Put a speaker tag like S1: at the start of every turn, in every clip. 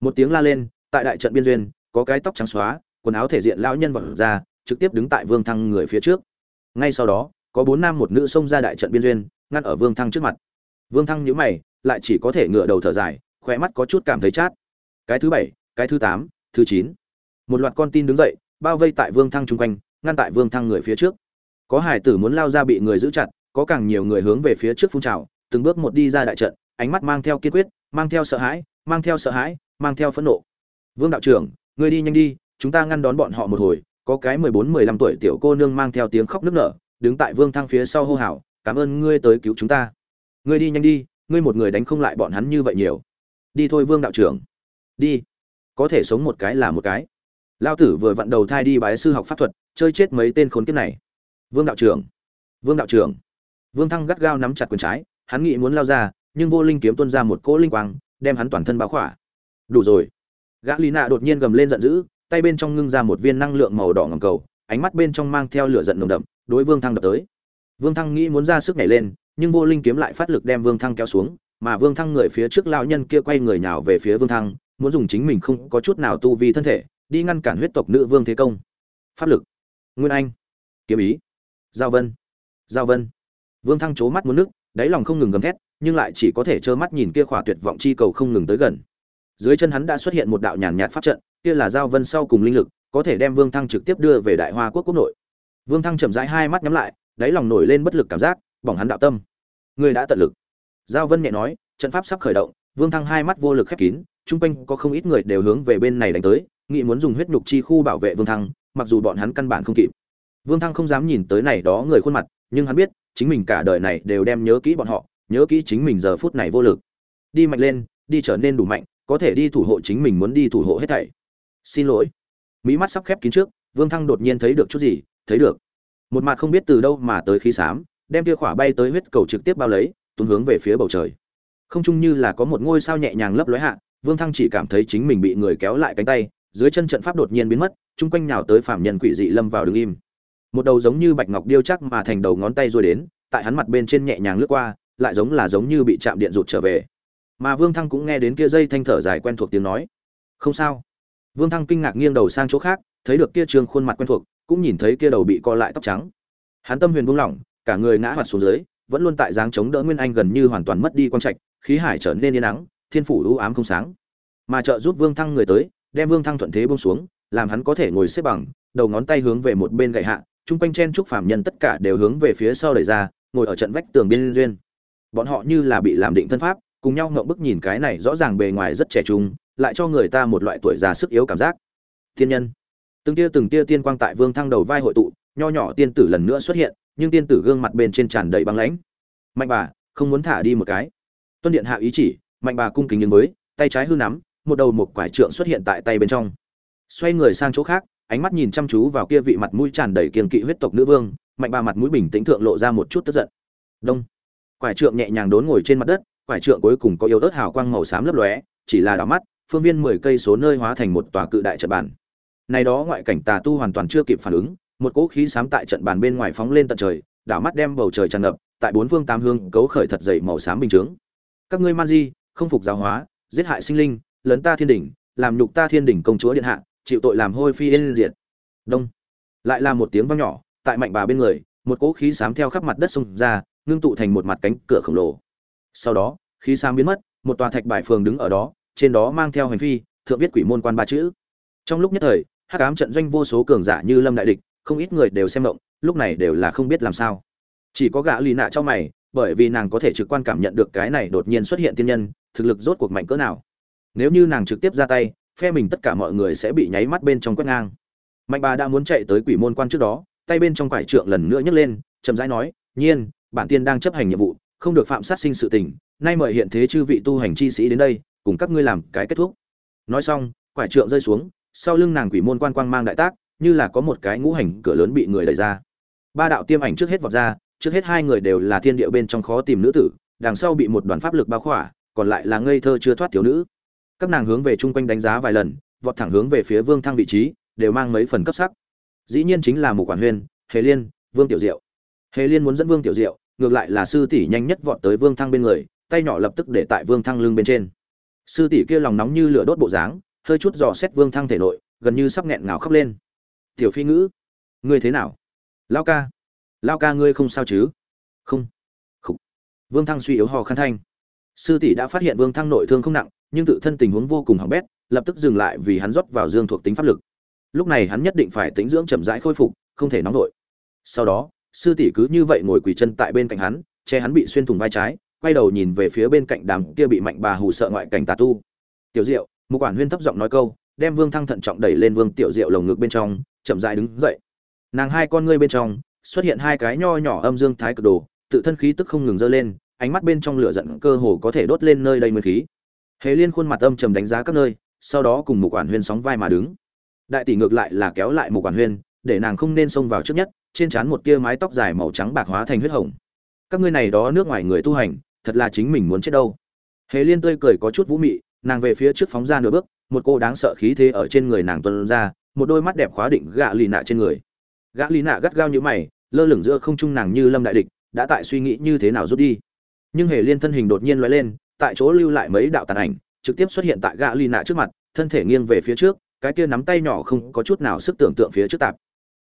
S1: một tiếng la lên, tại đại trận biên duyên, có cái tóc trắng xóa, quần áo thể diện lão nhân vật ra, trực tiếp đứng tại vương thăng người phía trước. Ngay sau đó, có bốn nam một nữ xông ra đại trận biên duyên, ngăn ở vương thăng trước mặt. Vương thăng nhíu mày, lại chỉ có thể ngửa đầu thở dài khỏe mắt có chút cảm thấy chát. Cái thứ bảy, cái thứ tám, thứ chín. Một loạt con tin đứng dậy, bao vây tại vương thăng chung quanh, ngăn tại vương thăng người phía trước. Có hải tử muốn lao ra bị người giữ chặt, có càng nhiều người hướng về phía trước phun trào, từng bước một đi ra đại trận, ánh mắt mang theo kiên quyết, mang theo sợ hãi mang theo sợ hãi, mang theo phẫn nộ. Vương đạo trưởng, ngươi đi nhanh đi, chúng ta ngăn đón bọn họ một hồi, có cái mười bốn, mười lăm tuổi tiểu cô nương mang theo tiếng khóc nức nở, đứng tại vương thăng phía sau hô hào, cảm ơn ngươi tới cứu chúng ta. Ngươi đi nhanh đi, ngươi một người đánh không lại bọn hắn như vậy nhiều. Đi thôi, vương đạo trưởng. Đi. Có thể sống một cái là một cái. Lao tử vừa vặn đầu thai đi bái sư học pháp thuật, chơi chết mấy tên khốn kiếp này. Vương đạo trưởng. Vương đạo trưởng. Vương thăng gắt gao nắm chặt quyền trái, hắn nghĩ muốn lao ra, nhưng vô linh kiếm tuân ra một cỗ linh quang đem hắn toàn thân báo khỏa. Đủ rồi. Gã lì nạ đột nhiên gầm lên giận dữ, tay bên trong ngưng ra một viên năng lượng màu đỏ ngầm cầu, ánh mắt bên trong mang theo lửa giận nồng đậm, đối vương thăng đập tới. Vương thăng nghĩ muốn ra sức nhảy lên, nhưng vô linh kiếm lại phát lực đem vương thăng kéo xuống, mà vương thăng người phía trước lão nhân kia quay người nào về phía vương thăng, muốn dùng chính mình không có chút nào tu vi thân thể, đi ngăn cản huyết tộc nữ vương thế công. Pháp lực. Nguyên anh. Kiếm ý. Giao vân. Giao vân. Vương thăng c mắt muốn nước, đáy lòng không ngừng gầm thét nhưng lại chỉ có thể trơ mắt nhìn kia khỏa tuyệt vọng chi cầu không ngừng tới gần. Dưới chân hắn đã xuất hiện một đạo nhàn nhạt pháp trận, kia là giao vân sau cùng linh lực, có thể đem vương thăng trực tiếp đưa về đại hoa quốc quốc nội. Vương thăng chậm rãi hai mắt nhắm lại, đáy lòng nổi lên bất lực cảm giác, bỏng hắn đạo tâm. Người đã tận lực. Giao vân nhẹ nói, trận pháp sắp khởi động, vương thăng hai mắt vô lực khép kín, chung quanh có không ít người đều hướng về bên này đánh tới nghị muốn dùng huyết nhục chi khu bảo vệ vương thăng, mặc dù bọn hắn căn bản không kịp. Vương thăng không dám nhìn tới này đó người khuôn mặt, nhưng hắn biết, chính mình cả đời này đều đem nhớ kỹ bọn họ nhớ kỹ chính mình giờ phút này vô lực. Đi mạnh lên, đi trở nên đủ mạnh, có thể đi thủ hộ chính mình muốn đi thủ hộ hết thảy. Xin lỗi. Mỹ mắt sắp khép kín trước, vương thăng đột nhiên thấy được chút gì, thấy được. Một mặt không biết từ đâu mà tới khí xám, đem kia khỏa bay tới huyết cầu trực tiếp bao lấy tuôn hướng về phía bầu trời. Không chung như là có một ngôi sao nhẹ nhàng lấp lóe hạ, vương thăng chỉ cảm thấy chính mình bị người kéo lại cánh tay, dưới chân trận pháp đột nhiên biến mất, chung quanh nhào tới phạm nhân quỷ dị lâm vào đứng im. Một đầu giống như bạch ngọc điêu chắc mà thành đầu ngón tay rồi đến, tại hắn mặt bên trên nhẹ nhàng lướt qua lại giống là giống như bị chạm điện rụt trở về. Mà vương thăng cũng nghe đến kia dây thanh thở dài quen thuộc tiếng nói. Không sao. Vương thăng kinh ngạc nghiêng đầu sang chỗ khác, thấy được kia trường khuôn mặt quen thuộc, cũng nhìn thấy kia đầu bị co lại tóc trắng. Hắn tâm huyền buông lỏng, cả người ngã hoạt xuống dưới, vẫn luôn tại dáng chống đỡ nguyên anh gần như hoàn toàn mất đi quang trạch, khí hải trở nên yên nắng, thiên phủ u ám không sáng. Mà trợ giúp vương thăng người tới, đem vương thăng thuận thế buông xuống, làm hắn có thể ngồi xếp bằng, đầu ngón tay hướng về một bên gậy hạ, chung quanh chen trúc phạm nhân tất cả đều hướng về phía sau đẩy ra, ngồi ở trận vách tường biên duyên bọn họ như là bị làm định thân pháp, cùng nhau ngậm bức nhìn cái này rõ ràng bề ngoài rất trẻ trung, lại cho người ta một loại tuổi già sức yếu cảm giác. Thiên nhân. Từng tia từng tia tiên quang tại vương thăng đầu vai hội tụ, nho nhỏ tiên tử lần nữa xuất hiện, nhưng tiên tử gương mặt bên trên tràn đầy băng lãnh. Mạnh bà, không muốn thả đi một cái. Tuân điện hạ ý chỉ, mạnh bà cung kính những mới tay trái hư nắm, một đầu một quải trượng xuất hiện tại tay bên trong. Xoay người sang chỗ khác, ánh mắt nhìn chăm chú vào kia vị mặt mũi tràn đầy kiềng kỵ huyết tộc nữ vương, mạnh bà mặt mũi bình tĩnh thượng lộ ra một chút tức giận. Đông quải trượng nhẹ nhàng đốn ngồi trên mặt đất, quải trượng cuối cùng có yếu ớt hào quang màu xám lấp lóe, chỉ là đảo mắt, phương viên mười cây số nơi hóa thành một tòa cự đại trận bàn. Này đó ngoại cảnh tà tu hoàn toàn chưa kịp phản ứng, một cỗ khí xám tại trận bàn bên ngoài phóng lên tận trời, đảo mắt đem bầu trời tràn ngập, tại bốn phương tám hương cấu khởi thật dày màu xám bình chướng. Các ngươi man di, không phục giáo hóa, giết hại sinh linh, lấn ta thiên đỉnh, làm nhục ta thiên đỉnh công chúa điện hạ, chịu tội làm hôi phi yên diệt. Đông. Lại là một tiếng vang nhỏ, tại mạnh bà bên người, một cỗ khí xám theo khắp mặt đất xông ra ngưng tụ thành một mặt cánh cửa khổng lồ. Sau đó, khí xám biến mất, một tòa thạch bài phường đứng ở đó, trên đó mang theo hành phi, thượng viết quỷ môn quan ba chữ. Trong lúc nhất thời, hắc ám trận doanh vô số cường giả như lâm đại địch, không ít người đều xem động, lúc này đều là không biết làm sao. Chỉ có gã lì nạ trong mày, bởi vì nàng có thể trực quan cảm nhận được cái này đột nhiên xuất hiện tiên nhân, thực lực rốt cuộc mạnh cỡ nào. Nếu như nàng trực tiếp ra tay, phe mình tất cả mọi người sẽ bị nháy mắt bên trong quét ngang. Mạnh bà đã muốn chạy tới quỷ môn quan trước đó, tay bên trong quải trượng lần nữa nhấc lên, chậm rãi nói, nhiên bản tiên đang chấp hành nhiệm vụ, không được phạm sát sinh sự tình, nay mời hiện thế chư vị tu hành chi sĩ đến đây, cùng các ngươi làm cái kết thúc. Nói xong, quải trượng rơi xuống, sau lưng nàng quỷ môn quan quang mang đại tác, như là có một cái ngũ hành cửa lớn bị người đẩy ra. Ba đạo tiêm ảnh trước hết vọt ra, trước hết hai người đều là thiên địa bên trong khó tìm nữ tử, đằng sau bị một đoàn pháp lực bao khỏa, còn lại là ngây thơ chưa thoát thiếu nữ. Các nàng hướng về chung quanh đánh giá vài lần, vọt thẳng hướng về phía vương thăng vị trí, đều mang mấy phần cấp sắc. Dĩ nhiên chính là một quản huyên, hề liên, vương tiểu diệu. Hề liên muốn dẫn vương tiểu diệu ngược lại là sư tỷ nhanh nhất vọt tới vương thăng bên người, tay nhỏ lập tức để tại vương thăng lưng bên trên. Sư tỷ kia lòng nóng như lửa đốt bộ dáng, hơi chút dò xét vương thăng thể nội, gần như sắp nghẹn ngào khóc lên. Tiểu phi ngữ, ngươi thế nào? Lao ca. Lao ca ngươi không sao chứ? Không. Không vương thăng suy yếu hò khăn thanh. Sư tỷ đã phát hiện vương thăng nội thương không nặng, nhưng tự thân tình huống vô cùng hỏng bét, lập tức dừng lại vì hắn rót vào dương thuộc tính pháp lực. Lúc này hắn nhất định phải tính dưỡng chậm rãi khôi phục, không thể nóng vội. Sau đó sư tỷ cứ như vậy ngồi quỳ chân tại bên cạnh hắn, che hắn bị xuyên thủng vai trái, quay đầu nhìn về phía bên cạnh đám kia bị mạnh bà hù sợ ngoại cảnh tà tu. Tiểu diệu một quản huyên thấp giọng nói câu, đem vương thăng thận trọng đẩy lên vương tiểu diệu lồng ngực bên trong, chậm rãi đứng dậy. Nàng hai con ngươi bên trong, xuất hiện hai cái nho nhỏ âm dương thái cực đồ, tự thân khí tức không ngừng dơ lên, ánh mắt bên trong lửa giận cơ hồ có thể đốt lên nơi đây nguyên khí. Hề liên khuôn mặt âm trầm đánh giá các nơi, sau đó cùng một quản huyên sóng vai mà đứng. Đại tỷ ngược lại là kéo lại một quản huyên, để nàng không nên xông vào trước nhất trên trán một tia mái tóc dài màu trắng bạc hóa thành huyết hồng. Các ngươi này đó nước ngoài người tu hành, thật là chính mình muốn chết đâu. Hề liên tươi cười có chút vũ mị, nàng về phía trước phóng ra nửa bước, một cô đáng sợ khí thế ở trên người nàng tuân ra, một đôi mắt đẹp khóa định gạ lì nạ trên người. Gã lì nạ gắt gao như mày, lơ lửng giữa không trung nàng như lâm đại địch, đã tại suy nghĩ như thế nào rút đi. Nhưng hề liên thân hình đột nhiên lóe lên, tại chỗ lưu lại mấy đạo tàn ảnh, trực tiếp xuất hiện tại gã lì nạ trước mặt, thân thể nghiêng về phía trước, cái kia nắm tay nhỏ không có chút nào sức tưởng tượng phía trước tạp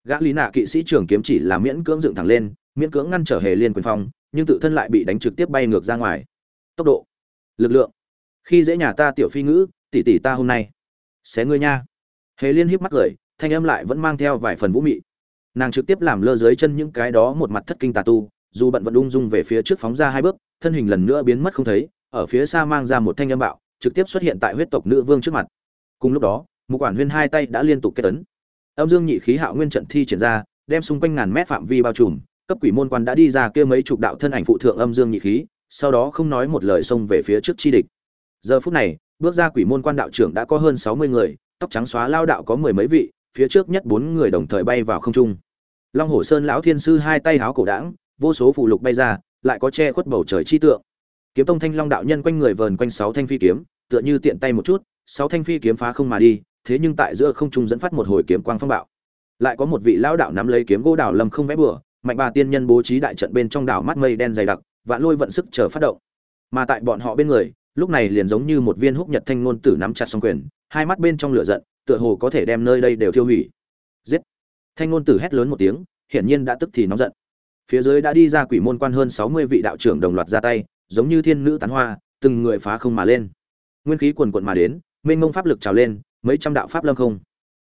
S1: gã lý nạ kỵ sĩ trưởng kiếm chỉ là miễn cưỡng dựng thẳng lên, miễn cưỡng ngăn trở hề liên quyền phong, nhưng tự thân lại bị đánh trực tiếp bay ngược ra ngoài. Tốc độ, lực lượng. Khi dễ nhà ta tiểu phi ngữ, tỷ tỷ ta hôm nay. Xé ngươi nha. Hề liên híp mắt cười, thanh âm lại vẫn mang theo vài phần vũ mị. Nàng trực tiếp làm lơ dưới chân những cái đó một mặt thất kinh tà tu, dù bận vẫn ung dung về phía trước phóng ra hai bước, thân hình lần nữa biến mất không thấy, ở phía xa mang ra một thanh âm bạo, trực tiếp xuất hiện tại huyết tộc nữ vương trước mặt. Cùng lúc đó một quản huyên hai tay đã liên tục kết tấn âm dương nhị khí hạo nguyên trận thi triển ra, đem xung quanh ngàn mét phạm vi bao trùm, cấp quỷ môn quan đã đi ra kia mấy chục đạo thân ảnh phụ thượng âm dương nhị khí, sau đó không nói một lời xông về phía trước chi địch. Giờ phút này, bước ra quỷ môn quan đạo trưởng đã có hơn sáu mươi người, tóc trắng xóa lao đạo có mười mấy vị, phía trước nhất bốn người đồng thời bay vào không trung. Long hồ sơn lão thiên sư hai tay háo cổ đảng vô số phù lục bay ra, lại có che khuất bầu trời chi tượng. Kiếm tông thanh long đạo nhân quanh người vờn quanh sáu thanh phi kiếm, tựa như tiện tay một chút, sáu thanh phi kiếm phá không mà đi thế nhưng tại giữa không trung dẫn phát một hồi kiếm quang phong bạo. Lại có một vị lão đạo nắm lấy kiếm gỗ đảo lâm không vẽ bừa, mạnh bà tiên nhân bố trí đại trận bên trong đảo mắt mây đen dày đặc, vạn lôi vận sức chờ phát động. Mà tại bọn họ bên người, lúc này liền giống như một viên húc nhật thanh ngôn tử nắm chặt song quyền, hai mắt bên trong lửa giận, tựa hồ có thể đem nơi đây đều tiêu hủy. Giết! Thanh ngôn tử hét lớn một tiếng, hiển nhiên đã tức thì nóng giận. Phía dưới đã đi ra quỷ môn quan hơn sáu mươi vị đạo trưởng đồng loạt ra tay, giống như thiên nữ tán hoa, từng người phá không mà lên. Nguyên khí quần quận mà đến, mênh mông pháp lực trào lên mấy trăm đạo pháp lâm không.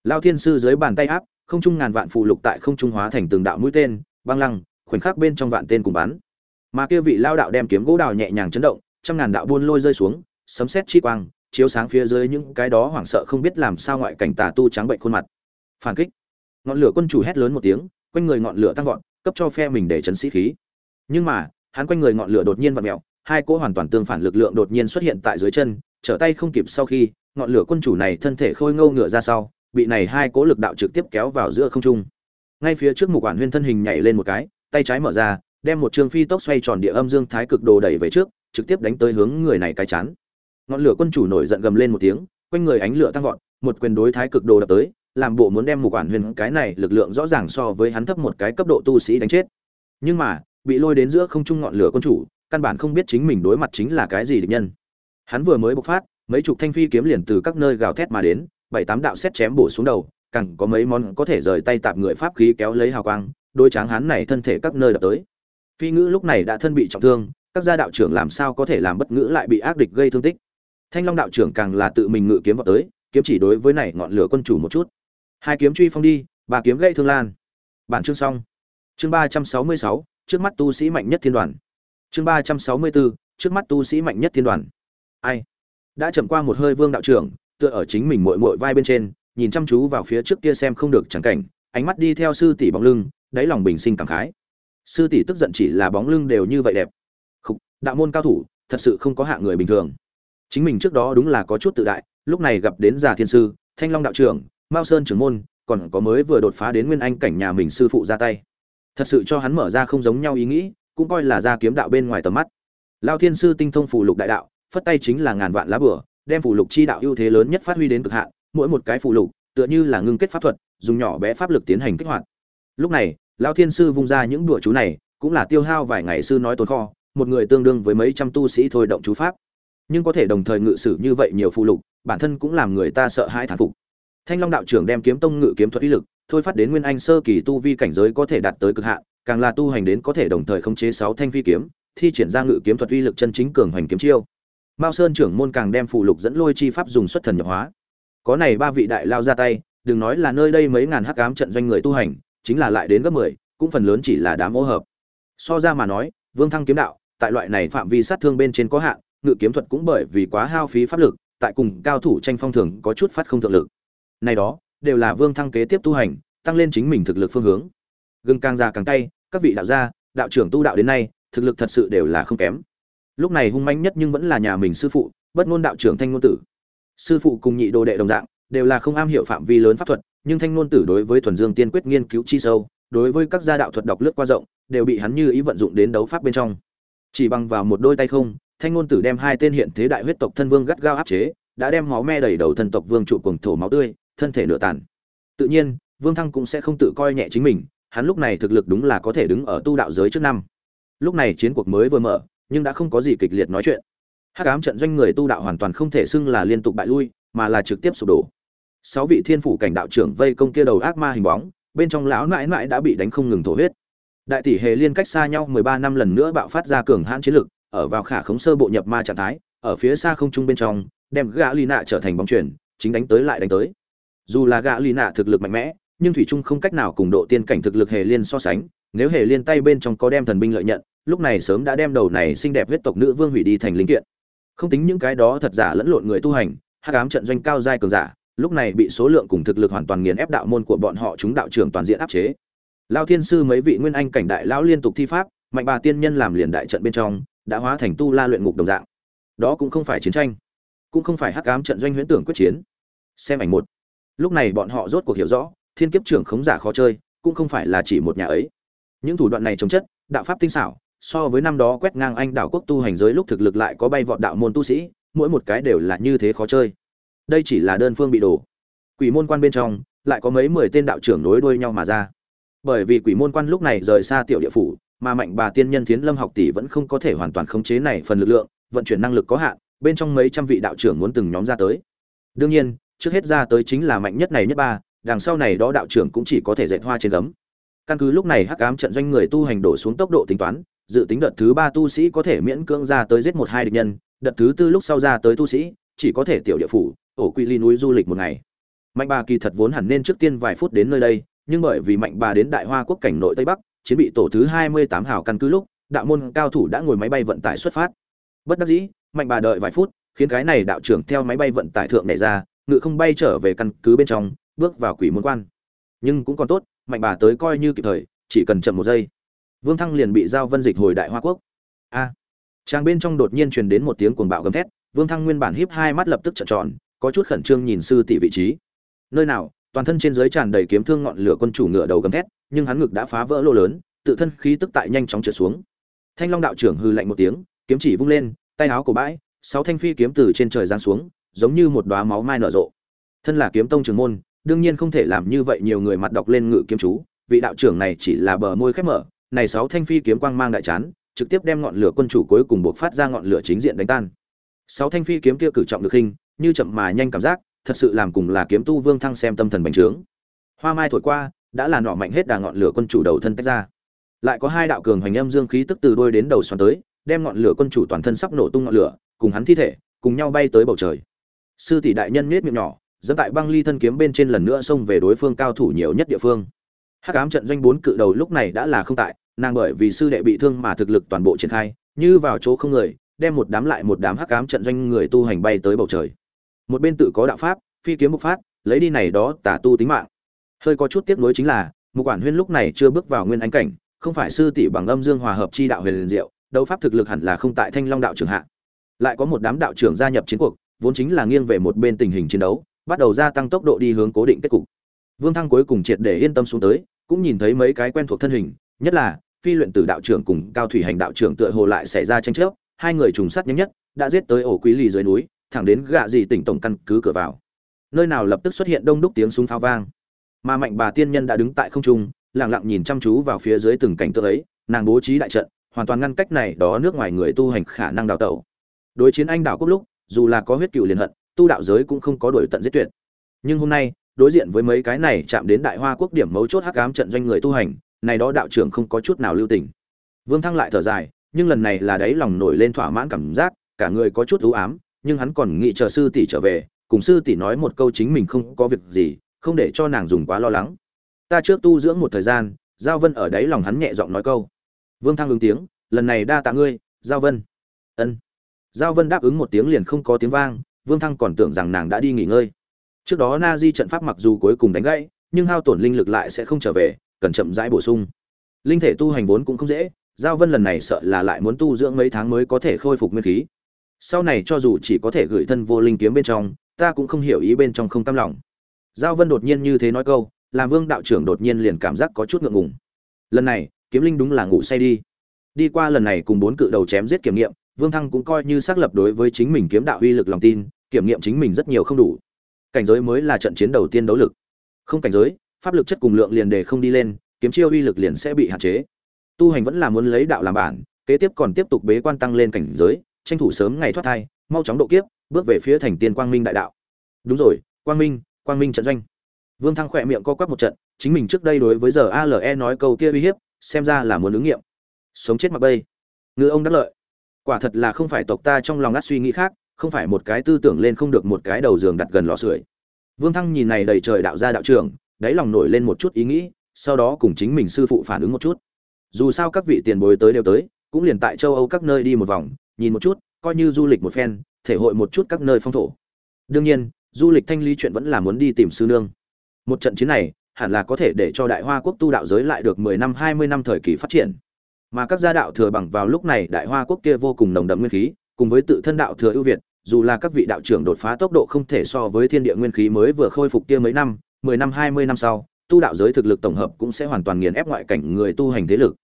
S1: Lao thiên sư dưới bàn tay áp, không trung ngàn vạn phù lục tại không trung hóa thành từng đạo mũi tên, băng lăng, khoảnh khắc bên trong vạn tên cùng bắn. Mà kia vị lao đạo đem kiếm gỗ đào nhẹ nhàng chấn động, trăm ngàn đạo buôn lôi rơi xuống, sấm sét chi quang, chiếu sáng phía dưới những cái đó hoảng sợ không biết làm sao ngoại cảnh tà tu trắng bệnh khuôn mặt. Phản kích. Ngọn lửa quân chủ hét lớn một tiếng, quanh người ngọn lửa tăng vọt, cấp cho phe mình để chấn sĩ khí. Nhưng mà, hắn quanh người ngọn lửa đột nhiên vặn mèo, hai cỗ hoàn toàn tương phản lực lượng đột nhiên xuất hiện tại dưới chân, trở tay không kịp sau khi ngọn lửa quân chủ này thân thể khôi ngâu ngựa ra sau, bị này hai cố lực đạo trực tiếp kéo vào giữa không trung. Ngay phía trước mục quản huyên thân hình nhảy lên một cái, tay trái mở ra, đem một trường phi tốc xoay tròn địa âm dương thái cực đồ đẩy về trước, trực tiếp đánh tới hướng người này cái chán. Ngọn lửa quân chủ nổi giận gầm lên một tiếng, quanh người ánh lửa tăng vọt, một quyền đối thái cực đồ đập tới, làm bộ muốn đem mục quản huyền cái này lực lượng rõ ràng so với hắn thấp một cái cấp độ tu sĩ đánh chết. Nhưng mà, bị lôi đến giữa không trung ngọn lửa quân chủ, căn bản không biết chính mình đối mặt chính là cái gì địch nhân. Hắn vừa mới bộc phát mấy chục thanh phi kiếm liền từ các nơi gào thét mà đến, bảy tám đạo xét chém bổ xuống đầu, càng có mấy món có thể rời tay tạp người pháp khí kéo lấy hào quang, đôi tráng hán này thân thể các nơi đập tới. Phi ngữ lúc này đã thân bị trọng thương, các gia đạo trưởng làm sao có thể làm bất ngữ lại bị ác địch gây thương tích? Thanh long đạo trưởng càng là tự mình ngự kiếm vào tới, kiếm chỉ đối với này ngọn lửa quân chủ một chút. Hai kiếm truy phong đi, ba kiếm gây thương lan. Bản chương xong. Chương ba trăm sáu mươi sáu, trước mắt tu sĩ mạnh nhất thiên đoàn. Chương ba trăm sáu mươi bốn trước mắt tu sĩ mạnh nhất thiên đoàn. Ai? Đã chậm qua một hơi vương đạo trưởng tựa ở chính mình mội mội vai bên trên nhìn chăm chú vào phía trước kia xem không được chẳng cảnh ánh mắt đi theo sư tỷ bóng lưng đáy lòng bình sinh cảm khái. Sư tỷ tức giận chỉ là bóng lưng đều như vậy đẹp. Khúc, đạo môn cao thủ thật sự không có hạ người bình thường. Chính mình trước đó đúng là có chút tự đại lúc này gặp đến già thiên sư thanh long đạo trưởng mao sơn trưởng môn còn có mới vừa đột phá đến nguyên anh cảnh nhà mình sư phụ ra tay. Thật sự cho hắn mở ra không giống nhau ý nghĩ cũng coi là ra kiếm đạo bên ngoài tầm mắt. Lao thiên sư tinh thông phù lục đại đạo phất tay chính là ngàn vạn lá bửa, đem phù lục chi đạo ưu thế lớn nhất phát huy đến cực hạn, mỗi một cái phù lục, tựa như là ngưng kết pháp thuật, dùng nhỏ bé pháp lực tiến hành kích hoạt. Lúc này lao thiên sư vung ra những đũa chú này, cũng là tiêu hao vài ngày sư nói tồn kho, một người tương đương với mấy trăm tu sĩ thôi động chú pháp. Nhưng có thể đồng thời ngự sử như vậy nhiều phụ lục, bản thân cũng làm người ta sợ hãi thán phục. Thanh long đạo trưởng đem kiếm tông ngự kiếm thuật uy lực, thôi phát đến nguyên anh sơ kỳ tu vi cảnh giới có thể đạt tới cực hạn, càng là tu hành đến có thể đồng thời khống chế sáu thanh phi kiếm, thi triển ra ngự kiếm thuật uy lực chân chính cường hoành kiếm chiêu mao sơn trưởng môn càng đem phụ lục dẫn lôi chi pháp dùng xuất thần nhập hóa. Có này ba vị đại lao ra tay, đừng nói là nơi đây mấy ngàn hắc ám trận doanh người tu hành, chính là lại đến gấp mười, cũng phần lớn chỉ là đám ô hợp. So ra mà nói, vương thăng kiếm đạo, tại loại này phạm vi sát thương bên trên có hạn, ngự kiếm thuật cũng bởi vì quá hao phí pháp lực, tại cùng cao thủ tranh phong thường có chút phát không thượng lực. Này đó, đều là vương thăng kế tiếp tu hành, tăng lên chính mình thực lực phương hướng. Gừng càng già càng tay các vị đạo gia, đạo trưởng tu đạo đến nay, thực lực thật sự đều là không kém lúc này hung manh nhất nhưng vẫn là nhà mình sư phụ, bất ngôn đạo trưởng thanh ngôn tử. Sư phụ cùng nhị đồ đệ đồng dạng, đều là không am hiểu phạm vi lớn pháp thuật, nhưng thanh ngôn tử đối với thuần dương tiên quyết nghiên cứu chi sâu, đối với các gia đạo thuật đọc lướt qua rộng, đều bị hắn như ý vận dụng đến đấu pháp bên trong. Chỉ bằng vào một đôi tay không, thanh ngôn tử đem hai tên hiện thế đại huyết tộc thân vương gắt gao áp chế, đã đem máu me đầy đầu thân tộc vương trụ cuồng thổ máu tươi, thân thể nửa tàn. Tự nhiên, vương thăng cũng sẽ không tự coi nhẹ chính mình, hắn lúc này thực lực đúng là có thể đứng ở tu đạo giới trước năm. Lúc này chiến cuộc mới vừa mở nhưng đã không có gì kịch liệt nói chuyện. Hắc ám trận doanh người tu đạo hoàn toàn không thể xưng là liên tục bại lui, mà là trực tiếp sụp đổ. Sáu vị thiên phủ cảnh đạo trưởng vây công kia đầu ác ma hình bóng, bên trong lão nãi nãi đã bị đánh không ngừng thổ huyết. Đại tỷ hề liên cách xa nhau mười ba năm lần nữa bạo phát ra cường hãn chiến lực, ở vào khả khống sơ bộ nhập ma trạng thái, ở phía xa không trung bên trong, đem gã lì nạ trở thành bóng chuyển chính đánh tới lại đánh tới. Dù là gã lì nạ thực lực mạnh mẽ, nhưng thủy trung không cách nào cùng độ tiên cảnh thực lực hề liên so sánh, nếu hề liên tay bên trong có đem thần binh lợi nhận lúc này sớm đã đem đầu này xinh đẹp huyết tộc nữ vương hủy đi thành linh kiện. Không tính những cái đó thật giả lẫn lộn người tu hành, hắc ám trận doanh cao giai cường giả, lúc này bị số lượng cùng thực lực hoàn toàn nghiền ép đạo môn của bọn họ chúng đạo trưởng toàn diện áp chế. Lao thiên sư mấy vị nguyên anh cảnh đại lão liên tục thi pháp, mạnh bà tiên nhân làm liền đại trận bên trong, đã hóa thành tu la luyện ngục đồng dạng. Đó cũng không phải chiến tranh, cũng không phải hắc ám trận doanh huyễn tưởng quyết chiến. Xem ảnh một. Lúc này bọn họ rốt cuộc hiểu rõ, thiên kiếp trưởng khống giả khó chơi, cũng không phải là chỉ một nhà ấy. Những thủ đoạn này chống chất, đạo pháp tinh xảo so với năm đó quét ngang anh đảo quốc tu hành giới lúc thực lực lại có bay vọt đạo môn tu sĩ, mỗi một cái đều là như thế khó chơi. Đây chỉ là đơn phương bị đổ. Quỷ môn quan bên trong, lại có mấy mười tên đạo trưởng nối đuôi nhau mà ra. Bởi vì quỷ môn quan lúc này rời xa tiểu địa phủ, mà mạnh bà tiên nhân thiến lâm học tỷ vẫn không có thể hoàn toàn khống chế này phần lực lượng, vận chuyển năng lực có hạn, bên trong mấy trăm vị đạo trưởng muốn từng nhóm ra tới. Đương nhiên, trước hết ra tới chính là mạnh nhất này nhất ba, đằng sau này đó đạo trưởng cũng chỉ có thể dạy hoa trên gấm. Căn cứ lúc này hắc ám trận doanh người tu hành đổ xuống tốc độ tính toán dự tính đợt thứ ba tu sĩ có thể miễn cưỡng ra tới giết một hai địch nhân, đợt thứ tư lúc sau ra tới tu sĩ, chỉ có thể tiểu địa phủ ổ quy ly núi du lịch một ngày. Mạnh bà kỳ thật vốn hẳn nên trước tiên vài phút đến nơi đây, nhưng bởi vì mạnh bà đến đại hoa quốc cảnh nội tây bắc, chiến bị tổ thứ hai mươi tám hào căn cứ lúc, đạo môn cao thủ đã ngồi máy bay vận tải xuất phát. Bất đắc dĩ, mạnh bà đợi vài phút, khiến cái này đạo trưởng theo máy bay vận tải thượng này ra ngự không bay trở về căn cứ bên trong, bước vào quỷ môn quan. Nhưng cũng còn tốt, mạnh bà tới coi như kịp thời, chỉ cần chậm một giây vương thăng liền bị giao vân dịch hồi đại hoa quốc. A. Trang bên trong đột nhiên truyền đến một tiếng cuồng bạo gầm thét, vương thăng nguyên bản híp hai mắt lập tức trợn tròn, có chút khẩn trương nhìn sư tỷ vị trí. Nơi nào, toàn thân trên dưới tràn đầy kiếm thương ngọn lửa quân chủ ngựa đầu gầm thét, nhưng hắn ngực đã phá vỡ lô lớn, tự thân khí tức tại nhanh chóng trượt xuống. Thanh long đạo trưởng hư lạnh một tiếng, kiếm chỉ vung lên, tay áo của bãi, sáu thanh phi kiếm từ trên trời giáng xuống, giống như một đóa máu mai nở rộ. Thân là kiếm tông trường môn, đương nhiên không thể làm như vậy nhiều người mặt đọc lên ngự kiếm chú, vị đạo trưởng này chỉ là bờ môi khép mở này sáu thanh phi kiếm quang mang đại chán, trực tiếp đem ngọn lửa quân chủ cuối cùng buộc phát ra ngọn lửa chính diện đánh tan. Sáu thanh phi kiếm kia cử trọng được hình, như chậm mà nhanh cảm giác, thật sự làm cùng là kiếm tu vương thăng xem tâm thần bành trướng. Hoa mai thổi qua, đã là nọ mạnh hết đà ngọn lửa quân chủ đầu thân tách ra. Lại có hai đạo cường hoành âm dương khí tức từ đôi đến đầu xoắn tới, đem ngọn lửa quân chủ toàn thân sắp nổ tung ngọn lửa, cùng hắn thi thể, cùng nhau bay tới bầu trời. Sư tỷ đại nhân miết miệng nhỏ, dẫn tại băng ly thân kiếm bên trên lần nữa xông về đối phương cao thủ nhiều nhất địa phương. Hắc ám trận doanh bốn cự đầu lúc này đã là không tại nàng bởi vì sư đệ bị thương mà thực lực toàn bộ triển khai, như vào chỗ không người, đem một đám lại một đám hắc ám trận doanh người tu hành bay tới bầu trời. Một bên tự có đạo pháp, phi kiếm bộc phát, lấy đi này đó tả tu tính mạng. Hơi có chút tiếc nuối chính là một quản huyên lúc này chưa bước vào nguyên ánh cảnh, không phải sư tỷ bằng âm dương hòa hợp chi đạo huyền diệu, đấu pháp thực lực hẳn là không tại thanh long đạo trưởng hạ. Lại có một đám đạo trưởng gia nhập chiến cuộc, vốn chính là nghiêng về một bên tình hình chiến đấu, bắt đầu gia tăng tốc độ đi hướng cố định kết cục. Vương thăng cuối cùng triệt để yên tâm xuống tới, cũng nhìn thấy mấy cái quen thuộc thân hình nhất là, phi luyện tử đạo trưởng cùng cao thủy hành đạo trưởng tựa hồ lại xảy ra tranh chấp, hai người trùng sát nhanh nhất, đã giết tới ổ quý lì dưới núi, thẳng đến gạ gì tỉnh tổng căn cứ cửa vào. Nơi nào lập tức xuất hiện đông đúc tiếng súng pháo vang. Mà mạnh bà tiên nhân đã đứng tại không trung, lặng lặng nhìn chăm chú vào phía dưới từng cảnh tượng ấy, nàng bố trí đại trận, hoàn toàn ngăn cách này đó nước ngoài người tu hành khả năng đào tẩu. Đối chiến anh đảo quốc lúc, dù là có huyết cựu liền hận, tu đạo giới cũng không có đổi tận giết tuyệt. Nhưng hôm nay, đối diện với mấy cái này chạm đến đại hoa quốc điểm mấu chốt hắc ám trận doanh người tu hành này đó đạo trưởng không có chút nào lưu tình. Vương thăng lại thở dài, nhưng lần này là đấy lòng nổi lên thỏa mãn cảm giác, cả người có chút u ám, nhưng hắn còn nghĩ chờ sư tỷ trở về, cùng sư tỷ nói một câu chính mình không có việc gì, không để cho nàng dùng quá lo lắng. Ta trước tu dưỡng một thời gian, giao vân ở đấy lòng hắn nhẹ giọng nói câu. Vương thăng ứng tiếng, lần này đa tạ ngươi, giao vân. Ân. Giao vân đáp ứng một tiếng liền không có tiếng vang, vương thăng còn tưởng rằng nàng đã đi nghỉ ngơi. Trước đó na di trận pháp mặc dù cuối cùng đánh gãy, nhưng hao tổn linh lực lại sẽ không trở về cần chậm rãi bổ sung. Linh thể tu hành vốn cũng không dễ, giao vân lần này sợ là lại muốn tu dưỡng mấy tháng mới có thể khôi phục nguyên khí. Sau này cho dù chỉ có thể gửi thân vô linh kiếm bên trong, ta cũng không hiểu ý bên trong không tâm lòng. Giao vân đột nhiên như thế nói câu, làm vương đạo trưởng đột nhiên liền cảm giác có chút ngượng ngùng. Lần này, kiếm linh đúng là ngủ say đi. Đi qua lần này cùng bốn cự đầu chém giết kiểm nghiệm, vương thăng cũng coi như xác lập đối với chính mình kiếm đạo uy lực lòng tin, kiểm nghiệm chính mình rất nhiều không đủ. Cảnh giới mới là trận chiến đầu tiên đấu lực. Không cảnh giới pháp lực chất cùng lượng liền đề không đi lên, kiếm chiêu uy lực liền sẽ bị hạn chế. Tu hành vẫn là muốn lấy đạo làm bản, kế tiếp còn tiếp tục bế quan tăng lên cảnh giới, tranh thủ sớm ngày thoát thai, mau chóng độ kiếp, bước về phía thành tiên quang minh đại đạo. Đúng rồi, quang minh quang minh trận doanh. Vương thăng khỏe miệng co quắp một trận, chính mình trước đây đối với giờ ale nói câu kia uy hiếp, xem ra là muốn ứng nghiệm. Sống chết mặc bây ngư ông đắc lợi. Quả thật là không phải tộc ta trong lòng ngắt suy nghĩ khác, không phải một cái tư tưởng lên không được một cái đầu giường đặt gần lò sưởi. Vương thăng nhìn này đầy trời đạo gia đạo trưởng đáy lòng nổi lên một chút ý nghĩ, sau đó cùng chính mình sư phụ phản ứng một chút. Dù sao các vị tiền bối tới đều tới, cũng liền tại châu âu các nơi đi một vòng, nhìn một chút, coi như du lịch một phen, thể hội một chút các nơi phong thổ. Đương nhiên, du lịch thanh lý chuyện vẫn là muốn đi tìm sư nương. Một trận chiến này, hẳn là có thể để cho đại hoa quốc tu đạo giới lại được mười năm, hai mươi năm thời kỳ phát triển. Mà các gia đạo thừa bằng vào lúc này, đại hoa quốc kia vô cùng nồng đậm nguyên khí, cùng với tự thân đạo thừa ưu việt, dù là các vị đạo trưởng đột phá tốc độ không thể so với thiên địa nguyên khí mới vừa khôi phục kia mấy năm mười năm, hai mươi năm sau, tu đạo giới thực lực tổng hợp cũng sẽ hoàn toàn nghiền ép ngoại cảnh người tu hành thế lực.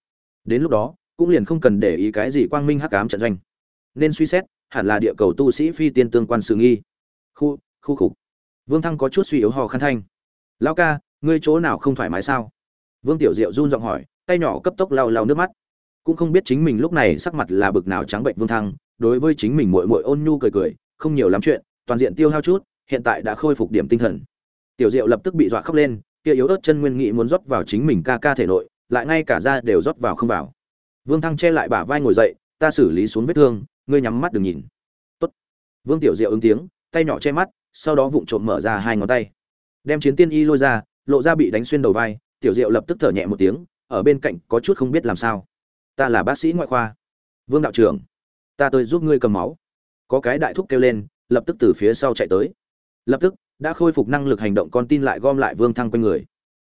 S1: Đến lúc đó, cũng liền không cần để ý cái gì quang minh hắc ám trận doanh. Nên suy xét, hẳn là địa cầu tu sĩ phi tiên tương quan sự nghi. Khu khu khục. Vương thăng có chút suy yếu hò khăn thanh. Lão ca, ngươi chỗ nào không thoải mái sao? Vương tiểu diệu run giọng hỏi, tay nhỏ cấp tốc lau lau nước mắt. Cũng không biết chính mình lúc này sắc mặt là bực nào trắng bệnh vương thăng, đối với chính mình muội muội ôn nhu cười cười, không nhiều lắm chuyện, toàn diện tiêu hao chút, hiện tại đã khôi phục điểm tinh thần tiểu diệu lập tức bị dọa khóc lên, kia yếu ớt chân nguyên nghị muốn rót vào chính mình ca ca thể nội, lại ngay cả da đều rót vào không vào. Vương thăng che lại bả vai ngồi dậy, ta xử lý xuống vết thương, ngươi nhắm mắt đừng nhìn. Tốt. vương tiểu diệu ứng tiếng, tay nhỏ che mắt, sau đó vụng trộm mở ra hai ngón tay. Đem chiến tiên y lôi ra, lộ ra bị đánh xuyên đầu vai, tiểu diệu lập tức thở nhẹ một tiếng, ở bên cạnh có chút không biết làm sao. Ta là bác sĩ ngoại khoa. Vương đạo trưởng, ta tôi giúp ngươi cầm máu. Có cái đại thúc kêu lên, lập tức từ phía sau chạy tới. Lập tức đã khôi phục năng lực hành động con tin lại gom lại vương thăng quanh người.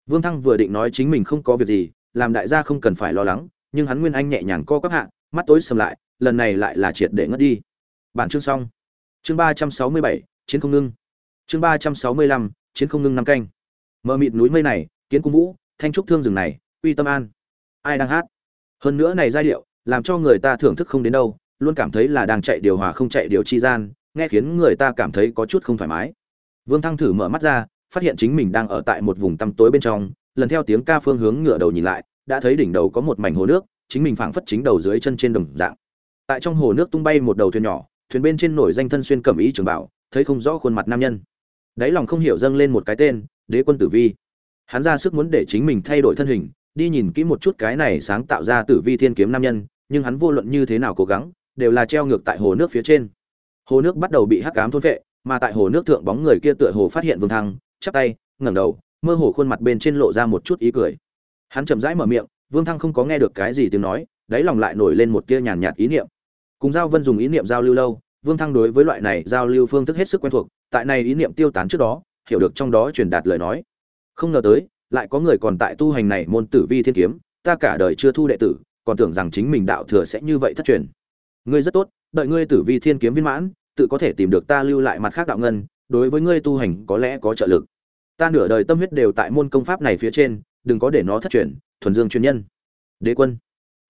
S1: Vương thăng vừa định nói chính mình không có việc gì, làm đại gia không cần phải lo lắng, nhưng hắn nguyên anh nhẹ nhàng co các hạ, mắt tối sầm lại, lần này lại là triệt để ngất đi. Bản chương xong. Chương ba trăm sáu mươi bảy, chiến không ngưng. Chương ba trăm sáu mươi lăm, chiến không ngưng năm canh. Mờ mịt núi mây này, kiến cung vũ, thanh trúc thương rừng này, uy tâm an. Ai đang hát? Hơn nữa này giai điệu, làm cho người ta thưởng thức không đến đâu, luôn cảm thấy là đang chạy điều hòa không chạy điều chi gian, nghe khiến người ta cảm thấy có chút không thoải mái vương thăng thử mở mắt ra, phát hiện chính mình đang ở tại một vùng tăm tối bên trong, lần theo tiếng ca phương hướng ngựa đầu nhìn lại, đã thấy đỉnh đầu có một mảnh hồ nước, chính mình phảng phất chính đầu dưới chân trên đồng dạng. Tại trong hồ nước tung bay một đầu thuyền nhỏ, thuyền bên trên nổi danh thân xuyên cẩm ý trường bảo, thấy không rõ khuôn mặt nam nhân. Đáy lòng không hiểu dâng lên một cái tên, đế quân tử vi. Hắn ra sức muốn để chính mình thay đổi thân hình, đi nhìn kỹ một chút cái này sáng tạo ra tử vi thiên kiếm nam nhân, nhưng hắn vô luận như thế nào cố gắng, đều là treo ngược tại hồ nước phía trên. Hồ nước bắt đầu bị hắc ám thôn vệ mà tại hồ nước thượng bóng người kia tựa hồ phát hiện vương thăng, chắp tay, ngẩng đầu, mơ hồ khuôn mặt bên trên lộ ra một chút ý cười. Hắn chậm rãi mở miệng, vương thăng không có nghe được cái gì tiếng nói, đáy lòng lại nổi lên một tia nhàn nhạt ý niệm. Cùng giao vân dùng ý niệm giao lưu lâu, vương thăng đối với loại này giao lưu phương thức hết sức quen thuộc, tại này ý niệm tiêu tán trước đó, hiểu được trong đó truyền đạt lời nói. Không ngờ tới, lại có người còn tại tu hành này môn tử vi thiên kiếm, ta cả đời chưa thu đệ tử, còn tưởng rằng chính mình đạo thừa sẽ như vậy thất truyền. Ngươi rất tốt, đợi ngươi tử vi thiên kiếm viên mãn tự có thể tìm được ta lưu lại mặt khác đạo ngân, đối với ngươi tu hành có lẽ có trợ lực. Ta nửa đời tâm huyết đều tại môn công pháp này phía trên, đừng có để nó thất truyền, thuần dương chuyên nhân. Đế quân.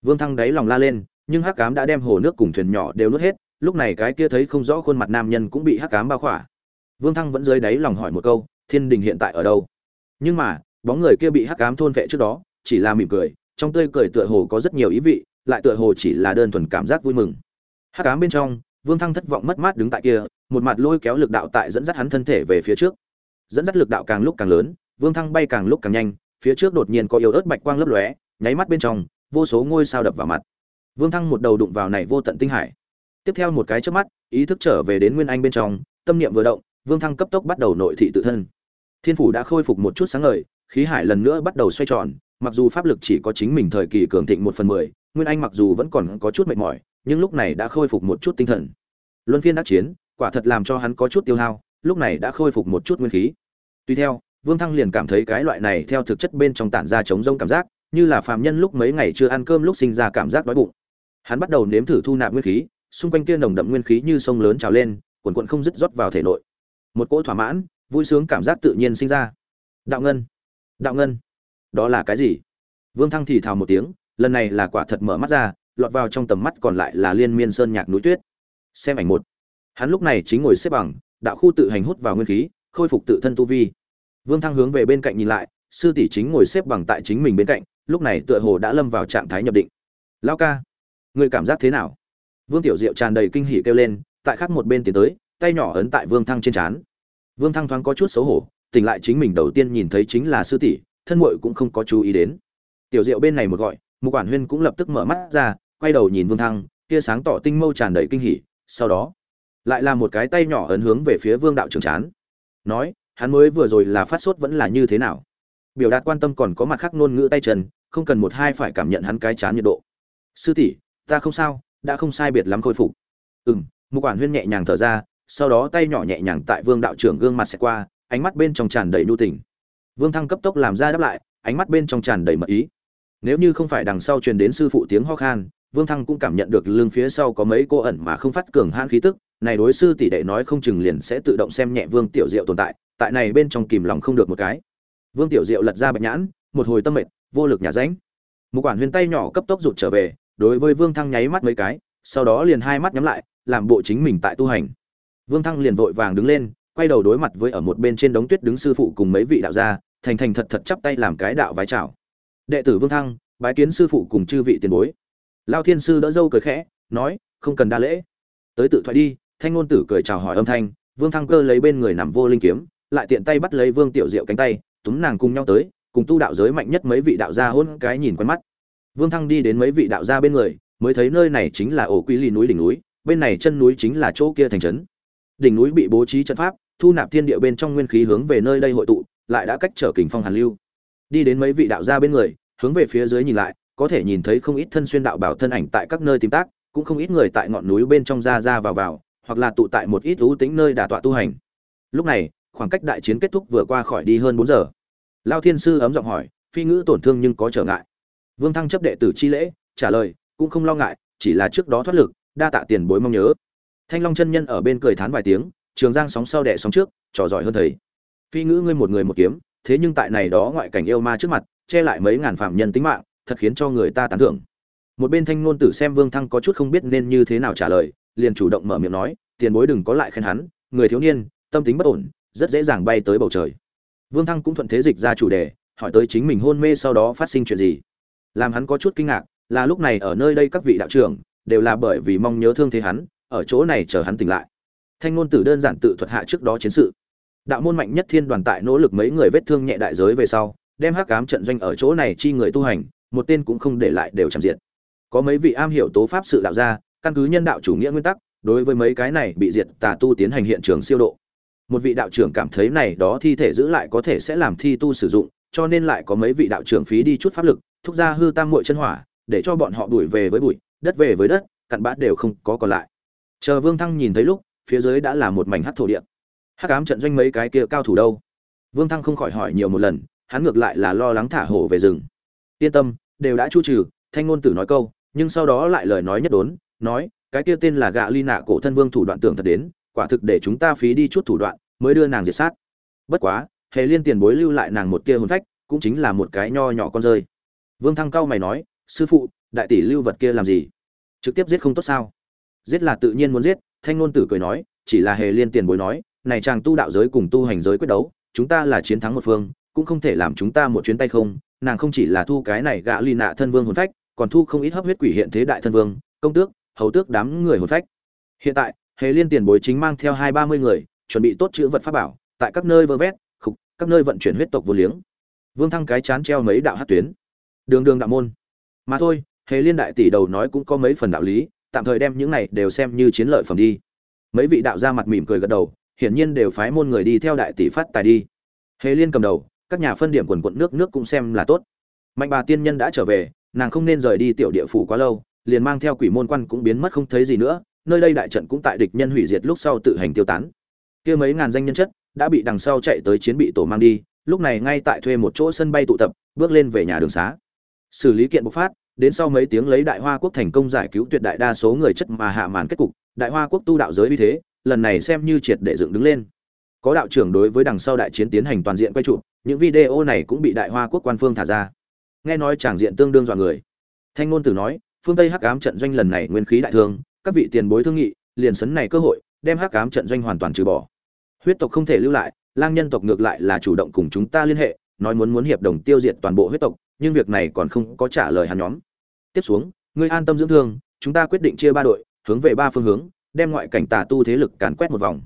S1: Vương thăng đáy lòng la lên, nhưng hắc cám đã đem hồ nước cùng thuyền nhỏ đều nuốt hết, lúc này cái kia thấy không rõ khuôn mặt nam nhân cũng bị hắc cám bao khỏa. Vương thăng vẫn dưới đáy lòng hỏi một câu, thiên đình hiện tại ở đâu? Nhưng mà, bóng người kia bị hắc cám thôn vệ trước đó, chỉ là mỉm cười, trong tươi cười tựa hồ có rất nhiều ý vị, lại tựa hồ chỉ là đơn thuần cảm giác vui mừng. Hắc cám bên trong vương thăng thất vọng mất mát đứng tại kia, một mặt lôi kéo lực đạo tại dẫn dắt hắn thân thể về phía trước. Dẫn dắt lực đạo càng lúc càng lớn, vương thăng bay càng lúc càng nhanh, phía trước đột nhiên có yếu ớt bạch quang lấp lóe, nháy mắt bên trong, vô số ngôi sao đập vào mặt. Vương thăng một đầu đụng vào này vô tận tinh hải. Tiếp theo một cái chớp mắt, ý thức trở về đến nguyên anh bên trong, tâm niệm vừa động, vương thăng cấp tốc bắt đầu nội thị tự thân. Thiên phủ đã khôi phục một chút sáng ngời, khí hải lần nữa bắt đầu xoay tròn, mặc dù pháp lực chỉ có chính mình thời kỳ cường thịnh một phần mười, nguyên anh mặc dù vẫn còn có chút mệt mỏi nhưng lúc này đã khôi phục một chút tinh thần. Luân phiên đắc chiến, quả thật làm cho hắn có chút tiêu hao, lúc này đã khôi phục một chút nguyên khí. Tuy theo, vương thăng liền cảm thấy cái loại này theo thực chất bên trong tản ra chống rông cảm giác, như là phàm nhân lúc mấy ngày chưa ăn cơm lúc sinh ra cảm giác đói bụng. Hắn bắt đầu nếm thử thu nạp nguyên khí, xung quanh kia nồng đậm nguyên khí như sông lớn trào lên, quần quận không dứt rót vào thể nội. Một cỗ thỏa mãn, vui sướng cảm giác tự nhiên sinh ra. Đạo ngân đạo ngân, đó là cái gì? Vương thăng thì thào một tiếng, lần này là quả thật mở mắt ra lọt vào trong tầm mắt còn lại là liên miên sơn nhạc núi tuyết. Xem ảnh một. Hắn lúc này chính ngồi xếp bằng, đạo khu tự hành hút vào nguyên khí, khôi phục tự thân tu vi. Vương thăng hướng về bên cạnh nhìn lại, sư tỷ chính ngồi xếp bằng tại chính mình bên cạnh, lúc này tựa hồ đã lâm vào trạng thái nhập định. Lao ca, người cảm giác thế nào? Vương tiểu diệu tràn đầy kinh hỉ kêu lên, tại khác một bên tiến tới, tay nhỏ ấn tại vương thăng trên trán. Vương thăng thoáng có chút xấu hổ, tỉnh lại chính mình đầu tiên nhìn thấy chính là sư tỷ, thân muội cũng không có chú ý đến. Tiểu diệu bên này một gọi, mục quản huyên cũng lập tức mở mắt ra quay đầu nhìn vương thăng kia sáng tỏ tinh mâu tràn đầy kinh hỉ sau đó lại là một cái tay nhỏ ấn hướng về phía vương đạo trưởng chán. Nói hắn mới vừa rồi là phát sốt vẫn là như thế nào? Biểu đạt quan tâm còn có mặt khác ngôn ngữ tay chân không cần một hai phải cảm nhận hắn cái chán nhiệt độ. Sư tỷ ta không sao đã không sai biệt lắm khôi phục. Ừm, m một quản huyên nhẹ nhàng thở ra sau đó tay nhỏ nhẹ nhàng tại vương đạo trưởng gương mặt sẽ qua ánh mắt bên trong tràn đầy nhu tình. Vương thăng cấp tốc làm ra đáp lại ánh mắt bên trong tràn đầy mật ý. Nếu như không phải đằng sau truyền đến sư phụ tiếng ho khan vương thăng cũng cảm nhận được lưng phía sau có mấy cô ẩn mà không phát cường hãn khí tức. Này đối sư tỷ đệ nói không chừng liền sẽ tự động xem nhẹ vương tiểu diệu tồn tại tại này bên trong kìm lòng không được một cái. Vương tiểu diệu lật ra bạch nhãn, một hồi tâm mệt, vô lực nhà ránh. Một quản huyền tay nhỏ cấp tốc rụt trở về, đối với vương thăng nháy mắt mấy cái, sau đó liền hai mắt nhắm lại, làm bộ chính mình tại tu hành. Vương thăng liền vội vàng đứng lên, quay đầu đối mặt với ở một bên trên đống tuyết đứng sư phụ cùng mấy vị đạo gia, thành thành thật thật chắp tay làm cái đạo vái chào. Đệ tử vương thăng, bái kiến sư phụ cùng chư vị tiền bối lao thiên sư đỡ dâu cười khẽ, nói, không cần đa lễ. Tới tự thoại đi, thanh ngôn tử cười chào hỏi âm thanh, vương thăng cơ lấy bên người nằm vô linh kiếm, lại tiện tay bắt lấy vương tiểu diệu cánh tay, túm nàng cùng nhau tới, cùng tu đạo giới mạnh nhất mấy vị đạo gia hôn cái nhìn quen mắt. Vương thăng đi đến mấy vị đạo gia bên người, mới thấy nơi này chính là ổ quy ly núi đỉnh núi, bên này chân núi chính là chỗ kia thành trấn. Đỉnh núi bị bố trí trận pháp, thu nạp thiên địa bên trong nguyên khí hướng về nơi đây hội tụ, lại đã cách trở kình phong hàn lưu. Đi đến mấy vị đạo gia bên người, hướng về phía dưới nhìn lại có thể nhìn thấy không ít thân xuyên đạo bảo thân ảnh tại các nơi tìm tác, cũng không ít người tại ngọn núi bên trong ra ra vào vào, hoặc là tụ tại một ít ưu tính nơi đả tọa tu hành. Lúc này, khoảng cách đại chiến kết thúc vừa qua khỏi đi hơn bốn giờ. Lao thiên sư ấm giọng hỏi, phi ngữ tổn thương nhưng có trở ngại? Vương thăng chấp đệ tử chi lễ, trả lời, cũng không lo ngại, chỉ là trước đó thoát lực, đa tạ tiền bối mong nhớ. Thanh long chân nhân ở bên cười thán vài tiếng, trường giang sóng sau đẻ sóng trước, trò giỏi hơn thầy. Phi ngữ ngươi một người một kiếm, thế nhưng tại này đó ngoại cảnh yêu ma trước mặt, che lại mấy ngàn phạm nhân tính mạng thật khiến cho người ta tán thưởng. Một bên thanh ngôn tử xem vương thăng có chút không biết nên như thế nào trả lời, liền chủ động mở miệng nói, tiền bối đừng có lại khen hắn, người thiếu niên, tâm tính bất ổn, rất dễ dàng bay tới bầu trời. Vương thăng cũng thuận thế dịch ra chủ đề, hỏi tới chính mình hôn mê sau đó phát sinh chuyện gì. Làm hắn có chút kinh ngạc, là lúc này ở nơi đây các vị đạo trưởng, đều là bởi vì mong nhớ thương thế hắn, ở chỗ này chờ hắn tỉnh lại. Thanh ngôn tử đơn giản tự thuật hạ trước đó chiến sự. Đạo môn mạnh nhất thiên đoàn tại nỗ lực mấy người vết thương nhẹ đại giới về sau, đem hắc cám trận doanh ở chỗ này chi người tu hành một tên cũng không để lại đều chạm diệt. Có mấy vị am hiểu tố pháp sự đạo gia, căn cứ nhân đạo chủ nghĩa nguyên tắc, đối với mấy cái này bị diệt tà tu tiến hành hiện trường siêu độ. Một vị đạo trưởng cảm thấy này đó thi thể giữ lại có thể sẽ làm thi tu sử dụng, cho nên lại có mấy vị đạo trưởng phí đi chút pháp lực, thúc ra hư tam muội chân hỏa, để cho bọn họ đuổi về với bụi, đất về với đất, cặn bã đều không có còn lại. Chờ vương thăng nhìn thấy lúc, phía dưới đã là một mảnh hắc thổ địa. Hắc ám trận doanh mấy cái kia cao thủ đâu? Vương thăng không khỏi hỏi nhiều một lần, hắn ngược lại là lo lắng thả hổ về rừng yên tâm, đều đã chu trừ, thanh ngôn tử nói câu, nhưng sau đó lại lời nói nhất đốn, nói, cái kia tên là gạ ly nạ cổ thân vương thủ đoạn tưởng thật đến, quả thực để chúng ta phí đi chút thủ đoạn, mới đưa nàng diệt sát. Bất quá, hề liên tiền bối lưu lại nàng một kia hồn phách, cũng chính là một cái nho nhỏ con rơi. Vương thăng cao mày nói, sư phụ, đại tỷ lưu vật kia làm gì? Trực tiếp giết không tốt sao? Giết là tự nhiên muốn giết, thanh ngôn tử cười nói, chỉ là hề liên tiền bối nói, này chàng tu đạo giới cùng tu hành giới quyết đấu, chúng ta là chiến thắng một phương, cũng không thể làm chúng ta một chuyến tay không nàng không chỉ là thu cái này gã ly nạ thân vương hồn phách, còn thu không ít hấp huyết quỷ hiện thế đại thân vương, công tước, hầu tước đám người hồn phách. Hiện tại, hề liên tiền bối chính mang theo hai ba mươi người, chuẩn bị tốt chữ vật pháp bảo, tại các nơi vơ vét, khục, các nơi vận chuyển huyết tộc vô liếng. Vương thăng cái chán treo mấy đạo hát tuyến. Đường đường đạo môn. Mà thôi, hề liên đại tỷ đầu nói cũng có mấy phần đạo lý, tạm thời đem những này đều xem như chiến lợi phẩm đi. Mấy vị đạo ra mặt mỉm cười gật đầu, hiển nhiên đều phái môn người đi theo đại tỷ phát tài đi. Hề liên cầm đầu các nhà phân điểm quần quận nước nước cũng xem là tốt. Mạnh bà tiên nhân đã trở về, nàng không nên rời đi tiểu địa phủ quá lâu, liền mang theo quỷ môn quan cũng biến mất không thấy gì nữa, nơi đây đại trận cũng tại địch nhân hủy diệt lúc sau tự hành tiêu tán. Kia mấy ngàn danh nhân chất đã bị đằng sau chạy tới chiến bị tổ mang đi, lúc này ngay tại thuê một chỗ sân bay tụ tập, bước lên về nhà đường xá. Xử lý kiện bộc phát, đến sau mấy tiếng lấy đại hoa quốc thành công giải cứu tuyệt đại đa số người chất mà hạ màn kết cục, đại hoa quốc tu đạo giới uy thế, lần này xem như triệt để dựng đứng lên có đạo trưởng đối với đằng sau đại chiến tiến hành toàn diện quay trụ những video này cũng bị đại hoa quốc quan phương thả ra. Nghe nói tràng diện tương đương dọa người. Thanh ngôn tử nói, phương tây hắc ám trận doanh lần này nguyên khí đại thương, các vị tiền bối thương nghị, liền sấn này cơ hội, đem hắc ám trận doanh hoàn toàn trừ bỏ. Huyết tộc không thể lưu lại, lang nhân tộc ngược lại là chủ động cùng chúng ta liên hệ, nói muốn muốn hiệp đồng tiêu diệt toàn bộ huyết tộc, nhưng việc này còn không có trả lời hắn nhóm. Tiếp xuống, ngươi an tâm dưỡng thương, chúng ta quyết định chia ba đội, hướng về ba phương hướng, đem ngoại cảnh tà tu thế lực càn quét một vòng.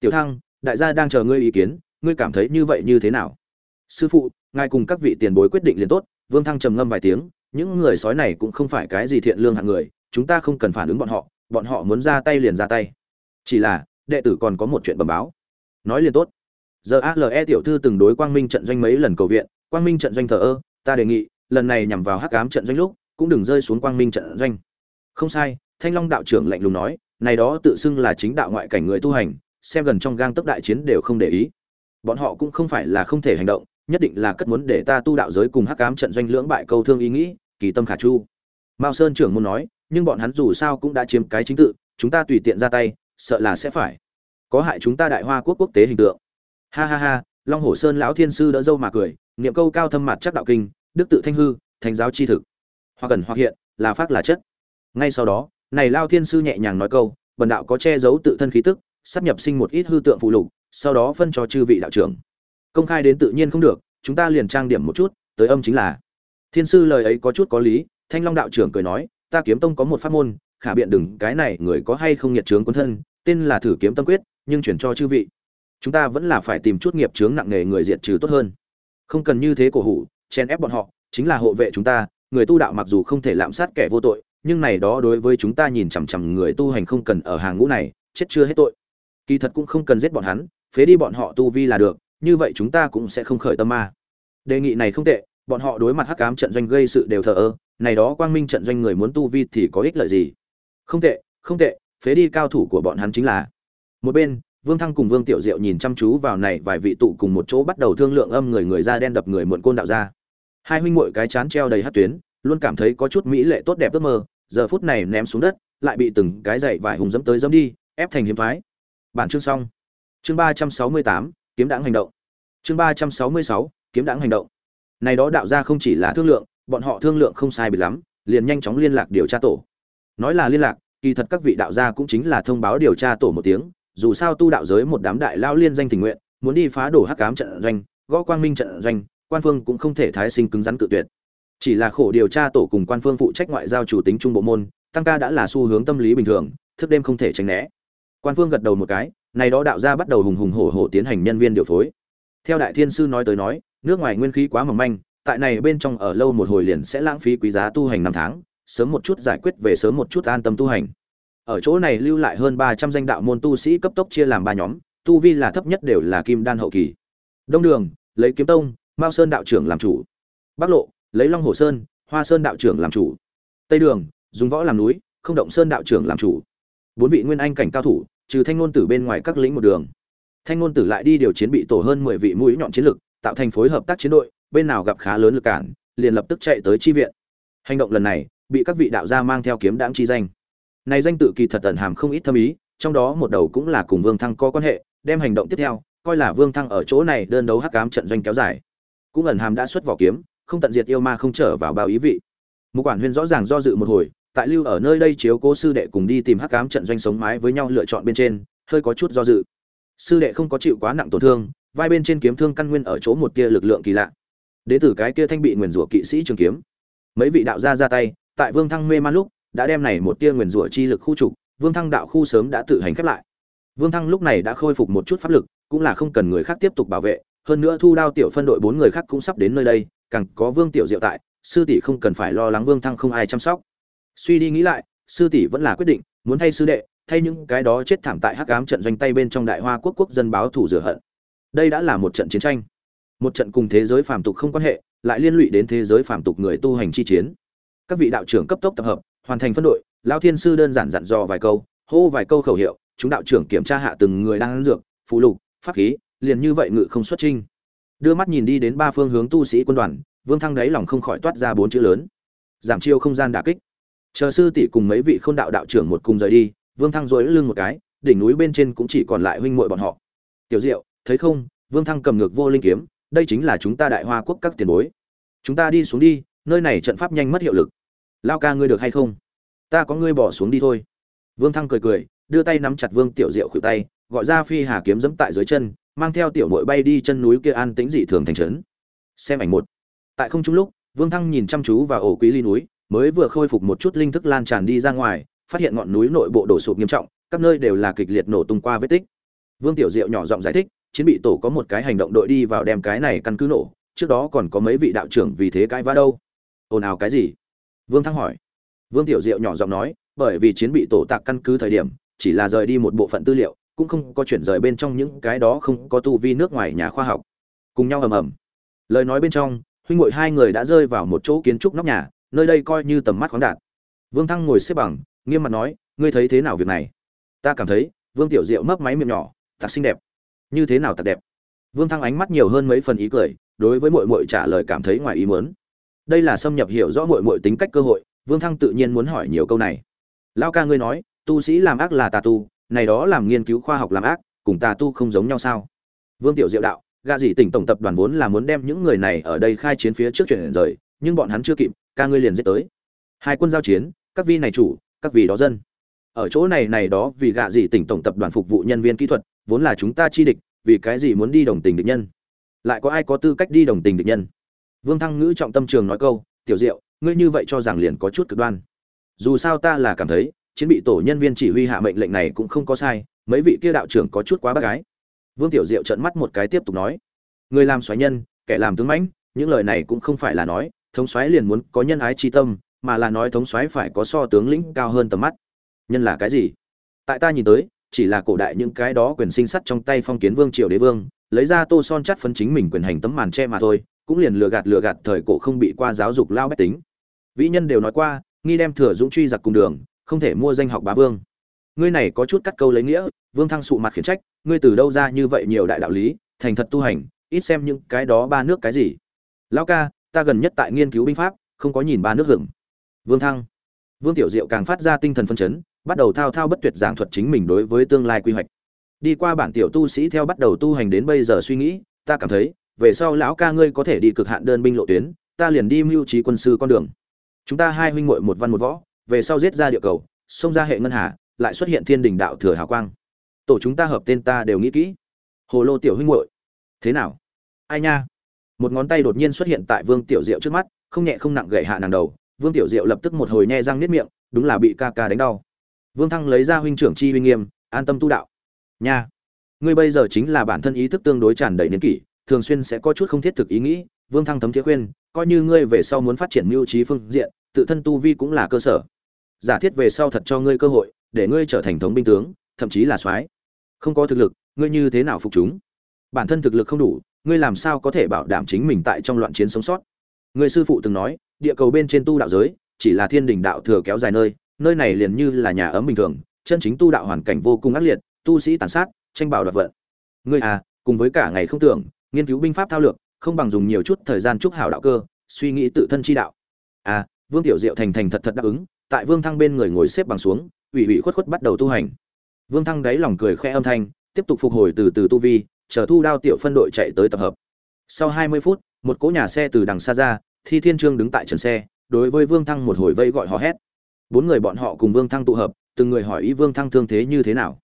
S1: Tiểu thăng đại gia đang chờ ngươi ý kiến, ngươi cảm thấy như vậy như thế nào? Sư phụ, ngài cùng các vị tiền bối quyết định liền tốt, vương thăng trầm ngâm vài tiếng, những người sói này cũng không phải cái gì thiện lương hạng người, chúng ta không cần phản ứng bọn họ bọn họ muốn ra tay liền ra tay. Chỉ là, đệ tử còn có một chuyện bẩm báo. Nói liền tốt. Giờ ale tiểu thư từng đối quang minh trận doanh mấy lần cầu viện, quang minh trận doanh thờ ơ, ta đề nghị, lần này nhằm vào hắc ám trận doanh lúc, cũng đừng rơi xuống quang minh trận doanh. Không sai, thanh long đạo trưởng lạnh lùng nói, này đó tự xưng là chính đạo ngoại cảnh người tu hành xem gần trong gang tấc đại chiến đều không để ý. Bọn họ cũng không phải là không thể hành động, nhất định là cất muốn để ta tu đạo giới cùng hắc ám trận doanh lưỡng bại câu thương ý nghĩ, kỳ tâm khả chu. Mao sơn trưởng muốn nói, nhưng bọn hắn dù sao cũng đã chiếm cái chính tự, chúng ta tùy tiện ra tay, sợ là sẽ phải. Có hại chúng ta đại hoa quốc quốc tế hình tượng. Ha ha ha, long hồ sơn lão thiên sư đỡ dâu mà cười, niệm câu cao thâm mặt chắc đạo kinh, đức tự thanh hư, thành giáo chi thực. Hoặc cần hoặc hiện, là phát là chất. Ngay sau đó, này lao thiên sư nhẹ nhàng nói câu, bần đạo có che giấu tự thân khí tức sắp nhập sinh một ít hư tượng phụ lục, sau đó phân cho chư vị đạo trưởng. Công khai đến tự nhiên không được, chúng ta liền trang điểm một chút, tới âm chính là. Thiên sư lời ấy có chút có lý, thanh long đạo trưởng cười nói, ta kiếm tông có một pháp môn, khả biện đừng, cái này người có hay không nhiệt trướng quân thân, tên là thử kiếm tâm quyết, nhưng chuyển cho chư vị. Chúng ta vẫn là phải tìm chút nghiệp chướng nặng nề người diệt trừ tốt hơn. Không cần như thế cổ hủ chen ép bọn họ, chính là hộ vệ chúng ta, người tu đạo mặc dù không thể lạm sát kẻ vô tội, nhưng này đó đối với chúng ta nhìn chằm chằm người tu hành không cần ở hàng ngũ này, chết chưa hết tội kỳ thật cũng không cần giết bọn hắn, phế đi bọn họ tu vi là được, như vậy chúng ta cũng sẽ không khởi tâm ma. Đề nghị này không tệ, bọn họ đối mặt hắc ám trận doanh gây sự đều thờ ơ, này đó quang minh trận doanh người muốn tu vi thì có ích lợi gì? Không tệ không tệ, phế đi cao thủ của bọn hắn chính là. Một bên, vương thăng cùng vương tiểu diệu nhìn chăm chú vào này vài vị tụ cùng một chỗ bắt đầu thương lượng âm người người da đen đập người muộn côn đạo ra. Hai huynh muội cái chán treo đầy hát tuyến, luôn cảm thấy có chút mỹ lệ tốt đẹp ước mơ, giờ phút này ném xuống đất, lại bị từng cái dậy vải hùng dẫm tới dẫm đi, ép thành hiếm thoái bản chương xong. Chương ba trăm sáu mươi tám, kiếm đãng hành động. Chương ba trăm sáu mươi sáu, kiếm đãng hành động. Này đó đạo ra không chỉ là thương lượng, bọn họ thương lượng không sai biệt lắm, liền nhanh chóng liên lạc điều tra tổ. Nói là liên lạc, kỳ thật các vị đạo gia cũng chính là thông báo điều tra tổ một tiếng, dù sao tu đạo giới một đám đại lao liên danh tình nguyện, muốn đi phá đổ hắc cám trận doanh, gõ quang minh trận doanh, quan phương cũng không thể thái sinh cứng rắn cự tuyệt. Chỉ là khổ điều tra tổ cùng quan phương phụ trách ngoại giao chủ tính trung bộ môn, tăng ca đã là xu hướng tâm lý bình thường, thức đêm không thể tránh né quan phương gật đầu một cái, này đó đạo gia bắt đầu hùng hùng hổ hổ tiến hành nhân viên điều phối. Theo đại thiên sư nói tới nói, nước ngoài nguyên khí quá mỏng manh, tại này bên trong ở lâu một hồi liền sẽ lãng phí quý giá tu hành năm tháng, sớm một chút giải quyết về sớm một chút an tâm tu hành. Ở chỗ này lưu lại hơn ba trăm danh đạo môn tu sĩ cấp tốc chia làm ba nhóm, tu vi là thấp nhất đều là kim đan hậu kỳ. Đông đường, lấy kiếm tông, mao sơn đạo trưởng làm chủ. Bắc lộ, lấy long hồ sơn, hoa sơn đạo trưởng làm chủ. Tây đường, dùng võ làm núi, không động sơn đạo trưởng làm chủ bốn vị nguyên anh cảnh cao thủ, trừ thanh ngôn tử bên ngoài các lĩnh một đường. Thanh ngôn tử lại đi điều chiến bị tổ hơn mười vị mũi nhọn chiến lực, tạo thành phối hợp tác chiến đội, bên nào gặp khá lớn lực cản, liền lập tức chạy tới chi viện. Hành động lần này, bị các vị đạo gia mang theo kiếm đãng chi danh. Này danh tự kỳ thật tận hàm không ít thâm ý, trong đó một đầu cũng là cùng vương thăng có quan hệ, đem hành động tiếp theo, coi là vương thăng ở chỗ này đơn đấu hắc cám trận doanh kéo dài. Cũng ẩn hàm đã xuất vỏ kiếm, không tận diệt yêu ma không trở vào bao ý vị. Một quản huyên rõ ràng do dự một hồi tại lưu ở nơi đây chiếu cố sư đệ cùng đi tìm hắc ám trận doanh sống mái với nhau lựa chọn bên trên, hơi có chút do dự. Sư đệ không có chịu quá nặng tổn thương, vai bên trên kiếm thương căn nguyên ở chỗ một tia lực lượng kỳ lạ. Đế tử cái kia thanh bị nguyền rủa kỵ sĩ trường kiếm. Mấy vị đạo gia ra tay, tại vương thăng mê man lúc, đã đem này một tia nguyền rủa chi lực khu trục, vương thăng đạo khu sớm đã tự hành khép lại. Vương thăng lúc này đã khôi phục một chút pháp lực, cũng là không cần người khác tiếp tục bảo vệ, hơn nữa thu đao tiểu phân đội bốn người khác cũng sắp đến nơi đây, càng có vương tiểu diệu tại, sư tỷ không cần phải lo lắng vương thăng không ai chăm sóc suy đi nghĩ lại, sư tỷ vẫn là quyết định, muốn thay sư đệ, thay những cái đó chết thảm tại hắc ám trận doanh tay bên trong đại hoa quốc quốc dân báo thủ rửa hận. Đây đã là một trận chiến tranh. Một trận cùng thế giới phàm tục không quan hệ, lại liên lụy đến thế giới phàm tục người tu hành chi chiến. Các vị đạo trưởng cấp tốc tập hợp, hoàn thành phân đội, lão thiên sư đơn giản dặn dò vài câu, hô vài câu khẩu hiệu, chúng đạo trưởng kiểm tra hạ từng người đang ăn dược phụ lục, pháp khí, liền như vậy ngự không xuất trinh đưa mắt nhìn đi đến ba phương hướng tu sĩ quân đoàn, vương thăng đáy lòng không khỏi toát ra bốn chữ lớn. Giảm chiêu không gian đả kích chờ sư tỷ cùng mấy vị khôn đạo đạo trưởng một cùng rời đi, vương thăng dối lưng một cái, đỉnh núi bên trên cũng chỉ còn lại huynh muội bọn họ. Tiểu diệu, thấy không? Vương thăng cầm ngược vô linh kiếm, đây chính là chúng ta đại hoa quốc các tiền bối. Chúng ta đi xuống đi, nơi này trận pháp nhanh mất hiệu lực. Lao ca ngươi được hay không? Ta có ngươi bỏ xuống đi thôi. Vương thăng cười cười, đưa tay nắm chặt vương tiểu diệu khuỷu tay, gọi ra phi hà kiếm dẫm tại dưới chân, mang theo tiểu muội bay đi chân núi kia an tĩnh dị thường thành trấn. Xem ảnh một. Tại không trung lúc, vương thăng nhìn chăm chú vào ổ quý ly núi mới vừa khôi phục một chút linh thức lan tràn đi ra ngoài, phát hiện ngọn núi nội bộ đổ sụp nghiêm trọng, các nơi đều là kịch liệt nổ tung qua vết tích. Vương tiểu diệu nhỏ giọng giải thích, chiến bị tổ có một cái hành động đội đi vào đem cái này căn cứ nổ, trước đó còn có mấy vị đạo trưởng vì thế cãi vã đâu. Ồn ào cái gì? Vương thăng hỏi. Vương tiểu diệu nhỏ giọng nói, bởi vì chiến bị tổ tạc căn cứ thời điểm, chỉ là rời đi một bộ phận tư liệu, cũng không có chuyển rời bên trong những cái đó không có tu vi nước ngoài nhà khoa học. Cùng nhau ầm ầm. Lời nói bên trong, huynh ngội hai người đã rơi vào một chỗ kiến trúc nóc nhà nơi đây coi như tầm mắt khoáng đạt. Vương thăng ngồi xếp bằng, nghiêm mặt nói, ngươi thấy thế nào việc này? Ta cảm thấy, vương tiểu diệu mấp máy miệng nhỏ, thật xinh đẹp. Như thế nào thật đẹp? Vương thăng ánh mắt nhiều hơn mấy phần ý cười, đối với mội mội trả lời cảm thấy ngoài ý muốn. Đây là xâm nhập hiểu rõ mội mội tính cách cơ hội, vương thăng tự nhiên muốn hỏi nhiều câu này. Lao ca ngươi nói, tu sĩ làm ác là tà tu, này đó làm nghiên cứu khoa học làm ác, cùng tà tu không giống nhau sao? Vương tiểu diệu đạo gã gì tỉnh tổng tập đoàn vốn là muốn đem những người này ở đây khai chiến phía trước chuyển rời, nhưng bọn hắn chưa kịp ca ngươi liền giết tới. Hai quân giao chiến, các vi này chủ, các vị đó dân. Ở chỗ này này đó, vì gạ gì tỉnh tổng tập đoàn phục vụ nhân viên kỹ thuật, vốn là chúng ta chi địch, vì cái gì muốn đi đồng tình địch nhân? Lại có ai có tư cách đi đồng tình địch nhân? Vương thăng ngữ trọng tâm trường nói câu, tiểu diệu, ngươi như vậy cho rằng liền có chút cực đoan. Dù sao ta là cảm thấy, chiến bị tổ nhân viên chỉ huy hạ mệnh lệnh này cũng không có sai, mấy vị kia đạo trưởng có chút quá bác gái. Vương tiểu diệu trợn mắt một cái tiếp tục nói, người làm xoáy nhân, kẻ làm tướng mãnh, những lời này cũng không phải là nói thống soái liền muốn có nhân ái chi tâm, mà là nói thống soái phải có so tướng lĩnh cao hơn tầm mắt. Nhân là cái gì? Tại ta nhìn tới, chỉ là cổ đại những cái đó quyền sinh sắt trong tay phong kiến vương triều đế vương, lấy ra tô son chắt phấn chính mình quyền hành tấm màn che mà thôi, cũng liền lừa gạt lừa gạt thời cổ không bị qua giáo dục lao bách tính. Vĩ nhân đều nói qua, nghi đem thừa dũng truy giặc cùng đường, không thể mua danh học bá vương. Ngươi này có chút cắt câu lấy nghĩa, vương thăng sụ mặt khiển trách, ngươi từ đâu ra như vậy nhiều đại đạo lý, thành thật tu hành, ít xem những cái đó ba nước cái gì. Lão ca ta gần nhất tại nghiên cứu binh pháp, không có nhìn ba nước hưởng. Vương thăng. Vương tiểu diệu càng phát ra tinh thần phân chấn, bắt đầu thao thao bất tuyệt giảng thuật chính mình đối với tương lai quy hoạch. Đi qua bản tiểu tu sĩ theo bắt đầu tu hành đến bây giờ suy nghĩ, ta cảm thấy, về sau lão ca ngươi có thể đi cực hạn đơn binh lộ tuyến, ta liền đi mưu trí quân sư con đường. Chúng ta hai huynh muội một văn một võ, về sau giết ra địa cầu, xông ra hệ ngân hà, lại xuất hiện thiên đình đạo thừa hào quang. Tổ chúng ta hợp tên ta đều nghĩ kỹ. Hồ lô tiểu huynh muội, thế nào? Ai nha? Một ngón tay đột nhiên xuất hiện tại vương tiểu diệu trước mắt, không nhẹ không nặng gậy hạ nàng đầu. Vương tiểu diệu lập tức một hồi nhe răng nếp miệng, đúng là bị ca ca đánh đau. Vương thăng lấy ra huynh trưởng chi uy nghiêm, an tâm tu đạo. Nha, ngươi bây giờ chính là bản thân ý thức tương đối tràn đầy niên kỷ, thường xuyên sẽ có chút không thiết thực ý nghĩ. Vương thăng thấm thiết khuyên, coi như ngươi về sau muốn phát triển mưu trí phương diện, tự thân tu vi cũng là cơ sở. Giả thiết về sau thật cho ngươi cơ hội, để ngươi trở thành thống binh tướng, thậm chí là soái. Không có thực lực, ngươi như thế nào phục chúng? Bản thân thực lực không đủ ngươi làm sao có thể bảo đảm chính mình tại trong loạn chiến sống sót? Người sư phụ từng nói, địa cầu bên trên tu đạo giới, chỉ là thiên đình đạo thừa kéo dài nơi nơi này liền như là nhà ấm bình thường, chân chính tu đạo hoàn cảnh vô cùng ác liệt, tu sĩ tàn sát, tranh bảo đoạt vận. Ngươi à cùng với cả ngày không tưởng, nghiên cứu binh pháp thao lược, không bằng dùng nhiều chút thời gian chúc hảo đạo cơ, suy nghĩ tự thân chi đạo. À vương tiểu diệu thành thành thật thật đáp ứng, tại vương thăng bên người ngồi xếp bằng xuống, ủy ủy khuất khuất bắt đầu tu hành. Vương thăng đáy lòng cười khẽ âm thanh, tiếp tục phục hồi từ từ tu vi chờ thu đao tiểu phân đội chạy tới tập hợp. Sau hai mươi phút, một cỗ nhà xe từ đằng xa ra, thi thiên trương đứng tại trần xe, đối với vương thăng một hồi vây gọi hò hét. Bốn người bọn họ cùng vương thăng tụ hợp, từng người hỏi ý vương thăng thương thế như thế nào.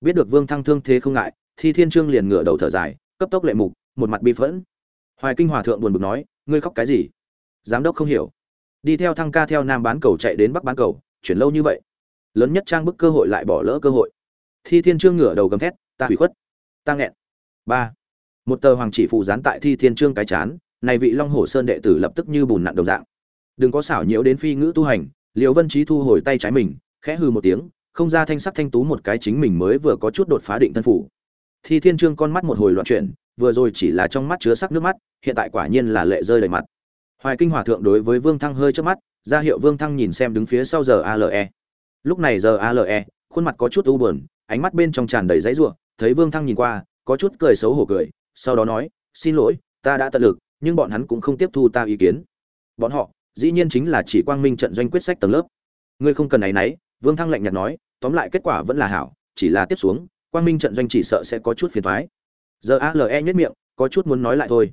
S1: Biết được vương thăng thương thế không ngại, thi thiên trương liền ngửa đầu thở dài, cấp tốc lệ mục, một mặt bi phẫn. Hoài kinh hòa thượng buồn bực nói, ngươi khóc cái gì? Giám đốc không hiểu. Đi theo thăng ca theo nam bán cầu chạy đến bắc bán cầu, chuyển lâu như vậy. Lớn nhất trang bức cơ hội lại bỏ lỡ cơ hội. Thi thiên trương ngửa đầu gầm thét, ta hủy khuất, ta nghẹn ba. Một tờ hoàng chỉ phụ dán tại thi thiên trương cái chán, này vị long hổ sơn đệ tử lập tức như bùn nặn đồng dạng. Đừng có xảo nhiễu đến phi ngữ tu hành liều vân trí thu hồi tay trái mình, khẽ hư một tiếng, không ra thanh sắc thanh tú một cái chính mình mới vừa có chút đột phá định thân phủ thi thiên trương con mắt một hồi loạn chuyển, vừa rồi chỉ là trong mắt chứa sắc nước mắt, hiện tại quả nhiên là lệ rơi đầy mặt. Hoài kinh hòa thượng đối với vương thăng hơi trước mắt, ra hiệu vương thăng nhìn xem đứng phía sau giờ ale lúc này giờ ale khuôn mặt có chút u buồn, ánh mắt bên trong tràn đầy giấy ruộng thấy vương thăng nhìn qua có chút cười xấu hổ cười, sau đó nói, xin lỗi, ta đã tận lực, nhưng bọn hắn cũng không tiếp thu ta ý kiến. Bọn họ, dĩ nhiên chính là chỉ quang minh trận doanh quyết sách tầng lớp. Ngươi không cần áy náy, vương thăng lạnh nhạt nói, tóm lại kết quả vẫn là hảo, chỉ là tiếp xuống, quang minh trận doanh chỉ sợ sẽ có chút phiền thoái giờ ale nhất miệng, có chút muốn nói lại thôi.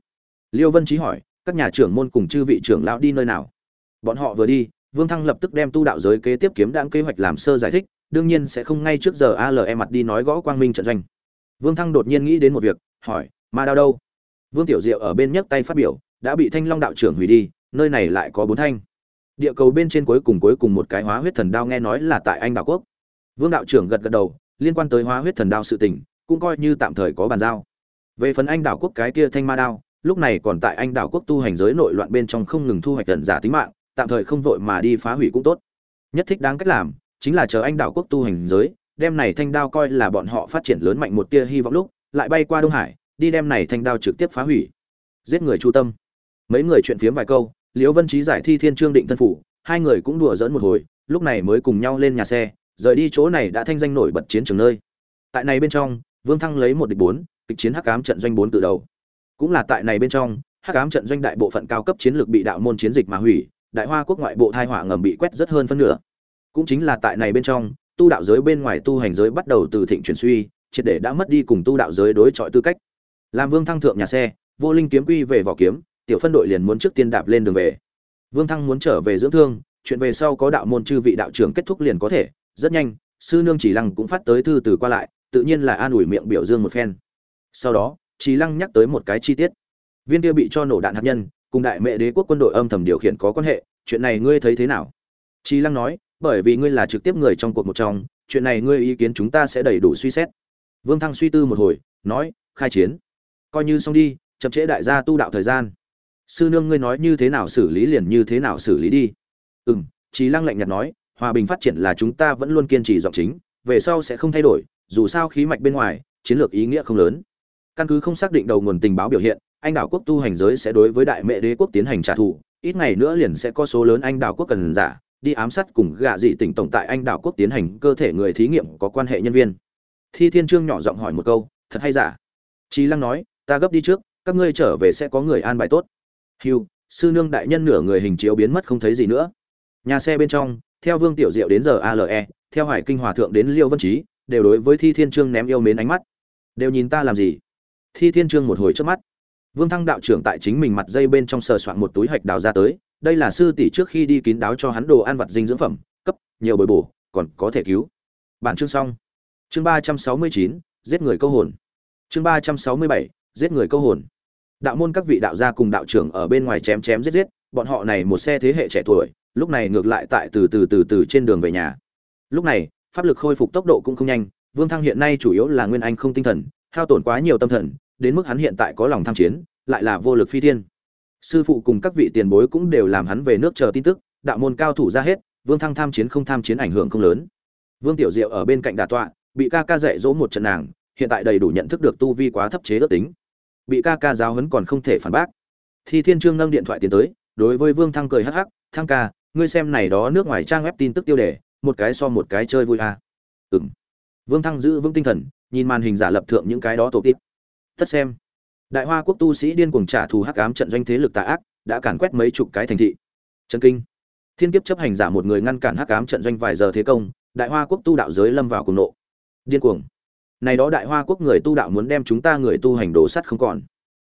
S1: Liêu vân trí hỏi, các nhà trưởng môn cùng chư vị trưởng lão đi nơi nào? Bọn họ vừa đi, vương thăng lập tức đem tu đạo giới kế tiếp kiếm đáng kế hoạch làm sơ giải thích, đương nhiên sẽ không ngay trước giờ ale mặt đi nói gõ quang minh trận doanh vương thăng đột nhiên nghĩ đến một việc, hỏi, ma đao đâu? Vương tiểu diệu ở bên nhấc tay phát biểu, đã bị thanh long đạo trưởng hủy đi, nơi này lại có bốn thanh. Địa cầu bên trên cuối cùng cuối cùng một cái hóa huyết thần đao nghe nói là tại anh Đảo quốc. Vương đạo trưởng gật gật đầu, liên quan tới hóa huyết thần đao sự tình, cũng coi như tạm thời có bàn giao. Về phần anh đảo quốc cái kia thanh ma đao, lúc này còn tại anh đảo quốc tu hành giới nội loạn bên trong không ngừng thu hoạch tận giả tính mạng, tạm thời không vội mà đi phá hủy cũng tốt. Nhất thích đáng cách làm, chính là chờ anh đảo quốc tu hành giới đem này thanh đao coi là bọn họ phát triển lớn mạnh một tia hy vọng lúc, lại bay qua đông hải, đi đem này thanh đao trực tiếp phá hủy. Giết người chu tâm. Mấy người chuyện phiếm vài câu, liễu vân Chí giải thi thiên trương định thân phủ, hai người cũng đùa giỡn một hồi, lúc này mới cùng nhau lên nhà xe, rời đi chỗ này đã thanh danh nổi bật chiến trường nơi. Tại này bên trong, vương thăng lấy một địch bốn, kịch chiến hắc ám trận doanh bốn từ đầu. Cũng là tại này bên trong, hắc ám trận doanh đại bộ phận cao cấp chiến lược bị đạo môn chiến dịch mà hủy, đại hoa quốc ngoại bộ thai hỏa ngầm bị quét rất hơn phân nửa. Cũng chính là tại này bên trong tu đạo giới bên ngoài tu hành giới bắt đầu từ thịnh chuyển suy, triệt để đã mất đi cùng tu đạo giới đối chọi tư cách. Làm vương thăng thượng nhà xe, vô linh kiếm quy về vỏ kiếm, tiểu phân đội liền muốn trước tiên đạp lên đường về. Vương thăng muốn trở về dưỡng thương, chuyện về sau có đạo môn chư vị đạo trưởng kết thúc liền có thể, rất nhanh, sư nương chỉ lăng cũng phát tới thư từ qua lại, tự nhiên là an ủi miệng biểu dương một phen. Sau đó, chỉ lăng nhắc tới một cái chi tiết. Viên kia bị cho nổ đạn hạt nhân, cùng đại mẹ đế quốc quân đội âm thầm điều khiển có quan hệ, chuyện này ngươi thấy thế nào? Chỉ lăng nói bởi vì ngươi là trực tiếp người trong cuộc một trong, chuyện này ngươi ý kiến chúng ta sẽ đầy đủ suy xét. Vương thăng suy tư một hồi, nói, khai chiến. Coi như xong đi, chậm trễ đại gia tu đạo thời gian. Sư nương ngươi nói như thế nào xử lý liền như thế nào xử lý đi. Ừ m trí lăng lạnh nhạt nói, hòa bình phát triển là chúng ta vẫn luôn kiên trì giọng chính, về sau sẽ không thay đổi, dù sao khí mạch bên ngoài, chiến lược ý nghĩa không lớn. Căn cứ không xác định đầu nguồn tình báo biểu hiện, anh đảo quốc tu hành giới sẽ đối với đại mẹ đế quốc tiến hành trả thù, ít ngày nữa liền sẽ có số lớn anh đảo quốc cần giả đi ám sát cùng gạ dị tỉnh tổng tại anh đảo quốc tiến hành cơ thể người thí nghiệm có quan hệ nhân viên. Thi thiên trương nhỏ giọng hỏi một câu, thật hay giả? Trí lăng nói, ta gấp đi trước, các ngươi trở về sẽ có người an bài tốt. Hiu sư nương đại nhân nửa người hình chiếu biến mất không thấy gì nữa. Nhà xe bên trong, theo vương tiểu diệu đến giờ ale theo hải kinh hòa thượng đến liêu vân trí đều đối với thi thiên trương ném yêu mến ánh mắt. Đều nhìn ta làm gì? Thi thiên trương một hồi trước mắt. Vương thăng đạo trưởng tại chính mình mặt dây bên trong sờ soạn một túi hạch đào ra tới đây là sư tỷ trước khi đi kín đáo cho hắn đồ ăn vặt dinh dưỡng phẩm, cấp, nhiều bồi bổ, còn có thể cứu. Bản chương xong. Chương ba trăm sáu mươi chín, giết người câu hồn. Chương ba trăm sáu mươi bảy, giết người câu hồn. Đạo môn các vị đạo gia cùng đạo trưởng ở bên ngoài chém chém giết giết, bọn họ này một xe thế hệ trẻ tuổi, lúc này ngược lại tại từ từ từ từ trên đường về nhà. Lúc này, pháp lực khôi phục tốc độ cũng không nhanh, vương thăng hiện nay chủ yếu là nguyên anh không tinh thần, hao tổn quá nhiều tâm thần, đến mức hắn hiện tại có lòng tham chiến, lại là vô lực phi thiên sư phụ cùng các vị tiền bối cũng đều làm hắn về nước chờ tin tức, đạo môn cao thủ ra hết, vương thăng tham chiến không tham chiến ảnh hưởng không lớn. Vương tiểu diệu ở bên cạnh đà tọa, bị ca ca dạy dỗ một trận nàng, hiện tại đầy đủ nhận thức được tu vi quá thấp chế ước tính. Bị ca ca giáo huấn còn không thể phản bác. Thi thiên trương nâng điện thoại tiến tới, đối với vương thăng cười hắc hắc, thăng ca, ngươi xem này đó nước ngoài trang web tin tức tiêu đề, một cái so một cái chơi vui à. ừm. Vương thăng giữ vững tinh thần, nhìn màn hình giả lập thượng những cái đó tổ tiếp. Tất xem đại hoa quốc tu sĩ điên cuồng trả thù hắc ám trận doanh thế lực tà ác, đã càn quét mấy chục cái thành thị. Trần kinh. Thiên kiếp chấp hành giả một người ngăn cản hắc ám trận doanh vài giờ thế công, đại hoa quốc tu đạo giới lâm vào cùng nộ. Điên cuồng. Này đó đại hoa quốc người tu đạo muốn đem chúng ta người tu hành đổ sắt không còn.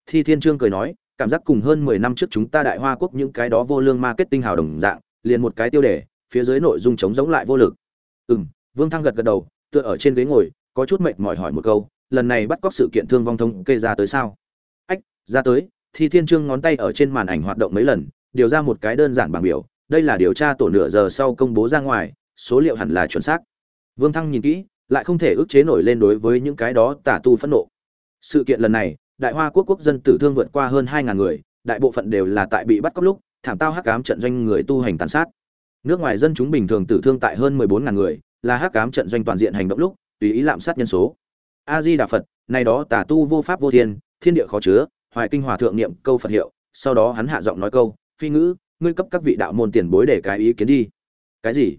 S1: Thi thiên trương cười nói, cảm giác cùng hơn mười năm trước chúng ta đại hoa quốc những cái đó vô lương marketing hào đồng dạng, liền một cái tiêu đề, phía dưới nội dung chống giống lại vô lực. Ừm, vương thăng gật gật đầu, tựa ở trên ghế ngồi, có chút mệt mỏi hỏi một câu, lần này bắt cóc sự kiện thương vong thống kê ra tới sao? Ra tới thì thiên trương ngón tay ở trên màn ảnh hoạt động mấy lần, điều ra một cái đơn giản bảng biểu, đây là điều tra tổ nửa giờ sau công bố ra ngoài, số liệu hẳn là chuẩn xác. Vương thăng nhìn kỹ, lại không thể ức chế nổi lên đối với những cái đó tả tu phẫn nộ. Sự kiện lần này, đại hoa quốc quốc dân tử thương vượt qua hơn hai ngàn người, đại bộ phận đều là tại bị bắt cóc lúc, thảm tao hắc cám trận doanh người tu hành tàn sát. Nước ngoài dân chúng bình thường tử thương tại hơn mười bốn ngàn người, là hắc cám trận doanh toàn diện hành động lúc, tùy ý lạm sát nhân số. A di đà phật, này đó tà tu vô pháp vô thiên thiên địa khó chứa hoài kinh hòa thượng niệm câu phật hiệu, sau đó hắn hạ giọng nói câu, phi ngữ, ngươi cấp các vị đạo môn tiền bối để cái ý kiến đi. Cái gì?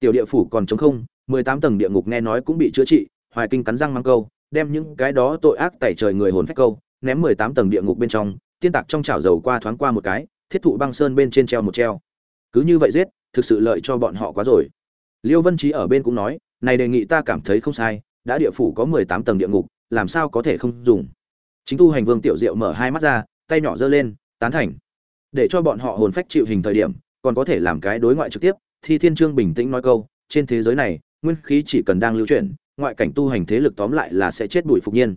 S1: Tiểu địa phủ còn chống không, mười tám tầng địa ngục nghe nói cũng bị chữa trị. Hoài kinh cắn răng mang câu, đem những cái đó tội ác tẩy trời người hồn phách câu, ném mười tám tầng địa ngục bên trong, tiên tạc trong chảo dầu qua thoáng qua một cái, thiết thụ băng sơn bên trên treo một treo. Cứ như vậy giết, thực sự lợi cho bọn họ quá rồi. Liêu vân trí ở bên cũng nói, này đề nghị ta cảm thấy không sai, đã địa phủ có mười tám tầng địa ngục, làm sao có thể không dùng? Chính tu hành vương tiểu diệu mở hai mắt ra, tay nhỏ giơ lên, tán thành. Để cho bọn họ hồn phách chịu hình thời điểm, còn có thể làm cái đối ngoại trực tiếp, thi thiên trương bình tĩnh nói câu, trên thế giới này, nguyên khí chỉ cần đang lưu chuyển, ngoại cảnh tu hành thế lực tóm lại là sẽ chết bụi phục nhiên.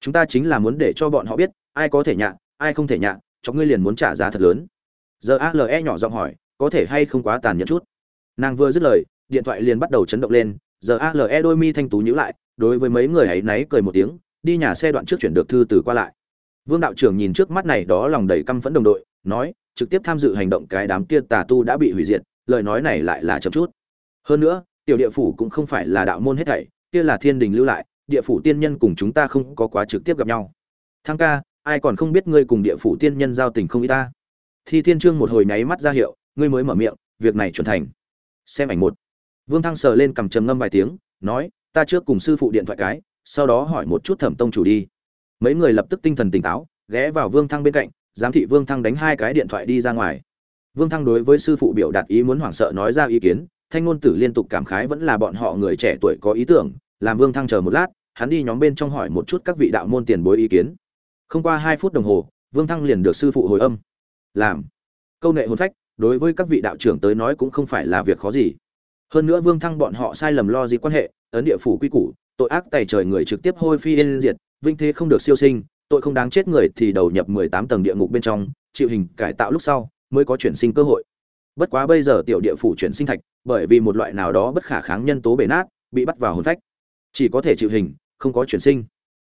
S1: Chúng ta chính là muốn để cho bọn họ biết, ai có thể nhạ, ai không thể nhạ, cho ngươi liền muốn trả giá thật lớn. Giờ ale nhỏ giọng hỏi, có thể hay không quá tàn nhẫn chút? Nàng vừa dứt lời, điện thoại liền bắt đầu chấn động lên giờ ale đôi mi thanh tú nhíu lại, đối với mấy người ấy náy cười một tiếng đi nhà xe đoạn trước chuyển được thư từ qua lại. Vương đạo trưởng nhìn trước mắt này đó lòng đầy căm phẫn đồng đội, nói, trực tiếp tham dự hành động cái đám kia tà tu đã bị hủy diệt, lời nói này lại là chậm chút. Hơn nữa, tiểu địa phủ cũng không phải là đạo môn hết thảy, kia là thiên đình lưu lại, địa phủ tiên nhân cùng chúng ta không có quá trực tiếp gặp nhau. Thăng ca, ai còn không biết ngươi cùng địa phủ tiên nhân giao tình không ít ta? Thi thiên trương một hồi nháy mắt ra hiệu, ngươi mới mở miệng, việc này chuẩn thành. Xem ảnh một. Vương thăng sờ lên cầm trầm ngâm vài tiếng, nói, ta trước cùng sư phụ điện thoại cái sau đó hỏi một chút thẩm tông chủ đi. Mấy người lập tức tinh thần tỉnh táo, ghé vào vương thăng bên cạnh, giám thị vương thăng đánh hai cái điện thoại đi ra ngoài. Vương thăng đối với sư phụ biểu đạt ý muốn hoảng sợ nói ra ý kiến, thanh ngôn tử liên tục cảm khái vẫn là bọn họ người trẻ tuổi có ý tưởng, làm vương thăng chờ một lát, hắn đi nhóm bên trong hỏi một chút các vị đạo môn tiền bối ý kiến. Không qua hai phút đồng hồ, vương thăng liền được sư phụ hồi âm. Làm. Câu nệ hồn phách, đối với các vị đạo trưởng tới nói cũng không phải là việc khó gì. Hơn nữa vương thăng bọn họ sai lầm lo gì quan hệ, ấn địa phủ quy củ tội ác tày trời người trực tiếp hôi phi yên diệt, vinh thế không được siêu sinh, tội không đáng chết người thì đầu nhập mười tám tầng địa ngục bên trong, chịu hình cải tạo lúc sau mới có chuyển sinh cơ hội. Bất quá bây giờ tiểu địa phủ chuyển sinh thạch, bởi vì một loại nào đó bất khả kháng nhân tố bể nát, bị bắt vào hồn phách. Chỉ có thể chịu hình, không có chuyển sinh.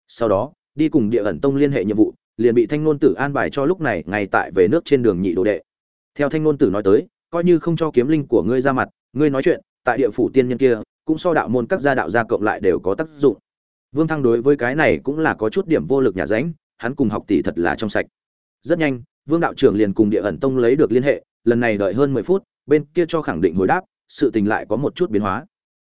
S1: Sau đó, đi cùng địa ẩn tông liên hệ nhiệm vụ, liền bị thanh ngôn tử an bài cho lúc này ngay tại về nước trên đường nhị đồ đệ. Theo thanh ngôn tử nói tới, coi như không cho kiếm linh của ngươi ra mặt, ngươi nói chuyện, tại địa phủ tiên nhân kia cũng so đạo môn các gia đạo gia cộng lại đều có tác dụng. Vương thăng đối với cái này cũng là có chút điểm vô lực nhà ránh, hắn cùng học tỷ thật là trong sạch. Rất nhanh, vương đạo trưởng liền cùng địa ẩn tông lấy được liên hệ, lần này đợi hơn mười phút, bên kia cho khẳng định hồi đáp, sự tình lại có một chút biến hóa.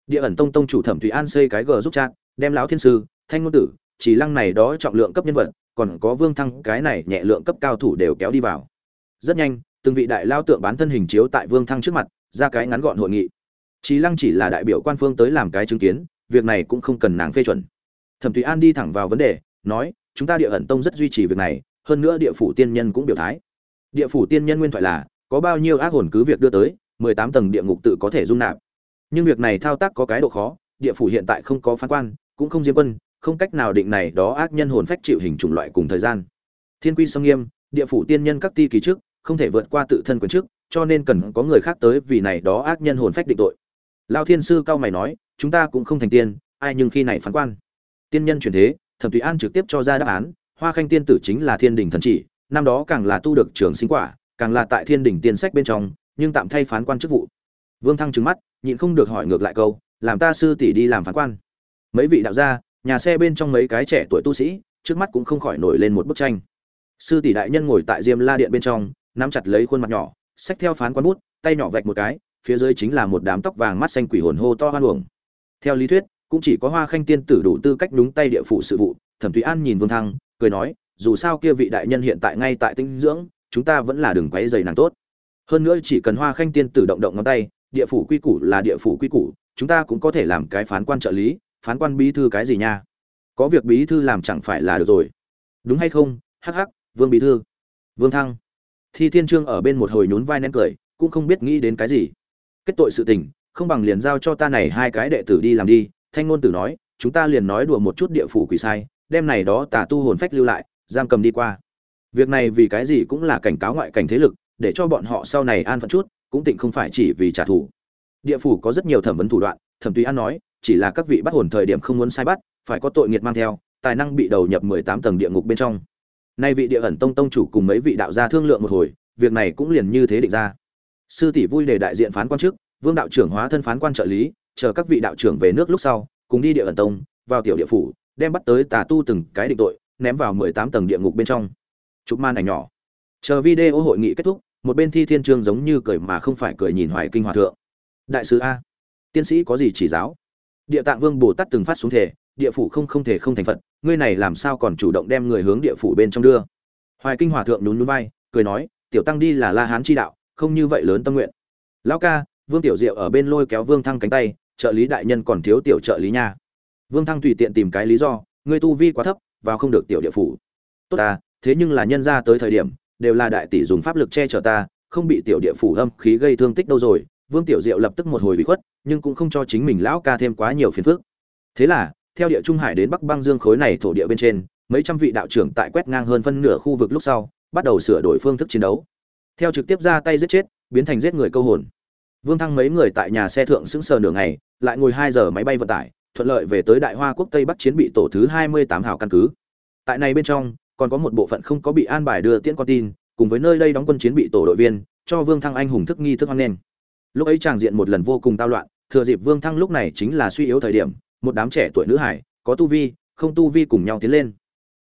S1: Địa ẩn tông tông chủ thẩm thủy an xây cái g giúp trạng đem lão thiên sư, thanh ngôn tử, chỉ lăng này đó trọng lượng cấp nhân vật, còn có vương thăng cái này nhẹ lượng cấp cao thủ đều kéo đi vào. Rất nhanh, từng vị đại lao tượng bán thân hình chiếu tại vương thăng trước mặt, ra cái ngắn gọn hội nghị. Trí Lăng chỉ là đại biểu quan phương tới làm cái chứng kiến, việc này cũng không cần nàng phê chuẩn. Thẩm Tùy An đi thẳng vào vấn đề, nói, chúng ta Địa ẩn tông rất duy trì việc này, hơn nữa địa phủ tiên nhân cũng biểu thái. Địa phủ tiên nhân nguyên thoại là, có bao nhiêu ác hồn cứ việc đưa tới, 18 tầng địa ngục tự có thể dung nạp. Nhưng việc này thao tác có cái độ khó, địa phủ hiện tại không có phán quan, cũng không diêm quân, không cách nào định này đó ác nhân hồn phách chịu hình chủng loại cùng thời gian. Thiên quy sông nghiêm, địa phủ tiên nhân các ti kỳ trước, không thể vượt qua tự thân quyền trước, cho nên cần có người khác tới vì này đó ác nhân hồn phách định tội lao thiên sư cao mày nói, chúng ta cũng không thành tiên, ai nhưng khi này phán quan. Tiên nhân chuyển thế, thẩm tùy an trực tiếp cho ra đáp án, hoa khanh tiên tử chính là thiên đình thần chỉ, năm đó càng là tu được trường sinh quả, càng là tại thiên đình tiên sách bên trong, nhưng tạm thay phán quan chức vụ. Vương thăng trừng mắt, nhịn không được hỏi ngược lại câu, làm ta sư tỷ đi làm phán quan. Mấy vị đạo gia, nhà xe bên trong mấy cái trẻ tuổi tu sĩ, trước mắt cũng không khỏi nổi lên một bức tranh. Sư tỷ đại nhân ngồi tại diêm la điện bên trong, nắm chặt lấy khuôn mặt nhỏ, xách theo phán quan bút, tay nhỏ vạch một cái phía dưới chính là một đám tóc vàng mắt xanh quỷ hồn hô to hoan uổng. Theo lý thuyết, cũng chỉ có Hoa Khanh tiên tử đủ tư cách đúng tay địa phủ sự vụ, Thẩm Thúy An nhìn Vương Thăng, cười nói, dù sao kia vị đại nhân hiện tại ngay tại tinh dưỡng, chúng ta vẫn là đừng quấy rầy nàng tốt. Hơn nữa chỉ cần Hoa Khanh tiên tử động động ngón tay, địa phủ quy củ là địa phủ quy củ, chúng ta cũng có thể làm cái phán quan trợ lý, phán quan bí thư cái gì nha? Có việc bí thư làm chẳng phải là được rồi. Đúng hay không? Hắc hắc, Vương bí thư. Vương Thăng. Thi Thiên Trương ở bên một hồi nhún vai nén cười, cũng không biết nghĩ đến cái gì kết tội sự tình, không bằng liền giao cho ta này hai cái đệ tử đi làm đi. Thanh ngôn tử nói, chúng ta liền nói đùa một chút địa phủ quỷ sai, đem này đó tà tu hồn phách lưu lại, giam cầm đi qua. Việc này vì cái gì cũng là cảnh cáo ngoại cảnh thế lực, để cho bọn họ sau này an phận chút, cũng tịnh không phải chỉ vì trả thù. Địa phủ có rất nhiều thẩm vấn thủ đoạn, thẩm tùy an nói, chỉ là các vị bắt hồn thời điểm không muốn sai bắt, phải có tội nghiệt mang theo, tài năng bị đầu nhập mười tám tầng địa ngục bên trong. Nay vị địa ẩn tông tông chủ cùng mấy vị đạo gia thương lượng một hồi, việc này cũng liền như thế định ra sư tỷ vui để đại diện phán quan trước, vương đạo trưởng hóa thân phán quan trợ lý, chờ các vị đạo trưởng về nước lúc sau, cùng đi địa ẩn tông, vào tiểu địa phủ, đem bắt tới tà tu từng cái định tội, ném vào mười tám tầng địa ngục bên trong. Chụp man ảnh nhỏ. Chờ video hội nghị kết thúc, một bên thi thiên trương giống như cười mà không phải cười nhìn hoài kinh hòa thượng. Đại sứ a. Tiến sĩ có gì chỉ giáo? Địa tạng vương bồ tát từng phát xuống thể, địa phủ không không thể không thành phật, ngươi này làm sao còn chủ động đem người hướng địa phủ bên trong đưa? Hoài kinh hòa thượng nhún nhún vai, cười nói, tiểu tăng đi là la hán chi đạo không như vậy lớn tâm nguyện. Lão ca, vương tiểu diệu ở bên lôi kéo vương thăng cánh tay, trợ lý đại nhân còn thiếu tiểu trợ lý nha. Vương thăng tùy tiện tìm cái lý do, người tu vi quá thấp, vào không được tiểu địa phủ. Tốt ta, thế nhưng là nhân ra tới thời điểm, đều là đại tỷ dùng pháp lực che chở ta, không bị tiểu địa phủ âm khí gây thương tích đâu rồi. Vương tiểu diệu lập tức một hồi bị khuất, nhưng cũng không cho chính mình lão ca thêm quá nhiều phiền phức. Thế là, theo địa trung hải đến bắc băng dương khối này thổ địa bên trên, mấy trăm vị đạo trưởng tại quét ngang hơn phân nửa khu vực lúc sau, bắt đầu sửa đổi phương thức chiến đấu theo trực tiếp ra tay giết chết, biến thành giết người câu hồn. Vương thăng mấy người tại nhà xe thượng sững sờ nửa ngày, lại ngồi hai giờ máy bay vận tải, thuận lợi về tới đại hoa quốc tây bắc chiến bị tổ thứ hai mươi tám hào căn cứ. Tại này bên trong, còn có một bộ phận không có bị an bài đưa tiễn con tin, cùng với nơi đây đóng quân chiến bị tổ đội viên, cho vương thăng anh hùng thức nghi thức hoang lên lúc ấy tràng diện một lần vô cùng tao loạn, thừa dịp vương thăng lúc này chính là suy yếu thời điểm, một đám trẻ tuổi nữ hải, có tu vi, không tu vi cùng nhau tiến lên.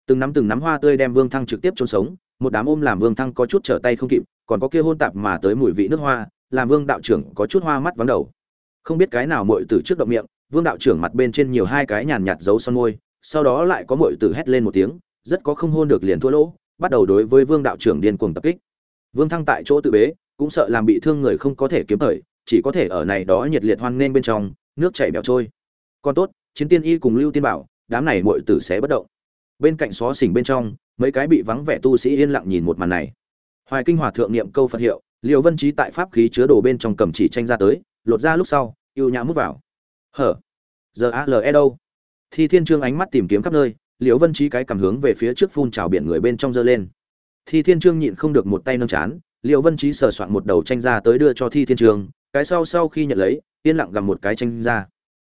S1: Từng nắm từng nắm hoa tươi đem vương thăng trực tiếp chôn sống một đám ôm làm vương thăng có chút trở tay không kịp, còn có kia hôn tạp mà tới mùi vị nước hoa, làm vương đạo trưởng có chút hoa mắt vắng đầu. Không biết cái nào muội từ trước động miệng, vương đạo trưởng mặt bên trên nhiều hai cái nhàn nhạt dấu son môi, sau đó lại có muội tử hét lên một tiếng, rất có không hôn được liền thua lỗ, bắt đầu đối với vương đạo trưởng điên cuồng tập kích. Vương thăng tại chỗ tự bế, cũng sợ làm bị thương người không có thể kiếm thời, chỉ có thể ở này đó nhiệt liệt hoan nghênh bên trong, nước chảy bẹo trôi. Còn tốt, chiến tiên y cùng lưu tiên bảo, đám này muội tử sẽ bất động. Bên cạnh xó xỉnh bên trong mấy cái bị vắng vẻ tu sĩ yên lặng nhìn một màn này. Hoài kinh hòa thượng niệm câu phật hiệu liều vân trí tại pháp khí chứa đồ bên trong cầm chỉ tranh ra tới, lột ra lúc sau yêu nhã mút vào. Hở? Giờ a l e đâu? Thi thiên trương ánh mắt tìm kiếm khắp nơi liều vân trí cái cầm hướng về phía trước phun trào biển người bên trong giơ lên. Thi thiên trương nhịn không được một tay nâng chán liều vân trí sờ soạn một đầu tranh ra tới đưa cho thi thiên trương, cái sau sau khi nhận lấy, yên lặng gầm một cái tranh ra.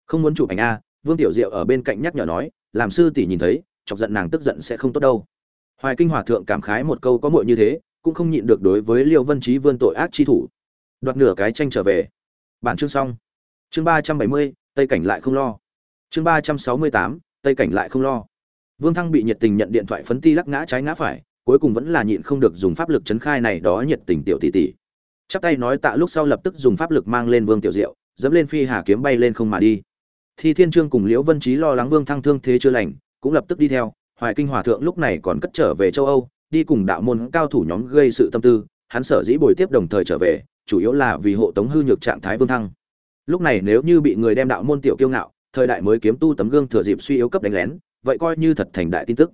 S1: Không muốn chụp ảnh a, vương tiểu diệu ở bên cạnh nhắc nhở nói, làm sư tỷ nhìn thấy, chọc giận nàng tức giận sẽ không tốt đâu hoài kinh hòa thượng cảm khái một câu có muội như thế, cũng không nhịn được đối với liêu vân trí vươn tội ác chi thủ. Đoạt nửa cái tranh trở về. Bản chương xong. Chương ba trăm bảy mươi, tây cảnh lại không lo. Chương ba trăm sáu mươi tám, tây cảnh lại không lo. Vương thăng bị nhiệt tình nhận điện thoại phấn ti lắc ngã trái ngã phải, cuối cùng vẫn là nhịn không được dùng pháp lực chấn khai này đó nhiệt tình tiểu tỷ tỷ. Chắp tay nói tạ lúc sau lập tức dùng pháp lực mang lên vương tiểu diệu, dẫm lên phi hà kiếm bay lên không mà đi. Thi thiên trương cùng liễu vân trí lo lắng vương thăng thương thế chưa lành, cũng lập tức đi theo hoài kinh hòa thượng lúc này còn cất trở về châu âu, đi cùng đạo môn cao thủ nhóm gây sự tâm tư, hắn sở dĩ bồi tiếp đồng thời trở về, chủ yếu là vì hộ tống hư nhược trạng thái vương thăng. Lúc này nếu như bị người đem đạo môn tiểu kiêu ngạo, thời đại mới kiếm tu tấm gương thừa dịp suy yếu cấp đánh lén, vậy coi như thật thành đại tin tức.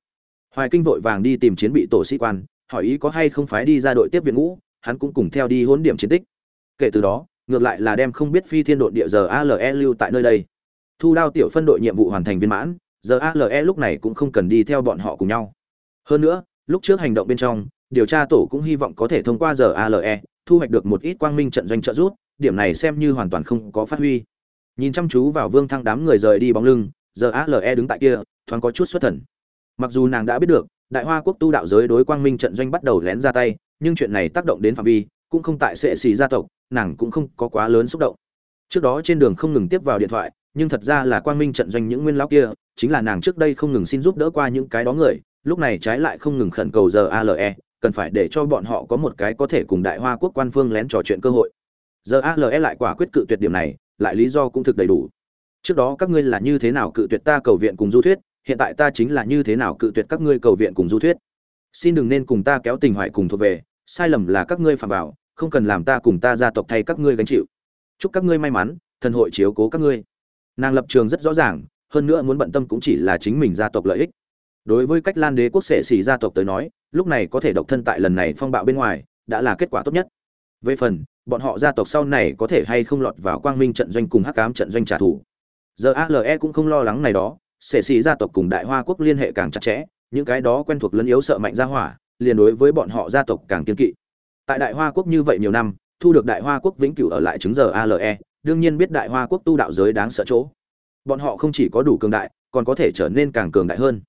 S1: Hoài kinh vội vàng đi tìm chiến bị tổ sĩ quan, hỏi ý có hay không phái đi ra đội tiếp viện ngũ, hắn cũng cùng theo đi hỗn điểm chiến tích. Kể từ đó, ngược lại là đem không biết phi thiên độn địa giờ ale lưu tại nơi đây. Thu đao tiểu phân đội nhiệm vụ hoàn thành viên mãn giờ ale lúc này cũng không cần đi theo bọn họ cùng nhau. Hơn nữa, lúc trước hành động bên trong, điều tra tổ cũng hy vọng có thể thông qua giờ ale thu hoạch được một ít quang minh trận doanh trợ rút điểm này xem như hoàn toàn không có phát huy. Nhìn chăm chú vào vương thăng đám người rời đi bóng lưng, giờ ale đứng tại kia, thoáng có chút xuất thần. Mặc dù nàng đã biết được, đại hoa quốc tu đạo giới đối quang minh trận doanh bắt đầu lén ra tay, nhưng chuyện này tác động đến phạm vi, cũng không tại sệ xì gia tộc, nàng cũng không có quá lớn xúc động. Trước đó trên đường không ngừng tiếp vào điện thoại, nhưng thật ra là quang minh trận doanh những nguyên lão kia chính là nàng trước đây không ngừng xin giúp đỡ qua những cái đó người, lúc này trái lại không ngừng khẩn cầu giờ ale cần phải để cho bọn họ có một cái có thể cùng đại hoa quốc quan phương lén trò chuyện cơ hội. Giờ ale lại quả quyết cự tuyệt điểm này, lại lý do cũng thực đầy đủ. Trước đó các ngươi là như thế nào cự tuyệt ta cầu viện cùng du thuyết, hiện tại ta chính là như thế nào cự tuyệt các ngươi cầu viện cùng du thuyết. Xin đừng nên cùng ta kéo tình hoại cùng thuộc về, sai lầm là các ngươi phạm vào, không cần làm ta cùng ta gia tộc thay các ngươi gánh chịu. Chúc các ngươi may mắn, thần hội chiếu cố các ngươi. Nàng lập trường rất rõ ràng hơn nữa muốn bận tâm cũng chỉ là chính mình gia tộc lợi ích. Đối với cách lan đế quốc sệ xỉ gia tộc tới nói, lúc này có thể độc thân tại lần này phong bạo bên ngoài, đã là kết quả tốt nhất. Về phần, bọn họ gia tộc sau này có thể hay không lọt vào quang minh trận doanh cùng hắc cám trận doanh trả thù. Giờ ale cũng không lo lắng này đó sệ xỉ gia tộc cùng đại hoa quốc liên hệ càng chặt chẽ, những cái đó quen thuộc lẫn yếu sợ mạnh gia hỏa, liền đối với bọn họ gia tộc càng kiên kỵ. Tại đại hoa quốc như vậy nhiều năm, thu được đại hoa quốc vĩnh cửu ở lại chứng giờ ale đương nhiên biết đại hoa quốc tu đạo giới đáng sợ chỗ bọn họ không chỉ có đủ cường đại, còn có thể trở nên càng cường đại hơn.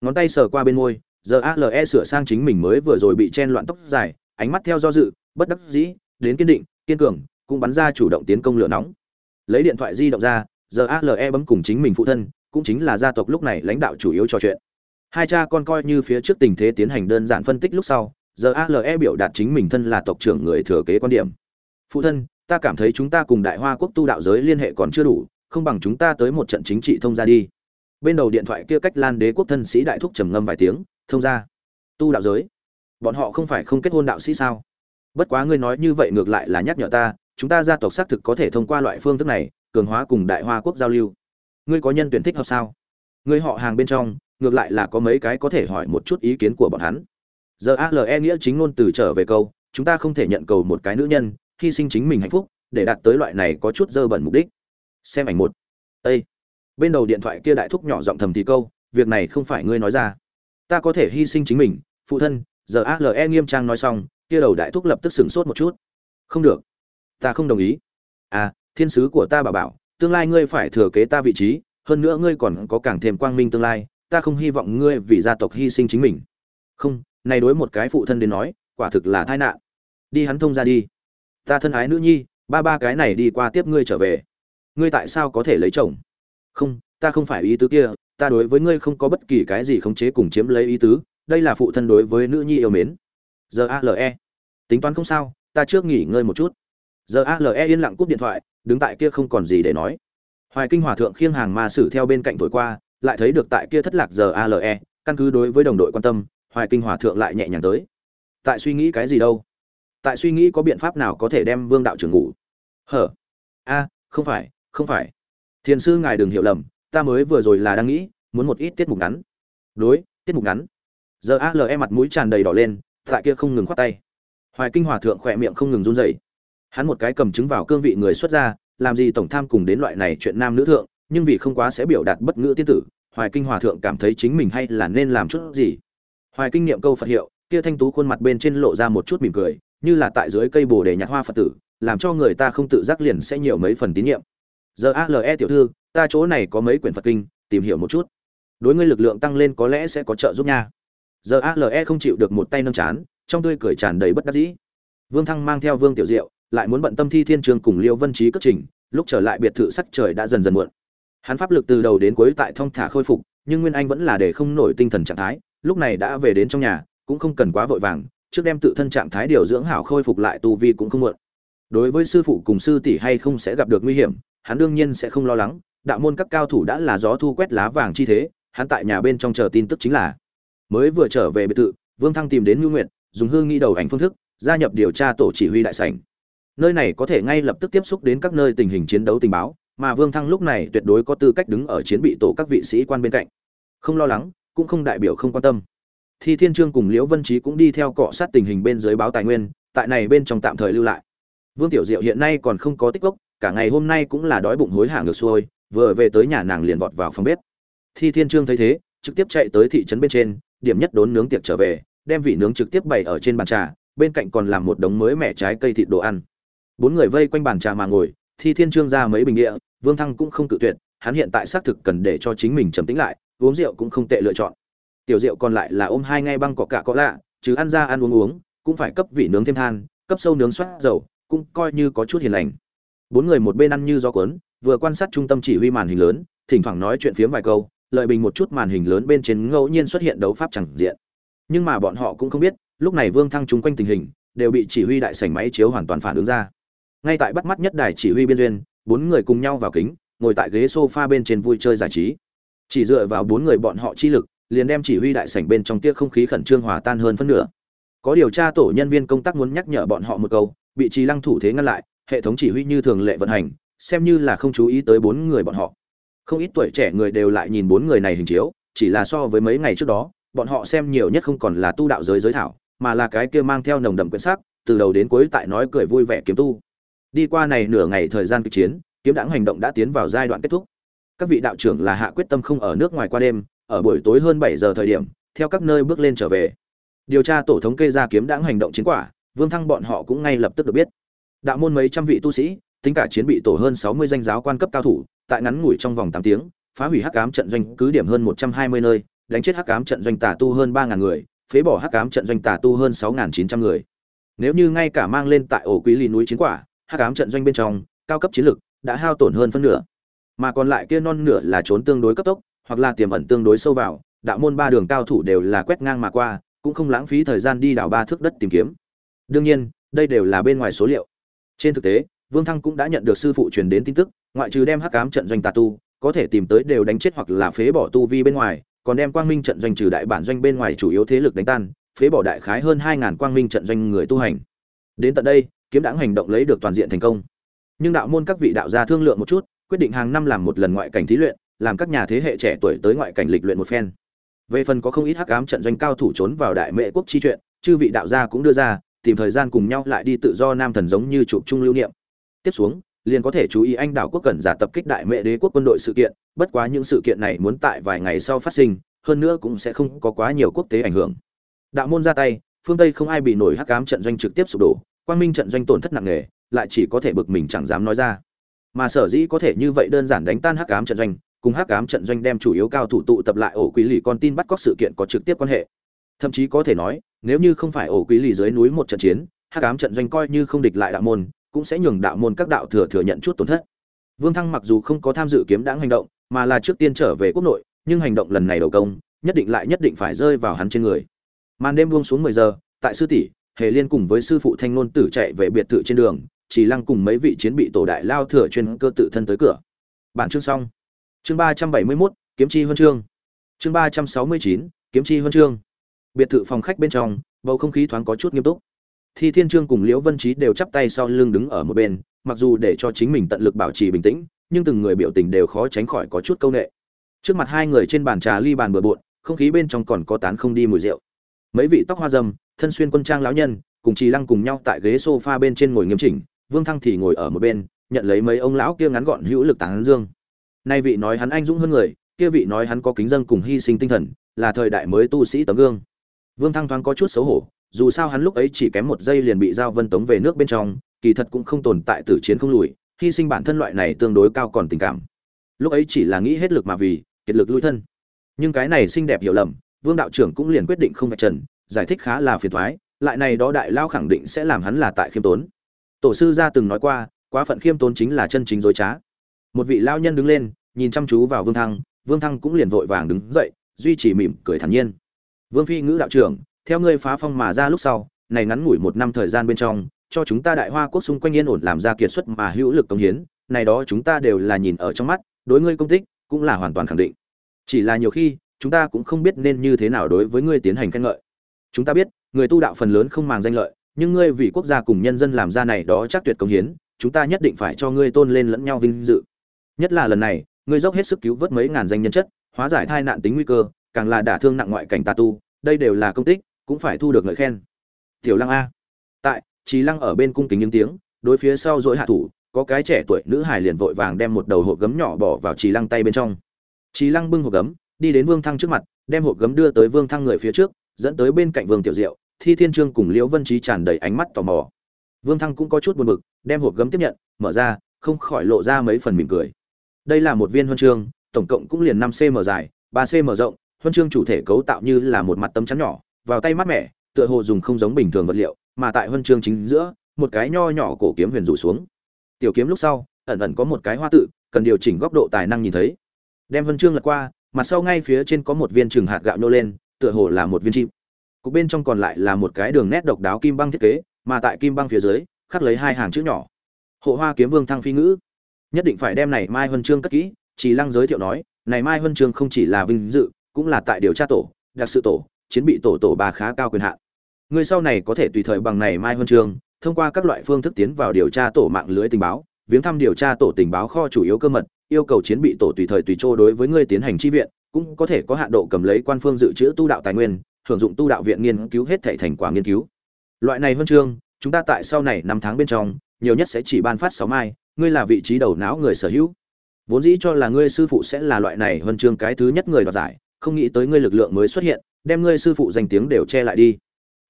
S1: Ngón tay sờ qua bên môi, giờ ale sửa sang chính mình mới vừa rồi bị chen loạn tóc dài, ánh mắt theo do dự, bất đắc dĩ, đến kiên định, kiên cường, cũng bắn ra chủ động tiến công lửa nóng. Lấy điện thoại di động ra, giờ ale bấm cùng chính mình phụ thân, cũng chính là gia tộc lúc này lãnh đạo chủ yếu trò chuyện. Hai cha con coi như phía trước tình thế tiến hành đơn giản phân tích lúc sau, giờ ale biểu đạt chính mình thân là tộc trưởng người thừa kế quan điểm. Phụ thân, ta cảm thấy chúng ta cùng đại hoa quốc tu đạo giới liên hệ còn chưa đủ không bằng chúng ta tới một trận chính trị thông gia đi. Bên đầu điện thoại kia cách lan đế quốc thân sĩ đại thúc trầm ngâm vài tiếng, thông gia. tu đạo giới. Bọn họ không phải không kết hôn đạo sĩ sao? Bất quá ngươi nói như vậy ngược lại là nhắc nhở ta, chúng ta gia tộc xác thực có thể thông qua loại phương thức này, cường hóa cùng đại hoa quốc giao lưu. Ngươi có nhân tuyển thích hợp sao? Ngươi họ hàng bên trong, ngược lại là có mấy cái có thể hỏi một chút ý kiến của bọn hắn. Giờ ale nghĩa chính ngôn từ trở về câu, chúng ta không thể nhận cầu một cái nữ nhân, hy sinh chính mình hạnh phúc, để đạt tới loại này có chút dơ bẩn mục đích xem ảnh một. Ây bên đầu điện thoại kia đại thúc nhỏ giọng thầm thì câu, việc này không phải ngươi nói ra. Ta có thể hy sinh chính mình, phụ thân, giờ ale nghiêm trang nói xong, kia đầu đại thúc lập tức sửng sốt một chút. Không được. Ta không đồng ý. À thiên sứ của ta bảo bảo, tương lai ngươi phải thừa kế ta vị trí, hơn nữa ngươi còn có càng thêm quang minh tương lai, ta không hy vọng ngươi vì gia tộc hy sinh chính mình. Không, này đối một cái phụ thân đến nói, quả thực là tai nạn. Đi hắn thông ra đi. Ta thân ái nữ nhi, ba ba cái này đi qua tiếp ngươi trở về ngươi tại sao có thể lấy chồng? Không, ta không phải ý tứ kia, ta đối với ngươi không có bất kỳ cái gì khống chế cùng chiếm lấy ý tứ, đây là phụ thân đối với nữ nhi yêu mến. Giờ ale tính toán không sao, ta trước nghỉ ngơi một chút. Giờ ale yên lặng cúp điện thoại, đứng tại kia không còn gì để nói. Hoài kinh hòa thượng khiêng hàng ma sử theo bên cạnh thổi qua, lại thấy được tại kia thất lạc giờ ale căn cứ đối với đồng đội quan tâm, hoài kinh hòa thượng lại nhẹ nhàng tới. Tại suy nghĩ cái gì đâu? Tại suy nghĩ có biện pháp nào có thể đem vương đạo trưởng ngủ? Hở? A, không phải không phải. Thiền sư ngài đừng hiểu lầm, ta mới vừa rồi là đang nghĩ, muốn một ít tiết mục ngắn. Đối, tiết mục ngắn. Giờ ale mặt mũi tràn đầy đỏ lên, tại kia không ngừng khoát tay. Hoài kinh hòa thượng khỏe miệng không ngừng run rẩy. Hắn một cái cầm chứng vào cương vị người xuất gia, làm gì tổng tham cùng đến loại này chuyện nam nữ thượng, nhưng vì không quá sẽ biểu đạt bất ngữ tiên tử, hoài kinh hòa thượng cảm thấy chính mình hay là nên làm chút gì. Hoài kinh niệm câu phật hiệu, kia thanh tú khuôn mặt bên trên lộ ra một chút mỉm cười, như là tại dưới cây bồ đề nhặt hoa phật tử, làm cho người ta không tự giác liền sẽ nhiều mấy phần tín nhiệm giờ ale tiểu thư, ta chỗ này có mấy quyển phật kinh, tìm hiểu một chút. Đối ngươi lực lượng tăng lên có lẽ sẽ có trợ giúp nha. Giờ ale không chịu được một tay nâng chán, trong tươi cười tràn đầy bất đắc dĩ. Vương thăng mang theo vương tiểu diệu, lại muốn bận tâm thi thiên trường cùng liêu vân trí cất trình, lúc trở lại biệt thự sắc trời đã dần dần muộn. Hắn pháp lực từ đầu đến cuối tại thong thả khôi phục, nhưng nguyên anh vẫn là để không nổi tinh thần trạng thái, lúc này đã về đến trong nhà, cũng không cần quá vội vàng, trước đem tự thân trạng thái điều dưỡng hảo khôi phục lại tu vi cũng không muộn. Đối với sư phụ cùng sư tỷ hay không sẽ gặp được nguy hiểm hắn đương nhiên sẽ không lo lắng, đạo môn các cao thủ đã là gió thu quét lá vàng chi thế, hắn tại nhà bên trong chờ tin tức chính là, mới vừa trở về biệt thự, vương thăng tìm đến ngưu nguyệt, dùng hương nghi đầu ảnh phương thức, gia nhập điều tra tổ chỉ huy đại sảnh. Nơi này có thể ngay lập tức tiếp xúc đến các nơi tình hình chiến đấu tình báo, mà vương thăng lúc này tuyệt đối có tư cách đứng ở chiến bị tổ các vị sĩ quan bên cạnh. Không lo lắng, cũng không đại biểu không quan tâm. Thi thiên trương cùng liễu vân trí cũng đi theo cọ sát tình hình bên dưới báo tài nguyên, tại này bên trong tạm thời lưu lại. Vương tiểu diệu hiện nay còn không có tích gốc cả ngày hôm nay cũng là đói bụng hối hả ngược xuôi, vừa về tới nhà nàng liền vọt vào phòng bếp. Thi thiên trương thấy thế, trực tiếp chạy tới thị trấn bên trên, điểm nhất đốn nướng tiệc trở về, đem vị nướng trực tiếp bày ở trên bàn trà, bên cạnh còn làm một đống mới mẻ trái cây thịt đồ ăn. Bốn người vây quanh bàn trà mà ngồi, thi thiên trương ra mấy bình địa, vương thăng cũng không cự tuyệt, hắn hiện tại xác thực cần để cho chính mình trầm tĩnh lại, uống rượu cũng không tệ lựa chọn. Tiểu rượu còn lại là ôm hai ngay băng cọ cả có lạ chứ ăn ra ăn uống uống, cũng phải cấp vị nướng thêm than, cấp sâu nướng xoát dầu, cũng coi như có chút hiền lành bốn người một bên ăn như gió cuốn, vừa quan sát trung tâm chỉ huy màn hình lớn, thỉnh thoảng nói chuyện phiếm vài câu, lợi bình một chút màn hình lớn bên trên ngẫu nhiên xuất hiện đấu pháp chẳng diện. Nhưng mà bọn họ cũng không biết, lúc này vương thăng chúng quanh tình hình, đều bị chỉ huy đại sảnh máy chiếu hoàn toàn phản ứng ra. Ngay tại bắt mắt nhất đài chỉ huy biên duyên, bốn người cùng nhau vào kính, ngồi tại ghế sofa bên trên vui chơi giải trí. Chỉ dựa vào bốn người bọn họ chi lực, liền đem chỉ huy đại sảnh bên trong tia không khí khẩn trương hòa tan hơn phân nửa. Có điều tra tổ nhân viên công tác muốn nhắc nhở bọn họ một câu, bị trì lăng thủ thế ngăn lại hệ thống chỉ huy như thường lệ vận hành, xem như là không chú ý tới bốn người bọn họ. Không ít tuổi trẻ người đều lại nhìn bốn người này hình chiếu, chỉ là so với mấy ngày trước đó, bọn họ xem nhiều nhất không còn là tu đạo giới giới thảo, mà là cái kia mang theo nồng đậm quyển sắc, từ đầu đến cuối tại nói cười vui vẻ kiếm tu. Đi qua này nửa ngày thời gian kịch chiến, kiếm đảng hành động đã tiến vào giai đoạn kết thúc. Các vị đạo trưởng là hạ quyết tâm không ở nước ngoài qua đêm, ở buổi tối hơn bảy giờ thời điểm, theo các nơi bước lên trở về. Điều tra tổ thống kê ra kiếm đảng hành động chiến quả, vương thăng bọn họ cũng ngay lập tức được biết đạo môn mấy trăm vị tu sĩ tính cả chiến bị tổ hơn 60 danh giáo quan cấp cao thủ, tại ngắn ngủi trong vòng tám tiếng, phá hủy hắc ám trận doanh cứ điểm hơn 120 nơi, đánh chết hắc ám trận doanh tà tu hơn ba ngàn người, phế bỏ hắc ám trận doanh tà tu hơn 6900 người. Nếu như ngay cả mang lên tại ổ quý lì núi chiến quả, hắc ám trận doanh bên trong, cao cấp chiến lực đã hao tổn hơn phân nửa. Mà còn lại kia non nửa là trốn tương đối cấp tốc, hoặc là tiềm ẩn tương đối sâu vào, đạo môn ba đường cao thủ đều là quét ngang mà qua, cũng không lãng phí thời gian đi đào ba thước đất tìm kiếm. Đương nhiên, đây đều là bên ngoài số liệu. Trên thực tế, Vương Thăng cũng đã nhận được sư phụ truyền đến tin tức, ngoại trừ đem Hắc cám trận doanh tà tu, có thể tìm tới đều đánh chết hoặc là phế bỏ tu vi bên ngoài, còn đem Quang Minh trận doanh trừ đại bản doanh bên ngoài chủ yếu thế lực đánh tan, phế bỏ đại khái hơn hai ngàn Quang Minh trận doanh người tu hành. Đến tận đây, kiếm đảng hành động lấy được toàn diện thành công. Nhưng đạo môn các vị đạo gia thương lượng một chút, quyết định hàng năm làm một lần ngoại cảnh thí luyện, làm các nhà thế hệ trẻ tuổi tới ngoại cảnh lịch luyện một phen. Về phần có không ít hắc ám trận doanh cao thủ trốn vào đại mệ quốc chi chuyện, chư vị đạo gia cũng đưa ra, tìm thời gian cùng nhau lại đi tự do nam thần giống như chụp chung lưu niệm. Tiếp xuống, liền có thể chú ý anh đảo quốc cần giả tập kích đại mệ đế quốc quân đội sự kiện, bất quá những sự kiện này muốn tại vài ngày sau phát sinh, hơn nữa cũng sẽ không có quá nhiều quốc tế ảnh hưởng. Đạo môn ra tay, phương Tây không ai bị nổi hắc ám trận doanh trực tiếp sụp đổ, quang minh trận doanh tổn thất nặng nề, lại chỉ có thể bực mình chẳng dám nói ra. Mà sở dĩ có thể như vậy đơn giản đánh tan hắc ám trận doanh, cùng hắc ám trận doanh đem chủ yếu cao thủ tụ tập lại ổ quý lì con tin bắt cóc sự kiện có trực tiếp quan hệ. Thậm chí có thể nói, nếu như không phải ổ quý lì dưới núi một trận chiến, hắc ám trận doanh coi như không địch lại đạo môn, cũng sẽ nhường đạo môn các đạo thừa thừa nhận chút tổn thất. Vương Thăng mặc dù không có tham dự kiếm đãng hành động, mà là trước tiên trở về quốc nội, nhưng hành động lần này đầu công, nhất định lại nhất định phải rơi vào hắn trên người. Màn đêm buông xuống 10 giờ, tại sư tỷ, Hề Liên cùng với sư phụ Thanh Nôn Tử chạy về biệt thự trên đường, chỉ lăng cùng mấy vị chiến bị tổ đại lao thừa chuyên cơ tự thân tới cửa. Bản chương xong. Chương 371, kiếm chi huân chương. Chương 369, kiếm chi huân chương. Biệt thự phòng khách bên trong, bầu không khí thoáng có chút nghiêm túc. Thi Thiên Trương cùng Liễu Vân trí đều chắp tay sau lưng đứng ở một bên, mặc dù để cho chính mình tận lực bảo trì bình tĩnh, nhưng từng người biểu tình đều khó tránh khỏi có chút câu nệ. Trước mặt hai người trên bàn trà ly bàn bừa bộn, không khí bên trong còn có tán không đi mùi rượu. Mấy vị tóc hoa dâm, thân xuyên quân trang lão nhân, cùng Trì Lăng cùng nhau tại ghế sofa bên trên ngồi nghiêm chỉnh, Vương Thăng thì ngồi ở một bên, nhận lấy mấy ông lão kia ngắn gọn hữu lực tán dương. Nay vị nói hắn anh dũng hơn người, kia vị nói hắn có kính dân cùng hy sinh tinh thần, là thời đại mới tu sĩ tấm gương. Vương Thăng thoáng có chút xấu hổ, dù sao hắn lúc ấy chỉ kém một giây liền bị giao vân tống về nước bên trong kỳ thật cũng không tồn tại tử chiến không lùi hy sinh bản thân loại này tương đối cao còn tình cảm. Lúc ấy chỉ là nghĩ hết lực mà vì kiệt lực lui thân. Nhưng cái này xinh đẹp hiểu lầm vương đạo trưởng cũng liền quyết định không vạch trần giải thích khá là phiền toái, lại này đó đại lao khẳng định sẽ làm hắn là tại khiêm tốn. Tổ sư gia từng nói qua quá phận khiêm tốn chính là chân chính dối trá. Một vị lao nhân đứng lên nhìn chăm chú vào vương thăng vương thăng cũng liền vội vàng đứng dậy duy trì mỉm cười thản nhiên vương phi ngữ đạo trưởng, theo ngươi phá phong mà ra lúc sau, này ngắn ngủi một năm thời gian bên trong, cho chúng ta đại hoa quốc xung quanh yên ổn làm ra kiệt xuất mà hữu lực công hiến, này đó chúng ta đều là nhìn ở trong mắt, đối ngươi công tích, cũng là hoàn toàn khẳng định. Chỉ là nhiều khi, chúng ta cũng không biết nên như thế nào đối với ngươi tiến hành khen ngợi. Chúng ta biết, người tu đạo phần lớn không màng danh lợi, nhưng ngươi vì quốc gia cùng nhân dân làm ra này đó chắc tuyệt công hiến, chúng ta nhất định phải cho ngươi tôn lên lẫn nhau vinh dự. Nhất là lần này, ngươi dốc hết sức cứu vớt mấy ngàn danh nhân chất, hóa giải tai nạn tính nguy cơ càng là đả thương nặng ngoại cảnh tà tu, đây đều là công tích, cũng phải thu được ngợi khen. Tiểu lăng a. Tại trí lăng ở bên cung kính những tiếng, đối phía sau dỗi hạ thủ, có cái trẻ tuổi nữ hài liền vội vàng đem một đầu hộp gấm nhỏ bỏ vào trí lăng tay bên trong. Trí lăng bưng hộp gấm, đi đến vương thăng trước mặt, đem hộp gấm đưa tới vương thăng người phía trước, dẫn tới bên cạnh vương tiểu diệu, thi thiên trương cùng liễu vân trí tràn đầy ánh mắt tò mò. Vương thăng cũng có chút buồn bực, đem hộp gấm tiếp nhận, mở ra, không khỏi lộ ra mấy phần mỉm cười. Đây là một viên huân chương, tổng cộng cũng liền năm cm dài, ba cm rộng huân chương chủ thể cấu tạo như là một mặt tấm chắn nhỏ, vào tay mát mẻ, tựa hồ dùng không giống bình thường vật liệu, mà tại huân chương chính giữa, một cái nho nhỏ cổ kiếm huyền rủ xuống. Tiểu kiếm lúc sau, ẩn ẩn có một cái hoa tự, cần điều chỉnh góc độ tài năng nhìn thấy. Đem huân chương lật qua, mặt sau ngay phía trên có một viên trừng hạt gạo nhô lên, tựa hồ là một viên chim. Cục bên trong còn lại là một cái đường nét độc đáo kim băng thiết kế, mà tại kim băng phía dưới, khắc lấy hai hàng chữ nhỏ. Hộ hoa kiếm vương thăng phi ngữ. Nhất định phải đem này mai huân chương cất kỹ, chỉ lăng giới thiệu nói, này mai huân chương không chỉ là vinh dự cũng là tại điều tra tổ, đặc sự tổ, chiến bị tổ tổ ba khá cao quyền hạn. Người sau này có thể tùy thời bằng này mai huân chương thông qua các loại phương thức tiến vào điều tra tổ mạng lưới tình báo, viếng thăm điều tra tổ tình báo kho chủ yếu cơ mật, yêu cầu chiến bị tổ tùy thời tùy chỗ đối với người tiến hành tri viện, cũng có thể có hạn độ cầm lấy quan phương dự trữ tu đạo tài nguyên, hưởng dụng tu đạo viện nghiên cứu hết thể thành quả nghiên cứu. Loại này huân chương chúng ta tại sau này năm tháng bên trong, nhiều nhất sẽ chỉ ban phát sáu mai, ngươi là vị trí đầu não người sở hữu. Vốn dĩ cho là ngươi sư phụ sẽ là loại này huân chương cái thứ nhất người đoạt giải không nghĩ tới ngươi lực lượng mới xuất hiện, đem ngươi sư phụ danh tiếng đều che lại đi.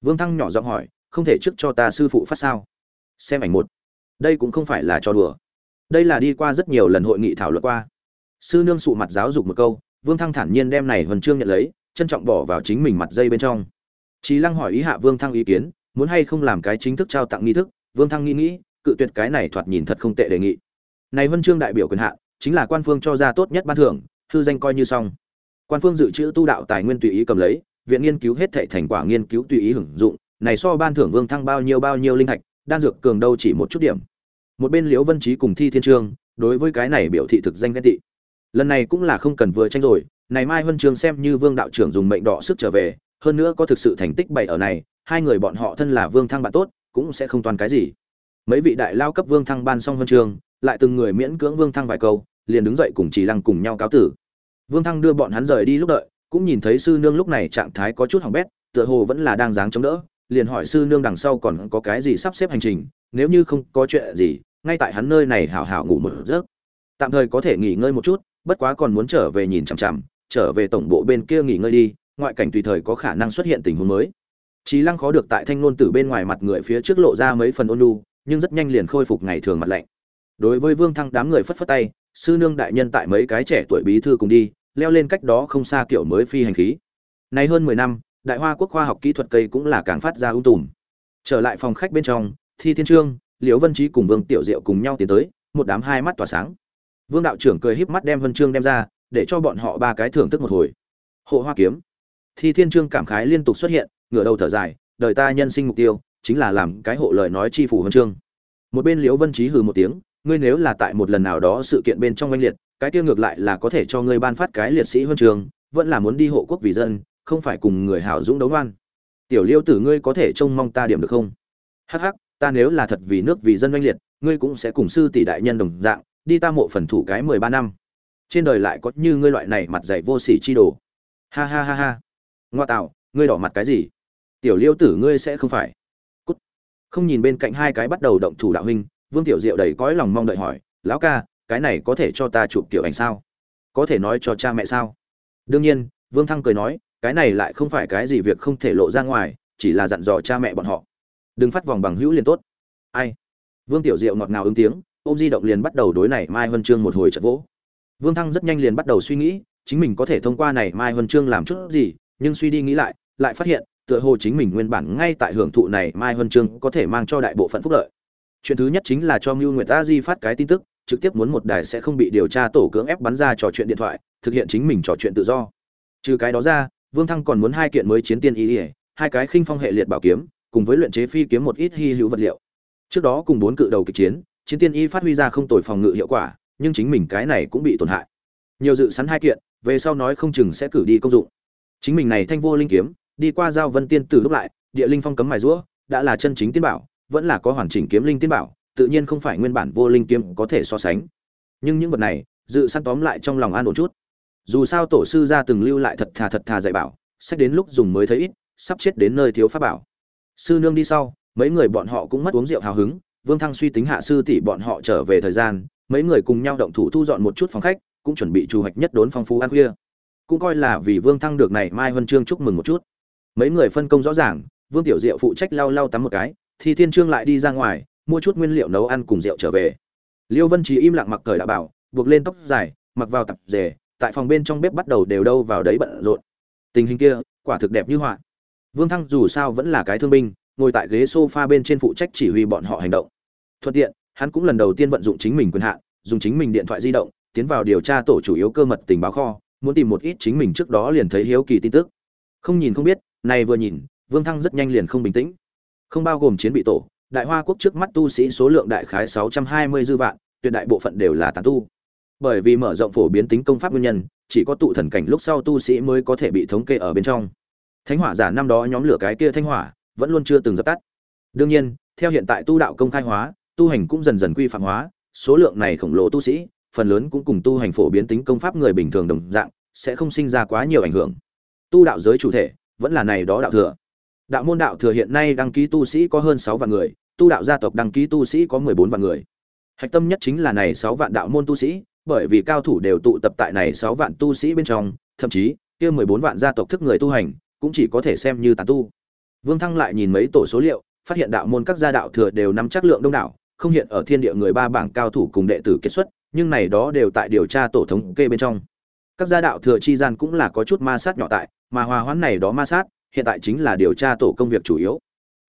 S1: Vương thăng nhỏ giọng hỏi, không thể trước cho ta sư phụ phát sao? Xem ảnh một. Đây cũng không phải là cho đùa. Đây là đi qua rất nhiều lần hội nghị thảo luận qua. Sư nương sụ mặt giáo dục một câu, vương thăng thản nhiên đem này huân chương nhận lấy, trân trọng bỏ vào chính mình mặt dây bên trong. Trí lăng hỏi ý hạ vương thăng ý kiến, muốn hay không làm cái chính thức trao tặng nghi thức, vương thăng nghĩ nghĩ, cự tuyệt cái này thoạt nhìn thật không tệ đề nghị. Này huân chương đại biểu quyền hạn chính là quan phương cho ra tốt nhất ban thưởng, hư danh coi như xong quan phương dự trữ tu đạo tài nguyên tùy ý cầm lấy, viện nghiên cứu hết thệ thành quả nghiên cứu tùy ý hưởng dụng, này so ban thưởng vương thăng bao nhiêu bao nhiêu linh thạch, đan dược cường đâu chỉ một chút điểm. Một bên liễu vân trí cùng thi thiên trương, đối với cái này biểu thị thực danh ghen tị. Lần này cũng là không cần vừa tranh rồi, này mai huân trường xem như vương đạo trưởng dùng mệnh đỏ sức trở về, hơn nữa có thực sự thành tích bày ở này, hai người bọn họ thân là vương thăng bạn tốt, cũng sẽ không toàn cái gì. Mấy vị đại lao cấp vương thăng ban xong huân trường, lại từng người miễn cưỡng vương thăng vài câu, liền đứng dậy cùng chỉ lăng cùng nhau cáo tử vương thăng đưa bọn hắn rời đi lúc đợi cũng nhìn thấy sư nương lúc này trạng thái có chút hỏng bét tựa hồ vẫn là đang dáng chống đỡ liền hỏi sư nương đằng sau còn có cái gì sắp xếp hành trình nếu như không có chuyện gì ngay tại hắn nơi này hảo hảo ngủ một giấc tạm thời có thể nghỉ ngơi một chút bất quá còn muốn trở về nhìn chằm chằm trở về tổng bộ bên kia nghỉ ngơi đi ngoại cảnh tùy thời có khả năng xuất hiện tình huống mới Chí Lăng khó được tại thanh ngôn tử bên ngoài mặt người phía trước lộ ra mấy phần ôn nhu, nhưng rất nhanh liền khôi phục ngày thường mặt lạnh. Đối với Vương Thăng đám người phất phất tay, sư nương đại nhân tại mấy cái trẻ tuổi bí thư cùng đi, leo lên cách đó không xa kiểu mới phi hành khí. Nay hơn mười năm, Đại Hoa Quốc khoa học kỹ thuật cây cũng là càng phát ra ung tùm. Trở lại phòng khách bên trong, Thi Thiên Trương, Liễu Vân trí cùng Vương Tiểu Diệu cùng nhau tiến tới, một đám hai mắt tỏa sáng. Vương đạo trưởng cười híp mắt đem Vân Trương đem ra, để cho bọn họ ba cái thưởng thức một hồi. Hộ Hoa kiếm. Thi Thiên Trương cảm khái liên tục xuất hiện, ngửa đầu thở dài, đời ta nhân sinh mục tiêu chính là làm cái hộ lời nói chi phủ huân chương. Một bên Liễu Vân trí hừ một tiếng, ngươi nếu là tại một lần nào đó sự kiện bên trong oanh liệt, cái kia ngược lại là có thể cho ngươi ban phát cái liệt sĩ huân trường. vẫn là muốn đi hộ quốc vì dân, không phải cùng người hảo dũng đấu ngoan. Tiểu Liêu tử ngươi có thể trông mong ta điểm được không? Hắc hắc, ta nếu là thật vì nước vì dân oanh liệt, ngươi cũng sẽ cùng sư tỷ đại nhân đồng dạng, đi ta mộ phần thủ cái mười ba năm. Trên đời lại có như ngươi loại này mặt dày vô sỉ chi đồ. Ha ha ha ha. Ngoa tạo, ngươi đỏ mặt cái gì? Tiểu Liêu tử ngươi sẽ không phải. Cút. Không nhìn bên cạnh hai cái bắt đầu động thủ đạo huynh, Vương Tiểu Diệu đầy cõi lòng mong đợi hỏi, "Lão ca, cái này có thể cho ta chụp tiểu ảnh sao? Có thể nói cho cha mẹ sao?" Đương nhiên, Vương Thăng cười nói, "Cái này lại không phải cái gì việc không thể lộ ra ngoài, chỉ là dặn dò cha mẹ bọn họ. Đừng phát vòng bằng hữu liền tốt." Ai? Vương Tiểu Diệu ngọt ngào ứng tiếng, ôm di động liền bắt đầu đối này Mai Vân Trương một hồi chật vỗ. Vương Thăng rất nhanh liền bắt đầu suy nghĩ, chính mình có thể thông qua này Mai Vân Trương làm chút gì, nhưng suy đi nghĩ lại, lại phát hiện, tựa hồ chính mình nguyên bản ngay tại hưởng thụ này Mai Vân Trương có thể mang cho đại bộ phận phúc lợi. Chuyện thứ nhất chính là cho Mưu Nguyệt A Di phát cái tin tức, trực tiếp muốn một đài sẽ không bị điều tra tổ cưỡng ép bắn ra trò chuyện điện thoại, thực hiện chính mình trò chuyện tự do. Trừ cái đó ra, Vương Thăng còn muốn hai kiện mới chiến tiên ý, ỉa hai cái khinh phong hệ liệt bảo kiếm, cùng với luyện chế phi kiếm một ít hy hữu vật liệu. Trước đó cùng bốn cự đầu kịch chiến, chiến tiên y phát huy ra không tồi phòng ngự hiệu quả, nhưng chính mình cái này cũng bị tổn hại. Nhiều dự sẵn hai kiện, về sau nói không chừng sẽ cử đi công dụng. Chính mình này thanh vô linh kiếm, đi qua giao vân tiên tử lúc lại, địa linh phong cấm mài rũa, đã là chân chính tiên bảo, vẫn là có hoàn chỉnh kiếm linh tiên bảo, tự nhiên không phải nguyên bản vô linh kiếm có thể so sánh. Nhưng những vật này, dự săn tóm lại trong lòng an ổn chút. Dù sao tổ sư gia từng lưu lại thật thà thật thà dạy bảo, sách đến lúc dùng mới thấy ít, sắp chết đến nơi thiếu pháp bảo. Sư nương đi sau, mấy người bọn họ cũng mất uống rượu hào hứng, Vương Thăng suy tính hạ sư tỷ bọn họ trở về thời gian, mấy người cùng nhau động thủ thu dọn một chút phòng khách, cũng chuẩn bị chu hoạch nhất đốn phong phú ăn khuya. Cũng coi là vì Vương Thăng được này Mai Vân Trương chúc mừng một chút. Mấy người phân công rõ ràng, Vương Tiểu Diệu phụ trách lau lau tắm một cái, thì Thiên Trương lại đi ra ngoài, mua chút nguyên liệu nấu ăn cùng rượu trở về. Liêu Vân Trí im lặng mặc cởi đã bảo, buộc lên tóc dài, mặc vào tập rể, tại phòng bên trong bếp bắt đầu đều đâu vào đấy bận rộn. Tình hình kia, quả thực đẹp như họa. Vương Thăng dù sao vẫn là cái thương binh, ngồi tại ghế sofa bên trên phụ trách chỉ huy bọn họ hành động. Thuận tiện, hắn cũng lần đầu tiên vận dụng chính mình quyền hạn, dùng chính mình điện thoại di động, tiến vào điều tra tổ chủ yếu cơ mật tình báo kho, muốn tìm một ít chính mình trước đó liền thấy hiếu kỳ tin tức. Không nhìn không biết, này vừa nhìn, Vương Thăng rất nhanh liền không bình tĩnh. Không bao gồm chiến bị tổ, Đại Hoa quốc trước mắt tu sĩ số lượng đại khái 620 dư vạn, tuyệt đại bộ phận đều là tán tu. Bởi vì mở rộng phổ biến tính công pháp nguyên nhân, chỉ có tụ thần cảnh lúc sau tu sĩ mới có thể bị thống kê ở bên trong. Thánh hỏa giả năm đó nhóm lửa cái kia thanh hỏa, vẫn luôn chưa từng dập tắt. Đương nhiên, theo hiện tại tu đạo công khai hóa, tu hành cũng dần dần quy phạm hóa, số lượng này khổng lồ tu sĩ, phần lớn cũng cùng tu hành phổ biến tính công pháp người bình thường đồng dạng, sẽ không sinh ra quá nhiều ảnh hưởng. Tu đạo giới chủ thể, vẫn là này đó đạo thừa. Đạo môn đạo thừa hiện nay đăng ký tu sĩ có hơn 6 vạn người, tu đạo gia tộc đăng ký tu sĩ có 14 vạn người. Hạch tâm nhất chính là này 6 vạn đạo môn tu sĩ, bởi vì cao thủ đều tụ tập tại này 6 vạn tu sĩ bên trong, thậm chí, kia 14 vạn gia tộc thức người tu hành, cũng chỉ có thể xem như tán tu. Vương Thăng lại nhìn mấy tổ số liệu, phát hiện đạo môn các gia đạo thừa đều nắm chắc lượng đông đảo, không hiện ở thiên địa người ba bảng cao thủ cùng đệ tử kết xuất nhưng này đó đều tại điều tra tổ thống kê bên trong các gia đạo thừa chi gian cũng là có chút ma sát nhỏ tại mà hòa hoãn này đó ma sát hiện tại chính là điều tra tổ công việc chủ yếu.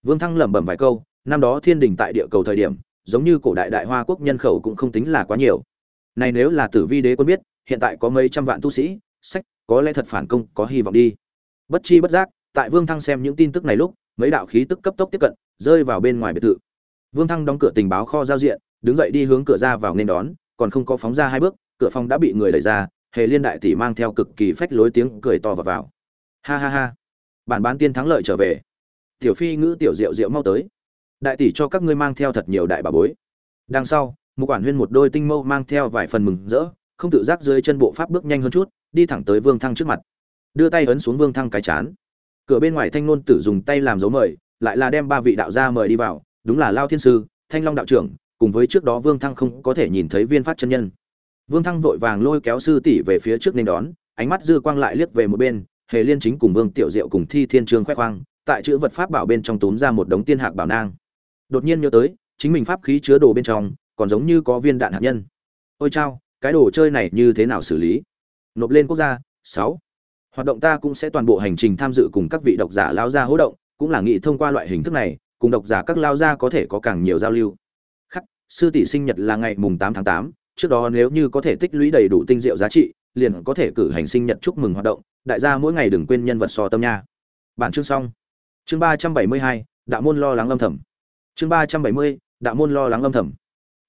S1: Vương thăng lẩm bẩm vài câu, năm đó thiên đình tại địa cầu thời điểm, giống như cổ đại đại hoa quốc nhân khẩu cũng không tính là quá nhiều. Này nếu là tử vi đế quân biết, hiện tại có mấy trăm vạn tu sĩ, sách, có lẽ thật phản công, có hy vọng đi. Bất chi bất giác, tại vương thăng xem những tin tức này lúc, mấy đạo khí tức cấp tốc tiếp cận, rơi vào bên ngoài biệt thự. Vương thăng đóng cửa tình báo kho giao diện, đứng dậy đi hướng cửa ra vào nên đón, còn không có phóng ra hai bước, cửa phòng đã bị người đẩy ra, hề liên đại tỷ mang theo cực kỳ phách lối tiếng cười to vào vào. Ha ha ha bản bán tiên thắng lợi trở về. Tiểu phi ngữ tiểu diệu diệu mau tới. Đại tỷ cho các ngươi mang theo thật nhiều đại bà bối. Đằng sau một quản huyên một đôi tinh mâu mang theo vài phần mừng rỡ, không tự giác dưới chân bộ pháp bước nhanh hơn chút, đi thẳng tới vương thăng trước mặt. Đưa tay ấn xuống vương thăng cái chán. Cửa bên ngoài thanh nôn tử dùng tay làm dấu mời, lại là đem ba vị đạo gia mời đi vào, đúng là lao thiên sư, thanh long đạo trưởng, cùng với trước đó vương thăng không có thể nhìn thấy viên phát chân nhân. Vương thăng vội vàng lôi kéo sư tỷ về phía trước nên đón, ánh mắt dư quang lại liếc về một bên hề liên chính cùng vương tiểu diệu cùng thi thiên trương khoe khoang, tại chữ vật pháp bảo bên trong túm ra một đống tiên hạc bảo nang. Đột nhiên nhớ tới, chính mình pháp khí chứa đồ bên trong, còn giống như có viên đạn hạt nhân. Ôi chao, cái đồ chơi này như thế nào xử lý? Nộp lên quốc gia, sáu. Hoạt động ta cũng sẽ toàn bộ hành trình tham dự cùng các vị độc giả lao ra hỗ động, cũng là nghị thông qua loại hình thức này, cùng độc giả các lao gia có thể có càng nhiều giao lưu. Khắc, sư tỷ sinh nhật là ngày mùng tám tháng tám, trước đó nếu như có thể tích lũy đầy đủ tinh diệu giá trị, liền có thể cử hành sinh nhật chúc mừng hoạt động đại gia mỗi ngày đừng quên nhân vật so tâm nha. Bản chương xong. Chương ba trăm bảy mươi hai, đạo môn lo lắng âm thầm. Chương ba trăm bảy mươi, đạo môn lo lắng âm thầm.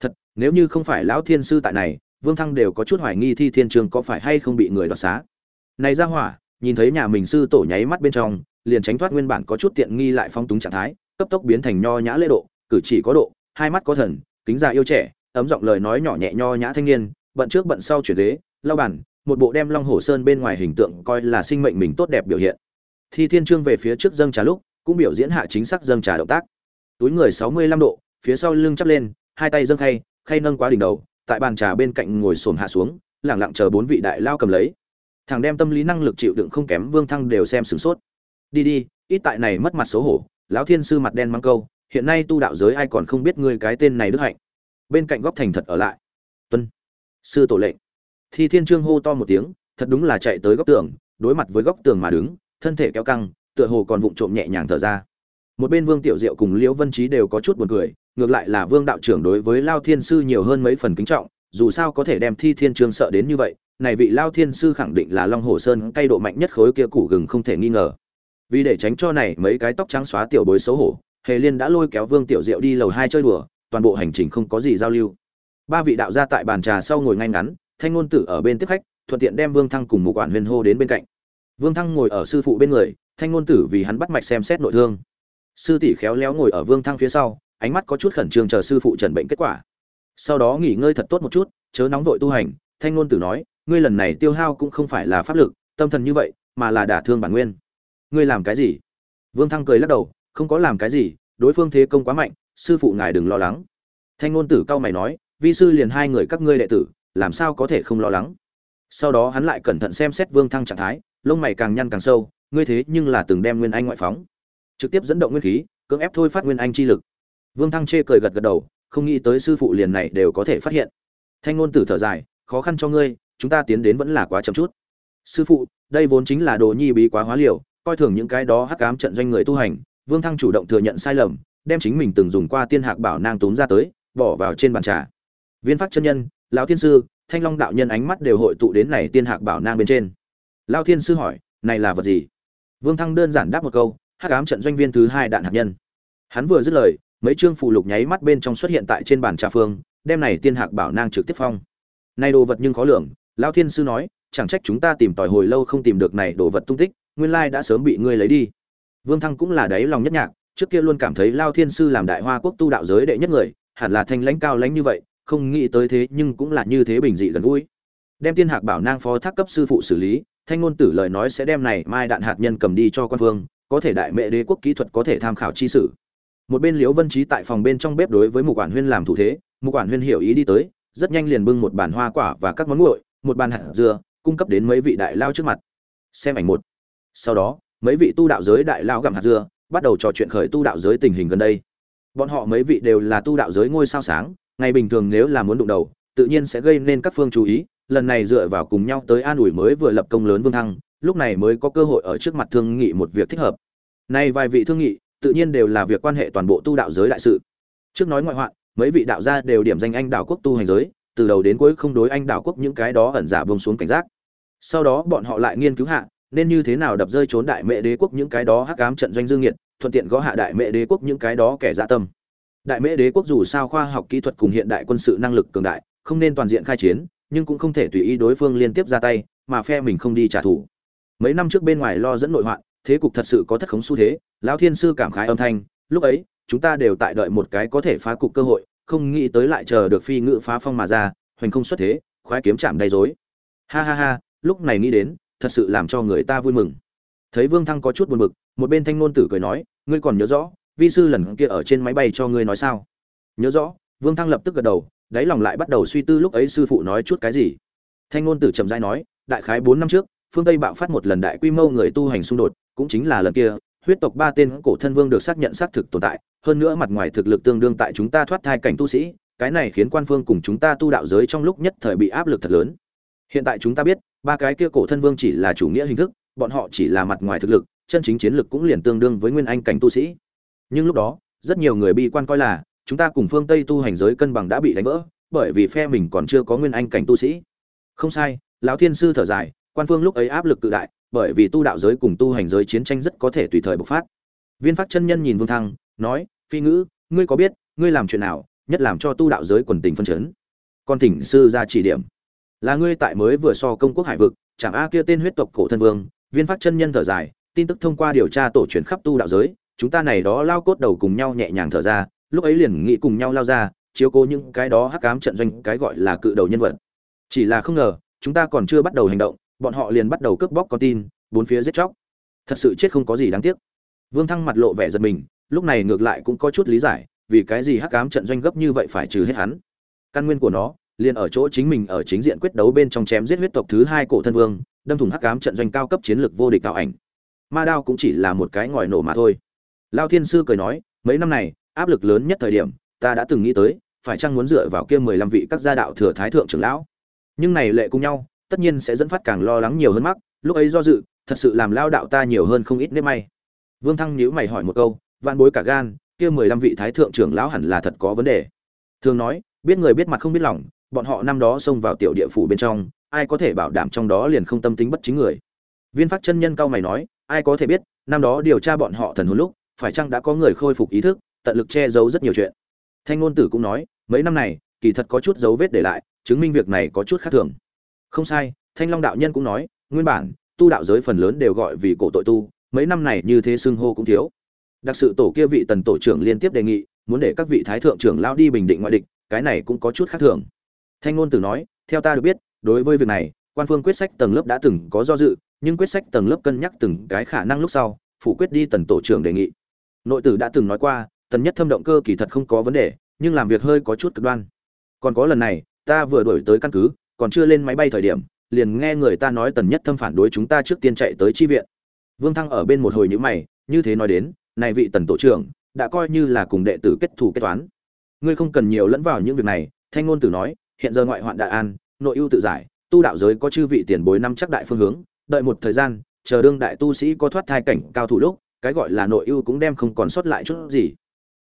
S1: Thật, nếu như không phải lão thiên sư tại này, vương thăng đều có chút hoài nghi thi thiên trường có phải hay không bị người đoạt xá. Này ra hỏa, nhìn thấy nhà mình sư tổ nháy mắt bên trong, liền tránh thoát nguyên bản có chút tiện nghi lại phong túng trạng thái, cấp tốc biến thành nho nhã lễ độ, cử chỉ có độ, hai mắt có thần, kính già yêu trẻ, ấm giọng lời nói nhỏ nhẹ nho nhã thanh niên, bận trước bận sau chuyển ghế, lau bàn một bộ đem long hồ sơn bên ngoài hình tượng coi là sinh mệnh mình tốt đẹp biểu hiện. Thi thiên trương về phía trước dâng trà lúc, cũng biểu diễn hạ chính xác dâng trà động tác. Túi người sáu mươi lăm độ, phía sau lưng chắp lên, hai tay dâng khay khay nâng quá đỉnh đầu, tại bàn trà bên cạnh ngồi xổm hạ xuống lẳng lặng chờ bốn vị đại lao cầm lấy. Thằng đem tâm lý năng lực chịu đựng không kém vương thăng đều xem sửng sốt. Đi đi, ít tại này mất mặt xấu hổ, lão thiên sư mặt đen mang câu, hiện nay tu đạo giới ai còn không biết ngươi cái tên này đức hạnh. Bên cạnh góc thành thật ở lại. Tuân. Sư tổ lệnh thi thiên trương hô to một tiếng, thật đúng là chạy tới góc tường, đối mặt với góc tường mà đứng, thân thể kéo căng, tựa hồ còn vụng trộm nhẹ nhàng thở ra. Một bên vương tiểu diệu cùng liễu vân trí đều có chút buồn cười, ngược lại là vương đạo trưởng đối với lao thiên sư nhiều hơn mấy phần kính trọng, dù sao có thể đem thi thiên trương sợ đến như vậy, này vị lao thiên sư khẳng định là long hồ sơn cay độ mạnh nhất khối kia củ gừng không thể nghi ngờ. Vì để tránh cho này mấy cái tóc trắng xóa tiểu bối xấu hổ, hề liên đã lôi kéo vương tiểu diệu đi lầu hai chơi đùa, toàn bộ hành trình không có gì giao lưu. Ba vị đạo gia tại bàn trà sau ngồi ngay ngắn thanh ngôn tử ở bên tiếp khách, thuận tiện đem vương thăng cùng một quản huyền hô đến bên cạnh. Vương thăng ngồi ở sư phụ bên người, thanh ngôn tử vì hắn bắt mạch xem xét nội thương. Sư tỷ khéo léo ngồi ở vương thăng phía sau, ánh mắt có chút khẩn trương chờ sư phụ trần bệnh kết quả. Sau đó nghỉ ngơi thật tốt một chút, chớ nóng vội tu hành, thanh ngôn tử nói, ngươi lần này tiêu hao cũng không phải là pháp lực, tâm thần như vậy, mà là đả thương bản nguyên. Ngươi làm cái gì? Vương thăng cười lắc đầu, không có làm cái gì, đối phương thế công quá mạnh, sư phụ ngài đừng lo lắng. Thanh ngôn tử cao mày nói, vi sư liền hai người các ngươi đệ tử làm sao có thể không lo lắng? Sau đó hắn lại cẩn thận xem xét vương thăng trạng thái, lông mày càng nhăn càng sâu, ngươi thế nhưng là từng đem nguyên anh ngoại phóng. Trực tiếp dẫn động nguyên khí, cưỡng ép thôi phát nguyên anh chi lực. Vương thăng chê cười gật gật đầu, không nghĩ tới sư phụ liền này đều có thể phát hiện. Thanh ngôn tử thở dài, khó khăn cho ngươi, chúng ta tiến đến vẫn là quá chậm chút. Sư phụ, đây vốn chính là đồ nhi bí quá hóa liều, coi thường những cái đó hắc ám trận doanh người tu hành, vương thăng chủ động thừa nhận sai lầm, đem chính mình từng dùng qua tiên hạc bảo nang tốn ra tới, bỏ vào trên bàn trà. Viên phát chân nhân lão thiên sư, thanh long đạo nhân ánh mắt đều hội tụ đến này tiên hạc bảo nang bên trên. Lao thiên sư hỏi, này là vật gì? Vương thăng đơn giản đáp một câu, hắc ám trận doanh viên thứ hai đạn hạt nhân. Hắn vừa dứt lời, mấy chương phụ lục nháy mắt bên trong xuất hiện tại trên bàn trà phương, đem này tiên hạc bảo nang trực tiếp phong. Này đồ vật nhưng khó lường, lão thiên sư nói, chẳng trách chúng ta tìm tòi hồi lâu không tìm được này đồ vật tung tích, nguyên lai đã sớm bị ngươi lấy đi. Vương thăng cũng là đáy lòng nhất nhạc, trước kia luôn cảm thấy lao thiên sư làm đại hoa quốc tu đạo giới đệ nhất người, hẳn là thanh lãnh cao lãnh như vậy không nghĩ tới thế nhưng cũng là như thế bình dị gần gũi. Đem tiên hạc bảo nang phó thác cấp sư phụ xử lý, thanh ngôn tử lời nói sẽ đem này mai đạn hạt nhân cầm đi cho quan vương, có thể đại mẹ đế quốc kỹ thuật có thể tham khảo chi sử. Một bên liễu vân trí tại phòng bên trong bếp đối với một quản huyên làm thủ thế một quản huyên hiểu ý đi tới, rất nhanh liền bưng một bàn hoa quả và các món nguội, một bàn hạt dưa, cung cấp đến mấy vị đại lao trước mặt. Xem ảnh một. Sau đó, mấy vị tu đạo giới đại lao gặm hạt dưa, bắt đầu trò chuyện khởi tu đạo giới tình hình gần đây. Bọn họ mấy vị đều là tu đạo giới ngôi sao sáng ngày bình thường nếu là muốn đụng đầu, tự nhiên sẽ gây nên các phương chú ý. Lần này dựa vào cùng nhau tới an ủi mới vừa lập công lớn vương thăng, lúc này mới có cơ hội ở trước mặt thương nghị một việc thích hợp. Nay vài vị thương nghị, tự nhiên đều là việc quan hệ toàn bộ tu đạo giới đại sự. Trước nói ngoại hoạn, mấy vị đạo gia đều điểm danh anh đạo quốc tu hành giới, từ đầu đến cuối không đối anh đạo quốc những cái đó ẩn giả bông xuống cảnh giác. Sau đó bọn họ lại nghiên cứu hạ, nên như thế nào đập rơi trốn đại mẹ đế quốc những cái đó hắc ám trận doanh dương nghiệt thuận tiện gõ hạ đại mẹ đế quốc những cái đó kẻ dạ tâm đại Mễ đế quốc dù sao khoa học kỹ thuật cùng hiện đại quân sự năng lực cường đại, không nên toàn diện khai chiến, nhưng cũng không thể tùy ý đối phương liên tiếp ra tay, mà phe mình không đi trả thù. Mấy năm trước bên ngoài lo dẫn nội hoạn, thế cục thật sự có thất khống xu thế, lão thiên sư cảm khái âm thanh, lúc ấy, chúng ta đều tại đợi một cái có thể phá cục cơ hội, không nghĩ tới lại chờ được phi ngự phá phong mà ra, hoành không xuất thế, khoái kiếm chạm đầy dối ha ha ha, lúc này nghĩ đến, thật sự làm cho người ta vui mừng. Thấy vương thăng có chút buồn bực, một bên thanh ngôn tử cười nói, ngươi còn nhớ rõ vi sư lần kia ở trên máy bay cho ngươi nói sao? Nhớ rõ, vương thăng lập tức gật đầu, đáy lòng lại bắt đầu suy tư lúc ấy sư phụ nói chút cái gì. Thanh ngôn tử trầm dai nói, đại khái bốn năm trước, phương tây bạo phát một lần đại quy mô người tu hành xung đột, cũng chính là lần kia, huyết tộc ba tên cổ thân vương được xác nhận xác thực tồn tại, hơn nữa mặt ngoài thực lực tương đương tại chúng ta thoát thai cảnh tu sĩ, cái này khiến quan phương cùng chúng ta tu đạo giới trong lúc nhất thời bị áp lực thật lớn. Hiện tại chúng ta biết, ba cái kia cổ thân vương chỉ là chủ nghĩa hình thức, bọn họ chỉ là mặt ngoài thực lực, chân chính chiến lực cũng liền tương đương với nguyên anh cảnh tu sĩ nhưng lúc đó, rất nhiều người bi quan coi là, chúng ta cùng phương tây tu hành giới cân bằng đã bị đánh vỡ, bởi vì phe mình còn chưa có nguyên anh cảnh tu sĩ. Không sai, lão thiên sư thở dài, quan phương lúc ấy áp lực cự đại, bởi vì tu đạo giới cùng tu hành giới chiến tranh rất có thể tùy thời bộc phát. Viên phát chân nhân nhìn vương thăng, nói, phi ngữ, ngươi có biết, ngươi làm chuyện nào, nhất làm cho tu đạo giới quần tình phân chấn? Con thỉnh sư ra chỉ điểm. Là ngươi tại mới vừa so công quốc hải vực, chẳng a kia tên huyết tộc cổ thân vương. Viên phát chân nhân thở dài, tin tức thông qua điều tra tổ truyền khắp tu đạo giới chúng ta này đó lao cốt đầu cùng nhau nhẹ nhàng thở ra, lúc ấy liền nghĩ cùng nhau lao ra, chiếu cố những cái đó hắc ám trận doanh, cái gọi là cự đầu nhân vật. Chỉ là không ngờ, chúng ta còn chưa bắt đầu hành động, bọn họ liền bắt đầu cướp bóc con tin, bốn phía giết chóc. Thật sự chết không có gì đáng tiếc. Vương thăng mặt lộ vẻ giật mình, lúc này ngược lại cũng có chút lý giải, vì cái gì hắc ám trận doanh gấp như vậy phải trừ hết hắn. Căn nguyên của nó, liền ở chỗ chính mình ở chính diện quyết đấu bên trong chém giết huyết tộc thứ hai cổ thân vương, đâm thủng hắc ám trận doanh cao cấp chiến lược vô địch cao ảnh. Ma đao cũng chỉ là một cái ngòi nổ mà thôi lao thiên sư cười nói, mấy năm này, áp lực lớn nhất thời điểm, ta đã từng nghĩ tới, phải chăng muốn dựa vào kia mười lăm vị các gia đạo thừa thái thượng trưởng lão? Nhưng này lệ cùng nhau, tất nhiên sẽ dẫn phát càng lo lắng nhiều hơn mắc, lúc ấy do dự, thật sự làm lao đạo ta nhiều hơn không ít nếp may. Vương thăng nhíu mày hỏi một câu, vạn bối cả gan, kia mười lăm vị thái thượng trưởng lão hẳn là thật có vấn đề. Thường nói, biết người biết mặt không biết lòng, bọn họ năm đó xông vào tiểu địa phủ bên trong, ai có thể bảo đảm trong đó liền không tâm tính bất chính người? Viên Phác chân nhân cao mày nói, ai có thể biết, năm đó điều tra bọn họ thần hồn lúc phải chăng đã có người khôi phục ý thức, tận lực che giấu rất nhiều chuyện. Thanh ngôn tử cũng nói, mấy năm này, kỳ thật có chút dấu vết để lại, chứng minh việc này có chút khác thường. Không sai, thanh long đạo nhân cũng nói, nguyên bản, tu đạo giới phần lớn đều gọi vì cổ tội tu, mấy năm này như thế xưng hô cũng thiếu. Đặc sự tổ kia vị tần tổ trưởng liên tiếp đề nghị, muốn để các vị thái thượng trưởng lao đi bình định ngoại địch, cái này cũng có chút khác thường. Thanh ngôn tử nói, theo ta được biết, đối với việc này, quan phương quyết sách tầng lớp đã từng có do dự, nhưng quyết sách tầng lớp cân nhắc từng cái khả năng lúc sau, phủ quyết đi tần tổ trưởng đề nghị nội tử đã từng nói qua, tần nhất thâm động cơ kỳ thật không có vấn đề, nhưng làm việc hơi có chút cực đoan. Còn có lần này, ta vừa đổi tới căn cứ, còn chưa lên máy bay thời điểm, liền nghe người ta nói tần nhất thâm phản đối chúng ta trước tiên chạy tới chi viện. Vương thăng ở bên một hồi nhữ mày, như thế nói đến, này vị tần tổ trưởng, đã coi như là cùng đệ tử kết thù kết toán. Ngươi không cần nhiều lẫn vào những việc này, thanh ngôn tử nói, hiện giờ ngoại hoạn đại an, nội ưu tự giải, tu đạo giới có chư vị tiền bối năm chắc đại phương hướng, đợi một thời gian, chờ đương đại tu sĩ có thoát thai cảnh cao thủ lúc cái gọi là nội ưu cũng đem không còn sót lại chút gì.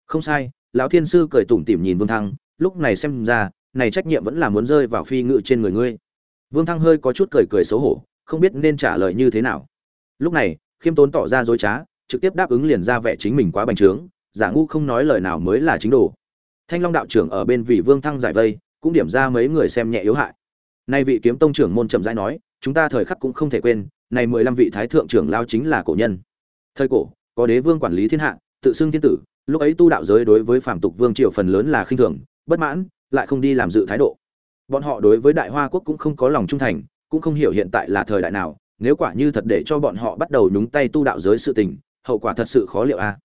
S1: Không sai, lão thiên sư cười tủm tỉm nhìn vương thăng, lúc này xem ra, này trách nhiệm vẫn là muốn rơi vào phi ngự trên người ngươi. Vương thăng hơi có chút cười cười xấu hổ, không biết nên trả lời như thế nào. Lúc này, khiêm tốn tỏ ra dối trá, trực tiếp đáp ứng liền ra vẻ chính mình quá bành trướng, giả ngu không nói lời nào mới là chính đồ. Thanh long đạo trưởng ở bên vị vương thăng giải vây, cũng điểm ra mấy người xem nhẹ yếu hại. Nay vị kiếm tông trưởng môn trầm rãi nói, chúng ta thời khắc cũng không thể quên, này mười lăm vị thái thượng trưởng lao chính là cổ nhân thời cổ, có đế vương quản lý thiên hạ, tự xưng thiên tử, lúc ấy tu đạo giới đối với phạm tục vương triều phần lớn là khinh thường, bất mãn, lại không đi làm dự thái độ. Bọn họ đối với đại hoa quốc cũng không có lòng trung thành, cũng không hiểu hiện tại là thời đại nào, nếu quả như thật để cho bọn họ bắt đầu nhúng tay tu đạo giới sự tình, hậu quả thật sự khó liệu a.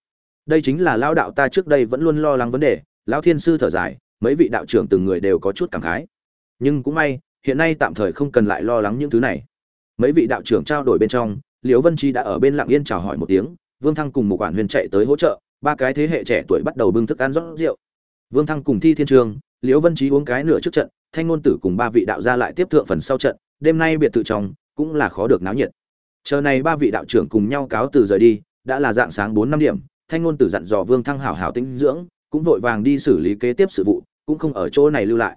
S1: Đây chính là lao đạo ta trước đây vẫn luôn lo lắng vấn đề, lão thiên sư thở dài, mấy vị đạo trưởng từng người đều có chút cảm khái. Nhưng cũng may, hiện nay tạm thời không cần lại lo lắng những thứ này. Mấy vị đạo trưởng trao đổi bên trong liễu vân chi đã ở bên lặng yên chào hỏi một tiếng, vương thăng cùng một quản huyền chạy tới hỗ trợ, ba cái thế hệ trẻ tuổi bắt đầu bưng thức ăn rót rượu. Vương thăng cùng thi thiên trường, liễu vân trí uống cái nửa trước trận, thanh ngôn tử cùng ba vị đạo gia lại tiếp thượng phần sau trận, đêm nay biệt thự trong, cũng là khó được náo nhiệt. Chờ này ba vị đạo trưởng cùng nhau cáo từ rời đi, đã là dạng sáng bốn năm điểm, thanh ngôn tử dặn dò vương thăng hảo hảo tinh dưỡng, cũng vội vàng đi xử lý kế tiếp sự vụ, cũng không ở chỗ này lưu lại.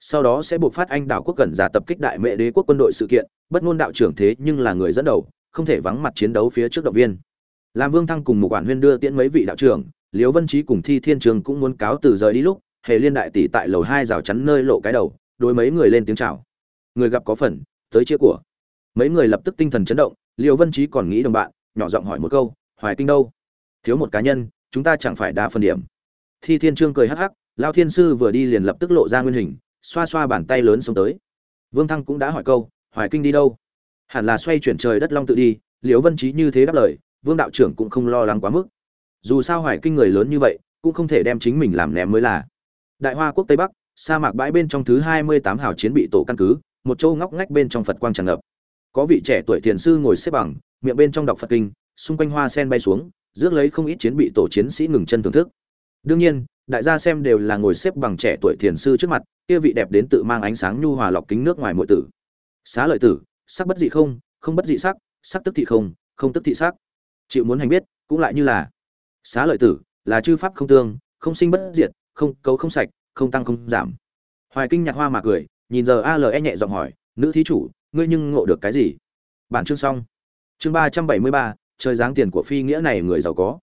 S1: Sau đó sẽ buộc phát anh đảo quốc gần giả tập kích đại mẹ đế quốc quân đội sự kiện, bất ngôn đạo trưởng thế nhưng là người dẫn đầu không thể vắng mặt chiến đấu phía trước động viên. Làm vương thăng cùng một quản huyên đưa tiễn mấy vị đạo trưởng, liễu vân trí cùng thi thiên trường cũng muốn cáo từ rời đi lúc, hề liên đại tỷ tại lầu hai rào chắn nơi lộ cái đầu, đối mấy người lên tiếng chào. Người gặp có phần, tới chia của. Mấy người lập tức tinh thần chấn động, liễu vân trí còn nghĩ đồng bạn, nhỏ giọng hỏi một câu, hoài kinh đâu? Thiếu một cá nhân, chúng ta chẳng phải đa phân điểm. Thi thiên trương cười hắc hắc, lao thiên sư vừa đi liền lập tức lộ ra nguyên hình, xoa xoa bàn tay lớn xuống tới. Vương thăng cũng đã hỏi câu, hoài kinh đi đâu? Hẳn là xoay chuyển trời đất long tự đi, liễu vân trí như thế đáp lời, vương đạo trưởng cũng không lo lắng quá mức. Dù sao hoài kinh người lớn như vậy, cũng không thể đem chính mình làm ném mới là. Đại hoa quốc tây bắc, sa mạc bãi bên trong thứ hai mươi tám hào chiến bị tổ căn cứ, một châu ngóc ngách bên trong phật quang tràn ngập. Có vị trẻ tuổi thiền sư ngồi xếp bằng, miệng bên trong đọc phật kinh, xung quanh hoa sen bay xuống, rước lấy không ít chiến bị tổ chiến sĩ ngừng chân thưởng thức. Đương nhiên, đại gia xem đều là ngồi xếp bằng trẻ tuổi thiền sư trước mặt, kia vị đẹp đến tự mang ánh sáng nhu hòa lọc kính nước ngoài muội tử. Xá lợi tử sắc bất dị không không bất dị sắc sắc tức thị không không tức thị sắc. Chịu muốn hành biết, cũng lại như là, xá lợi tử, là chư pháp không tương, không sinh bất diệt, không cấu không sạch, không tăng không giảm. Hoài kinh nhạc hoa mà cười, nhìn giờ ale nhẹ giọng hỏi, nữ thí chủ, ngươi nhưng ngộ được cái gì? Bản chương xong. Chương ba trăm bảy mươi ba, trời giáng tiền của phi nghĩa này người giàu có.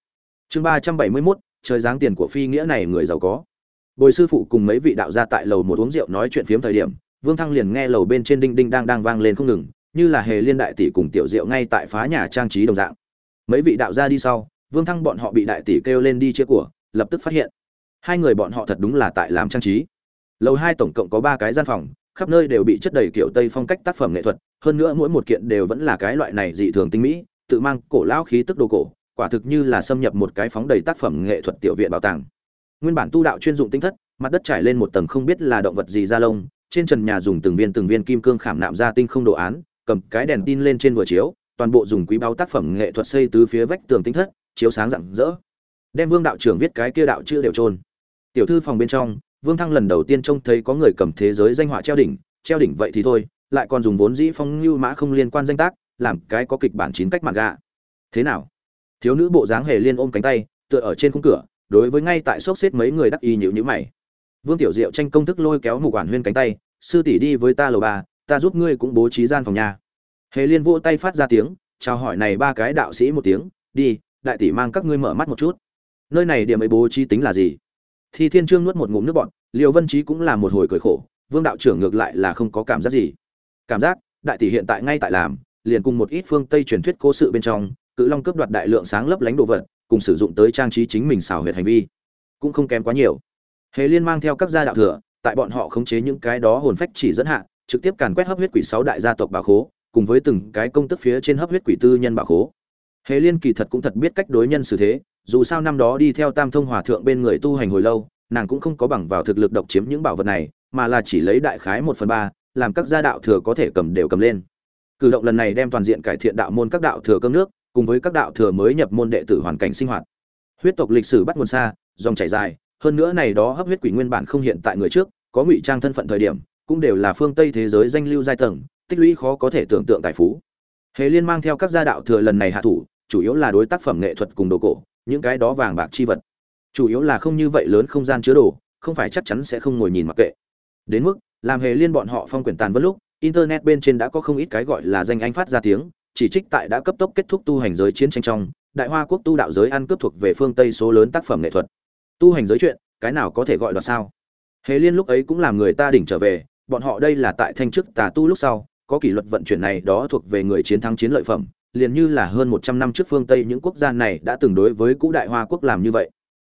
S1: Chương ba trăm bảy mươi mốt, trời giáng tiền của phi nghĩa này người giàu có. Bồi sư phụ cùng mấy vị đạo gia tại lầu một uống rượu nói chuyện phiếm thời điểm vương thăng liền nghe lầu bên trên đinh đinh đang đang vang lên không ngừng, như là hề liên đại tỷ cùng tiểu diệu ngay tại phá nhà trang trí đồng dạng. Mấy vị đạo gia đi sau, vương thăng bọn họ bị đại tỷ kêu lên đi chia của, lập tức phát hiện, hai người bọn họ thật đúng là tại làm trang trí. Lầu hai tổng cộng có ba cái gian phòng, khắp nơi đều bị chất đầy kiểu tây phong cách tác phẩm nghệ thuật, hơn nữa mỗi một kiện đều vẫn là cái loại này dị thường tinh mỹ, tự mang cổ lão khí tức đồ cổ, quả thực như là xâm nhập một cái phóng đầy tác phẩm nghệ thuật tiểu viện bảo tàng. Nguyên bản tu đạo chuyên dụng tinh thất, mặt đất trải lên một tầng không biết là động vật gì ra lông trên trần nhà dùng từng viên từng viên kim cương khảm nạm ra tinh không đồ án, cầm cái đèn tin lên trên vừa chiếu, toàn bộ dùng quý báu tác phẩm nghệ thuật xây tứ phía vách tường tinh thất, chiếu sáng rạng rỡ. Đem vương đạo trưởng viết cái kia đạo chữ đều trôn tiểu thư phòng bên trong, vương thăng lần đầu tiên trông thấy có người cầm thế giới danh họa treo đỉnh treo đỉnh vậy thì thôi, lại còn dùng vốn dĩ phong lưu mã không liên quan danh tác, làm cái có kịch bản chín cách mặt gạ. Thế nào? Thiếu nữ bộ dáng hề liên ôm cánh tay, tựa ở trên khung cửa, đối với ngay tại sốc xếp mấy người đắc y nhíu nhíu mày vương tiểu diệu tranh công thức lôi kéo mục quản huyên cánh tay, sư tỷ đi với ta lầu ba, ta giúp ngươi cũng bố trí gian phòng nhà. Hề liên vỗ tay phát ra tiếng, chào hỏi này ba cái đạo sĩ một tiếng, đi, đại tỷ mang các ngươi mở mắt một chút. Nơi này điểm ấy bố trí tính là gì? Thi thiên trương nuốt một ngụm nước bọn liều vân trí cũng là một hồi cười khổ, vương đạo trưởng ngược lại là không có cảm giác gì. Cảm giác? Đại tỷ hiện tại ngay tại làm, liền cùng một ít phương tây truyền thuyết cố sự bên trong, cự long cướp đoạt đại lượng sáng lấp lánh đồ vật, cùng sử dụng tới trang trí chính mình xào huyệt hành vi, cũng không kém quá nhiều hề liên mang theo các gia đạo thừa, tại bọn họ khống chế những cái đó hồn phách chỉ dẫn hạ, trực tiếp càn quét hấp huyết quỷ sáu đại gia tộc bà khố, cùng với từng cái công tức phía trên hấp huyết quỷ tư nhân bà khố. Hề liên kỳ thật cũng thật biết cách đối nhân xử thế, dù sao năm đó đi theo tam thông hòa thượng bên người tu hành hồi lâu, nàng cũng không có bằng vào thực lực độc chiếm những bảo vật này, mà là chỉ lấy đại khái một phần ba, làm các gia đạo thừa có thể cầm đều cầm lên. Cử động lần này đem toàn diện cải thiện đạo môn các đạo thừa cơm nước, cùng với các đạo thừa mới nhập môn đệ tử hoàn cảnh sinh hoạt. Huyết tộc lịch sử bắt nguồn xa, dòng chảy dài hơn nữa này đó hấp huyết quỷ nguyên bản không hiện tại người trước, có ngụy trang thân phận thời điểm, cũng đều là phương tây thế giới danh lưu giai tầng, tích lũy khó có thể tưởng tượng tài phú. Hề liên mang theo các gia đạo thừa lần này hạ thủ, chủ yếu là đối tác phẩm nghệ thuật cùng đồ cổ, những cái đó vàng bạc chi vật. Chủ yếu là không như vậy lớn không gian chứa đồ, không phải chắc chắn sẽ không ngồi nhìn mặc kệ. Đến mức, làm hề liên bọn họ phong quyển tàn vân lúc, internet bên trên đã có không ít cái gọi là danh anh phát ra tiếng, chỉ trích tại đã cấp tốc kết thúc tu hành giới chiến tranh trong, đại hoa quốc tu đạo giới ăn cướp thuộc về phương tây số lớn tác phẩm nghệ thuật tu hành giới chuyện, cái nào có thể gọi là sao? Hề liên lúc ấy cũng làm người ta đỉnh trở về, bọn họ đây là tại thanh chức tà tu lúc sau, có kỷ luật vận chuyển này đó thuộc về người chiến thắng chiến lợi phẩm, liền như là hơn một trăm năm trước phương tây những quốc gia này đã từng đối với cũ đại hoa quốc làm như vậy.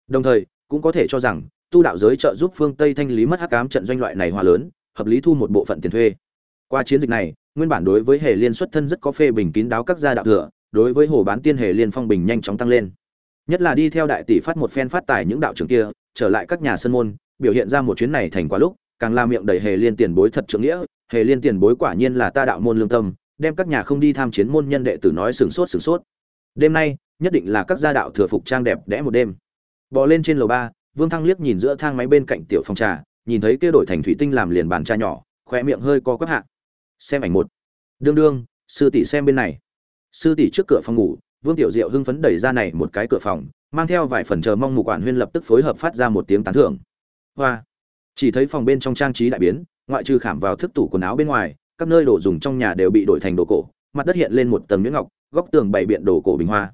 S1: Đồng thời, cũng có thể cho rằng, tu đạo giới trợ giúp phương tây thanh lý mất hắc ám trận doanh loại này hòa lớn, hợp lý thu một bộ phận tiền thuê. Qua chiến dịch này, nguyên bản đối với hề liên xuất thân rất có phê bình kín đáo các gia đạo thừa, đối với hồ bán tiên hề liên phong bình nhanh chóng tăng lên nhất là đi theo đại tỷ phát một phen phát tài những đạo trưởng kia, trở lại các nhà sân môn, biểu hiện ra một chuyến này thành quả lúc, càng la miệng đầy hề liên tiền bối thật trưởng nghĩa, hề liên tiền bối quả nhiên là ta đạo môn lương tâm, đem các nhà không đi tham chiến môn nhân đệ tử nói sừng sốt sừng sốt. Đêm nay, nhất định là các gia đạo thừa phục trang đẹp đẽ một đêm. Bò lên trên lầu ba, vương thăng liếc nhìn giữa thang máy bên cạnh tiểu phòng trà, nhìn thấy kia đổi thành thủy tinh làm liền bàn trà nhỏ khoe miệng hơi co quắp hạ. Xem ảnh một. Đương đương, sư tỷ xem bên này. Sư tỷ trước cửa phòng ngủ vương tiểu diệu hưng phấn đẩy ra này một cái cửa phòng, mang theo vài phần chờ mong mục quản huyên lập tức phối hợp phát ra một tiếng tán thưởng. Hoa! Chỉ thấy phòng bên trong trang trí đại biến, ngoại trừ khảm vào thức tủ quần áo bên ngoài, các nơi đồ dùng trong nhà đều bị đổi thành đồ cổ, mặt đất hiện lên một tầng miếng ngọc, góc tường bày biện đồ cổ bình hoa.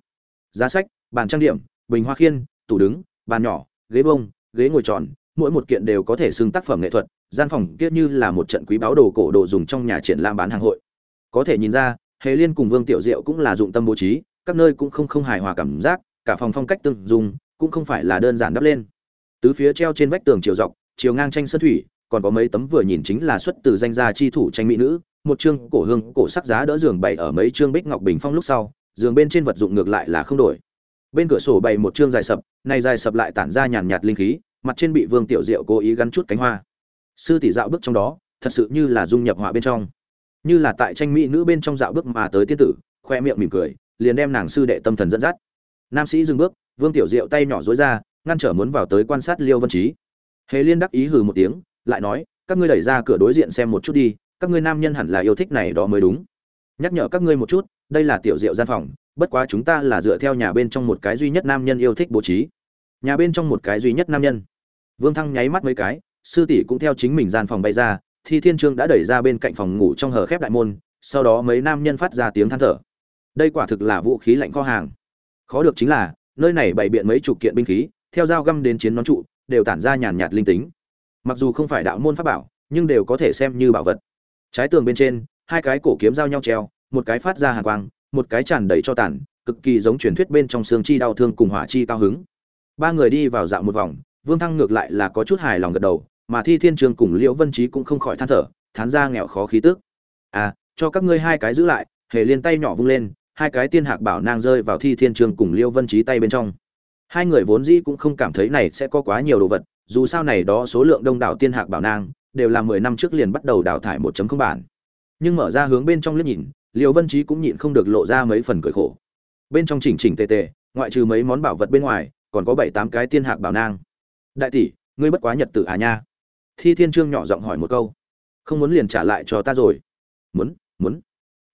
S1: Giá sách, bàn trang điểm, bình hoa khiên, tủ đứng, bàn nhỏ, ghế bông, ghế ngồi tròn, mỗi một kiện đều có thể xưng tác phẩm nghệ thuật, gian phòng kia như là một trận quý báo đồ cổ đồ dùng trong nhà triển lãm bán hàng hội. Có thể nhìn ra, hề liên cùng vương tiểu diệu cũng là dụng tâm bố trí các nơi cũng không không hài hòa cảm giác, cả phòng phong cách tương dùng cũng không phải là đơn giản đắp lên. Tứ phía treo trên vách tường chiều dọc, chiều ngang tranh sơn thủy, còn có mấy tấm vừa nhìn chính là xuất từ danh gia chi thủ tranh mỹ nữ, một chương cổ hương, cổ sắc giá đỡ giường bày ở mấy chương bích ngọc bình phong lúc sau, giường bên trên vật dụng ngược lại là không đổi. Bên cửa sổ bày một chương dài sập, này dài sập lại tản ra nhàn nhạt linh khí, mặt trên bị vương tiểu diệu cố ý gắn chút cánh hoa. Sư tỷ dạo bước trong đó, thật sự như là dung nhập họa bên trong. Như là tại tranh mỹ nữ bên trong dạo bước mà tới tiên tử, khoe miệng mỉm cười liền đem nàng sư đệ tâm thần dẫn dắt. Nam sĩ dừng bước, vương tiểu diệu tay nhỏ dối ra, ngăn trở muốn vào tới quan sát liêu văn trí. Hề liên đắc ý hừ một tiếng, lại nói, các ngươi đẩy ra cửa đối diện xem một chút đi, các ngươi nam nhân hẳn là yêu thích này đó mới đúng. Nhắc nhở các ngươi một chút, đây là tiểu diệu gian phòng, bất quá chúng ta là dựa theo nhà bên trong một cái duy nhất nam nhân yêu thích bố trí. Nhà bên trong một cái duy nhất nam nhân? Vương thăng nháy mắt mấy cái, sư tỷ cũng theo chính mình gian phòng bay ra, thi thiên trương đã đẩy ra bên cạnh phòng ngủ trong hở khép đại môn, sau đó mấy nam nhân phát ra tiếng than thở đây quả thực là vũ khí lạnh kho hàng. Khó được chính là, nơi này bày biện mấy chục kiện binh khí, theo dao găm đến chiến nón trụ, đều tản ra nhàn nhạt linh tính. Mặc dù không phải đạo môn pháp bảo, nhưng đều có thể xem như bảo vật. Trái tường bên trên, hai cái cổ kiếm giao nhau treo, một cái phát ra hàn quang, một cái tràn đầy cho tản cực kỳ giống truyền thuyết bên trong xương chi đau thương cùng hỏa chi cao hứng. Ba người đi vào dạo một vòng, vương thăng ngược lại là có chút hài lòng gật đầu, mà thi thiên trường cùng liễu vân trí cũng không khỏi than thở, thán ra nghèo khó khí tức. À cho các ngươi hai cái giữ lại, hề liên tay nhỏ vung lên hai cái tiên hạc bảo nang rơi vào thi thiên trường cùng liêu vân trí tay bên trong. Hai người vốn dĩ cũng không cảm thấy này sẽ có quá nhiều đồ vật, dù sao này đó số lượng đông đảo tiên hạc bảo nang, đều là mười năm trước liền bắt đầu đào thải một chấm không bản. Nhưng mở ra hướng bên trong liếc nhìn, liêu vân trí cũng nhịn không được lộ ra mấy phần cười khổ. Bên trong chỉnh chỉnh tề tề, ngoại trừ mấy món bảo vật bên ngoài, còn có bảy tám cái tiên hạc bảo nang. Đại tỷ, ngươi bất quá nhật tử à nha? Thi thiên trương nhỏ giọng hỏi một câu. Không muốn liền trả lại cho ta rồi. Muốn muốn.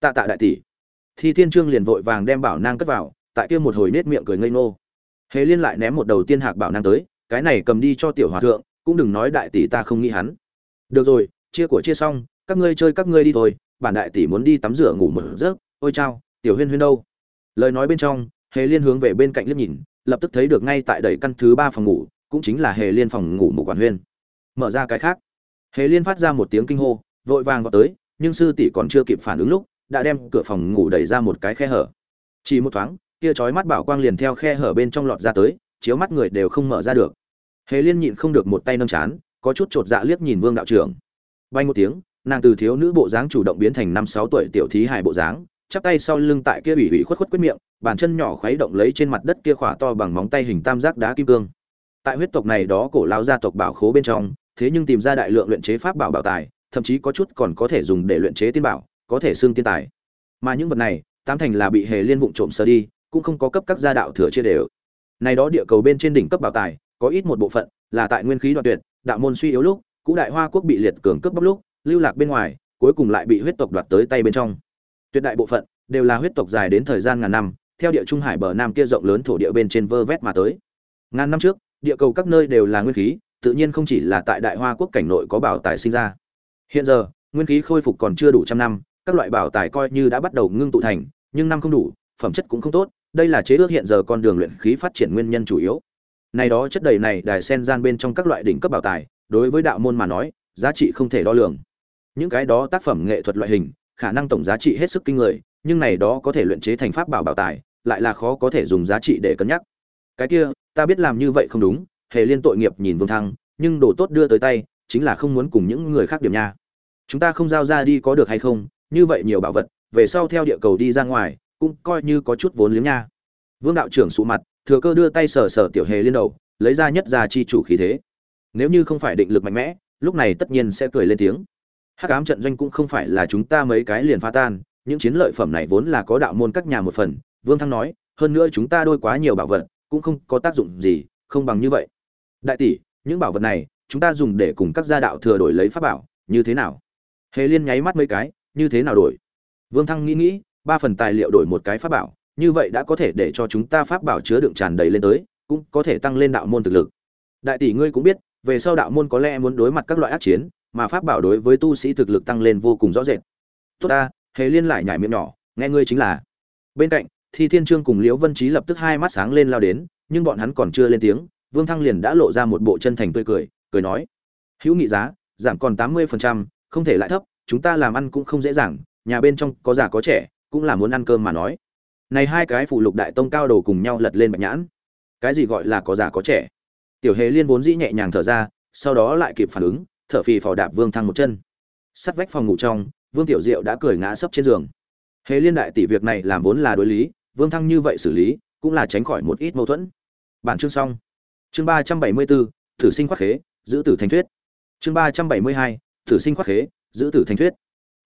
S1: Tạ tạ đại tỷ thi thiên trương liền vội vàng đem bảo nang cất vào, tại kia một hồi nết miệng cười ngây ngô. Hề liên lại ném một đầu tiên hạc bảo nang tới, cái này cầm đi cho tiểu hòa thượng, cũng đừng nói đại tỷ ta không nghĩ hắn. Được rồi, chia của chia xong, các ngươi chơi các ngươi đi thôi, bản đại tỷ muốn đi tắm rửa ngủ một giấc, ôi chao, tiểu huyên huyên đâu? Lời nói bên trong, hề liên hướng về bên cạnh liếc nhìn, lập tức thấy được ngay tại đẩy căn thứ ba phòng ngủ, cũng chính là hề liên phòng ngủ mục quản huyên. Mở ra cái khác. Hề liên phát ra một tiếng kinh hô, vội vàng vào tới, nhưng sư tỷ còn chưa kịp phản ứng lúc đã đem cửa phòng ngủ đẩy ra một cái khe hở. Chỉ một thoáng, kia chói mắt bảo quang liền theo khe hở bên trong lọt ra tới, chiếu mắt người đều không mở ra được. Hề liên nhịn không được một tay nâng chán, có chút chột dạ liếc nhìn vương đạo trưởng. Bay một tiếng, nàng từ thiếu nữ bộ dáng chủ động biến thành năm sáu tuổi tiểu thí hài bộ dáng, chắp tay sau lưng tại kia ủy ủy khuất khuất quyết miệng, bàn chân nhỏ khuấy động lấy trên mặt đất kia khỏa to bằng móng tay hình tam giác đá kim cương. Tại huyết tộc này đó cổ lao gia tộc bảo khố bên trong, thế nhưng tìm ra đại lượng luyện chế pháp bảo bảo tài, thậm chí có chút còn có thể dùng để luyện chế tiên bảo có thể xương tiên tài. Mà những vật này, tám thành là bị hề liên vụng trộm sơ đi, cũng không có cấp các gia đạo thừa chia đều. Này đó địa cầu bên trên đỉnh cấp bảo tài, có ít một bộ phận là tại nguyên khí đoạn tuyệt, đạo môn suy yếu lúc, cũ đại hoa quốc bị liệt cường cướp bóc lúc, lưu lạc bên ngoài, cuối cùng lại bị huyết tộc đoạt tới tay bên trong. Tuyệt đại bộ phận đều là huyết tộc dài đến thời gian ngàn năm, theo địa trung hải bờ nam kia rộng lớn thổ địa bên trên vơ vét mà tới. Ngàn năm trước, địa cầu các nơi đều là nguyên khí, tự nhiên không chỉ là tại đại hoa quốc cảnh nội có bảo tài sinh ra. Hiện giờ, nguyên khí khôi phục còn chưa đủ trăm năm các loại bảo tài coi như đã bắt đầu ngưng tụ thành, nhưng năm không đủ, phẩm chất cũng không tốt, đây là chế ước hiện giờ con đường luyện khí phát triển nguyên nhân chủ yếu. Này đó chất đầy này, đài sen gian bên trong các loại đỉnh cấp bảo tài, đối với đạo môn mà nói, giá trị không thể đo lường. Những cái đó tác phẩm nghệ thuật loại hình, khả năng tổng giá trị hết sức kinh người, nhưng này đó có thể luyện chế thành pháp bảo bảo tài, lại là khó có thể dùng giá trị để cân nhắc. Cái kia, ta biết làm như vậy không đúng, hề liên tội nghiệp nhìn vương thăng, nhưng đồ tốt đưa tới tay, chính là không muốn cùng những người khác điểm nha. Chúng ta không giao ra đi có được hay không như vậy nhiều bảo vật, về sau theo địa cầu đi ra ngoài, cũng coi như có chút vốn liếng nha. Vương đạo trưởng sụ mặt, thừa cơ đưa tay sờ sờ tiểu hề lên đầu, lấy ra nhất ra chi chủ khí thế. Nếu như không phải định lực mạnh mẽ, lúc này tất nhiên sẽ cười lên tiếng. Hắc ám trận doanh cũng không phải là chúng ta mấy cái liền phá tan, những chiến lợi phẩm này vốn là có đạo môn các nhà một phần. Vương thăng nói, hơn nữa chúng ta đôi quá nhiều bảo vật, cũng không có tác dụng gì, không bằng như vậy. Đại tỷ, những bảo vật này, chúng ta dùng để cùng các gia đạo thừa đổi lấy pháp bảo, như thế nào? Hề liên nháy mắt mấy cái như thế nào đổi? Vương thăng nghĩ nghĩ ba phần tài liệu đổi một cái pháp bảo như vậy đã có thể để cho chúng ta pháp bảo chứa đựng tràn đầy lên tới cũng có thể tăng lên đạo môn thực lực. Đại tỷ ngươi cũng biết về sau đạo môn có lẽ muốn đối mặt các loại ác chiến mà pháp bảo đối với tu sĩ thực lực tăng lên vô cùng rõ rệt. Tốt ta hề liên lại nhảy miệng nhỏ nghe ngươi chính là. Bên cạnh thi thiên trương cùng liễu vân trí lập tức hai mắt sáng lên lao đến nhưng bọn hắn còn chưa lên tiếng vương thăng liền đã lộ ra một bộ chân thành tươi cười cười nói hữu nghị giá giảm còn tám mươi phần trăm, không thể lại thấp chúng ta làm ăn cũng không dễ dàng, nhà bên trong có già có trẻ, cũng là muốn ăn cơm mà nói. Này hai cái phụ lục đại tông cao đồ cùng nhau lật lên bạch nhãn. Cái gì gọi là có già có trẻ? Tiểu hề liên vốn dĩ nhẹ nhàng thở ra, sau đó lại kịp phản ứng, thở phì phò đạp vương thăng một chân. Sắt vách phòng ngủ trong, vương tiểu diệu đã cười ngã sấp trên giường. Hề liên đại tỷ việc này làm vốn là đối lý, vương thăng như vậy xử lý, cũng là tránh khỏi một ít mâu thuẫn. Bản chương xong. Chương ba trăm bảy mươi bốn, thử sinh khoác khế, giữ tử thành thuyết. Chương ba trăm bảy mươi hai, thử sinh khoác khế giữ tử thành thuyết.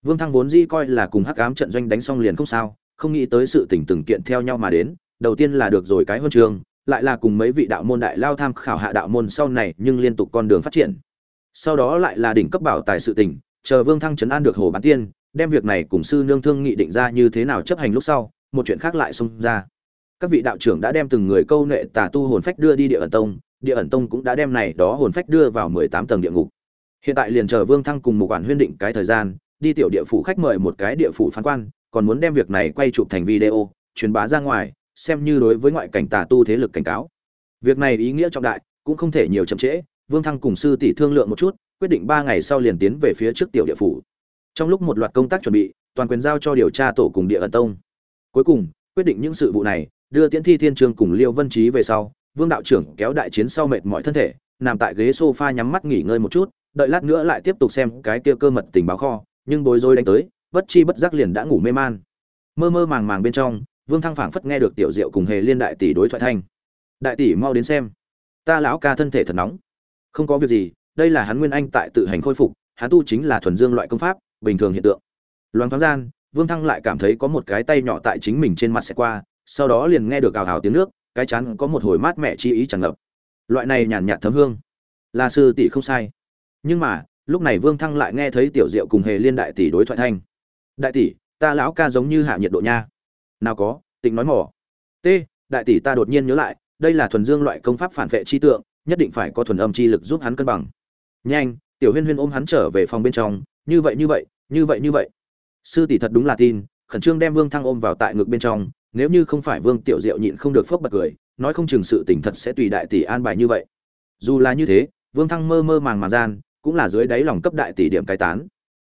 S1: Vương thăng vốn dĩ coi là cùng hắc ám trận doanh đánh xong liền không sao, không nghĩ tới sự tình từng kiện theo nhau mà đến, đầu tiên là được rồi cái huân trường, lại là cùng mấy vị đạo môn đại lao tham khảo hạ đạo môn sau này nhưng liên tục con đường phát triển. Sau đó lại là đỉnh cấp bảo tài sự tình, chờ vương thăng chấn an được hồ bán tiên, đem việc này cùng sư nương thương nghị định ra như thế nào chấp hành lúc sau, một chuyện khác lại xông ra. Các vị đạo trưởng đã đem từng người câu nệ tà tu hồn phách đưa đi địa ẩn tông, địa ẩn tông cũng đã đem này đó hồn phách đưa vào mười tám tầng địa ngục hiện tại liền chờ vương thăng cùng một quản huyên định cái thời gian, đi tiểu địa phủ khách mời một cái địa phủ phán quan, còn muốn đem việc này quay chụp thành video, truyền bá ra ngoài, xem như đối với ngoại cảnh tà tu thế lực cảnh cáo. Việc này ý nghĩa trọng đại, cũng không thể nhiều chậm trễ, vương thăng cùng sư tỷ thương lượng một chút, quyết định ba ngày sau liền tiến về phía trước tiểu địa phủ. Trong lúc một loạt công tác chuẩn bị, toàn quyền giao cho điều tra tổ cùng địa ẩn tông. Cuối cùng, quyết định những sự vụ này, đưa tiễn thi thiên trường cùng liêu vân trí về sau, vương đạo trưởng kéo đại chiến sau mệt mỏi thân thể, nằm tại ghế sofa nhắm mắt nghỉ ngơi một chút đợi lát nữa lại tiếp tục xem cái kia cơ mật tình báo kho, nhưng bối rối đánh tới, bất chi bất giác liền đã ngủ mê man. Mơ mơ màng màng bên trong, vương thăng phảng phất nghe được tiểu diệu cùng hề liên đại tỷ đối thoại thanh. Đại tỷ mau đến xem. Ta lão ca thân thể thật nóng. Không có việc gì, đây là hắn nguyên anh tại tự hành khôi phục, hắn tu chính là thuần dương loại công pháp, bình thường hiện tượng. Loan thoáng gian, vương thăng lại cảm thấy có một cái tay nhỏ tại chính mình trên mặt sẽ qua, sau đó liền nghe được ào ào tiếng nước, cái chắn có một hồi mát mẻ chi ý tràn ngập. Loại này nhàn nhạt thấm hương. Là sư tỷ không sai nhưng mà, lúc này vương thăng lại nghe thấy tiểu diệu cùng hề liên đại tỷ đối thoại thanh. Đại tỷ, ta lão ca giống như hạ nhiệt độ nha. Nào có tính nói mỏ. T, đại tỷ ta đột nhiên nhớ lại, đây là thuần dương loại công pháp phản vệ chi tượng, nhất định phải có thuần âm chi lực giúp hắn cân bằng. Nhanh, tiểu huyên huyên ôm hắn trở về phòng bên trong, như vậy như vậy như vậy như vậy. Sư tỷ thật đúng là tin, khẩn trương đem vương thăng ôm vào tại ngực bên trong, nếu như không phải vương tiểu diệu nhịn không được phốc bật cười, nói không chừng sự tình thật sẽ tùy đại tỷ an bài như vậy. Dù là như thế, vương thăng mơ mơ màng màng gian cũng là dưới đáy lòng cấp đại tỷ điểm cái tán.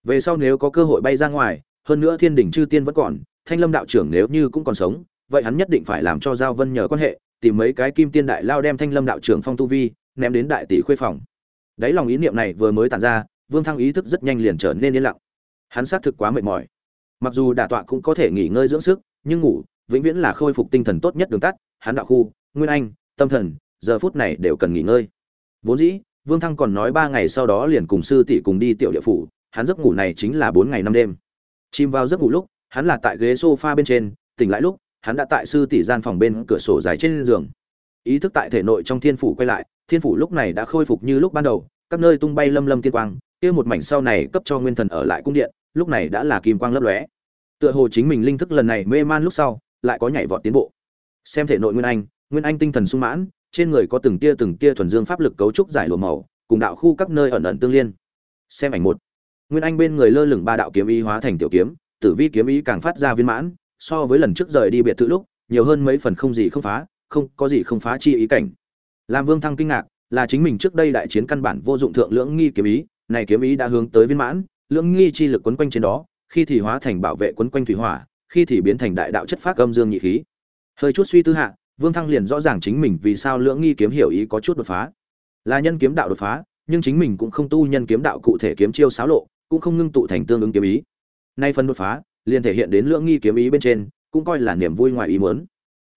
S1: Về sau nếu có cơ hội bay ra ngoài, hơn nữa thiên đình chư tiên vẫn còn, thanh lâm đạo trưởng nếu như cũng còn sống, vậy hắn nhất định phải làm cho giao vân nhờ quan hệ, tìm mấy cái kim tiên đại lao đem thanh lâm đạo trưởng phong tu vi, ném đến đại tỷ khuê phòng. Đáy lòng ý niệm này vừa mới tàn ra, vương thăng ý thức rất nhanh liền trở nên yên lặng. Hắn xác thực quá mệt mỏi. Mặc dù đả tọa cũng có thể nghỉ ngơi dưỡng sức, nhưng ngủ, vĩnh viễn là khôi phục tinh thần tốt nhất đường tắt, hắn đạo khu, nguyên anh, tâm thần, giờ phút này đều cần nghỉ ngơi. Vốn dĩ vương thăng còn nói ba ngày sau đó liền cùng sư tỷ cùng đi tiểu địa phủ, hắn giấc ngủ này chính là bốn ngày năm đêm. Chìm vào giấc ngủ lúc, hắn là tại ghế sofa bên trên, tỉnh lại lúc, hắn đã tại sư tỷ gian phòng bên cửa sổ dài trên giường. Ý thức tại thể nội trong thiên phủ quay lại, thiên phủ lúc này đã khôi phục như lúc ban đầu, các nơi tung bay lâm lâm tiên quang, kia một mảnh sau này cấp cho nguyên thần ở lại cung điện, lúc này đã là kim quang lấp lóe. Tựa hồ chính mình linh thức lần này mê man lúc sau, lại có nhảy vọt tiến bộ. Xem thể nội nguyên anh nguyên anh tinh thần sung mãn trên người có từng tia từng tia thuần dương pháp lực cấu trúc giải lụa màu, cùng đạo khu các nơi ẩn ẩn tương liên. Xem ảnh một. Nguyên anh bên người lơ lửng ba đạo kiếm ý hóa thành tiểu kiếm, tử vi kiếm ý càng phát ra viên mãn, so với lần trước rời đi biệt thự lúc, nhiều hơn mấy phần không gì không phá, không có gì không phá chi ý cảnh. Làm vương thăng kinh ngạc, là chính mình trước đây đại chiến căn bản vô dụng thượng lưỡng nghi kiếm ý, này kiếm ý đã hướng tới viên mãn, lưỡng nghi chi lực quấn quanh trên đó, khi thì hóa thành bảo vệ quấn quanh thủy hỏa, khi thì biến thành đại đạo chất phát âm dương nhị khí. Hơi chút suy tư hạ vương thăng liền rõ ràng chính mình vì sao lưỡng nghi kiếm hiểu ý có chút đột phá. Là nhân kiếm đạo đột phá nhưng chính mình cũng không tu nhân kiếm đạo cụ thể kiếm chiêu xáo lộ cũng không ngưng tụ thành tương ứng kiếm ý. Nay phần đột phá liền thể hiện đến lưỡng nghi kiếm ý bên trên cũng coi là niềm vui ngoài ý muốn.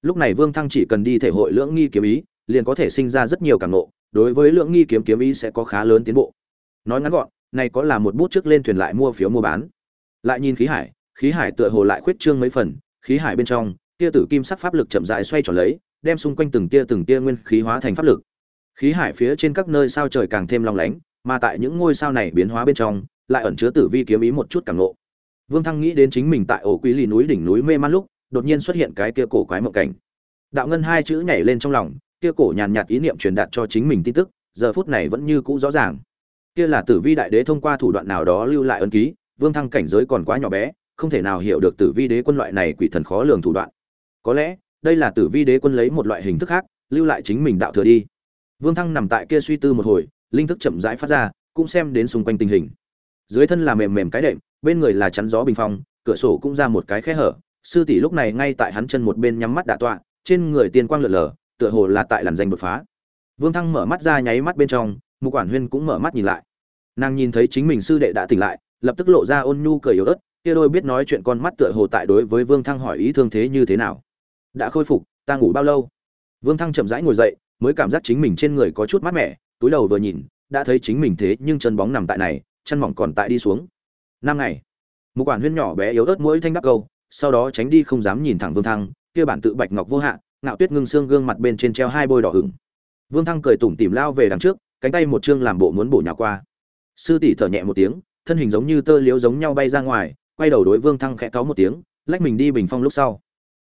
S1: Lúc này vương thăng chỉ cần đi thể hội lưỡng nghi kiếm ý liền có thể sinh ra rất nhiều cảm ngộ, đối với lưỡng nghi kiếm kiếm ý sẽ có khá lớn tiến bộ. Nói ngắn gọn này có là một bút trước lên thuyền lại mua phiếu mua bán. Lại nhìn khí hải khí hải tựa hồ lại khuyết trương mấy phần khí hải bên trong tia tử kim sắc pháp lực chậm rãi xoay tròn lấy, đem xung quanh từng tia từng tia nguyên khí hóa thành pháp lực. Khí hải phía trên các nơi sao trời càng thêm long lánh, mà tại những ngôi sao này biến hóa bên trong, lại ẩn chứa tử vi kiếm ý một chút cảm ngộ. vương thăng nghĩ đến chính mình tại ổ quý lì núi đỉnh núi mê man lúc, đột nhiên xuất hiện cái kia cổ quái mộng cảnh. Đạo ngân hai chữ nhảy lên trong lòng, kia cổ nhàn nhạt ý niệm truyền đạt cho chính mình tin tức, giờ phút này vẫn như cũ rõ ràng. Kia là tử vi đại đế thông qua thủ đoạn nào đó lưu lại ân ký, vương thăng cảnh giới còn quá nhỏ bé, không thể nào hiểu được tử vi đế quân loại này quỷ thần khó lường thủ đoạn có lẽ, đây là tử vi đế quân lấy một loại hình thức khác, lưu lại chính mình đạo thừa đi. Vương thăng nằm tại kia suy tư một hồi, linh thức chậm rãi phát ra, cũng xem đến xung quanh tình hình. Dưới thân là mềm mềm cái đệm, bên người là chắn gió bình phong, cửa sổ cũng ra một cái khe hở. Sư tỷ lúc này ngay tại hắn chân một bên nhắm mắt đạ tọa, trên người tiên quang lượn lờ, tựa hồ là tại làn danh đột phá. Vương thăng mở mắt ra nháy mắt bên trong, mục quản huyên cũng mở mắt nhìn lại. Nàng nhìn thấy chính mình sư đệ đã tỉnh lại, lập tức lộ ra ôn nhu cười yếu ớt, kia đôi biết nói chuyện con mắt tựa hồ tại đối với vương thăng hỏi ý thương thế như thế nào đã khôi phục, ta ngủ bao lâu? Vương thăng chậm rãi ngồi dậy, mới cảm giác chính mình trên người có chút mát mẻ, túi đầu vừa nhìn, đã thấy chính mình thế nhưng chân bóng nằm tại này, chân mỏng còn tại đi xuống. Năm ngày. Một quản huyên nhỏ bé yếu ớt mũi thanh đắc câu, sau đó tránh đi không dám nhìn thẳng vương thăng, kia bản tự bạch ngọc vô hạn ngạo tuyết ngưng xương gương mặt bên trên treo hai bôi đỏ hửng. Vương thăng cười tủm tỉm lao về đằng trước, cánh tay một chương làm bộ muốn bổ nhào qua. Sư tỷ thở nhẹ một tiếng, thân hình giống như tơ liếu giống nhau bay ra ngoài, quay đầu đối vương thăng khẽ cáu một tiếng, lách mình đi bình phong lúc sau.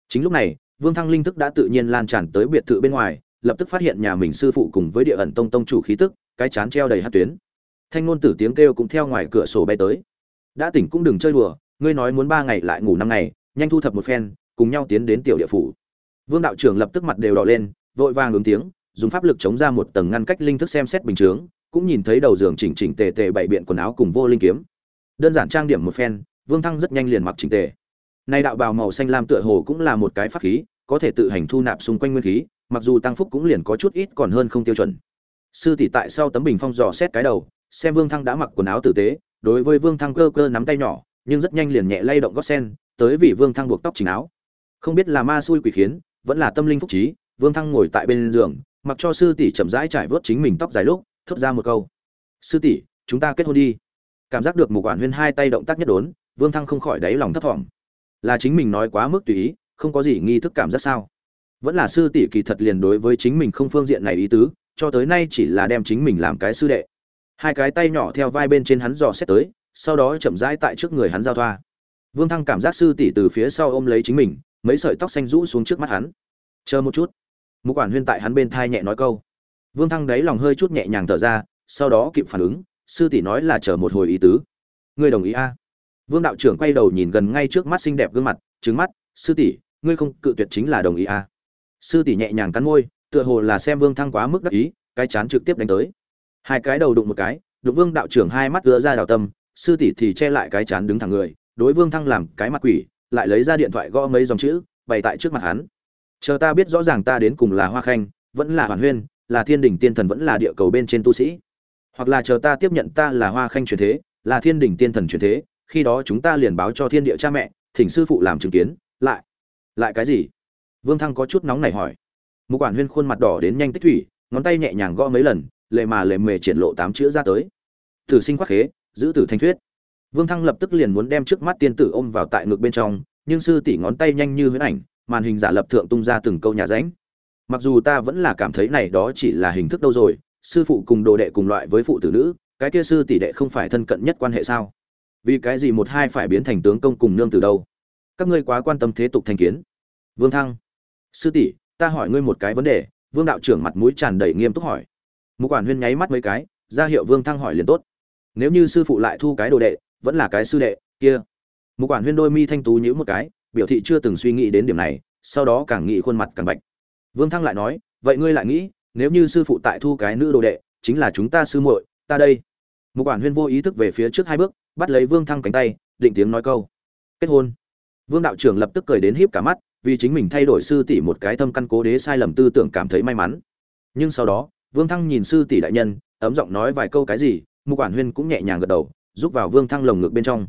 S1: Chính lúc này vương thăng linh thức đã tự nhiên lan tràn tới biệt thự bên ngoài, lập tức phát hiện nhà mình sư phụ cùng với địa ẩn tông tông chủ khí tức, cái chán treo đầy hát tuyến. Thanh ngôn tử tiếng kêu cũng theo ngoài cửa sổ bay tới. Đã tỉnh cũng đừng chơi đùa, ngươi nói muốn ba ngày lại ngủ năm ngày, nhanh thu thập một phen, cùng nhau tiến đến tiểu địa phủ. Vương đạo trưởng lập tức mặt đều đỏ lên, vội vàng ứng tiếng, dùng pháp lực chống ra một tầng ngăn cách linh thức xem xét bình chướng, cũng nhìn thấy đầu giường chỉnh chỉnh tề tề bày biện quần áo cùng vô linh kiếm. Đơn giản trang điểm một phen, vương thăng rất nhanh liền mặc chỉnh tề nay đạo bào màu xanh lam tựa hồ cũng là một cái pháp khí, có thể tự hành thu nạp xung quanh nguyên khí, mặc dù tăng phúc cũng liền có chút ít còn hơn không tiêu chuẩn. Sư tỷ tại sau tấm bình phong dò xét cái đầu, xem vương thăng đã mặc quần áo tử tế, đối với vương thăng cơ cơ nắm tay nhỏ, nhưng rất nhanh liền nhẹ lay động gót sen, tới vì vương thăng buộc tóc chỉnh áo. Không biết là ma xui quỷ khiến, vẫn là tâm linh phúc trí, vương thăng ngồi tại bên giường, mặc cho sư tỷ chậm rãi trải vớt chính mình tóc dài lúc, thốt ra một câu. Sư tỷ, chúng ta kết hôn đi. Cảm giác được một quản huyên hai tay động tác nhất đốn, vương thăng không khỏi đáy lòng thấp thỏm là chính mình nói quá mức tùy ý, không có gì nghi thức cảm giác sao. Vẫn là sư tỷ kỳ thật liền đối với chính mình không phương diện này ý tứ, cho tới nay chỉ là đem chính mình làm cái sư đệ. Hai cái tay nhỏ theo vai bên trên hắn dò xét tới, sau đó chậm rãi tại trước người hắn giao thoa. Vương thăng cảm giác sư tỷ từ phía sau ôm lấy chính mình, mấy sợi tóc xanh rũ xuống trước mắt hắn. Chờ một chút. Một quản huyên tại hắn bên thai nhẹ nói câu. Vương thăng đáy lòng hơi chút nhẹ nhàng thở ra, sau đó kịp phản ứng, sư tỷ nói là chờ một hồi ý tứ. Ngươi đồng ý a? Vương đạo trưởng quay đầu nhìn gần ngay trước mắt xinh đẹp gương mặt trứng mắt, sư tỷ, ngươi không cự tuyệt chính là đồng ý à? sư tỷ nhẹ nhàng cắn môi, tựa hồ là xem vương thăng quá mức đắc ý, cái chán trực tiếp đánh tới hai cái đầu đụng một cái, đụng vương đạo trưởng hai mắt gỡ ra đào tâm, sư tỷ thì che lại cái chán đứng thẳng người, đối vương thăng làm cái mặt quỷ, lại lấy ra điện thoại gõ mấy dòng chữ, bày tại trước mặt hắn chờ ta biết rõ ràng ta đến cùng là hoa khanh, vẫn là hoàn huyên, là thiên đình tiên thần vẫn là địa cầu bên trên tu sĩ, hoặc là chờ ta tiếp nhận ta là hoa khanh truyền thế, là thiên đình tiên thần truyền thế khi đó chúng ta liền báo cho thiên địa cha mẹ, thỉnh sư phụ làm chứng kiến, lại lại cái gì? Vương thăng có chút nóng này hỏi. Một quản huyên khuôn mặt đỏ đến nhanh tích thủy, ngón tay nhẹ nhàng gõ mấy lần, lệ mà lệ mề triển lộ tám chữ ra tới. Tử sinh khoác khế, giữ tử thanh thuyết. Vương thăng lập tức liền muốn đem trước mắt tiên tử ôm vào tại ngực bên trong, nhưng sư tỷ ngón tay nhanh như huyễn ảnh, màn hình giả lập thượng tung ra từng câu nhà ránh. Mặc dù ta vẫn là cảm thấy này đó chỉ là hình thức đâu rồi, sư phụ cùng đồ đệ cùng loại với phụ tử nữ, cái kia sư tỷ đệ không phải thân cận nhất quan hệ sao? Vì cái gì một hai phải biến thành tướng công cùng nương từ đâu? Các ngươi quá quan tâm thế tục thành kiến. Vương thăng. Sư tỷ, ta hỏi ngươi một cái vấn đề, vương đạo trưởng mặt mũi tràn đầy nghiêm túc hỏi. Một quản huyên nháy mắt mấy cái, ra hiệu vương thăng hỏi liền tốt. Nếu như sư phụ lại thu cái đồ đệ, vẫn là cái sư đệ, kia. Một quản huyên đôi mi thanh tú nhữ một cái, biểu thị chưa từng suy nghĩ đến điểm này, sau đó càng nghĩ khuôn mặt càng bạch. Vương thăng lại nói, vậy ngươi lại nghĩ, nếu như sư phụ tại thu cái nữ đồ đệ, chính là chúng ta sư muội, ta đây một quản huyên vô ý thức về phía trước hai bước, bắt lấy vương thăng cánh tay, định tiếng nói câu. Kết hôn. Vương đạo trưởng lập tức cười đến híp cả mắt, vì chính mình thay đổi sư tỷ một cái thâm căn cố đế sai lầm tư tưởng cảm thấy may mắn. Nhưng sau đó, vương thăng nhìn sư tỷ đại nhân, ấm giọng nói vài câu cái gì, mục quản huyên cũng nhẹ nhàng gật đầu giúp vào vương thăng lồng ngực bên trong.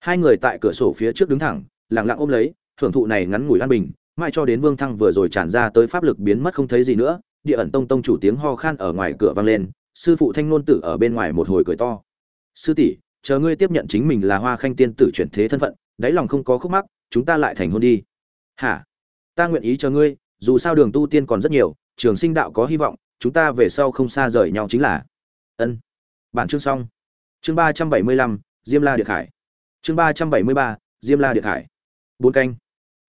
S1: Hai người tại cửa sổ phía trước đứng thẳng, lặng lặng ôm lấy, hưởng thụ này ngắn ngủi an bình, mãi cho đến vương thăng vừa rồi tràn ra tới pháp lực biến mất không thấy gì nữa, địa ẩn tông tông chủ tiếng ho khan ở ngoài cửa vang lên sư phụ thanh ngôn tử ở bên ngoài một hồi cười to. Sư tỷ, chờ ngươi tiếp nhận chính mình là hoa khanh tiên tử chuyển thế thân phận, đáy lòng không có khúc mắc, chúng ta lại thành hôn đi. Hả? Ta nguyện ý chờ ngươi, dù sao đường tu tiên còn rất nhiều, trường sinh đạo có hy vọng, chúng ta về sau không xa rời nhau chính là. Ân. Bản chương xong. Chương ba trăm bảy mươi lăm, diêm la điện hải chương ba trăm bảy mươi ba, diêm la điện hải bốn canh.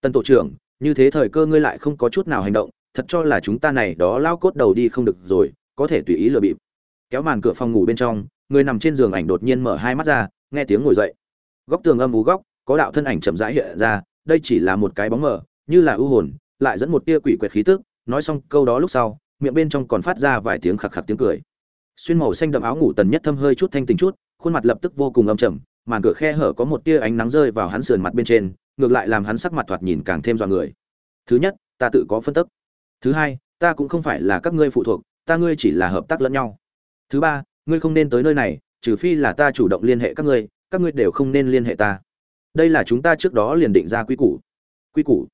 S1: Tân tổ trưởng, như thế thời cơ ngươi lại không có chút nào hành động, thật cho là chúng ta này đó lao cốt đầu đi không được rồi, có thể tùy ý lừa bịp kéo màn cửa phòng ngủ bên trong, người nằm trên giường ảnh đột nhiên mở hai mắt ra, nghe tiếng ngồi dậy. Góc tường âm ú góc, có đạo thân ảnh chậm rãi hiện ra, đây chỉ là một cái bóng mờ, như là ưu hồn, lại dẫn một tia quỷ quyệt khí tức, nói xong câu đó lúc sau, miệng bên trong còn phát ra vài tiếng khạc khạc tiếng cười. Xuyên màu xanh đậm áo ngủ tần nhất thâm hơi chút thanh tình chút, khuôn mặt lập tức vô cùng âm trầm, màn cửa khe hở có một tia ánh nắng rơi vào hắn sườn mặt bên trên, ngược lại làm hắn sắc mặt thoạt nhìn càng thêm dọa người. Thứ nhất, ta tự có phân tức. Thứ hai, ta cũng không phải là các ngươi phụ thuộc, ta ngươi chỉ là hợp tác lẫn nhau thứ ba, ngươi không nên tới nơi này, trừ phi là ta chủ động liên hệ các ngươi các ngươi đều không nên liên hệ ta. Đây là chúng ta trước đó liền định ra quy củ. Quy củ.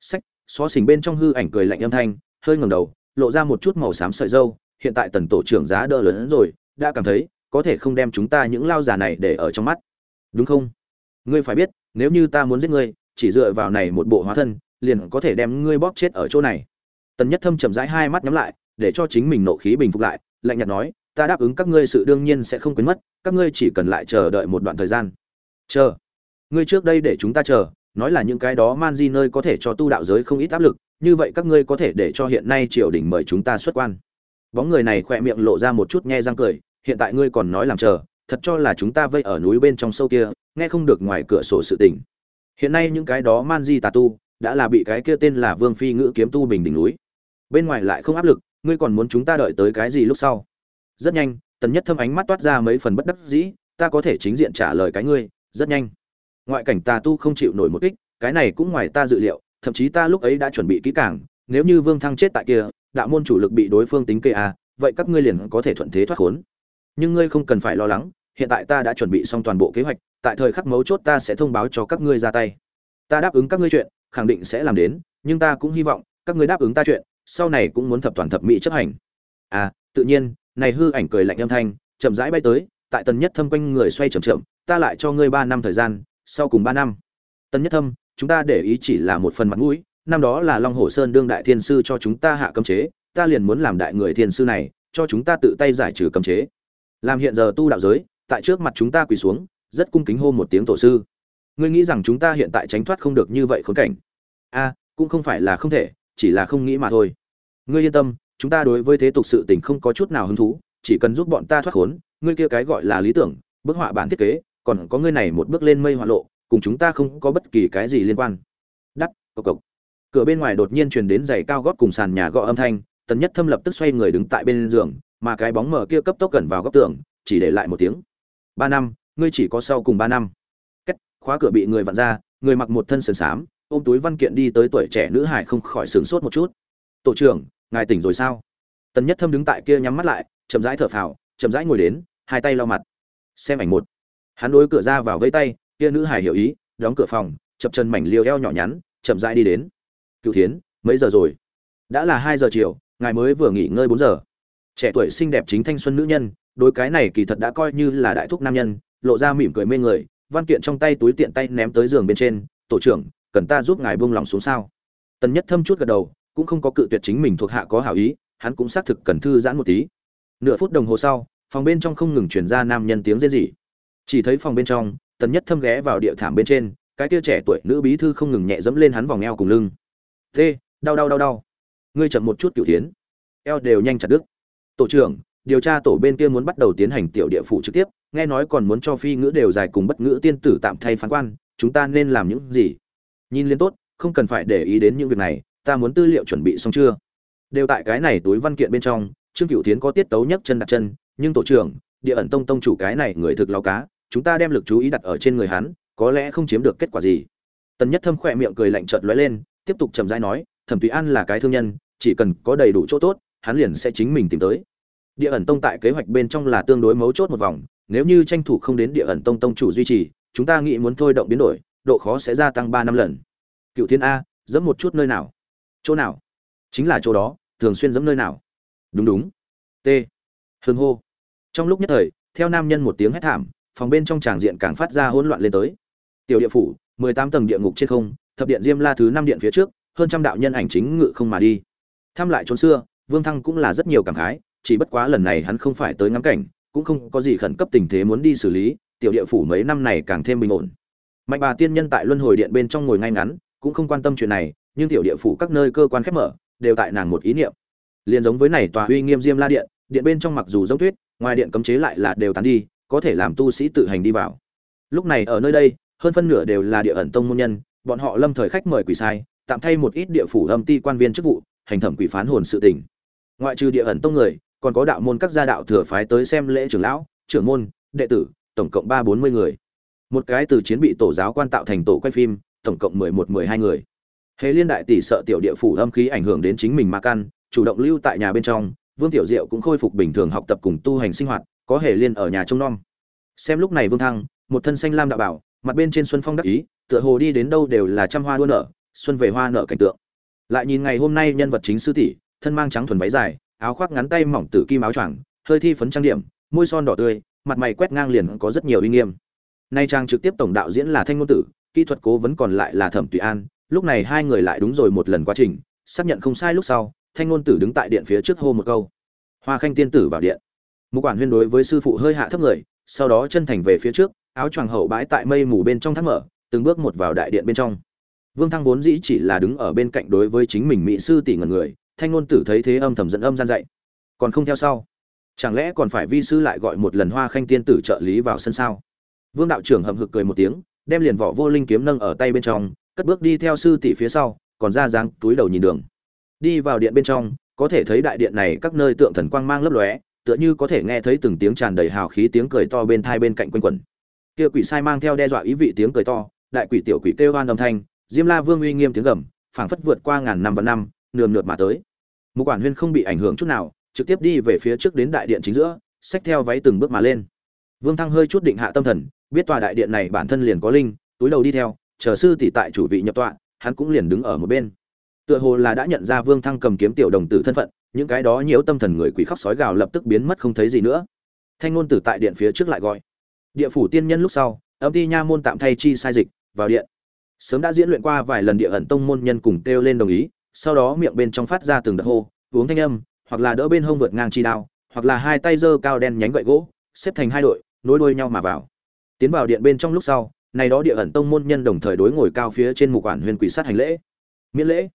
S1: Sách, xó xỉnh bên trong hư ảnh cười lạnh âm thanh, hơi ngẩng đầu, lộ ra một chút màu xám sợi dâu, hiện tại tần tổ trưởng giá đỡ lớn hơn rồi, đã cảm thấy, có thể không đem chúng ta những lao già này để ở trong mắt. Đúng không? Ngươi phải biết, nếu như ta muốn giết ngươi, chỉ dựa vào này một bộ hóa thân, liền có thể đem ngươi bóp chết ở chỗ này. Tần nhất thâm chậm rãi hai mắt nhắm lại, để cho chính mình nộ khí bình phục lại, lạnh nhạt nói ta đáp ứng các ngươi sự đương nhiên sẽ không quên mất, các ngươi chỉ cần lại chờ đợi một đoạn thời gian. Chờ. Ngươi trước đây để chúng ta chờ, nói là những cái đó man di nơi có thể cho tu đạo giới không ít áp lực, như vậy các ngươi có thể để cho hiện nay triều đình mời chúng ta xuất quan. Bóng người này khỏe miệng lộ ra một chút nhe răng cười, hiện tại ngươi còn nói làm chờ, thật cho là chúng ta vây ở núi bên trong sâu kia, nghe không được ngoài cửa sổ sự tình. Hiện nay những cái đó man di tà tu, đã là bị cái kia tên là vương phi ngữ kiếm tu bình đỉnh núi. Bên ngoài lại không áp lực, ngươi còn muốn chúng ta đợi tới cái gì lúc sau? Rất nhanh, tần nhất thâm ánh mắt toát ra mấy phần bất đắc dĩ, ta có thể chính diện trả lời cái ngươi, rất nhanh. Ngoại cảnh tà tu không chịu nổi một kích, cái này cũng ngoài ta dự liệu, thậm chí ta lúc ấy đã chuẩn bị kỹ càng, nếu như vương thăng chết tại kia, đạo môn chủ lực bị đối phương tính kê a vậy các ngươi liền có thể thuận thế thoát khốn. Nhưng ngươi không cần phải lo lắng, hiện tại ta đã chuẩn bị xong toàn bộ kế hoạch, tại thời khắc mấu chốt ta sẽ thông báo cho các ngươi ra tay. Ta đáp ứng các ngươi chuyện, khẳng định sẽ làm đến, nhưng ta cũng hy vọng các ngươi đáp ứng ta chuyện, sau này cũng muốn thập toàn thập mỹ chấp hành. À tự nhiên này hư ảnh cười lạnh âm thanh, chậm rãi bay tới, tại tần nhất thâm quanh người xoay chậm chậm, ta lại cho ngươi ba năm thời gian, sau cùng ba năm. Tần nhất thâm, chúng ta để ý chỉ là một phần mặt mũi, năm đó là long hồ sơn đương đại thiên sư cho chúng ta hạ cấm chế, ta liền muốn làm đại người thiên sư này, cho chúng ta tự tay giải trừ cấm chế. Làm hiện giờ tu đạo giới, tại trước mặt chúng ta quỳ xuống, rất cung kính hô một tiếng tổ sư. Ngươi nghĩ rằng chúng ta hiện tại tránh thoát không được như vậy khốn cảnh? A, cũng không phải là không thể, chỉ là không nghĩ mà thôi. Ngươi yên tâm chúng ta đối với thế tục sự tình không có chút nào hứng thú, chỉ cần giúp bọn ta thoát khốn, ngươi kia cái gọi là lý tưởng, bức họa bản thiết kế, còn có ngươi này một bước lên mây họa lộ, cùng chúng ta không có bất kỳ cái gì liên quan. Đắt, cộc cộc. Cửa bên ngoài đột nhiên truyền đến giày cao gót cùng sàn nhà gõ âm thanh, tần nhất thâm lập tức xoay người đứng tại bên giường, mà cái bóng mở kia cấp tốc gần vào góc tường, chỉ để lại một tiếng. Ba năm, ngươi chỉ có sau cùng ba năm. Cách khóa cửa bị người vặn ra, người mặc một thân sườn xám, ôm túi văn kiện đi tới tuổi trẻ nữ hải không khỏi sửng sốt một chút. Tổ trưởng ngài tỉnh rồi sao? Tần nhất thâm đứng tại kia nhắm mắt lại, chậm rãi thở phào, chậm rãi ngồi đến, hai tay lau mặt. Xem ảnh một. Hắn đối cửa ra vào vây tay, kia nữ hải hiểu ý, đóng cửa phòng, chập chân mảnh liều eo nhỏ nhắn, chậm rãi đi đến. Cựu thiến, mấy giờ rồi? Đã là hai giờ chiều, ngài mới vừa nghỉ ngơi bốn giờ. Trẻ tuổi xinh đẹp chính thanh xuân nữ nhân, đối cái này kỳ thật đã coi như là đại thúc nam nhân, lộ ra mỉm cười mê người, văn kiện trong tay túi tiện tay ném tới giường bên trên, tổ trưởng, cần ta giúp ngài buông lòng xuống sao? Tần nhất thâm chút gật đầu cũng không có cự tuyệt chính mình thuộc hạ có hảo ý hắn cũng xác thực cần thư giãn một tí. Nửa phút đồng hồ sau phòng bên trong không ngừng truyền ra nam nhân tiếng rên rỉ. Chỉ thấy phòng bên trong tần nhất thâm ghé vào địa thảm bên trên cái kia trẻ tuổi nữ bí thư không ngừng nhẹ dẫm lên hắn vòng eo cùng lưng. Tê, đau đau đau đau. Ngươi chậm một chút cựu tiến eo đều nhanh chặt đứt. Tổ trưởng điều tra tổ bên kia muốn bắt đầu tiến hành tiểu địa phủ trực tiếp nghe nói còn muốn cho phi ngữ đều dài cùng bất ngữ tiên tử tạm thay phán quan chúng ta nên làm những gì? Nhìn liên tốt không cần phải để ý đến những việc này ta muốn tư liệu chuẩn bị xong chưa? Đều tại cái này túi văn kiện bên trong, trương cựu tiến có tiết tấu nhấc chân đặt chân, nhưng tổ trưởng, địa ẩn tông tông chủ cái này người thực lao cá, chúng ta đem lực chú ý đặt ở trên người hắn, có lẽ không chiếm được kết quả gì. Tần nhất thâm khỏe miệng cười lạnh trợt lóe lên, tiếp tục trầm rãi nói, thẩm tùy an là cái thương nhân, chỉ cần có đầy đủ chỗ tốt, hắn liền sẽ chính mình tìm tới. Địa ẩn tông tại kế hoạch bên trong là tương đối mấu chốt một vòng, nếu như tranh thủ không đến địa ẩn tông tông chủ duy trì, chúng ta nghĩ muốn thôi động biến đổi, độ khó sẽ gia tăng ba năm lần. Cựu thiên a, dẫm một chút nơi nào? Chỗ nào? Chính là chỗ đó, thường xuyên dẫm nơi nào? Đúng đúng. T. Hương hô. Trong lúc nhất thời, theo nam nhân một tiếng hét thảm, phòng bên trong tràng diện càng phát ra hỗn loạn lên tới. Tiểu địa phủ, mười tám tầng địa ngục trên không, thập điện diêm la thứ năm điện phía trước, hơn trăm đạo nhân ảnh chính ngự không mà đi. Thăm lại chốn xưa, vương thăng cũng là rất nhiều cảm khái, chỉ bất quá lần này hắn không phải tới ngắm cảnh, cũng không có gì khẩn cấp tình thế muốn đi xử lý, tiểu địa phủ mấy năm này càng thêm bình ổn. Mạnh bà tiên nhân tại luân hồi điện bên trong ngồi ngay ngắn, cũng không quan tâm chuyện này nhưng tiểu địa phủ các nơi cơ quan khép mở, đều tại nàng một ý niệm. Liền giống với này tòa uy nghiêm diêm la điện điện bên trong mặc dù giống tuyết, ngoài điện cấm chế lại là đều tán đi, có thể làm tu sĩ tự hành đi vào. Lúc này ở nơi đây, hơn phân nửa đều là địa ẩn tông môn nhân, bọn họ lâm thời khách mời quỷ sai, tạm thay một ít địa phủ âm ti quan viên chức vụ, hành thẩm quỷ phán hồn sự tình. Ngoại trừ địa ẩn tông người, còn có đạo môn các gia đạo thừa phái tới xem lễ trưởng lão, trưởng môn, đệ tử, tổng cộng ba bốn mươi người. Một cái từ chiến bị tổ giáo quan tạo thành tổ quay phim, tổng cộng mười một, mười hai người hề liên đại tỷ sợ tiểu địa phủ âm khí ảnh hưởng đến chính mình ma căn, chủ động lưu tại nhà bên trong, vương tiểu diệu cũng khôi phục bình thường học tập cùng tu hành sinh hoạt, có hề liên ở nhà trông nom. Xem lúc này vương thăng, một thân xanh lam đạo bảo, mặt bên trên xuân phong đắc ý, tựa hồ đi đến đâu đều là trăm hoa đua nở, xuân về hoa nở cảnh tượng. Lại nhìn ngày hôm nay nhân vật chính sư tỷ, thân mang trắng thuần váy dài, áo khoác ngắn tay mỏng tử kim áo choàng, hơi thi phấn trang điểm, môi son đỏ tươi, mặt mày quét ngang liền có rất nhiều uy nghiêm. Nay trang trực tiếp tổng đạo diễn là thanh ngôn tử, kỹ thuật cố vấn còn lại là thẩm tùy an lúc này hai người lại đúng rồi một lần quá trình, xác nhận không sai lúc sau, thanh ngôn tử đứng tại điện phía trước hô một câu. Hoa khanh tiên tử vào điện. Mục quản huyên đối với sư phụ hơi hạ thấp người, sau đó chân thành về phía trước, áo choàng hậu bãi tại mây mù bên trong thác mở, từng bước một vào đại điện bên trong. Vương thăng vốn dĩ chỉ là đứng ở bên cạnh đối với chính mình mỹ sư tỷ ngần người, thanh ngôn tử thấy thế âm thầm dẫn âm gian dạy. Còn không theo sau? Chẳng lẽ còn phải vi sư lại gọi một lần hoa khanh tiên tử trợ lý vào sân sao? Vương đạo trưởng hậm hực cười một tiếng, đem liền vỏ vô linh kiếm nâng ở tay bên trong cất bước đi theo sư tỷ phía sau, còn ra dáng túi đầu nhìn đường. Đi vào điện bên trong, có thể thấy đại điện này các nơi tượng thần quang mang lấp lóe, tựa như có thể nghe thấy từng tiếng tràn đầy hào khí tiếng cười to bên thai bên cạnh quanh quẩn. Kia quỷ sai mang theo đe dọa ý vị tiếng cười to, đại quỷ tiểu quỷ kêu oan âm thanh, diêm la vương uy nghiêm tiếng gầm, phảng phất vượt qua ngàn năm và năm, nườm nượp mà tới. Mục quản huyên không bị ảnh hưởng chút nào, trực tiếp đi về phía trước đến đại điện chính giữa, xách theo váy từng bước mà lên. Vương thăng hơi chút định hạ tâm thần, biết tòa đại điện này bản thân liền có linh, túi đầu đi theo chờ sư tỷ tại chủ vị nhập tọa, hắn cũng liền đứng ở một bên. Tựa hồ là đã nhận ra vương thăng cầm kiếm tiểu đồng tử thân phận, những cái đó nhiễu tâm thần người quỷ khóc sói gào lập tức biến mất không thấy gì nữa. Thanh ngôn tử tại điện phía trước lại gọi. Địa phủ tiên nhân lúc sau, âm ti nha môn tạm thay chi sai dịch, vào điện. Sớm đã diễn luyện qua vài lần địa ẩn tông môn nhân cùng kêu lên đồng ý, sau đó miệng bên trong phát ra từng đợt hô, uống thanh âm, hoặc là đỡ bên hông vượt ngang chi đao, hoặc là hai tay giơ cao đen nhánh gậy gỗ, xếp thành hai đội, nối đuôi nhau mà vào. Tiến vào điện bên trong lúc sau này đó địa ẩn tông môn nhân đồng thời đối ngồi cao phía trên mục quản huyền quỷ sát hành lễ. Miễn lễ.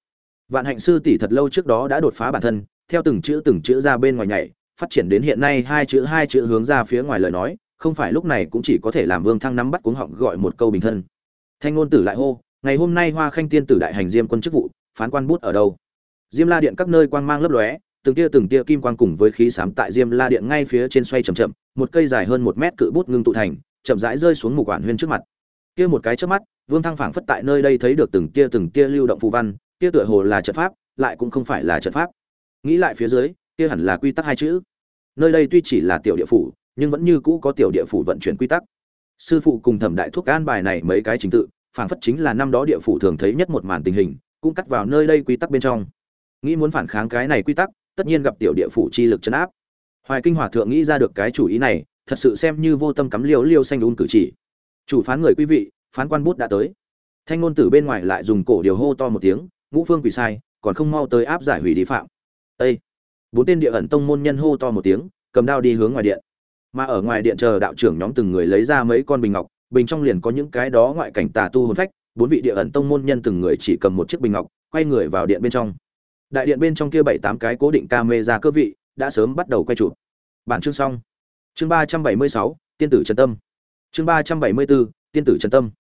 S1: Vạn hạnh sư tỷ thật lâu trước đó đã đột phá bản thân, theo từng chữ từng chữ ra bên ngoài nhảy, phát triển đến hiện nay hai chữ hai chữ hướng ra phía ngoài lời nói, không phải lúc này cũng chỉ có thể làm vương thăng nắm bắt cuống họng gọi một câu bình thân. Thanh ngôn tử lại hô, ngày hôm nay hoa khanh tiên tử đại hành diêm quân chức vụ, phán quan bút ở đâu? Diêm la điện các nơi quang mang lấp lóe, từng tia từng tia kim quang cùng với khí sám tại diêm la điện ngay phía trên xoay chậm chậm, một cây dài hơn một mét cự bút ngưng tụ thành, chậm rãi rơi xuống mục quản huyên trước mặt kia một cái trước mắt, vương thăng phảng phất tại nơi đây thấy được từng tia từng tia lưu động phù văn, kia tựa hồ là trận pháp, lại cũng không phải là trận pháp. Nghĩ lại phía dưới, kia hẳn là quy tắc hai chữ. Nơi đây tuy chỉ là tiểu địa phủ, nhưng vẫn như cũ có tiểu địa phủ vận chuyển quy tắc. Sư phụ cùng thẩm đại thuốc an bài này mấy cái trình tự, phảng phất chính là năm đó địa phủ thường thấy nhất một màn tình hình, cũng cắt vào nơi đây quy tắc bên trong. Nghĩ muốn phản kháng cái này quy tắc, tất nhiên gặp tiểu địa phủ chi lực chấn áp. Hoài kinh hòa thượng nghĩ ra được cái chủ ý này, thật sự xem như vô tâm cắm liều liêu xanh un cử chỉ chủ phán người quý vị, phán quan bút đã tới. Thanh ngôn tử bên ngoài lại dùng cổ điều hô to một tiếng, ngũ phương quỷ sai, còn không mau tới áp giải hủy đi phạm. Ê! bốn tên địa ẩn tông môn nhân hô to một tiếng, cầm đao đi hướng ngoài điện. Mà ở ngoài điện chờ đạo trưởng nhóm từng người lấy ra mấy con bình ngọc, bình trong liền có những cái đó ngoại cảnh tà tu hồn phách, bốn vị địa ẩn tông môn nhân từng người chỉ cầm một chiếc bình ngọc, quay người vào điện bên trong. Đại điện bên trong kia bảy tám cái cố định camera cơ vị, đã sớm bắt đầu quay chụp. Bản chương xong. Chương ba trăm bảy mươi sáu, tiên tử trần tâm chương ba trăm bảy mươi bốn, tiên tử trần tâm.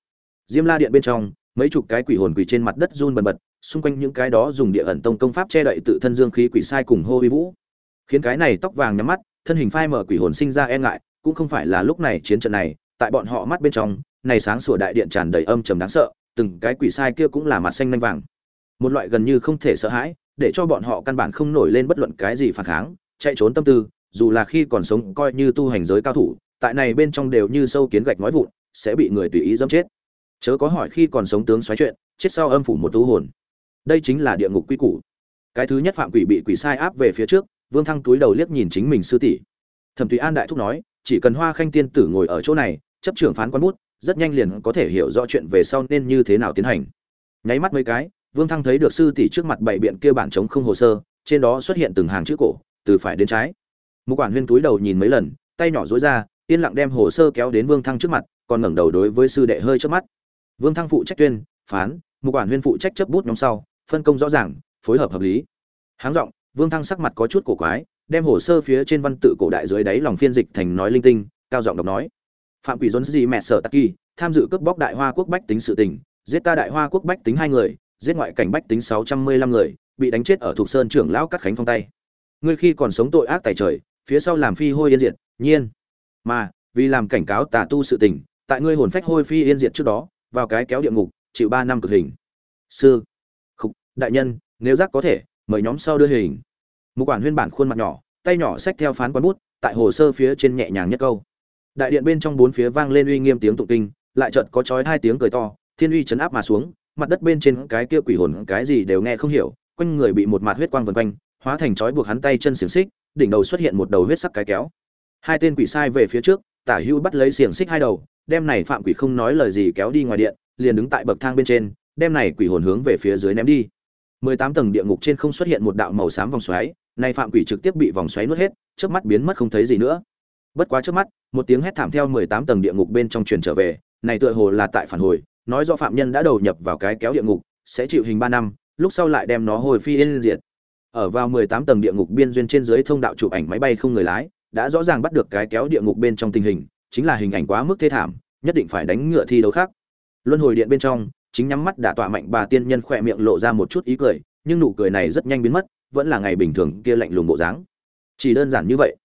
S1: Diêm la điện bên trong, mấy chục cái quỷ hồn quỷ trên mặt đất run bần bật, xung quanh những cái đó dùng địa ẩn tông công pháp che đậy tự thân dương khí quỷ sai cùng hô uy vũ. Khiến cái này tóc vàng nhắm mắt, thân hình phai mở quỷ hồn sinh ra e ngại, cũng không phải là lúc này chiến trận này, tại bọn họ mắt bên trong, này sáng sủa đại điện tràn đầy âm trầm đáng sợ, từng cái quỷ sai kia cũng là mặt xanh nanh vàng. Một loại gần như không thể sợ hãi, để cho bọn họ căn bản không nổi lên bất luận cái gì phản kháng, chạy trốn tâm tư, dù là khi còn sống coi như tu hành giới cao thủ tại này bên trong đều như sâu kiến gạch nói vụn, sẽ bị người tùy ý dâm chết. Chớ có hỏi khi còn sống tướng xoáy chuyện, chết sau âm phủ một tu hồn. Đây chính là địa ngục quy củ. Cái thứ nhất phạm quỷ bị quỷ sai áp về phía trước, vương thăng túi đầu liếc nhìn chính mình sư tỷ. Thẩm tùy an đại thúc nói, chỉ cần hoa khanh tiên tử ngồi ở chỗ này, chấp trưởng phán quán bút, rất nhanh liền có thể hiểu rõ chuyện về sau nên như thế nào tiến hành. Nháy mắt mấy cái, vương thăng thấy được sư tỷ trước mặt bảy biện kia bản chống không hồ sơ, trên đó xuất hiện từng hàng chữ cổ, từ phải đến trái. Một quản huyên túi đầu nhìn mấy lần, tay nhỏ dối ra yên lặng đem hồ sơ kéo đến vương thăng trước mặt, còn ngẩng đầu đối với sư đệ hơi trước mắt. Vương thăng phụ trách tuyên, phán một quản huyên phụ trách chấp bút nhóm sau, phân công rõ ràng, phối hợp hợp lý. Háng giọng, vương thăng sắc mặt có chút cổ quái, đem hồ sơ phía trên văn tự cổ đại dưới đáy lòng phiên dịch thành nói linh tinh, cao giọng đọc nói. Phạm quỷ dôn gì mẹ sở tắc kỳ, tham dự cướp bóc đại hoa quốc bách tính sự tình, giết ta đại hoa quốc bách tính hai người, giết ngoại cảnh bách tính sáu trăm mươi lăm người, bị đánh chết ở Thục sơn trưởng lão cắt khánh phong tay. Ngươi khi còn sống tội ác tại trời, phía sau làm phi hôi yên diệt, nhiên mà, vì làm cảnh cáo tà tu sự tình, tại ngươi hồn phách hôi phi yên diệt trước đó, vào cái kéo địa ngục, chịu ba năm cực hình. Sư, khục, đại nhân, nếu giác có thể, mời nhóm sau đưa hình. Một quản huyên bản khuôn mặt nhỏ, tay nhỏ xách theo phán quán bút, tại hồ sơ phía trên nhẹ nhàng nhất câu. Đại điện bên trong bốn phía vang lên uy nghiêm tiếng tụng kinh, lại chợt có chói hai tiếng cười to, thiên uy chấn áp mà xuống, mặt đất bên trên cái kia quỷ hồn cái gì đều nghe không hiểu, quanh người bị một mạt huyết quang vần quanh, hóa thành chói buộc hắn tay chân xiềng xích, đỉnh đầu xuất hiện một đầu huyết sắc cái kéo hai tên quỷ sai về phía trước, tả hưu bắt lấy xiềng xích hai đầu, đem này phạm quỷ không nói lời gì kéo đi ngoài điện, liền đứng tại bậc thang bên trên, đem này quỷ hồn hướng về phía dưới ném đi. Mười tám tầng địa ngục trên không xuất hiện một đạo màu xám vòng xoáy nay phạm quỷ trực tiếp bị vòng xoáy nuốt hết trước mắt biến mất không thấy gì nữa. Bất quá trước mắt, một tiếng hét thảm theo mười tám tầng địa ngục bên trong truyền trở về, này tựa hồ là tại phản hồi, nói do phạm nhân đã đầu nhập vào cái kéo địa ngục, sẽ chịu hình ba năm, lúc sau lại đem nó hồi phi yên diệt. Ở vào mười tám tầng địa ngục biên duyên trên dưới thông đạo chụp ảnh máy bay không người lái đã rõ ràng bắt được cái kéo địa ngục bên trong tình hình, chính là hình ảnh quá mức thê thảm, nhất định phải đánh ngựa thi đấu khác. Luân hồi điện bên trong, chính nhắm mắt đả tọa mạnh bà tiên nhân khỏe miệng lộ ra một chút ý cười, nhưng nụ cười này rất nhanh biến mất, vẫn là ngày bình thường kia lạnh lùng bộ dáng. Chỉ đơn giản như vậy.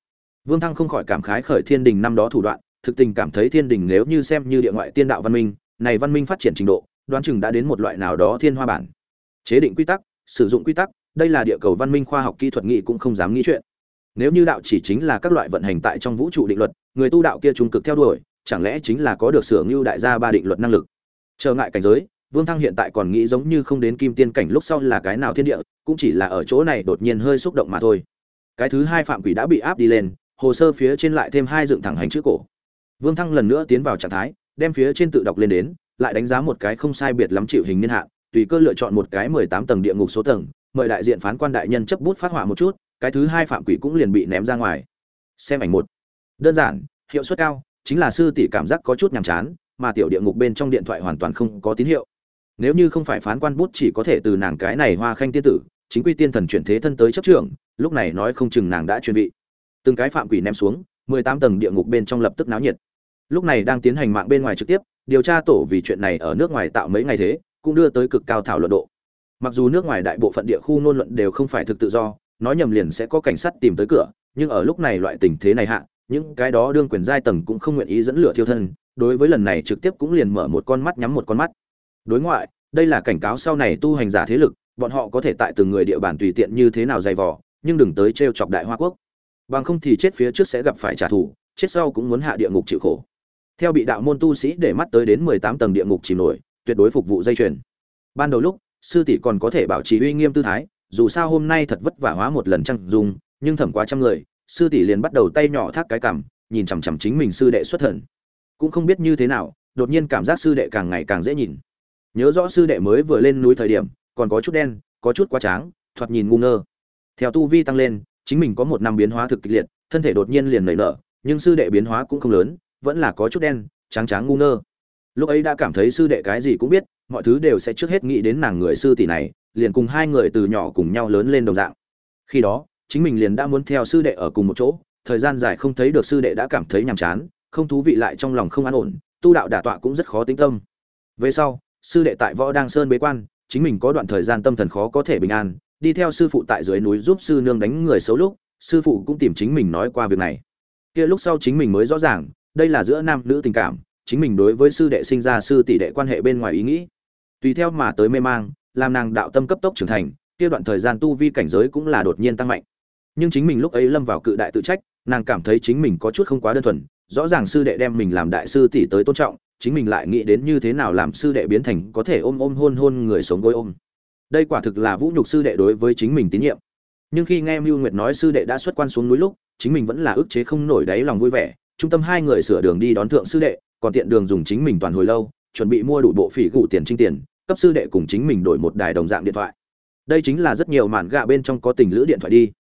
S1: Vương thăng không khỏi cảm khái khởi thiên đình năm đó thủ đoạn, thực tình cảm thấy thiên đình nếu như xem như địa ngoại tiên đạo văn minh, này văn minh phát triển trình độ, đoán chừng đã đến một loại nào đó thiên hoa bản. Chế định quy tắc, sử dụng quy tắc, đây là địa cầu văn minh khoa học kỹ thuật nghị cũng không dám nghĩ chuyện nếu như đạo chỉ chính là các loại vận hành tại trong vũ trụ định luật, người tu đạo kia trung cực theo đuổi, chẳng lẽ chính là có được sửa ngưu đại gia ba định luật năng lực? Trở ngại cảnh giới, vương thăng hiện tại còn nghĩ giống như không đến kim tiên cảnh lúc sau là cái nào thiên địa, cũng chỉ là ở chỗ này đột nhiên hơi xúc động mà thôi. Cái thứ hai phạm quỷ đã bị áp đi lên, hồ sơ phía trên lại thêm hai dựng thẳng hành chữ cổ. Vương thăng lần nữa tiến vào trạng thái, đem phía trên tự đọc lên đến, lại đánh giá một cái không sai biệt lắm chịu hình niên hạn, tùy cơ lựa chọn một cái mười tám tầng địa ngục số tầng, mời đại diện phán quan đại nhân chấp bút phát họa một chút cái thứ hai phạm quỷ cũng liền bị ném ra ngoài. Xem ảnh một. Đơn giản, hiệu suất cao, chính là sư tỷ cảm giác có chút nhàm chán, mà tiểu địa ngục bên trong điện thoại hoàn toàn không có tín hiệu. Nếu như không phải phán quan bút chỉ có thể từ nàng cái này hoa khanh tiên tử, chính quy tiên thần chuyển thế thân tới chấp trưởng, lúc này nói không chừng nàng đã chuẩn bị từng cái phạm quỷ ném xuống, mười tám tầng địa ngục bên trong lập tức náo nhiệt. Lúc này đang tiến hành mạng bên ngoài trực tiếp, điều tra tổ vì chuyện này ở nước ngoài tạo mấy ngày thế, cũng đưa tới cực cao thảo luận độ. Mặc dù nước ngoài đại bộ phận địa khu ngôn luận đều không phải thực tự do nói nhầm liền sẽ có cảnh sát tìm tới cửa, nhưng ở lúc này loại tình thế này hạ, những cái đó đương quyền giai tầng cũng không nguyện ý dẫn lửa thiêu thân, đối với lần này trực tiếp cũng liền mở một con mắt nhắm một con mắt. Đối ngoại, đây là cảnh cáo sau này tu hành giả thế lực, bọn họ có thể tại từng người địa bàn tùy tiện như thế nào dày vò, nhưng đừng tới t chọc đại hoa quốc. Bằng không thì chết phía trước sẽ gặp phải trả thù, chết sau cũng muốn hạ địa ngục chịu khổ. Theo bị đạo môn tu sĩ để mắt tới đến mười tám tầng địa ngục chìm nổi, tuyệt đối phục vụ dây chuyền. Ban đầu lúc, sư tỷ còn có thể bảo trì uy nghiêm tư thái dù sao hôm nay thật vất vả hóa một lần trăng dung, nhưng thẩm quá trăm người sư tỷ liền bắt đầu tay nhỏ thác cái cằm nhìn chằm chằm chính mình sư đệ xuất thần. Cũng không biết như thế nào đột nhiên cảm giác sư đệ càng ngày càng dễ nhìn. Nhớ rõ sư đệ mới vừa lên núi thời điểm còn có chút đen có chút quá tráng thoạt nhìn ngu ngơ. Theo tu vi tăng lên chính mình có một năm biến hóa thực kịch liệt thân thể đột nhiên liền nảy nở nhưng sư đệ biến hóa cũng không lớn vẫn là có chút đen trắng tráng ngu ngơ. Lúc ấy đã cảm thấy sư đệ cái gì cũng biết mọi thứ đều sẽ trước hết nghĩ đến nàng người sư tỷ này liền cùng hai người từ nhỏ cùng nhau lớn lên đồng dạng. Khi đó, chính mình liền đã muốn theo sư đệ ở cùng một chỗ, thời gian dài không thấy được sư đệ đã cảm thấy nhàm chán, không thú vị lại trong lòng không an ổn, tu đạo đả tọa cũng rất khó tính tâm. Về sau, sư đệ tại võ đang sơn bế quan, chính mình có đoạn thời gian tâm thần khó có thể bình an, đi theo sư phụ tại dưới núi giúp sư nương đánh người xấu lúc, sư phụ cũng tìm chính mình nói qua việc này. Kia lúc sau chính mình mới rõ ràng, đây là giữa nam nữ tình cảm, chính mình đối với sư đệ sinh ra sư tỷ đệ quan hệ bên ngoài ý nghĩ. Tùy theo mà tới mê mang làm nàng đạo tâm cấp tốc trưởng thành, kia đoạn thời gian tu vi cảnh giới cũng là đột nhiên tăng mạnh. Nhưng chính mình lúc ấy lâm vào cự đại tự trách, nàng cảm thấy chính mình có chút không quá đơn thuần, rõ ràng sư đệ đem mình làm đại sư tỷ tới tôn trọng, chính mình lại nghĩ đến như thế nào làm sư đệ biến thành có thể ôm ôm hôn hôn người sống gối ôm. Đây quả thực là vũ nhục sư đệ đối với chính mình tín nhiệm. Nhưng khi nghe mưu nguyệt nói sư đệ đã xuất quan xuống núi lúc, chính mình vẫn là ức chế không nổi đáy lòng vui vẻ, trung tâm hai người sửa đường đi đón thượng sư đệ, còn tiện đường dùng chính mình toàn hồi lâu, chuẩn bị mua đủ bộ phỉ gụ tiền trinh tiền cấp sư đệ cùng chính mình đổi một đài đồng dạng điện thoại. Đây chính là rất nhiều màn gạ bên trong có tình lữ điện thoại đi.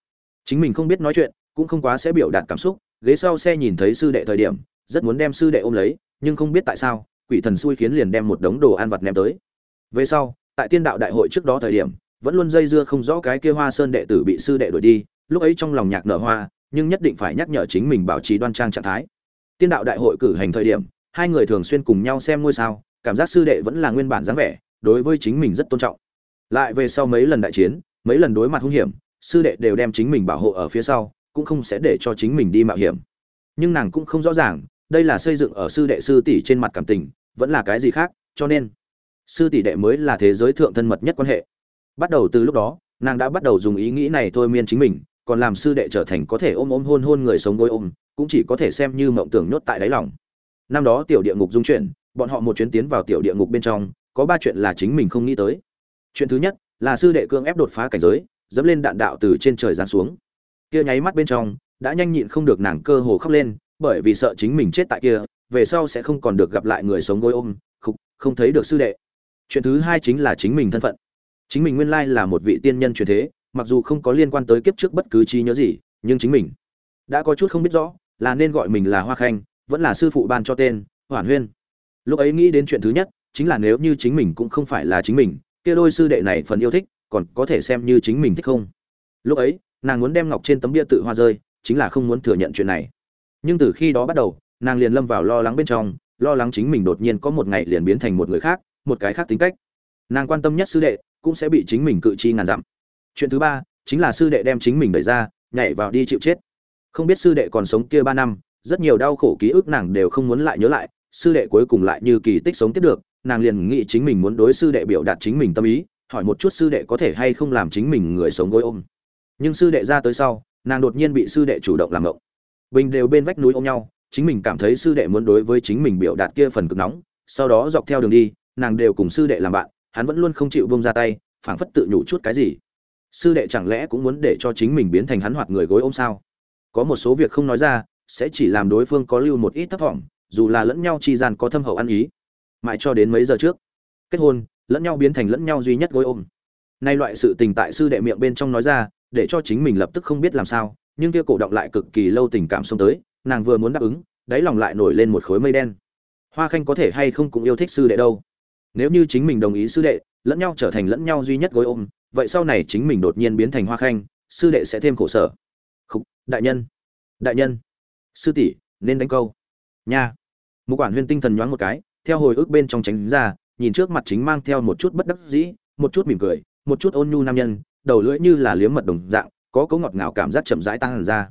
S1: Chính mình không biết nói chuyện, cũng không quá sẽ biểu đạt cảm xúc, ghế sau xe nhìn thấy sư đệ thời điểm, rất muốn đem sư đệ ôm lấy, nhưng không biết tại sao, quỷ thần xui khiến liền đem một đống đồ ăn vặt ném tới. Về sau, tại tiên đạo đại hội trước đó thời điểm, vẫn luôn dây dưa không rõ cái kia hoa sơn đệ tử bị sư đệ đuổi đi, lúc ấy trong lòng nhạc nở hoa, nhưng nhất định phải nhắc nhở chính mình bảo trì đoan trang trạng thái. Tiên đạo đại hội cử hành thời điểm, hai người thường xuyên cùng nhau xem ngôi sao, cảm giác sư đệ vẫn là nguyên bản dáng vẻ đối với chính mình rất tôn trọng. Lại về sau mấy lần đại chiến, mấy lần đối mặt hung hiểm, sư đệ đều đem chính mình bảo hộ ở phía sau, cũng không sẽ để cho chính mình đi mạo hiểm. Nhưng nàng cũng không rõ ràng, đây là xây dựng ở sư đệ sư tỷ trên mặt cảm tình, vẫn là cái gì khác, cho nên sư tỷ đệ mới là thế giới thượng thân mật nhất quan hệ. Bắt đầu từ lúc đó, nàng đã bắt đầu dùng ý nghĩ này thôi miên chính mình, còn làm sư đệ trở thành có thể ôm ôm hôn hôn người sống gối ôm, cũng chỉ có thể xem như mộng tưởng nhốt tại đáy lòng. Năm đó tiểu địa ngục dung chuyển, bọn họ một chuyến tiến vào tiểu địa ngục bên trong có ba chuyện là chính mình không nghĩ tới. Chuyện thứ nhất là sư đệ cương ép đột phá cảnh giới dẫm lên đạn đạo từ trên trời giáng xuống. Kia nháy mắt bên trong đã nhanh nhịn không được nàng cơ hồ khóc lên bởi vì sợ chính mình chết tại kia về sau sẽ không còn được gặp lại người sống gối ôm không, không thấy được sư đệ. Chuyện thứ hai chính là chính mình thân phận. Chính mình nguyên lai là một vị tiên nhân truyền thế mặc dù không có liên quan tới kiếp trước bất cứ trí nhớ gì nhưng chính mình đã có chút không biết rõ là nên gọi mình là hoa khanh vẫn là sư phụ ban cho tên hoàn huyên. Lúc ấy nghĩ đến chuyện thứ nhất chính là nếu như chính mình cũng không phải là chính mình, kia đôi sư đệ này phần yêu thích, còn có thể xem như chính mình thích không? Lúc ấy, nàng muốn đem ngọc trên tấm bia tự hoa rơi, chính là không muốn thừa nhận chuyện này. Nhưng từ khi đó bắt đầu, nàng liền lâm vào lo lắng bên trong, lo lắng chính mình đột nhiên có một ngày liền biến thành một người khác, một cái khác tính cách. Nàng quan tâm nhất sư đệ, cũng sẽ bị chính mình cự chi ngàn dặm. Chuyện thứ ba, chính là sư đệ đem chính mình đẩy ra, nhảy vào đi chịu chết. Không biết sư đệ còn sống kia ba năm, rất nhiều đau khổ ký ức nàng đều không muốn lại nhớ lại, sư đệ cuối cùng lại như kỳ tích sống tiếp được nàng liền nghĩ chính mình muốn đối sư đệ biểu đạt chính mình tâm ý, hỏi một chút sư đệ có thể hay không làm chính mình người sống gối ôm. Nhưng sư đệ ra tới sau, nàng đột nhiên bị sư đệ chủ động làm ngộng. Bình đều bên vách núi ôm nhau, chính mình cảm thấy sư đệ muốn đối với chính mình biểu đạt kia phần cực nóng, sau đó dọc theo đường đi, nàng đều cùng sư đệ làm bạn, hắn vẫn luôn không chịu bông ra tay, phảng phất tự nhủ chút cái gì. Sư đệ chẳng lẽ cũng muốn để cho chính mình biến thành hắn hoặc người gối ôm sao? Có một số việc không nói ra, sẽ chỉ làm đối phương có lưu một ít thất vọng, dù là lẫn nhau chi gian có thâm hậu ăn ý mãi cho đến mấy giờ trước. Kết hôn lẫn nhau biến thành lẫn nhau duy nhất gối ôm. Nay loại sự tình tại sư đệ miệng bên trong nói ra để cho chính mình lập tức không biết làm sao nhưng kia cổ động lại cực kỳ lâu tình cảm xông tới nàng vừa muốn đáp ứng đáy lòng lại nổi lên một khối mây đen. Hoa khanh có thể hay không cũng yêu thích sư đệ đâu. Nếu như chính mình đồng ý sư đệ lẫn nhau trở thành lẫn nhau duy nhất gối ôm vậy sau này chính mình đột nhiên biến thành hoa khanh sư đệ sẽ thêm khổ sở. Khúc, đại nhân. Đại nhân. Sư tỷ nên đánh câu. Nha. Một quản huyên tinh thần nhoáng một cái theo hồi ức bên trong tránh ra, nhìn trước mặt chính mang theo một chút bất đắc dĩ, một chút mỉm cười, một chút ôn nhu nam nhân, đầu lưỡi như là liếm mật đồng dạng, có cấu ngọt ngào cảm giác chậm rãi tăng hẳn ra.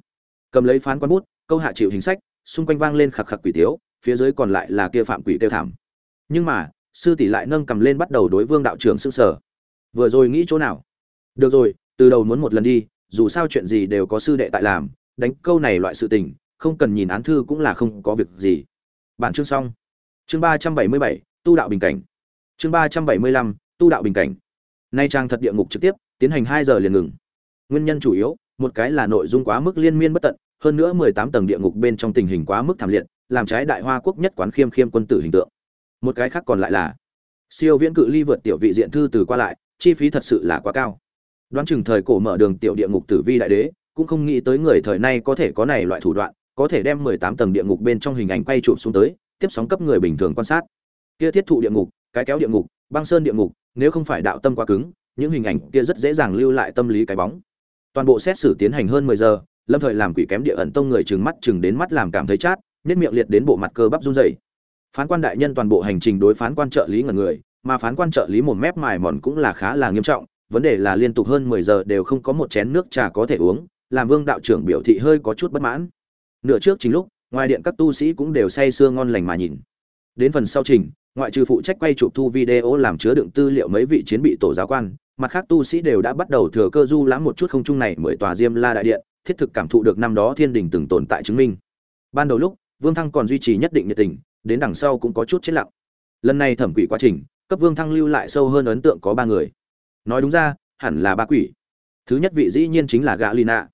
S1: Cầm lấy phán quan bút, câu hạ chịu hình sách, xung quanh vang lên khạc khạc quỷ tiếu, phía dưới còn lại là kia phạm quỷ tiêu thảm. Nhưng mà, sư tỷ lại nâng cầm lên bắt đầu đối vương đạo trưởng sưng sở vừa rồi nghĩ chỗ nào? Được rồi, từ đầu muốn một lần đi, dù sao chuyện gì đều có sư đệ tại làm, đánh câu này loại sự tình, không cần nhìn án thư cũng là không có việc gì. Bản chương xong chương ba trăm bảy mươi bảy, tu đạo bình cảnh. Chương ba trăm bảy mươi lăm, tu đạo bình cảnh. Nay trang thật địa ngục trực tiếp, tiến hành hai giờ liền ngừng. Nguyên nhân chủ yếu, một cái là nội dung quá mức liên miên bất tận, hơn nữa mười tám tầng địa ngục bên trong tình hình quá mức thảm liệt, làm trái đại hoa quốc nhất quán khiêm khiêm quân tử hình tượng. Một cái khác còn lại là, siêu viễn cự ly vượt tiểu vị diện thư từ qua lại, chi phí thật sự là quá cao. Đoán chừng thời cổ mở đường tiểu địa ngục tử vi đại đế, cũng không nghĩ tới người thời nay có thể có này loại thủ đoạn, có thể đem mười tám tầng địa ngục bên trong hình ảnh quay chụp xuống tới tiếp sóng cấp người bình thường quan sát. Kia thiết thụ địa ngục, cái kéo địa ngục, băng sơn địa ngục, nếu không phải đạo tâm quá cứng, những hình ảnh kia rất dễ dàng lưu lại tâm lý cái bóng. Toàn bộ xét xử tiến hành hơn mười giờ, lâm thời làm quỷ kém địa ẩn tông người chừng mắt chừng đến mắt làm cảm thấy chát nhất miệng liệt đến bộ mặt cơ bắp run rẩy. Phán quan đại nhân toàn bộ hành trình đối phán quan trợ lý ngẩn người, mà phán quan trợ lý một mép mài mòn cũng là khá là nghiêm trọng, vấn đề là liên tục hơn mười giờ đều không có một chén nước trà có thể uống, làm vương đạo trưởng biểu thị hơi có chút bất mãn. Nửa trước chính lúc ngoài điện các tu sĩ cũng đều say sưa ngon lành mà nhìn. Đến phần sau trình, ngoại trừ phụ trách quay chụp thu video làm chứa đựng tư liệu mấy vị chiến bị tổ giáo quan, mặt khác tu sĩ đều đã bắt đầu thừa cơ du lãm một chút không trung này mười tòa diêm la đại điện, thiết thực cảm thụ được năm đó thiên đình từng tồn tại chứng minh. Ban đầu lúc, vương thăng còn duy trì nhất định nhiệt tình, đến đằng sau cũng có chút chết lặng. Lần này thẩm quỷ quá trình, cấp vương thăng lưu lại sâu hơn ấn tượng có ba người. Nói đúng ra, hẳn là ba quỷ. Thứ nhất vị dĩ nhiên chính là gã lina.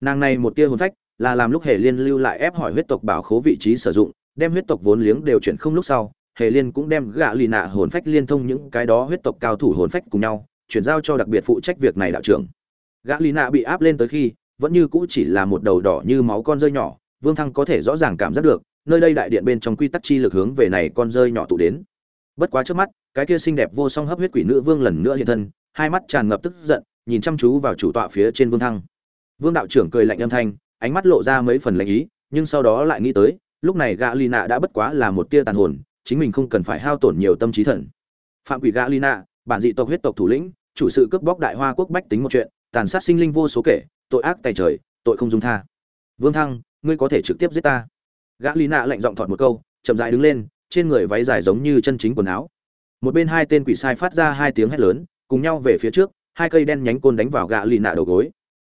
S1: Nàng này một tia hồn phách là làm lúc hề liên lưu lại ép hỏi huyết tộc bảo khố vị trí sử dụng, đem huyết tộc vốn liếng đều chuyển không lúc sau, hề liên cũng đem gạ lì nạ hồn phách liên thông những cái đó huyết tộc cao thủ hồn phách cùng nhau, chuyển giao cho đặc biệt phụ trách việc này đạo trưởng. Gã lì nạ bị áp lên tới khi, vẫn như cũ chỉ là một đầu đỏ như máu con rơi nhỏ, vương thăng có thể rõ ràng cảm giác được, nơi đây đại điện bên trong quy tắc chi lực hướng về này con rơi nhỏ tụ đến. Bất quá trước mắt, cái kia xinh đẹp vô song hấp huyết quỷ nữ vương lần nữa hiện thân, hai mắt tràn ngập tức giận, nhìn chăm chú vào chủ tọa phía trên vương thăng. Vương đạo trưởng cười lạnh âm thanh ánh mắt lộ ra mấy phần lạnh ý, nhưng sau đó lại nghĩ tới, lúc này gã lì nạ đã bất quá là một tia tàn hồn, chính mình không cần phải hao tổn nhiều tâm trí thần. Phạm quỷ gã lì nạ bản dị tộc huyết tộc thủ lĩnh, chủ sự cướp bóc đại hoa quốc bách tính một chuyện, tàn sát sinh linh vô số kể, tội ác tày trời, tội không dung tha. Vương thăng, ngươi có thể trực tiếp giết ta. Gã lý nạ lạnh giọng thọt một câu, chậm dại đứng lên, trên người váy dài giống như chân chính quần áo. Một bên hai tên quỷ sai phát ra hai tiếng hét lớn, cùng nhau về phía trước, hai cây đen nhánh côn đánh vào gã lý nạ đầu gối.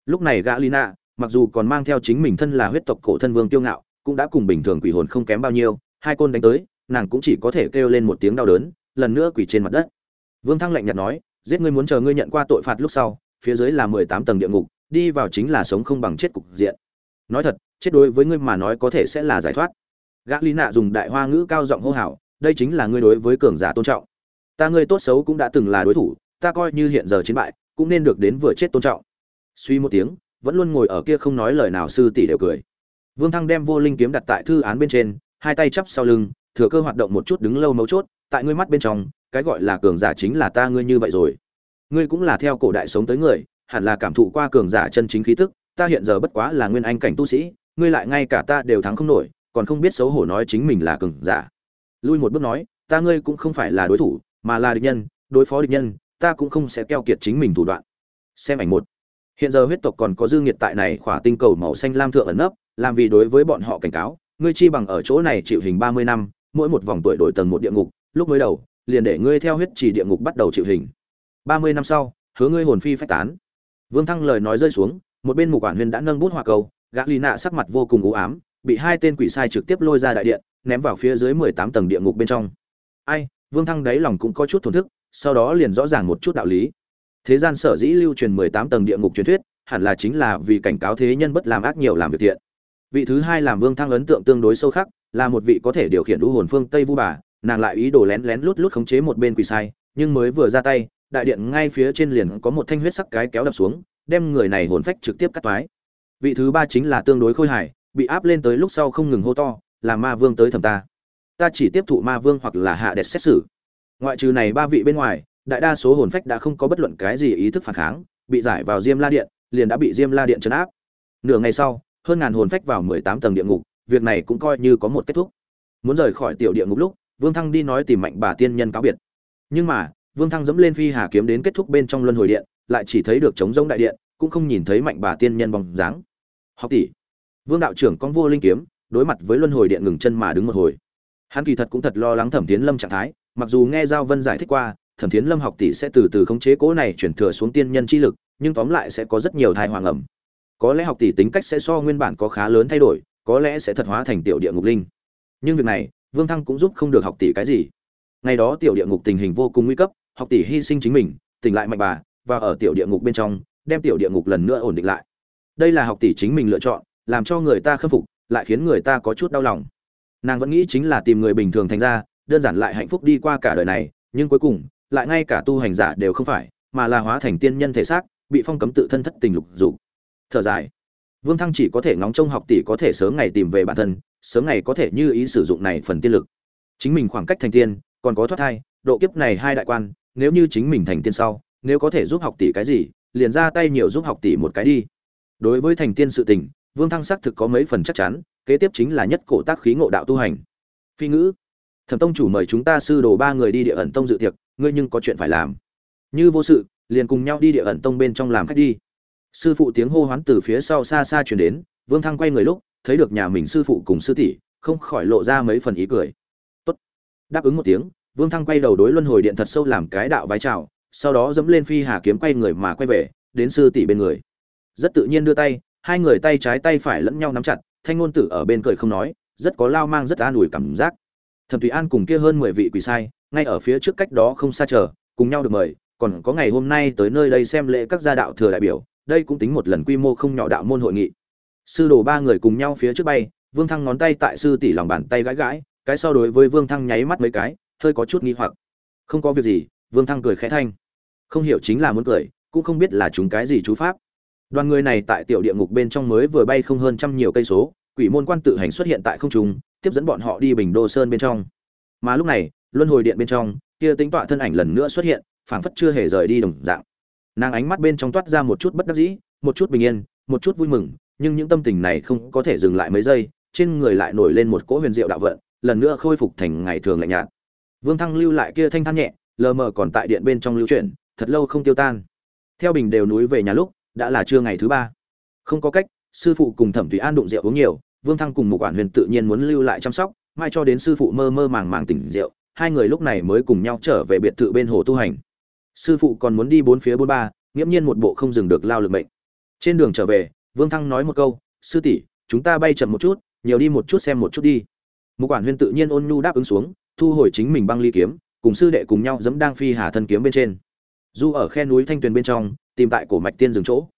S1: Lúc này gã lý nạ mặc dù còn mang theo chính mình thân là huyết tộc cổ thân vương tiêu ngạo, cũng đã cùng bình thường quỷ hồn không kém bao nhiêu, hai côn đánh tới, nàng cũng chỉ có thể kêu lên một tiếng đau đớn, lần nữa quỷ trên mặt đất. Vương thăng lạnh nhạt nói, giết ngươi muốn chờ ngươi nhận qua tội phạt lúc sau, phía dưới là mười tám tầng địa ngục, đi vào chính là sống không bằng chết cục diện. Nói thật, chết đối với ngươi mà nói có thể sẽ là giải thoát. Gã lý nạ dùng đại hoa ngữ cao giọng hô hào, đây chính là ngươi đối với cường giả tôn trọng. Ta ngươi tốt xấu cũng đã từng là đối thủ, ta coi như hiện giờ chiến bại, cũng nên được đến vừa chết tôn trọng. Suy một tiếng vẫn luôn ngồi ở kia không nói lời nào sư tỷ đều cười. Vương thăng đem vô linh kiếm đặt tại thư án bên trên, hai tay chắp sau lưng, thừa cơ hoạt động một chút đứng lâu mấu chốt, tại ngươi mắt bên trong, cái gọi là cường giả chính là ta ngươi như vậy rồi. Ngươi cũng là theo cổ đại sống tới người, hẳn là cảm thụ qua cường giả chân chính khí tức, ta hiện giờ bất quá là nguyên anh cảnh tu sĩ, ngươi lại ngay cả ta đều thắng không nổi, còn không biết xấu hổ nói chính mình là cường giả. Lui một bước nói, ta ngươi cũng không phải là đối thủ, mà là địch nhân, đối phó địch nhân, ta cũng không sẽ keo kiệt chính mình thủ đoạn. Xem ảnh một hiện giờ huyết tộc còn có dư nghiệt tại này khỏa tinh cầu màu xanh lam thượng ẩn nấp, làm vì đối với bọn họ cảnh cáo, ngươi chi bằng ở chỗ này chịu hình ba mươi năm, mỗi một vòng tuổi đổi tầng một địa ngục, lúc mới đầu, liền để ngươi theo huyết chỉ địa ngục bắt đầu chịu hình. Ba mươi năm sau, hứa ngươi hồn phi phách tán. Vương thăng lời nói rơi xuống, một bên mục quản Huyên đã nâng bút hoa cầu, gã lì nạ sắc mặt vô cùng u ám, bị hai tên quỷ sai trực tiếp lôi ra đại điện, ném vào phía dưới mười tám tầng địa ngục bên trong. Ai, vương thăng đáy lòng cũng có chút thổn thức, sau đó liền rõ ràng một chút đạo lý thế gian sở dĩ lưu truyền mười tám tầng địa ngục truyền thuyết, hẳn là chính là vì cảnh cáo thế nhân bất làm ác nhiều làm việc thiện. Vị thứ hai làm vương thăng ấn tượng tương đối sâu khắc, là một vị có thể điều khiển đũ hồn phương tây vu bà, nàng lại ý đồ lén lén lút lút khống chế một bên quỷ sai, nhưng mới vừa ra tay, đại điện ngay phía trên liền có một thanh huyết sắc cái kéo đập xuống, đem người này hồn phách trực tiếp cắt toái. Vị thứ ba chính là tương đối khôi hài, bị áp lên tới lúc sau không ngừng hô to, là ma vương tới thầm ta. Ta chỉ tiếp thụ ma vương hoặc là hạ đẹp xét xử. Ngoại trừ này ba vị bên ngoài đại đa số hồn phách đã không có bất luận cái gì ý thức phản kháng, bị giải vào diêm la điện, liền đã bị diêm la điện chấn áp. Nửa ngày sau, hơn ngàn hồn phách vào mười tám tầng địa ngục, việc này cũng coi như có một kết thúc. Muốn rời khỏi tiểu địa ngục lúc, vương thăng đi nói tìm mạnh bà tiên nhân cáo biệt. Nhưng mà, vương thăng dẫm lên phi hà kiếm đến kết thúc bên trong luân hồi điện, lại chỉ thấy được trống rỗng đại điện, cũng không nhìn thấy mạnh bà tiên nhân bóng dáng. Học tỷ. Vương đạo trưởng con vô linh kiếm, đối mặt với luân hồi điện ngừng chân mà đứng một hồi. Hắn kỳ thật cũng thật lo lắng thẩm tiến lâm trạng thái, mặc dù nghe giao vân giải thích qua thẩm thiến lâm học tỷ sẽ từ từ khống chế cố này chuyển thừa xuống tiên nhân chi lực, nhưng tóm lại sẽ có rất nhiều thai hoàng ẩm. Có lẽ học tỷ tính cách sẽ so nguyên bản có khá lớn thay đổi, có lẽ sẽ thật hóa thành tiểu địa ngục linh. Nhưng việc này, vương thăng cũng giúp không được học tỷ cái gì. Ngày đó tiểu địa ngục tình hình vô cùng nguy cấp, học tỷ hy sinh chính mình, tỉnh lại mạnh bà, và ở tiểu địa ngục bên trong, đem tiểu địa ngục lần nữa ổn định lại. Đây là học tỷ chính mình lựa chọn, làm cho người ta khâm phục, lại khiến người ta có chút đau lòng. Nàng vẫn nghĩ chính là tìm người bình thường thành ra, đơn giản lại hạnh phúc đi qua cả đời này, nhưng cuối cùng lại ngay cả tu hành giả đều không phải, mà là hóa thành tiên nhân thể xác, bị phong cấm tự thân thất tình lục dục. Thở dài. Vương thăng chỉ có thể ngóng trông học tỷ có thể sớm ngày tìm về bản thân, sớm ngày có thể như ý sử dụng này phần tiên lực. Chính mình khoảng cách thành tiên, còn có thoát thai, độ kiếp này hai đại quan, nếu như chính mình thành tiên sau, nếu có thể giúp học tỷ cái gì, liền ra tay nhiều giúp học tỷ một cái đi. Đối với thành tiên sự tình, vương thăng xác thực có mấy phần chắc chắn, kế tiếp chính là nhất cổ tác khí ngộ đạo tu hành. Phi ngữ thẩm tông chủ mời chúng ta sư đồ ba người đi địa ẩn tông dự tiệc, ngươi nhưng có chuyện phải làm. Như vô sự, liền cùng nhau đi địa ẩn tông bên trong làm khách đi. Sư phụ tiếng hô hoán từ phía sau xa xa chuyển đến, vương thăng quay người lúc, thấy được nhà mình sư phụ cùng sư tỷ, không khỏi lộ ra mấy phần ý cười. Tốt. đáp ứng một tiếng, vương thăng quay đầu đối luân hồi điện thật sâu làm cái đạo vái chào, sau đó dẫm lên phi hà kiếm quay người mà quay về, đến sư tỷ bên người. Rất tự nhiên đưa tay, hai người tay trái tay phải lẫn nhau nắm chặt, thanh ngôn tử ở bên cười không nói, rất có lao mang rất an ủi cảm giác thẩm thủy an cùng kia hơn mười vị quỷ sai, ngay ở phía trước cách đó không xa chờ, cùng nhau được mời, còn có ngày hôm nay tới nơi đây xem lễ các gia đạo thừa đại biểu, đây cũng tính một lần quy mô không nhỏ đạo môn hội nghị. Sư đồ ba người cùng nhau phía trước bay, vương thăng ngón tay tại sư tỷ lòng bàn tay gãi gãi, cái sau đối với vương thăng nháy mắt mấy cái, hơi có chút nghi hoặc. Không có việc gì, vương thăng cười khẽ thanh. Không hiểu chính là muốn cười, cũng không biết là chúng cái gì chú pháp. Đoàn người này tại tiểu địa ngục bên trong mới vừa bay không hơn trăm nhiều cây số, quỷ môn quan tự hành xuất hiện tại không trung tiếp dẫn bọn họ đi bình đô sơn bên trong. Mà lúc này, luân hồi điện bên trong, kia tính tọa thân ảnh lần nữa xuất hiện, phảng phất chưa hề rời đi đồng dạng. Nàng ánh mắt bên trong toát ra một chút bất đắc dĩ, một chút bình yên, một chút vui mừng, nhưng những tâm tình này không có thể dừng lại mấy giây, trên người lại nổi lên một cỗ huyền diệu đạo vận, lần nữa khôi phục thành ngày thường lạnh nhạt. Vương thăng lưu lại kia thanh than nhẹ, lờ mờ còn tại điện bên trong lưu chuyển, thật lâu không tiêu tan. Theo bình đều núi về nhà lúc, đã là trưa ngày thứ ba. Không có cách, sư phụ cùng thẩm thủy an đụng rượu uống nhiều vương thăng cùng một quản huyền tự nhiên muốn lưu lại chăm sóc, mai cho đến sư phụ mơ mơ màng màng tỉnh rượu, hai người lúc này mới cùng nhau trở về biệt thự bên hồ tu hành. Sư phụ còn muốn đi bốn phía bốn ba, nghiễm nhiên một bộ không dừng được lao lực mệnh. Trên đường trở về, vương thăng nói một câu, sư tỷ, chúng ta bay chậm một chút, nhiều đi một chút xem một chút đi. Một quản huyên tự nhiên ôn nhu đáp ứng xuống, thu hồi chính mình băng ly kiếm, cùng sư đệ cùng nhau dẫm đang phi hà thân kiếm bên trên. Du ở khe núi thanh tuyền bên trong, tìm tại cổ mạch tiên dừng chỗ.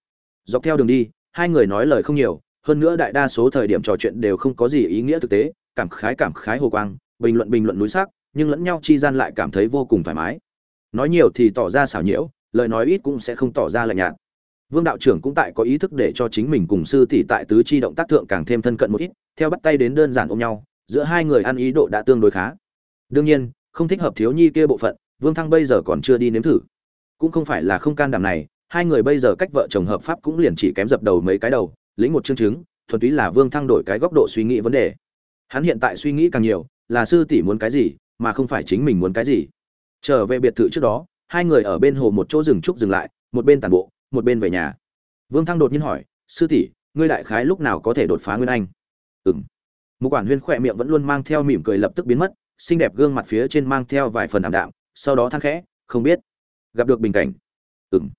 S1: Dọc theo đường đi, hai người nói lời không nhiều hơn nữa đại đa số thời điểm trò chuyện đều không có gì ý nghĩa thực tế, cảm khái cảm khái hồ quang, bình luận bình luận núi sắc, nhưng lẫn nhau chi gian lại cảm thấy vô cùng thoải mái. Nói nhiều thì tỏ ra xảo nhiễu, lời nói ít cũng sẽ không tỏ ra lạnh nhạt. Vương đạo trưởng cũng tại có ý thức để cho chính mình cùng sư tỷ tại tứ chi động tác thượng càng thêm thân cận một ít, theo bắt tay đến đơn giản ôm nhau, giữa hai người ăn ý độ đã tương đối khá. Đương nhiên, không thích hợp thiếu nhi kia bộ phận, vương thăng bây giờ còn chưa đi nếm thử. Cũng không phải là không can đảm này, hai người bây giờ cách vợ chồng hợp pháp cũng liền chỉ kém dập đầu mấy cái đầu lĩnh một chương chứng, thuần túy là vương thăng đổi cái góc độ suy nghĩ vấn đề. Hắn hiện tại suy nghĩ càng nhiều, là sư tỷ muốn cái gì, mà không phải chính mình muốn cái gì. Trở về biệt thự trước đó, hai người ở bên hồ một chỗ rừng trúc dừng lại, một bên tàn bộ, một bên về nhà. Vương thăng đột nhiên hỏi, sư tỷ, ngươi đại khái lúc nào có thể đột phá nguyên anh? Ừng một quản huyên khỏe miệng vẫn luôn mang theo mỉm cười lập tức biến mất, xinh đẹp gương mặt phía trên mang theo vài phần ảm đạm, sau đó than khẽ, không biết. Gặp được bình cảnh. Ừng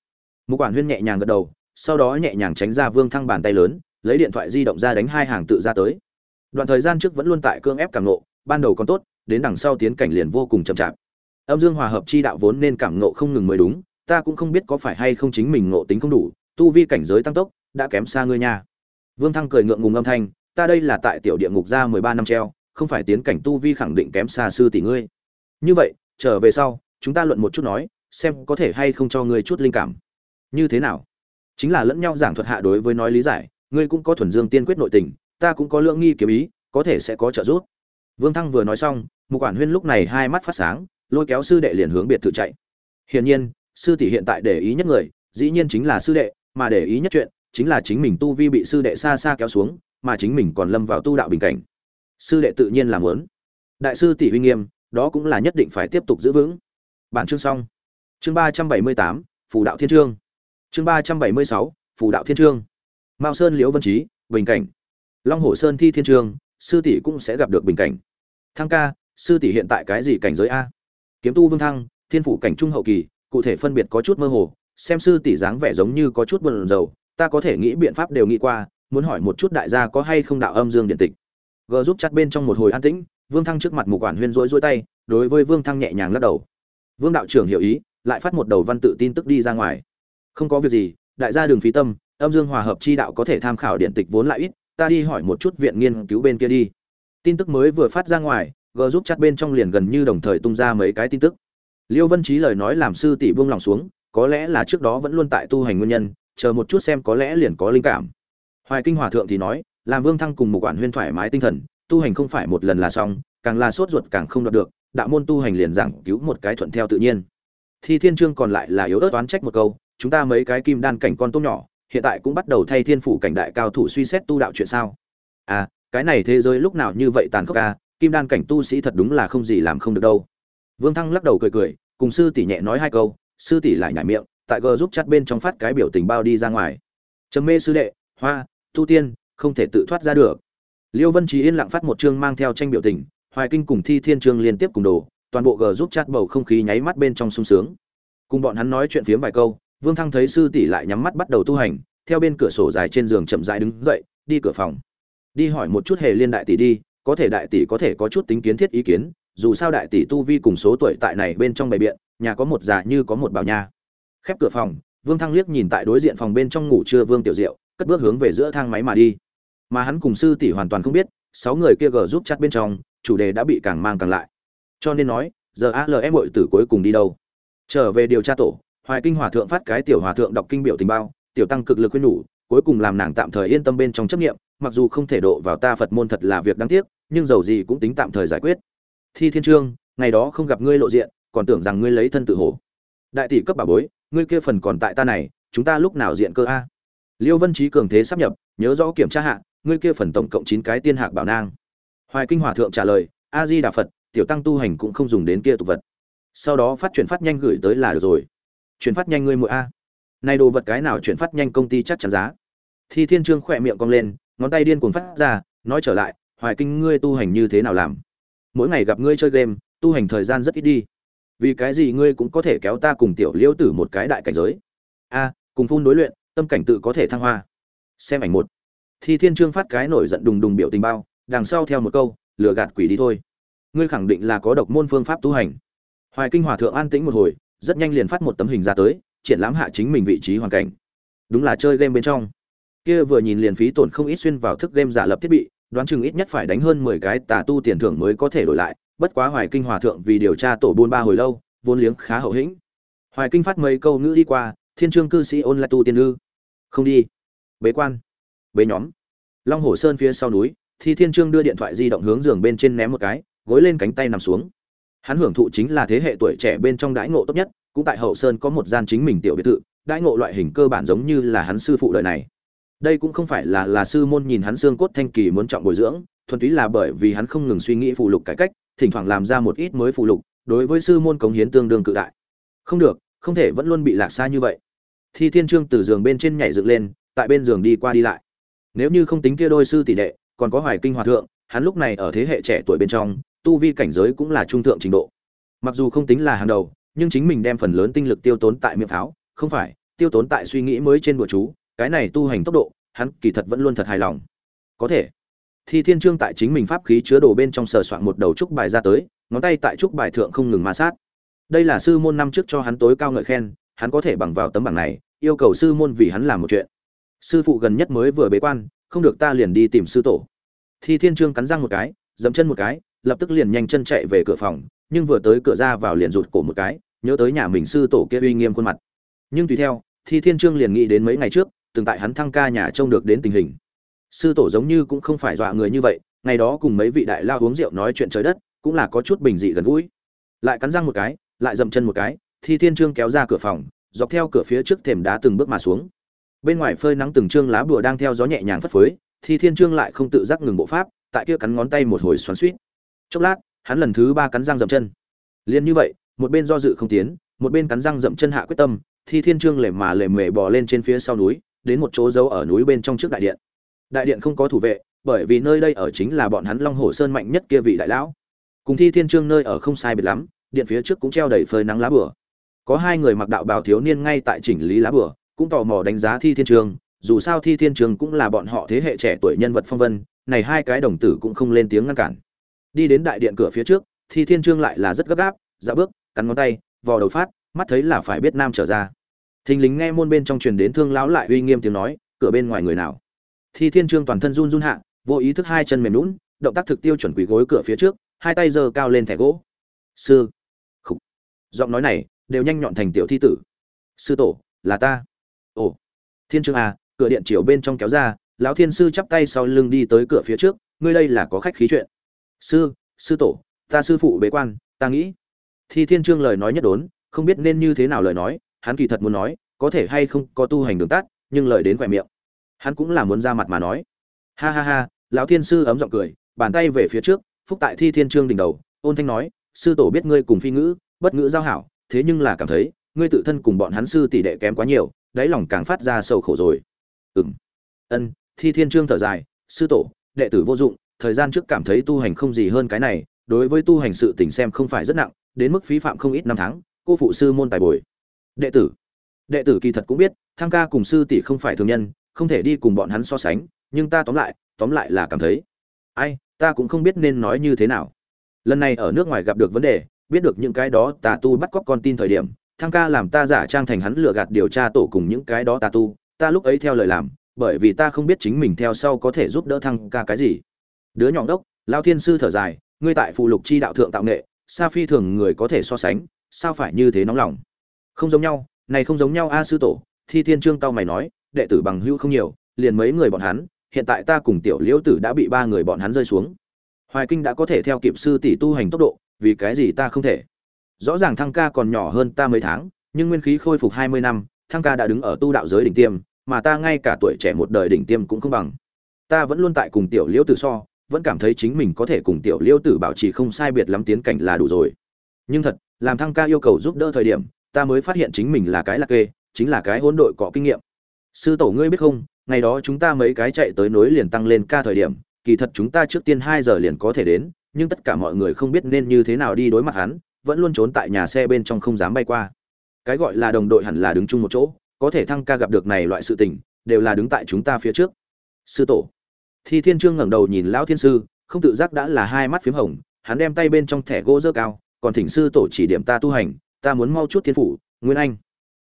S1: một quản huyên nhẹ nhàng gật đầu sau đó nhẹ nhàng tránh ra vương thăng bàn tay lớn, lấy điện thoại di động ra đánh hai hàng tự ra tới. Đoạn thời gian trước vẫn luôn tại cương ép cảm nộ ban đầu còn tốt, đến đằng sau tiến cảnh liền vô cùng chậm chạp. Âm dương hòa hợp chi đạo vốn nên cảm nộ không ngừng mới đúng, ta cũng không biết có phải hay không chính mình ngộ tính không đủ, tu vi cảnh giới tăng tốc, đã kém xa ngươi nha. Vương thăng cười ngượng ngùng âm thanh, ta đây là tại tiểu địa ngục ra mười ba năm treo, không phải tiến cảnh tu vi khẳng định kém xa sư tỷ ngươi. Như vậy, trở về sau, chúng ta luận một chút nói, xem có thể hay không cho ngươi chút linh cảm. Như thế nào? Chính là lẫn nhau giảng thuật hạ đối với nói lý giải, ngươi cũng có thuần dương tiên quyết nội tình, ta cũng có lượng nghi kiếm ý, có thể sẽ có trợ giúp. Vương thăng vừa nói xong một quản huyên lúc này hai mắt phát sáng, lôi kéo sư đệ liền hướng biệt thự chạy. Hiển nhiên, sư tỷ hiện tại để ý nhất người, dĩ nhiên chính là sư đệ, mà để ý nhất chuyện, chính là chính mình tu vi bị sư đệ xa xa kéo xuống, mà chính mình còn lâm vào tu đạo bình cảnh. Sư đệ tự nhiên làm lớn đại sư tỷ uy nghiêm, đó cũng là nhất định phải tiếp tục giữ vững. Bản chương xong. Chương ba trăm bảy mươi tám, phù đạo thiên trương chương ba trăm bảy mươi sáu, phù đạo thiên trương. Mao sơn liễu vân trí bình cảnh. Long hồ sơn thi thiên trương, sư tỷ cũng sẽ gặp được bình cảnh. Thăng ca, sư tỷ hiện tại cái gì cảnh giới a? Kiếm tu vương thăng, thiên phủ cảnh trung hậu kỳ, cụ thể phân biệt có chút mơ hồ, xem sư tỷ dáng vẻ giống như có chút buồn rầu, ta có thể nghĩ biện pháp đều nghĩ qua, muốn hỏi một chút đại gia có hay không đạo âm dương điện tịch. G giúp chặt bên trong một hồi an tĩnh, vương thăng trước mặt mục quản huyên rối rối tay, đối với vương thăng nhẹ nhàng lắc đầu. Vương đạo trưởng hiểu ý, lại phát một đầu văn tự tin tức đi ra ngoài không có việc gì, đại gia đường phí tâm, âm dương hòa hợp chi đạo có thể tham khảo điện tịch vốn lại ít, ta đi hỏi một chút viện nghiên cứu bên kia đi. Tin tức mới vừa phát ra ngoài, g giúp chặt bên trong liền gần như đồng thời tung ra mấy cái tin tức. Liêu vân trí lời nói làm sư tỷ buông lòng xuống, có lẽ là trước đó vẫn luôn tại tu hành nguyên nhân, chờ một chút xem có lẽ liền có linh cảm. Hoài kinh hòa thượng thì nói, làm vương thăng cùng một quản huyên thoải mái tinh thần, tu hành không phải một lần là xong, càng là sốt ruột càng không đọc được, đạo môn tu hành liền giảng cứu một cái thuận theo tự nhiên. Thi thiên trương còn lại là yếu ớt oán trách một câu chúng ta mấy cái kim đan cảnh con tôm nhỏ, hiện tại cũng bắt đầu thay thiên phủ cảnh đại cao thủ suy xét tu đạo chuyện sao? À cái này thế giới lúc nào như vậy tàn khốc à? Kim đan cảnh tu sĩ thật đúng là không gì làm không được đâu. Vương thăng lắc đầu cười cười, cùng sư tỷ nhẹ nói hai câu, sư tỷ lại nhảy miệng, tại g giúp chặt bên trong phát cái biểu tình bao đi ra ngoài. Trầm mê sư đệ, hoa tu tiên, không thể tự thoát ra được. Liêu vân trí yên lặng phát một chương mang theo tranh biểu tình, hoài kinh cùng thi thiên trương liên tiếp cùng đồ, toàn bộ g giúp chat bầu không khí nháy mắt bên trong sung sướng. Cùng bọn hắn nói chuyện phiếm vài câu vương thăng thấy sư tỷ lại nhắm mắt bắt đầu tu hành, theo bên cửa sổ dài trên giường chậm rãi đứng dậy, đi cửa phòng. Đi hỏi một chút hề liên đại tỷ đi, có thể đại tỷ có thể có chút tính kiến thiết ý kiến, dù sao đại tỷ tu vi cùng số tuổi tại này bên trong bày biện, nhà có một già như có một bảo nha. Khép cửa phòng, vương thăng liếc nhìn tại đối diện phòng bên trong ngủ trưa vương tiểu diệu, cất bước hướng về giữa thang máy mà đi. Mà hắn cùng sư tỷ hoàn toàn không biết, sáu người kia gờ giúp chặt bên trong, chủ đề đã bị càng mang càng lại. Cho nên nói, giờ alm bội tử cuối cùng đi đâu? Trở về điều tra tổ hoài kinh hòa thượng phát cái tiểu hòa thượng đọc kinh biểu tình bao, tiểu tăng cực lực khuyên nhủ, cuối cùng làm nàng tạm thời yên tâm bên trong chấp nghiệm mặc dù không thể độ vào ta phật môn thật là việc đáng tiếc, nhưng dầu gì cũng tính tạm thời giải quyết. Thi thiên trương, ngày đó không gặp ngươi lộ diện, còn tưởng rằng ngươi lấy thân tự hổ đại tỷ cấp bà bối, ngươi kia phần còn tại ta này, chúng ta lúc nào diện cơ a? Liêu vân trí cường thế sắp nhập, nhớ rõ kiểm tra hạ, ngươi kia phần tổng cộng chín cái tiên hạc bảo nang. Hoài kinh hòa thượng trả lời, a di đà phật, tiểu tăng tu hành cũng không dùng đến kia tục vật. Sau đó phát chuyển phát nhanh gửi tới là được rồi chuyển phát nhanh ngươi mỗi a. Này đồ vật cái nào chuyển phát nhanh công ty chắc chắn giá. Thi thiên trương khỏe miệng cong lên, ngón tay điên cuồng phát ra, nói trở lại, hoài kinh, ngươi tu hành như thế nào làm? Mỗi ngày gặp ngươi chơi game, tu hành thời gian rất ít đi. Vì cái gì ngươi cũng có thể kéo ta cùng tiểu liêu tử một cái đại cảnh giới? A, cùng phun đối luyện, tâm cảnh tự có thể thăng hoa. Xem ảnh một. Thi thiên trương phát cái nổi giận đùng đùng biểu tình bao, đằng sau theo một câu, lừa gạt quỷ đi thôi. Ngươi khẳng định là có độc môn phương pháp tu hành. Hoài kinh hòa thượng an tĩnh một hồi rất nhanh liền phát một tấm hình ra tới, triển lãm hạ chính mình vị trí hoàn cảnh. Đúng là chơi game bên trong. Kia vừa nhìn liền phí tổn không ít xuyên vào thức game giả lập thiết bị, đoán chừng ít nhất phải đánh hơn mười cái tà tu tiền thưởng mới có thể đổi lại, bất quá hoài kinh hòa thượng vì điều tra tổ buôn ba hồi lâu, vốn liếng khá hậu hĩnh. Hoài kinh phát mấy câu ngữ đi qua, thiên trương cư sĩ ôn lại tu tiên ư. Không đi. Bế quan. Bế nhóm. Long hồ sơn phía sau núi thì thiên trương đưa điện thoại di động hướng giường bên trên ném một cái, gối lên cánh tay nằm xuống hắn hưởng thụ chính là thế hệ tuổi trẻ bên trong đãi ngộ tốt nhất, cũng tại hậu sơn có một gian chính mình tiểu biệt thự, đãi ngộ loại hình cơ bản giống như là hắn sư phụ đời này. Đây cũng không phải là là sư môn nhìn hắn xương cốt thanh kỳ muốn trọng bồi dưỡng, thuần túy là bởi vì hắn không ngừng suy nghĩ phụ lục cải cách, thỉnh thoảng làm ra một ít mới phụ lục, đối với sư môn cống hiến tương đương cự đại. Không được, không thể vẫn luôn bị lạc xa như vậy. Thi thiên trương từ giường bên trên nhảy dựng lên, tại bên giường đi qua đi lại. Nếu như không tính kia đôi sư tỷ đệ, còn có hoài kinh hòa thượng, hắn lúc này ở thế hệ trẻ tuổi bên trong tu vi cảnh giới cũng là trung thượng trình độ. Mặc dù không tính là hàng đầu, nhưng chính mình đem phần lớn tinh lực tiêu tốn tại miệng pháo, không phải, tiêu tốn tại suy nghĩ mới trên bùa chú, cái này tu hành tốc độ, hắn kỳ thật vẫn luôn thật hài lòng. Có thể, thi thiên trương tại chính mình pháp khí chứa đồ bên trong sờ soạn một đầu trúc bài ra tới, ngón tay tại trúc bài thượng không ngừng ma sát. Đây là sư môn năm trước cho hắn tối cao ngợi khen, hắn có thể bằng vào tấm bảng này, yêu cầu sư môn vì hắn làm một chuyện. Sư phụ gần nhất mới vừa bế quan, không được ta liền đi tìm sư tổ. Thi thiên trương cắn răng một cái dẫm chân một cái lập tức liền nhanh chân chạy về cửa phòng, nhưng vừa tới cửa ra vào liền rụt cổ một cái, nhớ tới nhà mình sư tổ kia uy nghiêm khuôn mặt. Nhưng tùy theo thì thiên trương liền nghĩ đến mấy ngày trước, từng tại hắn thăng ca nhà trông được đến tình hình. Sư tổ giống như cũng không phải dọa người như vậy, ngày đó cùng mấy vị đại lao uống rượu nói chuyện trời đất, cũng là có chút bình dị gần gũi. Lại cắn răng một cái, lại dậm chân một cái thì thiên trương kéo ra cửa phòng, dọc theo cửa phía trước thềm đá từng bước mà xuống. Bên ngoài phơi nắng từng trương lá bùa đang theo gió nhẹ nhàng phất phới thì thiên trương lại không tự giác ngừng bộ pháp, tại kia cắn ngón tay một hồi xoắn suýt chốc lát, hắn lần thứ ba cắn răng dậm chân. Liền như vậy, một bên do dự không tiến, một bên cắn răng dậm chân hạ quyết tâm, thi thiên trương lề mà lề mề bò lên trên phía sau núi, đến một chỗ giấu ở núi bên trong trước đại điện. Đại điện không có thủ vệ, bởi vì nơi đây ở chính là bọn hắn long hồ sơn mạnh nhất kia vị đại lão. Cùng thi thiên trương nơi ở không sai biệt lắm, điện phía trước cũng treo đầy phơi nắng lá bửa có hai người mặc đạo bào thiếu niên ngay tại chỉnh lý lá bửa cũng tò mò đánh giá thi thiên trương, dù sao thi thiên trương cũng là bọn họ thế hệ trẻ tuổi nhân vật phong vân, này hai cái đồng tử cũng không lên tiếng ngăn cản đi đến đại điện cửa phía trước thì thiên trương lại là rất gấp gáp dạ bước, cắn ngón tay, vò đầu phát, mắt thấy là phải biết nam trở ra. Thình lính nghe môn bên trong truyền đến thương lão lại uy nghiêm tiếng nói, cửa bên ngoài người nào? Thì thiên trương toàn thân run run hạ, vô ý thức hai chân mềm lún động tác thực tiêu chuẩn quỳ gối cửa phía trước, hai tay giơ cao lên thẻ gỗ. Sư, khục. Giọng nói này đều nhanh nhọn thành tiểu thi tử. Sư tổ, là ta. Ồ. Thiên trương à cửa điện chiều bên trong kéo ra, lão thiên sư chắp tay sau lưng đi tới cửa phía trước, ngươi đây là có khách khí chuyện sư sư tổ, ta sư phụ bế quan, ta nghĩ. Thi thiên trương lời nói nhất đốn, không biết nên như thế nào lời nói, hắn kỳ thật muốn nói, có thể hay không có tu hành đường tắt, nhưng lời đến khỏe miệng. Hắn cũng là muốn ra mặt mà nói. Ha ha ha, lão thiên sư ấm giọng cười, bàn tay về phía trước, phúc tại thi thiên trương đỉnh đầu, ôn thanh nói, sư tổ biết ngươi cùng phi ngữ, bất ngữ giao hảo, thế nhưng là cảm thấy, ngươi tự thân cùng bọn hắn sư tỷ đệ kém quá nhiều, đáy lòng càng phát ra sầu khổ rồi. Ừng ân, thi thiên trương thở dài, sư tổ, đệ tử vô dụng thời gian trước cảm thấy tu hành không gì hơn cái này, đối với tu hành sự tình xem không phải rất nặng, đến mức phí phạm không ít năm tháng, cô phụ sư môn tài bồi. Đệ tử. Đệ tử kỳ thật cũng biết, thăng ca cùng sư tỷ không phải thường nhân, không thể đi cùng bọn hắn so sánh, nhưng ta tóm lại tóm lại là cảm thấy, ai, ta cũng không biết nên nói như thế nào. Lần này ở nước ngoài gặp được vấn đề, biết được những cái đó tà tu bắt cóc con tin thời điểm, thăng ca làm ta giả trang thành hắn lừa gạt điều tra tổ cùng những cái đó tà tu, ta lúc ấy theo lời làm, bởi vì ta không biết chính mình theo sau có thể giúp đỡ thăng ca cái gì đứa nhỏ đốc lao thiên sư thở dài, ngươi tại phụ lục chi đạo thượng tạo nghệ, sa phi thường người có thể so sánh, sao phải như thế nóng lòng? Không giống nhau, này không giống nhau a sư tổ, thi thiên trương tao mày nói, đệ tử bằng hữu không nhiều, liền mấy người bọn hắn, hiện tại ta cùng tiểu liễu tử đã bị ba người bọn hắn rơi xuống. Hoài kinh đã có thể theo kịp sư tỷ tu hành tốc độ, vì cái gì ta không thể? Rõ ràng thăng ca còn nhỏ hơn ta mấy tháng, nhưng nguyên khí khôi phục hai mươi năm, thăng ca đã đứng ở tu đạo giới đỉnh tiêm, mà ta ngay cả tuổi trẻ một đời đỉnh tiêm cũng không bằng. Ta vẫn luôn tại cùng tiểu liễu tử so vẫn cảm thấy chính mình có thể cùng tiểu liêu tử bảo trì không sai biệt lắm tiến cảnh là đủ rồi. Nhưng thật, làm thăng ca yêu cầu giúp đỡ thời điểm, ta mới phát hiện chính mình là cái lạc kê, chính là cái hỗn đội có kinh nghiệm. Sư tổ ngươi biết không, ngày đó chúng ta mấy cái chạy tới nối liền tăng lên ca thời điểm, kỳ thật chúng ta trước tiên hai giờ liền có thể đến, nhưng tất cả mọi người không biết nên như thế nào đi đối mặt hắn, vẫn luôn trốn tại nhà xe bên trong không dám bay qua. Cái gọi là đồng đội hẳn là đứng chung một chỗ, có thể thăng ca gặp được này loại sự tình, đều là đứng tại chúng ta phía trước. Sư tổ thi thiên trương ngẩng đầu nhìn lão thiên sư, không tự giác đã là hai mắt p h í m hồng, hắn đem tay bên trong thẻ gỗ dơ cao, còn thỉnh sư tổ chỉ điểm ta tu hành, ta muốn mau chút thiên phủ, nguyên anh.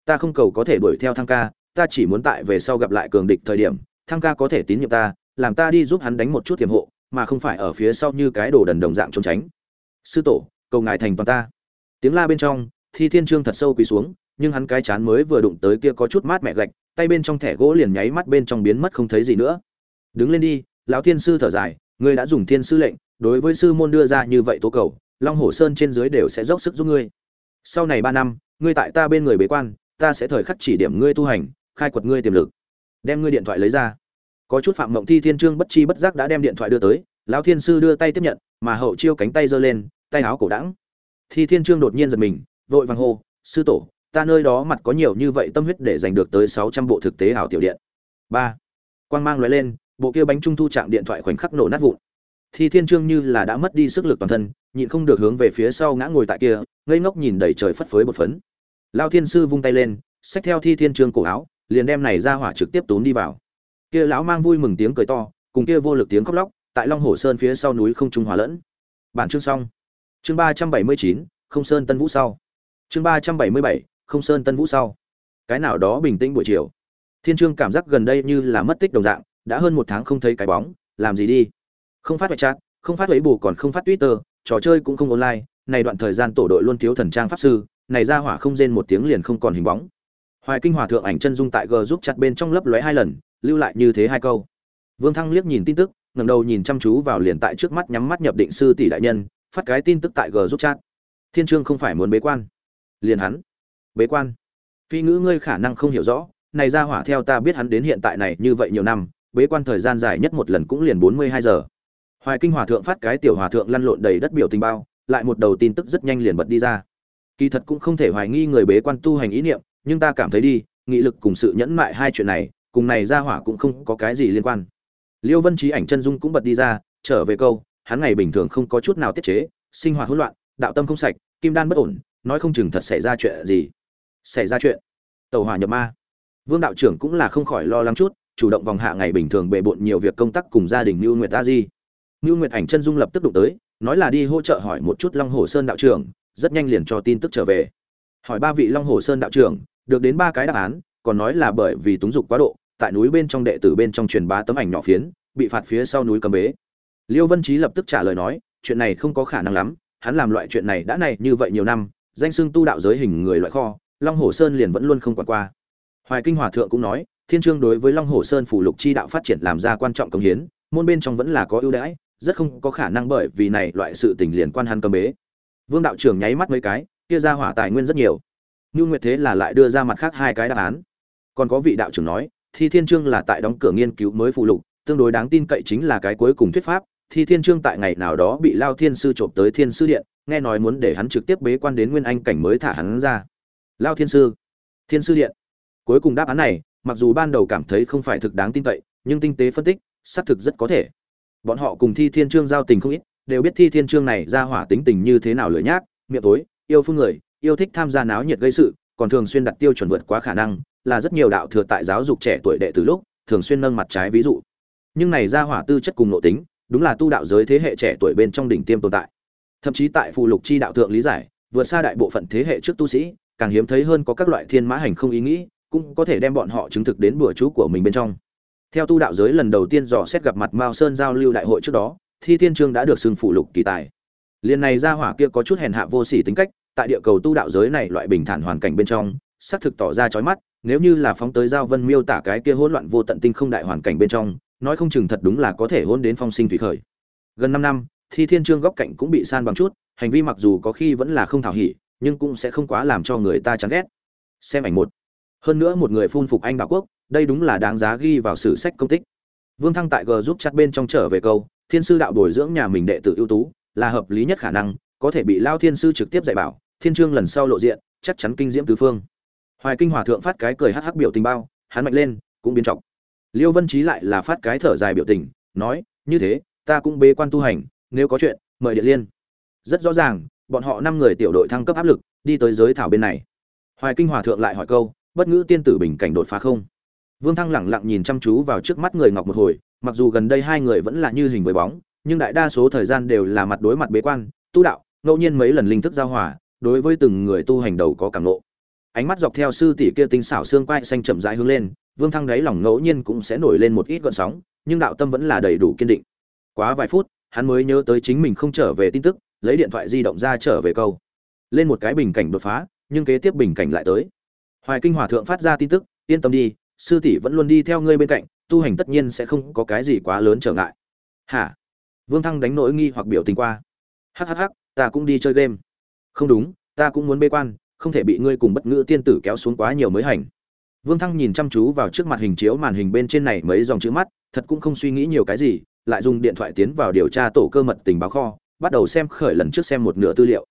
S1: Ta không cầu có thể đuổi theo thăng ca, ta chỉ muốn tại về sau gặp lại cường địch thời điểm, thăng ca có thể tín nhiệm ta, làm ta đi giúp hắn đánh một chút tiềm hộ, mà không phải ở phía sau như cái đồ đần đồng dạng trốn tránh. Sư tổ, cầu ngài thành toàn ta. Tiếng la bên trong, thi thiên trương thật sâu quỳ xuống, nhưng hắn cái chán mới vừa đụng tới kia có chút mát mẹ gạch, tay bên trong thẻ gỗ liền nháy mắt bên trong biến mất không thấy gì nữa. Đứng lên đi lão thiên sư thở dài, ngươi đã dùng thiên sư lệnh, đối với sư môn đưa ra như vậy tố cầu, long hồ sơn trên dưới đều sẽ dốc sức giúp ngươi. Sau này ba năm, ngươi tại ta bên người bế quan, ta sẽ thời khắc chỉ điểm ngươi tu hành, khai quật ngươi tiềm lực. Đem ngươi điện thoại lấy ra. Có chút phạm mộng thi thiên trương bất chi bất giác đã đem điện thoại đưa tới, lão thiên sư đưa tay tiếp nhận, mà hậu chiêu cánh tay giơ lên, tay áo cổ đẳng thi thiên trương đột nhiên giật mình, vội vàng hô, sư tổ, ta nơi đó mặt có nhiều như vậy tâm huyết để giành được tới sáu trăm bộ thực tế ảo tiểu điện. Ba. Quang mang lóe lên bộ kia bánh trung thu chạm điện thoại khoảnh khắc nổ nát vụn. Thi thiên trương như là đã mất đi sức lực toàn thân, nhịn không được hướng về phía sau ngã ngồi tại kia, ngây ngốc nhìn đầy trời phất phới bột phấn. Lao thiên sư vung tay lên, xách theo thi thiên trương cổ áo, liền đem này ra hỏa trực tiếp tốn đi vào. Kia lão mang vui mừng tiếng cười to, cùng kia vô lực tiếng khóc lóc, tại long hồ sơn phía sau núi không trung hòa lẫn. Bản chương xong. Chương ba trăm bảy mươi chín, không sơn tân vũ sau. Chương ba trăm bảy mươi bảy, không sơn tân vũ sau. Cái nào đó bình tĩnh buổi chiều. Thiên trương cảm giác gần đây như là mất tích đồng dạng đã hơn một tháng không thấy cái bóng, làm gì đi? Không phát chat, không phát lấy bù còn không phát twitter, trò chơi cũng không online, này đoạn thời gian tổ đội luôn thiếu thần trang pháp sư, này ra hỏa không rên một tiếng liền không còn hình bóng. Hoài kinh hòa thượng ảnh chân dung tại g giúp chặt bên trong lấp lóe hai lần, lưu lại như thế hai câu. Vương thăng liếc nhìn tin tức, ngẩng đầu nhìn chăm chú vào liền tại trước mắt nhắm mắt nhập định sư tỷ đại nhân, phát cái tin tức tại g giúp chat. Thiên trương không phải muốn bế quan. Liền hắn. Bế quan. Phi ngữ ngươi khả năng không hiểu rõ, này ra hỏa theo ta biết hắn đến hiện tại này như vậy nhiều năm bế quan thời gian dài nhất một lần cũng liền bốn mươi hai giờ. Hoài kinh hòa thượng phát cái tiểu hòa thượng lăn lộn đầy đất biểu tình bao, lại một đầu tin tức rất nhanh liền bật đi ra. Kỳ thật cũng không thể hoài nghi người bế quan tu hành ý niệm, nhưng ta cảm thấy đi, nghị lực cùng sự nhẫn mại hai chuyện này, cùng này ra hỏa cũng không có cái gì liên quan. Liêu vân trí ảnh chân dung cũng bật đi ra, trở về câu, hắn ngày bình thường không có chút nào tiết chế, sinh hoạt hỗn loạn, đạo tâm không sạch, kim đan bất ổn, nói không chừng thật xảy ra chuyện gì? Xảy ra chuyện. Tàu hỏa nhập ma. Vương đạo trưởng cũng là không khỏi lo lắng chút chủ động vòng hạ ngày bình thường bề bộn nhiều việc công tác cùng gia đình Nưu Nguyệt A Di. Nưu Nguyệt ảnh chân dung lập tức đụng tới, nói là đi hỗ trợ hỏi một chút Long Hồ Sơn đạo trưởng, rất nhanh liền cho tin tức trở về. Hỏi ba vị Long Hồ Sơn đạo trưởng, được đến ba cái đáp án, còn nói là bởi vì túng dục quá độ, tại núi bên trong đệ tử bên trong truyền bá tấm ảnh nhỏ phiến, bị phạt phía sau núi cấm bế. Liêu Vân Chí lập tức trả lời nói, chuyện này không có khả năng lắm, hắn làm loại chuyện này đã này như vậy nhiều năm, danh xưng tu đạo giới hình người loại kho, Long Hồ Sơn liền vẫn luôn không quản qua. Hoài Kinh Hòa thượng cũng nói, Thiên Trương đối với Long Hồ Sơn phủ lục chi đạo phát triển làm ra quan trọng công hiến, môn bên trong vẫn là có ưu đãi, rất không có khả năng bởi vì này loại sự tình liền quan hắn cầm bế. Vương đạo trưởng nháy mắt mấy cái, kia ra hỏa tài nguyên rất nhiều. Nưu Nguyệt thế là lại đưa ra mặt khác hai cái đáp án. Còn có vị đạo trưởng nói, Thi Thiên Trương là tại đóng cửa nghiên cứu mới phụ lục, tương đối đáng tin cậy chính là cái cuối cùng thuyết pháp, Thi Thiên Trương tại ngày nào đó bị Lao Thiên sư trộm tới Thiên sư điện, nghe nói muốn để hắn trực tiếp bế quan đến Nguyên Anh cảnh mới thả hắn ra. Lao Thiên sư, Thiên sư điện. Cuối cùng đáp án này, mặc dù ban đầu cảm thấy không phải thực đáng tin cậy, nhưng tinh tế phân tích, xác thực rất có thể. Bọn họ cùng thi thiên trương giao tình không ít, đều biết thi thiên trương này ra hỏa tính tình như thế nào lười nhác, miệng tối, yêu phương người, yêu thích tham gia náo nhiệt gây sự, còn thường xuyên đặt tiêu chuẩn vượt quá khả năng, là rất nhiều đạo thừa tại giáo dục trẻ tuổi đệ từ lúc, thường xuyên nâng mặt trái ví dụ. Nhưng này ra hỏa tư chất cùng nội tính, đúng là tu đạo giới thế hệ trẻ tuổi bên trong đỉnh tiêm tồn tại. Thậm chí tại phụ lục chi đạo thượng lý giải, vượt xa đại bộ phận thế hệ trước tu sĩ, càng hiếm thấy hơn có các loại thiên mã hành không ý nghĩ cũng có thể đem bọn họ chứng thực đến bữa chú của mình bên trong. Theo tu đạo giới lần đầu tiên dò xét gặp mặt Mao Sơn giao lưu đại hội trước đó, Thi Thiên Trương đã được xưng phụ lục kỳ tài, Liên này ra hỏa kia có chút hèn hạ vô sỉ tính cách, tại địa cầu tu đạo giới này loại bình thản hoàn cảnh bên trong, xác thực tỏ ra chói mắt, nếu như là phóng tới giao vân miêu tả cái kia hỗn loạn vô tận tinh không đại hoàn cảnh bên trong, nói không chừng thật đúng là có thể hỗn đến phong sinh thủy khởi. Gần 5 năm, Thi Thiên Trương góc cạnh cũng bị san bằng chút, hành vi mặc dù có khi vẫn là không thảo hỉ, nhưng cũng sẽ không quá làm cho người ta chán ghét. Xem ảnh một. Hơn nữa một người phun phục anh đạo quốc, đây đúng là đáng giá ghi vào sử sách công tích. Vương Thăng tại G giúp chặt bên trong trở về câu, Thiên sư đạo bồi dưỡng nhà mình đệ tử ưu tú, là hợp lý nhất khả năng, có thể bị Lao Thiên sư trực tiếp dạy bảo, Thiên Trương lần sau lộ diện, chắc chắn kinh diễm tứ phương. Hoài Kinh Hòa thượng phát cái cười hắc hắc biểu tình bao, hắn mạnh lên, cũng biến trọng. Liêu Vân trí lại là phát cái thở dài biểu tình, nói, như thế, ta cũng bế quan tu hành, nếu có chuyện, mời Điện Liên. Rất rõ ràng, bọn họ năm người tiểu đội thăng cấp áp lực, đi tới giới thảo bên này. Hoài Kinh Hòa thượng lại hỏi câu, bất ngữ tiên tử bình cảnh đột phá không? Vương Thăng lẳng lặng nhìn chăm chú vào trước mắt người ngọc một hồi, mặc dù gần đây hai người vẫn là như hình với bóng, nhưng đại đa số thời gian đều là mặt đối mặt bế quan, tu đạo, ngẫu nhiên mấy lần linh thức giao hòa, đối với từng người tu hành đầu có cảm lộ Ánh mắt dọc theo sư tỷ kia tinh xảo xương quai xanh chậm rãi hướng lên, Vương Thăng đáy lòng ngẫu nhiên cũng sẽ nổi lên một ít gọn sóng, nhưng đạo tâm vẫn là đầy đủ kiên định. Quá vài phút, hắn mới nhớ tới chính mình không trở về tin tức, lấy điện thoại di động ra trở về câu. Lên một cái bình cảnh đột phá, nhưng kế tiếp bình cảnh lại tới. Hoài Kinh Hòa thượng phát ra tin tức, yên tâm đi, sư tỷ vẫn luôn đi theo ngươi bên cạnh, tu hành tất nhiên sẽ không có cái gì quá lớn trở ngại. Hả? Vương Thăng đánh nỗi nghi hoặc biểu tình qua. Hắc hắc hắc, ta cũng đi chơi game. Không đúng, ta cũng muốn bê quan, không thể bị ngươi cùng bất ngữ tiên tử kéo xuống quá nhiều mới hành. Vương Thăng nhìn chăm chú vào trước mặt hình chiếu màn hình bên trên này mấy dòng chữ mắt, thật cũng không suy nghĩ nhiều cái gì, lại dùng điện thoại tiến vào điều tra tổ cơ mật tình báo kho, bắt đầu xem khởi lần trước xem một nửa tư liệu.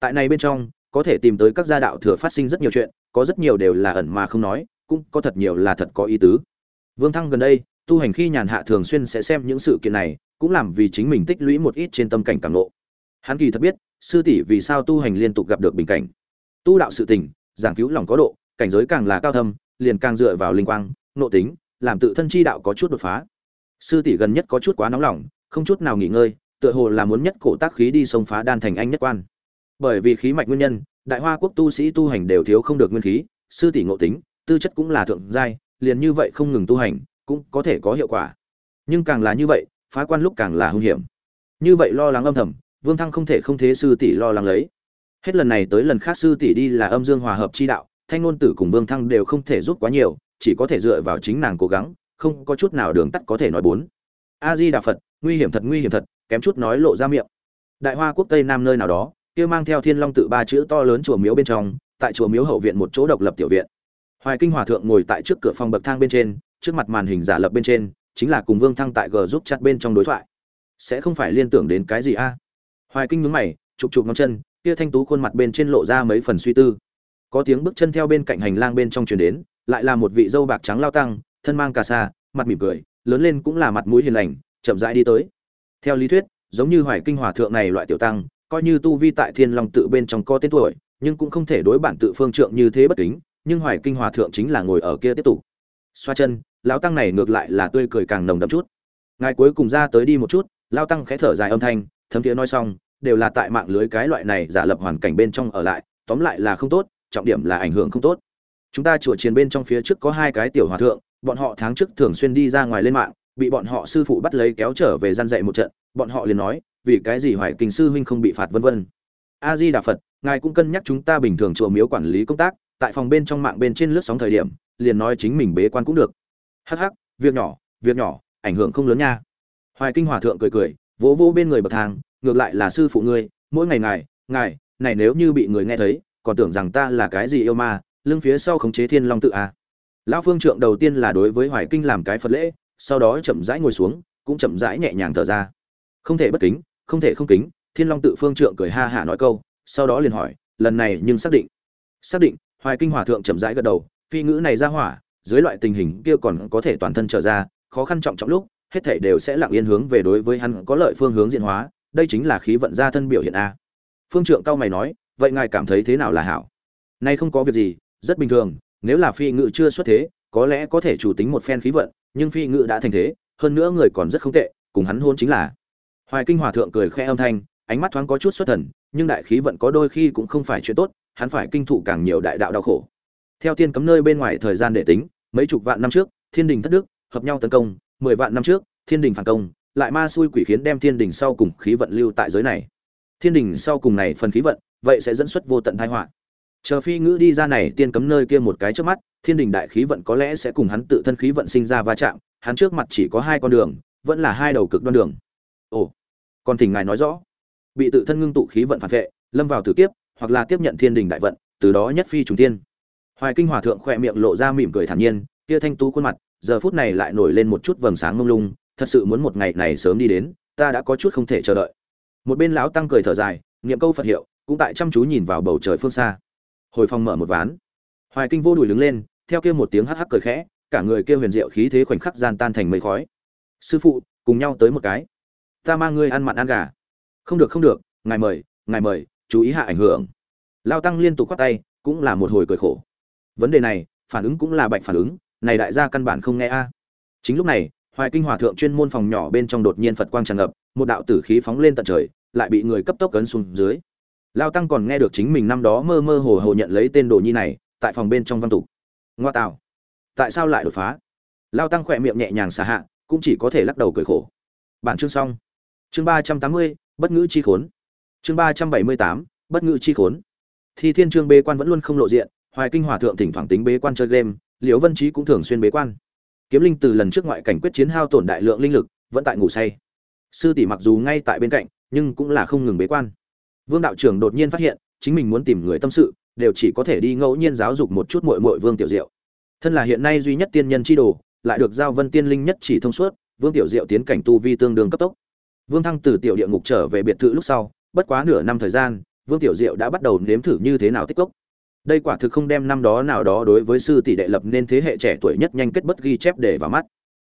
S1: Tại này bên trong, có thể tìm tới các gia đạo thừa phát sinh rất nhiều chuyện, có rất nhiều đều là ẩn mà không nói, cũng có thật nhiều là thật có ý tứ. Vương Thăng gần đây, tu hành khi nhàn hạ thường xuyên sẽ xem những sự kiện này, cũng làm vì chính mình tích lũy một ít trên tâm cảnh càng ngộ. Hắn kỳ thật biết, sư tỷ vì sao tu hành liên tục gặp được bình cảnh. Tu đạo sự tình, giảng cứu lòng có độ, cảnh giới càng là cao thâm, liền càng dựa vào linh quang, nội tính, làm tự thân chi đạo có chút đột phá. Sư tỷ gần nhất có chút quá nóng lòng, không chút nào nghỉ ngơi, tựa hồ là muốn nhất cổ tác khí đi xông phá đan thành anh nhất quan. Bởi vì khí mạch nguyên nhân, đại hoa quốc tu sĩ tu hành đều thiếu không được nguyên khí, sư tỷ ngộ tính, tư chất cũng là thượng giai, liền như vậy không ngừng tu hành, cũng có thể có hiệu quả. Nhưng càng là như vậy, phá quan lúc càng là hung hiểm. Như vậy lo lắng âm thầm, Vương Thăng không thể không thế sư tỷ lo lắng lấy. Hết lần này tới lần khác sư tỷ đi là âm dương hòa hợp chi đạo, Thanh ngôn tử cùng Vương Thăng đều không thể giúp quá nhiều, chỉ có thể dựa vào chính nàng cố gắng, không có chút nào đường tắt có thể nói bốn. A Di Đà Phật, nguy hiểm thật nguy hiểm thật, kém chút nói lộ ra miệng. Đại Hoa quốc Tây Nam nơi nào đó, kia mang theo Thiên Long tự ba chữ to lớn chùa miếu bên trong, tại chùa miếu hậu viện một chỗ độc lập tiểu viện. Hoài Kinh Hòa thượng ngồi tại trước cửa phòng bậc thang bên trên, trước mặt màn hình giả lập bên trên, chính là cùng Vương Thăng tại G giúp chặt bên trong đối thoại. Sẽ không phải liên tưởng đến cái gì a? Hoài Kinh nhướng mày, chụp chụp ngón chân, kia thanh tú khuôn mặt bên trên lộ ra mấy phần suy tư. Có tiếng bước chân theo bên cạnh hành lang bên trong truyền đến, lại là một vị dâu bạc trắng lao tăng, thân mang cà sa, mặt mỉm cười, lớn lên cũng là mặt mũi hiền lành, chậm rãi đi tới. Theo lý thuyết, giống như Hoài Kinh Hòa thượng này loại tiểu tăng, coi như tu vi tại Thiên Long tự bên trong có tên tuổi, nhưng cũng không thể đối bản tự phương trượng như thế bất kính, nhưng Hoài Kinh Hòa thượng chính là ngồi ở kia tiếp tục. Xoa chân, lão tăng này ngược lại là tươi cười càng nồng đậm chút. Ngài cuối cùng ra tới đi một chút, lão tăng khẽ thở dài âm thanh, thấm thiế nói xong, đều là tại mạng lưới cái loại này giả lập hoàn cảnh bên trong ở lại, tóm lại là không tốt, trọng điểm là ảnh hưởng không tốt. Chúng ta chùa chiến bên trong phía trước có hai cái tiểu hòa thượng, bọn họ tháng trước thường xuyên đi ra ngoài lên mạng, bị bọn họ sư phụ bắt lấy kéo trở về gian dạy một trận, bọn họ liền nói, vì cái gì Hoài Kinh sư huynh không bị phạt vân vân. A Di Đà Phật, ngài cũng cân nhắc chúng ta bình thường chùa miếu quản lý công tác, tại phòng bên trong mạng bên trên lướt sóng thời điểm, liền nói chính mình bế quan cũng được. Hắc hắc, việc nhỏ, việc nhỏ, ảnh hưởng không lớn nha. Hoài Kinh Hòa thượng cười cười, vỗ vỗ bên người bậc thang, ngược lại là sư phụ ngươi, mỗi ngày ngài, ngài, này nếu như bị người nghe thấy, còn tưởng rằng ta là cái gì yêu ma, lưng phía sau khống chế Thiên Long tự à. Lão Phương Trượng đầu tiên là đối với Hoài Kinh làm cái Phật lễ, sau đó chậm rãi ngồi xuống, cũng chậm rãi nhẹ nhàng thở ra. Không thể bất kính, không thể không kính, Thiên Long tự Phương Trượng cười ha hả nói câu, sau đó liền hỏi, lần này nhưng xác định. Xác định, Hoài Kinh Hòa thượng chậm rãi gật đầu, phi ngữ này ra hỏa, dưới loại tình hình kia còn có thể toàn thân trở ra, khó khăn trọng trọng lúc, hết thảy đều sẽ lặng yên hướng về đối với hắn có lợi phương hướng diễn hóa, đây chính là khí vận gia thân biểu hiện a. Phương Trượng cao mày nói, vậy ngài cảm thấy thế nào là hảo? Nay không có việc gì, rất bình thường, nếu là phi ngữ chưa xuất thế, có lẽ có thể chủ tính một phen khí vận, nhưng phi ngữ đã thành thế, hơn nữa người còn rất không tệ, cùng hắn hôn chính là. Hoài Kinh Hòa thượng cười khẽ âm thanh, ánh mắt thoáng có chút xuất thần, nhưng đại khí vận có đôi khi cũng không phải chuyện tốt, hắn phải kinh thụ càng nhiều đại đạo đau khổ. Theo tiên cấm nơi bên ngoài thời gian để tính, mấy chục vạn năm trước, Thiên đình thất đức, hợp nhau tấn công, mười vạn năm trước, Thiên đình phản công, lại ma xui quỷ khiến đem Thiên đình sau cùng khí vận lưu tại giới này. thiên đình sau cùng này phần khí vận vậy sẽ dẫn xuất vô tận tai họa chờ phi ngữ đi ra này tiên cấm nơi kia một cái trước mắt thiên đình đại khí vận có lẽ sẽ cùng hắn tự thân khí vận sinh ra va chạm hắn trước mặt chỉ có hai con đường vẫn là hai đầu cực đoan đường ồ, còn thỉnh ngài nói rõ. Bị tự thân ngưng tụ khí vận phản vệ, lâm vào tử kiếp, hoặc là tiếp nhận thiên đình đại vận, từ đó nhất phi trùng tiên hoài kinh hòa thượng khỏe miệng lộ ra mỉm cười thản nhiên, kia thanh tú khuôn mặt, giờ phút này lại nổi lên một chút vầng sáng mông lung, thật sự muốn một ngày này sớm đi đến, ta đã có chút không thể chờ đợi. Một bên lão tăng cười thở dài, niệm câu phật hiệu, cũng tại chăm chú nhìn vào bầu trời phương xa. Hồi phòng mở một ván. Hoài kinh vô đùi đứng lên, theo kia một tiếng hắc hắc cười khẽ, cả người kia huyền diệu khí thế khoảnh khắc gian tan thành mây khói. Sư phụ, cùng nhau tới một cái ta mang ngươi ăn mặn ăn gà. Không được không được, ngài mời ngài mời, chú ý hạ ảnh hưởng. Lao tăng liên tục quát tay, cũng là một hồi cười khổ. Vấn đề này, phản ứng cũng là bạch phản ứng, này đại gia căn bản không nghe a. Chính lúc này, hoài kinh hòa thượng chuyên môn phòng nhỏ bên trong đột nhiên phật quang tràn ngập, một đạo tử khí phóng lên tận trời, lại bị người cấp tốc cấn xuống dưới. Lao tăng còn nghe được chính mình năm đó mơ mơ hồ hồ nhận lấy tên đồ nhi này, tại phòng bên trong văn tục. Ngoa tạo. Tại sao lại đột phá? Lao tăng khỏe miệng nhẹ nhàng xả hạ, cũng chỉ có thể lắc đầu cười khổ. Bản chương xong chương ba trăm tám mươi, bất ngữ chi khốn. Chương ba trăm bảy mươi tám, bất ngữ chi khốn. Thì thiên trương bế quan vẫn luôn không lộ diện, hoài kinh hòa thượng thỉnh thoảng tính bế quan chơi game, liễu vân trí cũng thường xuyên bế quan. Kiếm linh từ lần trước ngoại cảnh quyết chiến hao tổn đại lượng linh lực, vẫn tại ngủ say. Sư tỷ mặc dù ngay tại bên cạnh, nhưng cũng là không ngừng bế quan. Vương đạo trưởng đột nhiên phát hiện, chính mình muốn tìm người tâm sự, đều chỉ có thể đi ngẫu nhiên giáo dục một chút muội muội vương tiểu diệu. Thân là hiện nay duy nhất tiên nhân chi đồ, lại được giao vân tiên linh nhất chỉ thông suốt, vương tiểu diệu tiến cảnh tu vi tương đương cấp tốc vương thăng từ tiểu địa ngục trở về biệt thự lúc sau, bất quá nửa năm thời gian, vương tiểu diệu đã bắt đầu nếm thử như thế nào tích cốc. Đây quả thực không đem năm đó nào đó đối với sư tỷ đệ lập nên thế hệ trẻ tuổi nhất nhanh kết bất ghi chép để vào mắt.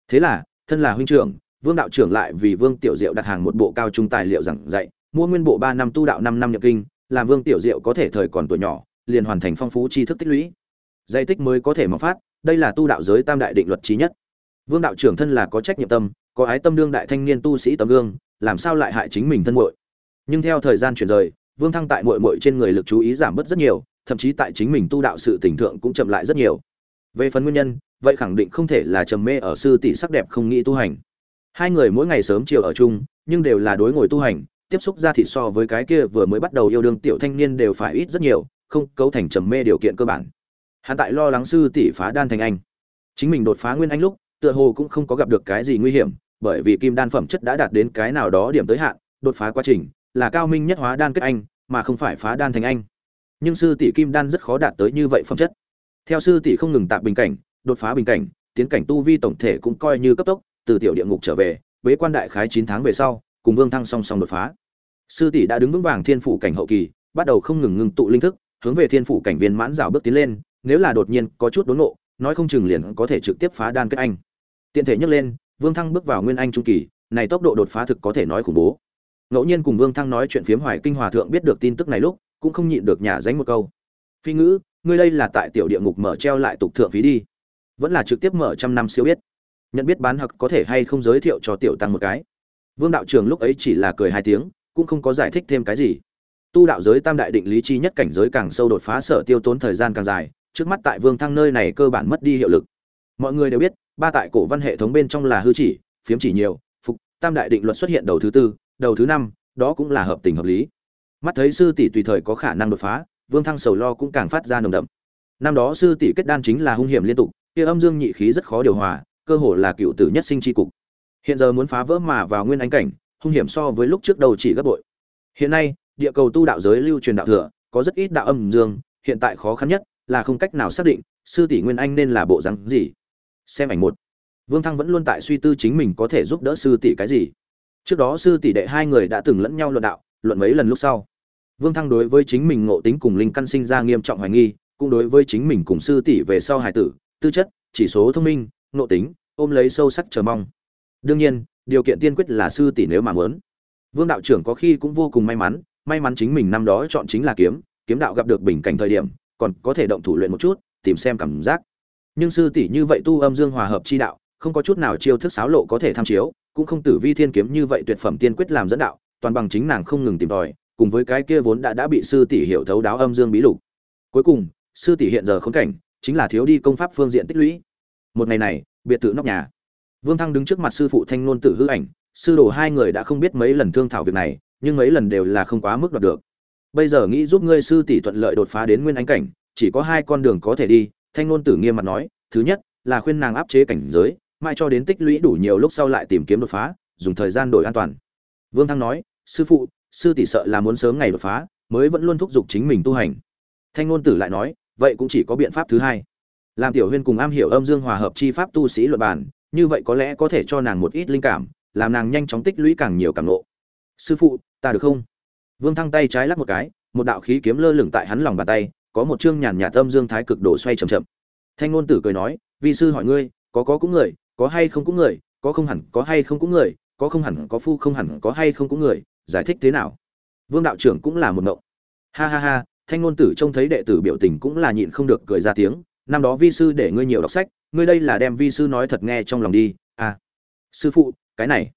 S1: Thế là, thân là huynh trưởng, vương đạo trưởng lại vì vương tiểu diệu đặt hàng một bộ cao trung tài liệu giảng dạy, mua nguyên bộ ba năm tu đạo năm năm nhập kinh, làm vương tiểu diệu có thể thời còn tuổi nhỏ, liền hoàn thành phong phú tri thức tích lũy. Dạy tích mới có thể mà phát, đây là tu đạo giới tam đại định luật chí nhất. Vương đạo trưởng thân là có trách nhiệm tâm có ái tâm đương đại thanh niên tu sĩ tấm gương, làm sao lại hại chính mình thân muội? Nhưng theo thời gian chuyển rời, vương thăng tại muội muội trên người lực chú ý giảm bớt rất nhiều, thậm chí tại chính mình tu đạo sự tỉnh thượng cũng chậm lại rất nhiều. Về phần nguyên nhân, vậy khẳng định không thể là trầm mê ở sư tỷ sắc đẹp không nghĩ tu hành. Hai người mỗi ngày sớm chiều ở chung, nhưng đều là đối ngồi tu hành, tiếp xúc ra thịt so với cái kia vừa mới bắt đầu yêu đương tiểu thanh niên đều phải ít rất nhiều, không cấu thành trầm mê điều kiện cơ bản. Hắn tại lo lắng sư tỷ phá đan thành anh. Chính mình đột phá nguyên anh lúc, tựa hồ cũng không có gặp được cái gì nguy hiểm bởi vì kim đan phẩm chất đã đạt đến cái nào đó điểm tới hạn, đột phá quá trình, là cao minh nhất hóa đan kết anh, mà không phải phá đan thành anh. Nhưng sư tỷ kim đan rất khó đạt tới như vậy phẩm chất. Theo sư tỷ không ngừng tạm bình cảnh, đột phá bình cảnh, tiến cảnh tu vi tổng thể cũng coi như cấp tốc, từ tiểu địa ngục trở về, bế quan đại khái chín tháng về sau, cùng vương thăng song song đột phá. Sư tỷ đã đứng vững vàng thiên phủ cảnh hậu kỳ, bắt đầu không ngừng ngưng tụ linh thức, hướng về thiên phủ cảnh viên mãn rào bước tiến lên, nếu là đột nhiên có chút đốn nộ nói không chừng liền có thể trực tiếp phá đan kết anh. Tiện thể nhắc lên vương thăng bước vào nguyên anh trung kỳ, này tốc độ đột phá thực có thể nói khủng bố. Ngẫu nhiên cùng vương thăng nói chuyện phiếm hoài kinh hòa thượng biết được tin tức này lúc, cũng không nhịn được nhả danh một câu. Phi ngữ, ngươi đây là tại tiểu địa ngục mở treo lại tục thượng phí đi. Vẫn là trực tiếp mở trăm năm siêu biết. Nhận biết bán học có thể hay không giới thiệu cho tiểu tăng một cái. Vương đạo trường lúc ấy chỉ là cười hai tiếng, cũng không có giải thích thêm cái gì. Tu đạo giới tam đại định lý chi nhất cảnh giới càng sâu đột phá sở tiêu tốn thời gian càng dài, trước mắt tại vương thăng nơi này cơ bản mất đi hiệu lực. Mọi người đều biết ba tại cổ văn hệ thống bên trong là hư chỉ, phiếm chỉ nhiều, phục, tam đại định luật xuất hiện đầu thứ tư, đầu thứ năm, đó cũng là hợp tình hợp lý. Mắt thấy sư tỷ tùy thời có khả năng đột phá, vương thăng sầu lo cũng càng phát ra nồng đậm. Năm đó sư tỷ kết đan chính là hung hiểm liên tục, kia âm dương nhị khí rất khó điều hòa, cơ hồ là cựu tử nhất sinh chi cục. Hiện giờ muốn phá vỡ mà vào nguyên ánh cảnh, hung hiểm so với lúc trước đầu chỉ gấp bội. Hiện nay, địa cầu tu đạo giới lưu truyền đạo thừa, có rất ít đạo âm dương, hiện tại khó khăn nhất là không cách nào xác định sư tỷ nguyên anh nên là bộ rắn gì xem ảnh một. Vương thăng vẫn luôn tại suy tư chính mình có thể giúp đỡ sư tỷ cái gì. Trước đó sư tỷ đệ hai người đã từng lẫn nhau luận đạo, luận mấy lần lúc sau. Vương thăng đối với chính mình ngộ tính cùng linh căn sinh ra nghiêm trọng hoài nghi, cũng đối với chính mình cùng sư tỷ về sau hài tử, tư chất, chỉ số thông minh, ngộ tính, ôm lấy sâu sắc chờ mong. Đương nhiên, điều kiện tiên quyết là sư tỷ nếu mà muốn. Vương đạo trưởng có khi cũng vô cùng may mắn may mắn chính mình năm đó chọn chính là kiếm kiếm đạo gặp được bình cảnh thời điểm, còn có thể động thủ luyện một chút, tìm xem cảm giác nhưng sư tỷ như vậy tu âm dương hòa hợp chi đạo, không có chút nào chiêu thức xáo lộ có thể tham chiếu, cũng không tử vi thiên kiếm như vậy tuyệt phẩm tiên quyết làm dẫn đạo, toàn bằng chính nàng không ngừng tìm tòi, cùng với cái kia vốn đã đã bị sư tỷ hiểu thấu đáo âm dương bí lục. Cuối cùng, sư tỷ hiện giờ khốn cảnh, chính là thiếu đi công pháp phương diện tích lũy. Một ngày này, biệt thự nóc nhà. Vương thăng đứng trước mặt sư phụ thanh nôn tử hư ảnh, sư đồ hai người đã không biết mấy lần thương thảo việc này, nhưng mấy lần đều là không quá mức đoạt được. Bây giờ nghĩ giúp ngươi sư tỷ thuận lợi đột phá đến nguyên ánh cảnh, chỉ có hai con đường có thể đi thanh ngôn tử nghiêm mặt nói, thứ nhất, là khuyên nàng áp chế cảnh giới mai cho đến tích lũy đủ nhiều lúc sau lại tìm kiếm đột phá, dùng thời gian đổi an toàn. Vương thăng nói, sư phụ, sư tỷ sợ là muốn sớm ngày đột phá, mới vẫn luôn thúc giục chính mình tu hành. Thanh ngôn tử lại nói, vậy cũng chỉ có biện pháp thứ hai. Làm tiểu huyên cùng am hiểu âm dương hòa hợp chi pháp tu sĩ luật bản như vậy có lẽ có thể cho nàng một ít linh cảm, làm nàng nhanh chóng tích lũy càng nhiều càng nộ sư phụ, ta được không? Vương thăng tay trái lắc một cái, một đạo khí kiếm lơ lửng tại hắn lòng bàn tay có một chương nhàn nhạt âm dương thái cực đổ xoay chậm chậm. Thanh ngôn tử cười nói vi sư hỏi ngươi có có cũng người có hay không cũng người có không hẳn có hay không cũng người có không hẳn có phu không hẳn có hay không cũng người giải thích thế nào? Vương đạo trưởng cũng là một ngộng. Ha ha ha thanh ngôn tử trông thấy đệ tử biểu tình cũng là nhịn không được cười ra tiếng năm đó vi sư để ngươi nhiều đọc sách ngươi đây là đem vi sư nói thật nghe trong lòng đi à. Sư phụ cái này.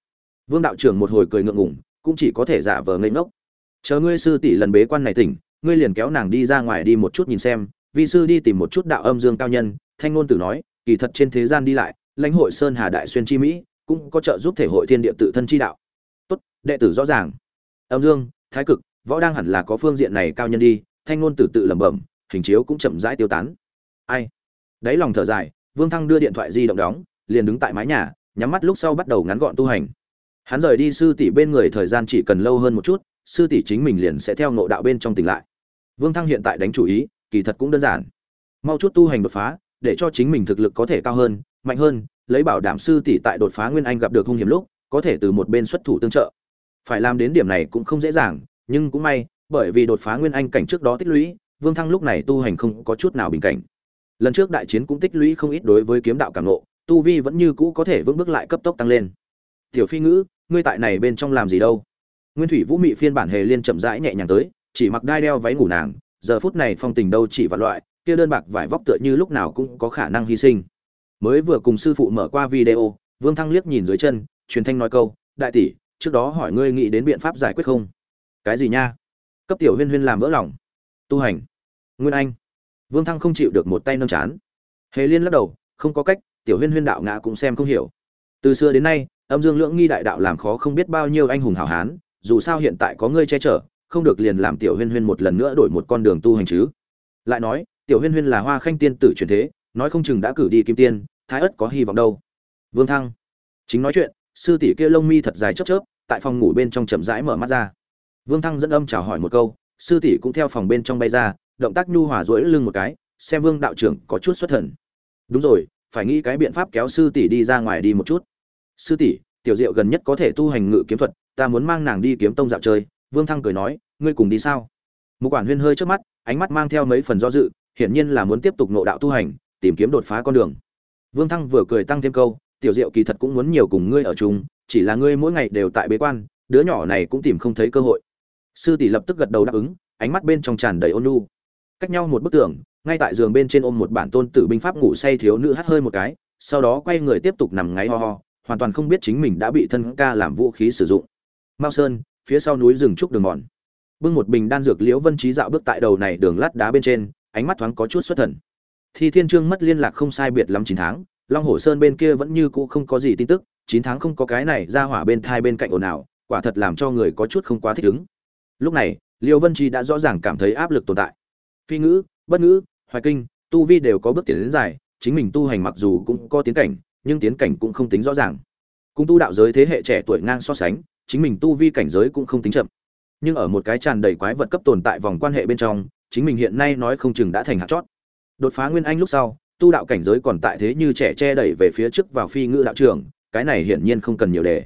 S1: Vương đạo trưởng một hồi cười ngượng ngùng, cũng chỉ có thể giả vờ ngây ngốc. Chờ ngươi sư tỷ lần bế quan này tỉnh ngươi liền kéo nàng đi ra ngoài đi một chút nhìn xem, vi sư đi tìm một chút đạo âm dương cao nhân, thanh ngôn tử nói, kỳ thật trên thế gian đi lại, lãnh hội sơn hà đại xuyên chi mỹ, cũng có trợ giúp thể hội thiên địa tự thân chi đạo. Tốt, đệ tử rõ ràng. Âm dương, thái cực, võ đang hẳn là có phương diện này cao nhân đi, thanh ngôn tử tự lẩm bẩm, hình chiếu cũng chậm rãi tiêu tán. Ai? Đáy lòng thở dài, vương thăng đưa điện thoại di động đóng, liền đứng tại mái nhà, nhắm mắt lúc sau bắt đầu ngắn gọn tu hành. Hắn rời đi sư tỷ bên người thời gian chỉ cần lâu hơn một chút, sư tỷ chính mình liền sẽ theo ngộ đạo bên trong tỉnh lại vương thăng hiện tại đánh chủ ý kỳ thật cũng đơn giản. Mau chút tu hành đột phá để cho chính mình thực lực có thể cao hơn mạnh hơn lấy bảo đảm sư tỷ tại đột phá nguyên anh gặp được hung hiểm lúc có thể từ một bên xuất thủ tương trợ. Phải làm đến điểm này cũng không dễ dàng nhưng cũng may bởi vì đột phá nguyên anh cảnh trước đó tích lũy vương thăng lúc này tu hành không có chút nào bình cảnh. Lần trước đại chiến cũng tích lũy không ít đối với kiếm đạo cảm ngộ, tu vi vẫn như cũ có thể vững bước lại cấp tốc tăng lên. Tiểu phi ngữ ngươi tại này bên trong làm gì đâu? Nguyên thủy vũ mị phiên bản hề liên chậm rãi nhẹ nhàng tới chỉ mặc đai đeo váy ngủ nàng, giờ phút này phong tình đâu chỉ và loại, kia đơn bạc vải vóc tựa như lúc nào cũng có khả năng hy sinh. Mới vừa cùng sư phụ mở qua video, vương thăng liếc nhìn dưới chân, truyền thanh nói câu, đại tỷ, trước đó hỏi ngươi nghĩ đến biện pháp giải quyết không? Cái gì nha? Cấp tiểu huyên huyên làm vỡ lòng. Tu hành. Nguyên anh. Vương thăng không chịu được một tay nâng chán. Hề liên lắc đầu, không có cách, tiểu huyên huyên đạo ngã cũng xem không hiểu. Từ xưa đến nay, âm dương lưỡng nghi đại đạo làm khó không biết bao nhiêu anh hùng hảo hán, dù sao hiện tại có ngươi che chở không được liền làm tiểu huyên huyên một lần nữa đổi một con đường tu hành chứ. Lại nói, tiểu huyên huyên là hoa khanh tiên tử truyền thế, nói không chừng đã cử đi kim tiên, thái ất có hy vọng đâu. Vương thăng, chính nói chuyện, sư tỷ kia lông mi thật dài chớp chớp, tại phòng ngủ bên trong chậm rãi mở mắt ra. Vương thăng dẫn âm chào hỏi một câu, sư tỷ cũng theo phòng bên trong bay ra, động tác nhu hòa duỗi lưng một cái, xem vương đạo trưởng có chút xuất thần. Đúng rồi, phải nghĩ cái biện pháp kéo sư tỷ đi ra ngoài đi một chút. Sư tỷ, tiểu diệu gần nhất có thể tu hành ngự kiếm thuật, ta muốn mang nàng đi kiếm tông dạo chơi vương thăng cười nói, ngươi cùng đi sao? Một quản huyên hơi trước mắt, ánh mắt mang theo mấy phần do dự, hiển nhiên là muốn tiếp tục nộ đạo tu hành, tìm kiếm đột phá con đường. Vương thăng vừa cười tăng thêm câu, tiểu diệu kỳ thật cũng muốn nhiều cùng ngươi ở chung, chỉ là ngươi mỗi ngày đều tại bế quan, đứa nhỏ này cũng tìm không thấy cơ hội. Sư tỷ lập tức gật đầu đáp ứng, ánh mắt bên trong tràn đầy ôn nhu. Cách nhau một bức tường, ngay tại giường bên trên ôm một bản tôn tử binh pháp ngủ say thiếu nữ hắt hơi một cái, sau đó quay người tiếp tục nằm ngáy ho ho, hoàn toàn không biết chính mình đã bị thân ca làm vũ khí sử dụng. Mao sơn phía sau núi rừng trúc đường mòn. Bưng một bình đan dược liễu vân trí dạo bước tại đầu này đường lát đá bên trên, ánh mắt thoáng có chút xuất thần. Thi thiên trương mất liên lạc không sai biệt lắm chín tháng, long hồ sơn bên kia vẫn như cũ không có gì tin tức, chín tháng không có cái này ra hỏa bên thai bên cạnh ồn ào, quả thật làm cho người có chút không quá thích ứng. Lúc này, liễu vân trí đã rõ ràng cảm thấy áp lực tồn tại. Phi ngữ, bất ngữ, hoài kinh, tu vi đều có bước tiến đến dài, chính mình tu hành mặc dù cũng có tiến cảnh, nhưng tiến cảnh cũng không tính rõ ràng. Cung tu đạo giới thế hệ trẻ tuổi ngang so sánh chính mình tu vi cảnh giới cũng không tính chậm. Nhưng ở một cái tràn đầy quái vật cấp tồn tại vòng quan hệ bên trong, chính mình hiện nay nói không chừng đã thành hạt chót. Đột phá nguyên anh lúc sau, tu đạo cảnh giới còn tại thế như trẻ che đẩy về phía trước vào phi ngữ đạo trưởng cái này hiển nhiên không cần nhiều đề.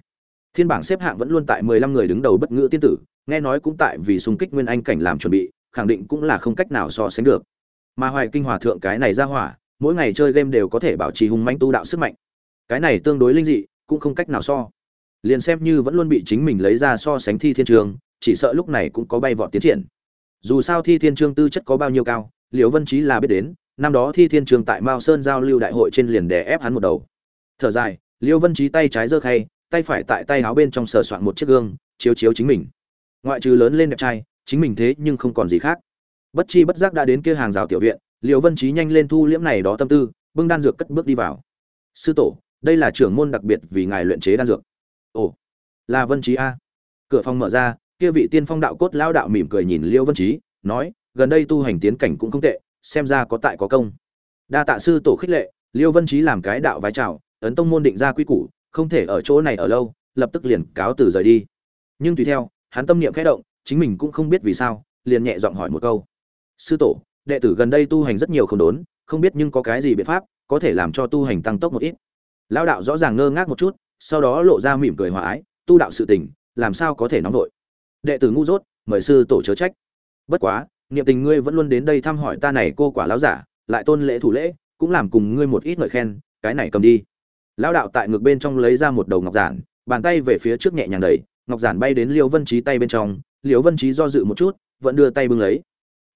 S1: Thiên bảng xếp hạng vẫn luôn tại mười lăm người đứng đầu bất ngữ tiên tử, nghe nói cũng tại vì xung kích nguyên anh cảnh làm chuẩn bị, khẳng định cũng là không cách nào so sánh được. Mà hoài kinh hòa thượng cái này ra hỏa, mỗi ngày chơi game đều có thể bảo trì hung manh tu đạo sức mạnh. Cái này tương đối linh dị, cũng không cách nào so liền xem như vẫn luôn bị chính mình lấy ra so sánh thi thiên trường, chỉ sợ lúc này cũng có bay vọt tiến triển. Dù sao thi thiên trường tư chất có bao nhiêu cao, liễu vân trí là biết đến, năm đó thi thiên trường tại mao sơn giao lưu đại hội trên liền đè ép hắn một đầu. Thở dài, liễu vân trí tay trái giơ khay, tay phải tại tay áo bên trong sờ soạn một chiếc gương, chiếu chiếu chính mình. Ngoại trừ lớn lên đẹp trai, chính mình thế nhưng không còn gì khác. Bất chi bất giác đã đến kia hàng rào tiểu viện, liễu vân trí nhanh lên thu liễm này đó tâm tư, bưng đan dược cất bước đi vào. Sư tổ, đây là trưởng môn đặc biệt vì ngài luyện chế đan dược ồ, là vân trí a. Cửa phòng mở ra, kia vị tiên phong đạo cốt lão đạo mỉm cười nhìn liêu vân trí, nói, gần đây tu hành tiến cảnh cũng không tệ, xem ra có tại có công. Đa tạ sư tổ khích lệ, liêu vân trí làm cái đạo vái chào, ấn tông môn định ra quy củ, không thể ở chỗ này ở lâu, lập tức liền cáo từ rời đi. Nhưng tùy theo, hắn tâm niệm khẽ động, chính mình cũng không biết vì sao, liền nhẹ giọng hỏi một câu. Sư tổ, đệ tử gần đây tu hành rất nhiều không đốn, không biết nhưng có cái gì biện pháp, có thể làm cho tu hành tăng tốc một ít. Lão đạo rõ ràng ngơ ngác một chút sau đó lộ ra mỉm cười hòa ái, tu đạo sự tình, làm sao có thể nóng vội. Đệ tử ngu dốt, mời sư tổ chớ trách. Bất quá, niệm tình ngươi vẫn luôn đến đây thăm hỏi ta này cô quả lão giả, lại tôn lễ thủ lễ, cũng làm cùng ngươi một ít lời khen, cái này cầm đi. Lão đạo tại ngược bên trong lấy ra một đầu ngọc giản, bàn tay về phía trước nhẹ nhàng đẩy, ngọc giản bay đến liêu vân trí tay bên trong, liêu vân trí do dự một chút, vẫn đưa tay bưng lấy.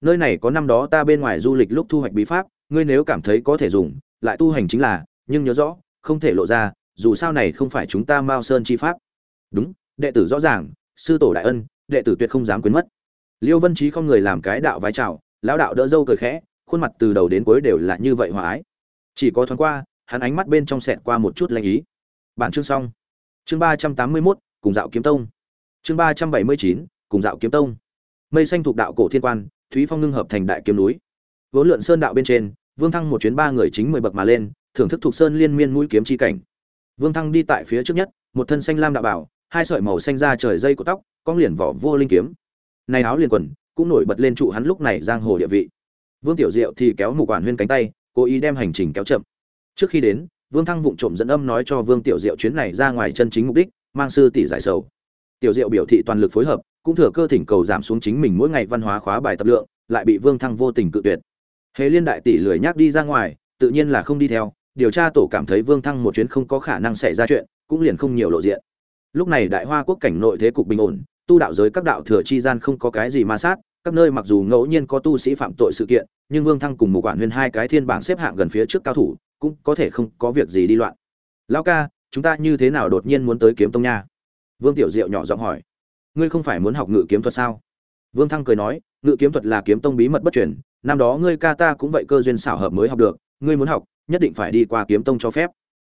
S1: Nơi này có năm đó ta bên ngoài du lịch lúc thu hoạch bí pháp, ngươi nếu cảm thấy có thể dùng, lại tu hành chính là, nhưng nhớ rõ, không thể lộ ra dù sao này không phải chúng ta mao sơn chi pháp. Đúng, đệ tử rõ ràng, sư tổ đại ân, đệ tử tuyệt không dám quên mất. Liêu vân trí không người làm cái đạo vái chào lão đạo đỡ dâu cười khẽ, khuôn mặt từ đầu đến cuối đều là như vậy hòa ái. Chỉ có thoáng qua, hắn ánh mắt bên trong sẹt qua một chút lanh ý. Bản chương xong. Chương ba trăm tám mươi mốt, cùng dạo kiếm tông. Chương ba trăm bảy mươi chín, cùng dạo kiếm tông. Mây xanh thuộc đạo cổ thiên quan, thúy phong ngưng hợp thành đại kiếm núi. Vốn lượn sơn đạo bên trên, vương thăng một chuyến ba người chính mười bậc mà lên, thưởng thức thuộc sơn liên miên mũi kiếm chi cảnh vương thăng đi tại phía trước nhất, một thân xanh lam đạo bảo, hai sợi màu xanh da trời dây của tóc cong liền vỏ vô linh kiếm. Này áo liền quần, cũng nổi bật lên trụ hắn lúc này giang hồ địa vị. Vương tiểu diệu thì kéo mục quản huyên cánh tay, cố ý đem hành trình kéo chậm. Trước khi đến, vương thăng vụng trộm dẫn âm nói cho vương tiểu diệu chuyến này ra ngoài chân chính mục đích, mang sư tỷ giải sầu. Tiểu diệu biểu thị toàn lực phối hợp, cũng thừa cơ thỉnh cầu giảm xuống chính mình mỗi ngày văn hóa khóa bài tập lượng, lại bị vương thăng vô tình cự tuyệt. Hề liên đại tỷ lười nhác đi ra ngoài, tự nhiên là không đi theo điều tra tổ cảm thấy vương thăng một chuyến không có khả năng xảy ra chuyện, cũng liền không nhiều lộ diện. Lúc này đại hoa quốc cảnh nội thế cục bình ổn, tu đạo giới các đạo thừa chi gian không có cái gì ma sát, các nơi mặc dù ngẫu nhiên có tu sĩ phạm tội sự kiện, nhưng vương thăng cùng một quản huyên hai cái thiên bảng xếp hạng gần phía trước cao thủ, cũng có thể không có việc gì đi loạn. Lão ca, chúng ta như thế nào đột nhiên muốn tới kiếm tông nha? Vương tiểu diệu nhỏ giọng hỏi. Ngươi không phải muốn học ngự kiếm thuật sao? Vương thăng cười nói, ngự kiếm thuật là kiếm tông bí mật bất truyền, năm đó ngươi ca ta cũng vậy cơ duyên xảo hợp mới học được, ngươi muốn học nhất định phải đi qua kiếm tông cho phép.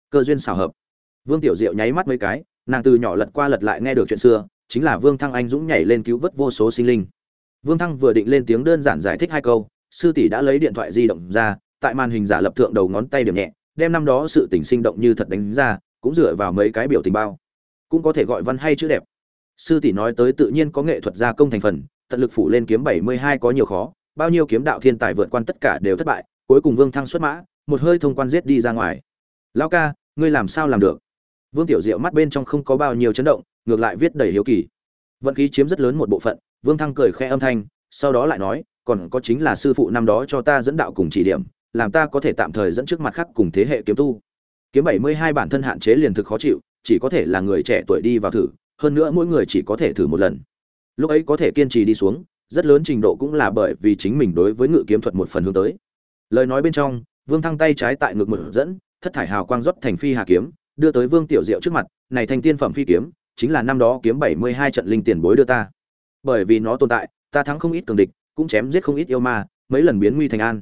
S1: Cơ duyên xảo hợp. Vương tiểu diệu nháy mắt mấy cái, nàng từ nhỏ lật qua lật lại nghe được chuyện xưa, chính là vương thăng anh dũng nhảy lên cứu vớt vô số sinh linh. Vương thăng vừa định lên tiếng đơn giản giải thích hai câu, sư tỷ đã lấy điện thoại di động ra, tại màn hình giả lập thượng đầu ngón tay điểm nhẹ, đem năm đó sự tình sinh động như thật đánh ra, cũng dựa vào mấy cái biểu tình bao. Cũng có thể gọi văn hay chữ đẹp. Sư tỷ nói tới tự nhiên có nghệ thuật gia công thành phần, tận lực phủ lên kiếm bảy mươi hai có nhiều khó, bao nhiêu kiếm đạo thiên tài vượt qua tất cả đều thất bại, cuối cùng vương thăng xuất mã một hơi thông quan giết đi ra ngoài. Lão ca, ngươi làm sao làm được? Vương tiểu diệu mắt bên trong không có bao nhiêu chấn động, ngược lại viết đầy hiếu kỳ. Vận khí chiếm rất lớn một bộ phận, vương thăng cười khẽ âm thanh, sau đó lại nói, còn có chính là sư phụ năm đó cho ta dẫn đạo cùng chỉ điểm, làm ta có thể tạm thời dẫn trước mặt khác cùng thế hệ kiếm tu. Kiếm bảy mươi hai bản thân hạn chế liền thực khó chịu, chỉ có thể là người trẻ tuổi đi vào thử, hơn nữa mỗi người chỉ có thể thử một lần. Lúc ấy có thể kiên trì đi xuống, rất lớn trình độ cũng là bởi vì chính mình đối với ngự kiếm thuật một phần hướng tới. Lời nói bên trong vương thăng tay trái tại ngực một dẫn, thất thải hào quang rót thành phi hà kiếm, đưa tới vương tiểu diệu trước mặt, này thành tiên phẩm phi kiếm, chính là năm đó kiếm bảy mươi hai trận linh tiền bối đưa ta. Bởi vì nó tồn tại, ta thắng không ít cường địch, cũng chém giết không ít yêu ma, mấy lần biến nguy thành an.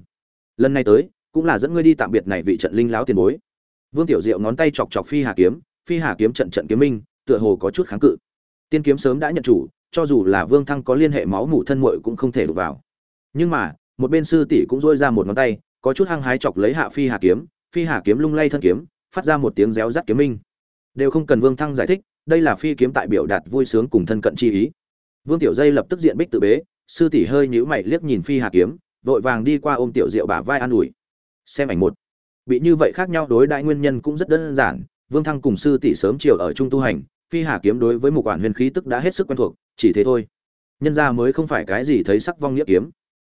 S1: Lần này tới, cũng là dẫn ngươi đi tạm biệt này vị trận linh lão tiền bối. Vương tiểu diệu ngón tay chọc chọc phi hà kiếm, phi hà kiếm trận trận kiếm minh, tựa hồ có chút kháng cự. Tiên kiếm sớm đã nhận chủ, cho dù là vương thăng có liên hệ máu mủ thân muội cũng không thể đụng vào. Nhưng mà, một bên sư tỷ cũng dôi ra một ngón tay có chút hăng hái chọc lấy hạ phi hà kiếm, phi hà kiếm lung lay thân kiếm, phát ra một tiếng réo rắt kiếm minh. Đều không cần vương thăng giải thích, đây là phi kiếm tại biểu đạt vui sướng cùng thân cận chi ý. Vương tiểu dây lập tức diện bích tự bế, sư tỷ hơi nhíu mày liếc nhìn phi hà kiếm, vội vàng đi qua ôm tiểu diệu bả vai an ủi. Xem ảnh một. Bị như vậy khác nhau đối đại nguyên nhân cũng rất đơn giản, vương thăng cùng sư tỷ sớm chiều ở trung tu hành, phi hà kiếm đối với một quản huyền khí tức đã hết sức quen thuộc, chỉ thế thôi. Nhân ra mới không phải cái gì thấy sắc vong nghĩa kiếm.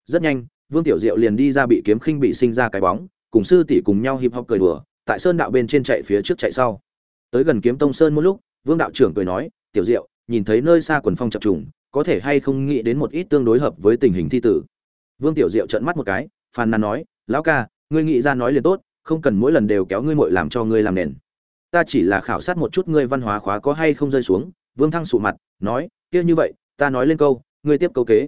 S1: Rất nhanh vương tiểu diệu liền đi ra bị kiếm khinh bị sinh ra cái bóng, cùng sư tỷ cùng nhau hiệp học cười đùa, tại sơn đạo bên trên chạy phía trước chạy sau. Tới gần kiếm tông sơn một lúc, vương đạo trưởng cười nói, tiểu diệu, nhìn thấy nơi xa quần phong chập trùng, có thể hay không nghĩ đến một ít tương đối hợp với tình hình thi tử? Vương tiểu diệu trợn mắt một cái, phàn nàn nói, lão ca, ngươi nghĩ ra nói liền tốt, không cần mỗi lần đều kéo ngươi muội làm cho ngươi làm nền. Ta chỉ là khảo sát một chút ngươi văn hóa khóa có hay không rơi xuống. Vương thăng sụ mặt, nói, kia như vậy, ta nói lên câu, ngươi tiếp câu kế.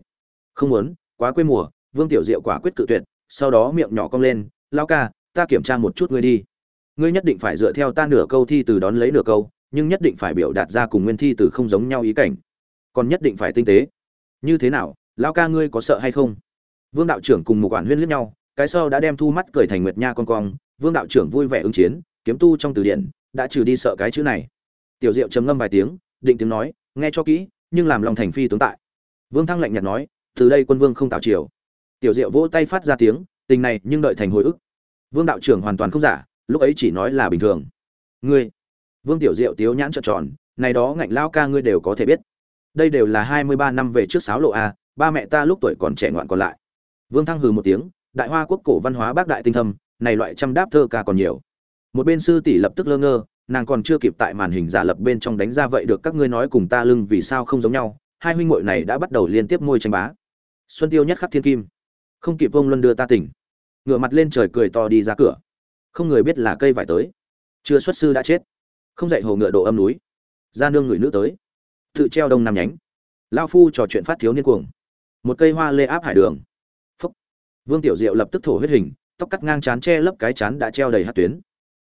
S1: Không muốn, quá quê mùa vương tiểu diệu quả quyết cự tuyệt, sau đó miệng nhỏ cong lên, lão ca, ta kiểm tra một chút ngươi đi. Ngươi nhất định phải dựa theo ta nửa câu thi từ đón lấy nửa câu, nhưng nhất định phải biểu đạt ra cùng nguyên thi từ không giống nhau ý cảnh. Còn nhất định phải tinh tế. Như thế nào, lão ca ngươi có sợ hay không? Vương đạo trưởng cùng một quản huyên liếc nhau, cái sau đã đem thu mắt cười thành nguyệt nha con cong. Vương đạo trưởng vui vẻ ứng chiến, kiếm tu trong từ điển, đã trừ đi sợ cái chữ này. Tiểu diệu trầm ngâm vài tiếng, định tiếng nói, nghe cho kỹ, nhưng làm lòng thành phi tướng tại. Vương thăng lạnh nhạt nói, từ đây quân vương không tạo triều tiểu diệu vỗ tay phát ra tiếng, tình này nhưng đợi thành hồi ức. Vương đạo trưởng hoàn toàn không giả, lúc ấy chỉ nói là bình thường. Ngươi, vương tiểu diệu tiếu nhãn trợn tròn, này đó ngạnh lao ca ngươi đều có thể biết. Đây đều là hai mươi ba năm về trước sáo lộ a, ba mẹ ta lúc tuổi còn trẻ ngoạn còn lại. Vương thăng hừ một tiếng, đại hoa quốc cổ văn hóa bác đại tinh thâm, này loại trăm đáp thơ ca còn nhiều. Một bên sư tỷ lập tức lơ ngơ, nàng còn chưa kịp tại màn hình giả lập bên trong đánh ra vậy được các ngươi nói cùng ta lưng vì sao không giống nhau, hai huynh muội này đã bắt đầu liên tiếp môi tranh bá. Xuân tiêu nhất khắc thiên kim không kịp vông luân đưa ta tỉnh. Ngựa mặt lên trời cười to đi ra cửa. Không người biết là cây vải tới. Chưa xuất sư đã chết. Không dạy hồ ngựa độ âm núi. Ra nương người nữ tới. Tự treo đông nam nhánh. Lao phu trò chuyện phát thiếu niên cuồng. Một cây hoa lê áp hải đường. Phúc. Vương tiểu diệu lập tức thổ huyết hình, tóc cắt ngang chán che lấp cái chán đã treo đầy hát tuyến.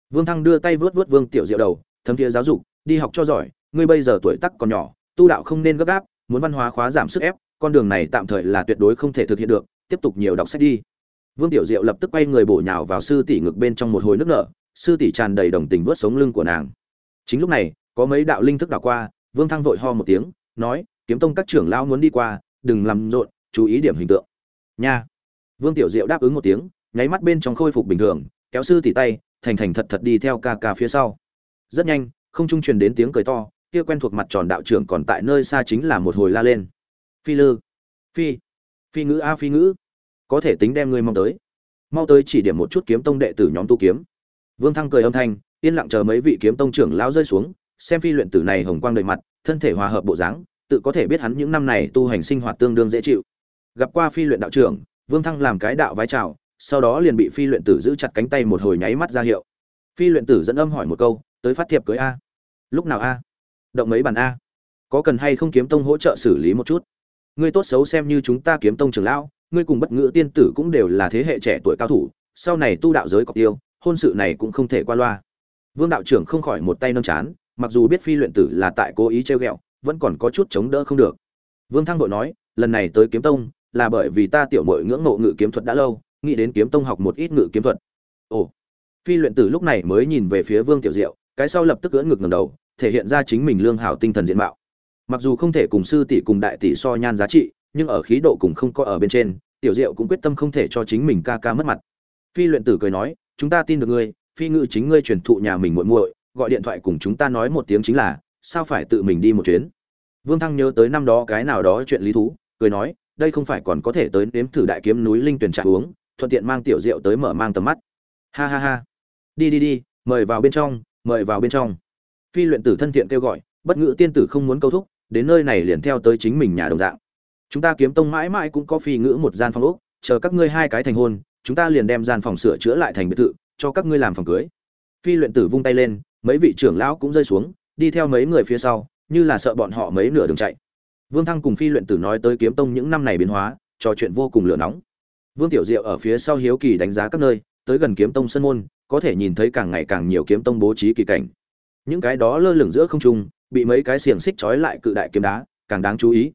S1: Vương thăng đưa tay vớt vớt vương tiểu diệu đầu, thấm thiế giáo dục, đi học cho giỏi, ngươi bây giờ tuổi tắc còn nhỏ, tu đạo không nên gấp gáp, muốn văn hóa khóa giảm sức ép, con đường này tạm thời là tuyệt đối không thể thực hiện được tiếp tục nhiều đọc sách đi. Vương tiểu diệu lập tức quay người bổ nhào vào sư tỷ ngực bên trong một hồi nước nở, sư tỷ tràn đầy đồng tình vớt sống lưng của nàng. Chính lúc này, có mấy đạo linh thức đảo qua, vương thăng vội ho một tiếng, nói, kiếm tông các trưởng lão muốn đi qua, đừng làm rộn, chú ý điểm hình tượng. Nha. Vương tiểu diệu đáp ứng một tiếng, nháy mắt bên trong khôi phục bình thường, kéo sư tỷ tay, thành thành thật thật đi theo ca ca phía sau. Rất nhanh, không trung truyền đến tiếng cười to, kia quen thuộc mặt tròn đạo trưởng còn tại nơi xa chính là một hồi la lên. Phi lư, phi phi ngữ a phi ngữ. Có thể tính đem ngươi mong tới. Mau tới chỉ điểm một chút kiếm tông đệ tử nhóm tu kiếm. Vương thăng cười âm thanh, yên lặng chờ mấy vị kiếm tông trưởng lão rơi xuống, xem phi luyện tử này hồng quang đầy mặt, thân thể hòa hợp bộ dáng, tự có thể biết hắn những năm này tu hành sinh hoạt tương đương dễ chịu. Gặp qua phi luyện đạo trưởng, vương thăng làm cái đạo vái chào, sau đó liền bị phi luyện tử giữ chặt cánh tay một hồi nháy mắt ra hiệu. Phi luyện tử dẫn âm hỏi một câu, tới phát thiệp cưới a? Lúc nào a? Động mấy bàn a? Có cần hay không kiếm tông hỗ trợ xử lý một chút? Ngươi tốt xấu xem như chúng ta kiếm tông trưởng lão, ngươi cùng bất ngữ tiên tử cũng đều là thế hệ trẻ tuổi cao thủ, sau này tu đạo giới cọc tiêu, hôn sự này cũng không thể qua loa. Vương đạo trưởng không khỏi một tay nâng chán, mặc dù biết phi luyện tử là tại cố ý trêu ghẹo, vẫn còn có chút chống đỡ không được. Vương thăng đội nói, lần này tới kiếm tông, là bởi vì ta tiểu mội ngưỡng mộ ngự kiếm thuật đã lâu, nghĩ đến kiếm tông học một ít ngự kiếm thuật. Ồ. Phi luyện tử lúc này mới nhìn về phía vương tiểu diệu, cái sau lập tức cưỡn ngực ngầm đầu, thể hiện ra chính mình lương hảo tinh thần diện mạo mặc dù không thể cùng sư tỷ cùng đại tỷ so nhan giá trị, nhưng ở khí độ cùng không có ở bên trên, tiểu diệu cũng quyết tâm không thể cho chính mình ca ca mất mặt. Phi luyện tử cười nói, chúng ta tin được ngươi, phi ngự chính ngươi truyền thụ nhà mình muội muội, gọi điện thoại cùng chúng ta nói một tiếng chính là, sao phải tự mình đi một chuyến? Vương thăng nhớ tới năm đó cái nào đó chuyện lý thú, cười nói, đây không phải còn có thể tới nếm thử đại kiếm núi linh tuyển trà uống thuận tiện mang tiểu diệu tới mở mang tầm mắt. Ha ha ha. Đi đi đi, mời vào bên trong, mời vào bên trong. Phi luyện tử thân thiện kêu gọi, bất ngữ tiên tử không muốn câu thúc đến nơi này liền theo tới chính mình nhà đồng dạng. Chúng ta kiếm tông mãi mãi cũng có phi ngữ một gian phòng ốc, chờ các ngươi hai cái thành hôn, chúng ta liền đem gian phòng sửa chữa lại thành biệt thự, cho các ngươi làm phòng cưới. Phi luyện tử vung tay lên, mấy vị trưởng lão cũng rơi xuống, đi theo mấy người phía sau, như là sợ bọn họ mấy nửa đường chạy. Vương thăng cùng phi luyện tử nói tới kiếm tông những năm này biến hóa, trò chuyện vô cùng lửa nóng. Vương tiểu diệu ở phía sau hiếu kỳ đánh giá các nơi, tới gần kiếm tông sân môn, có thể nhìn thấy càng ngày càng nhiều kiếm tông bố trí kỳ cảnh. Những cái đó lơ lửng giữa không trung bị mấy cái xiềng xích trói lại cự đại kiếm đá, càng đáng chú ý.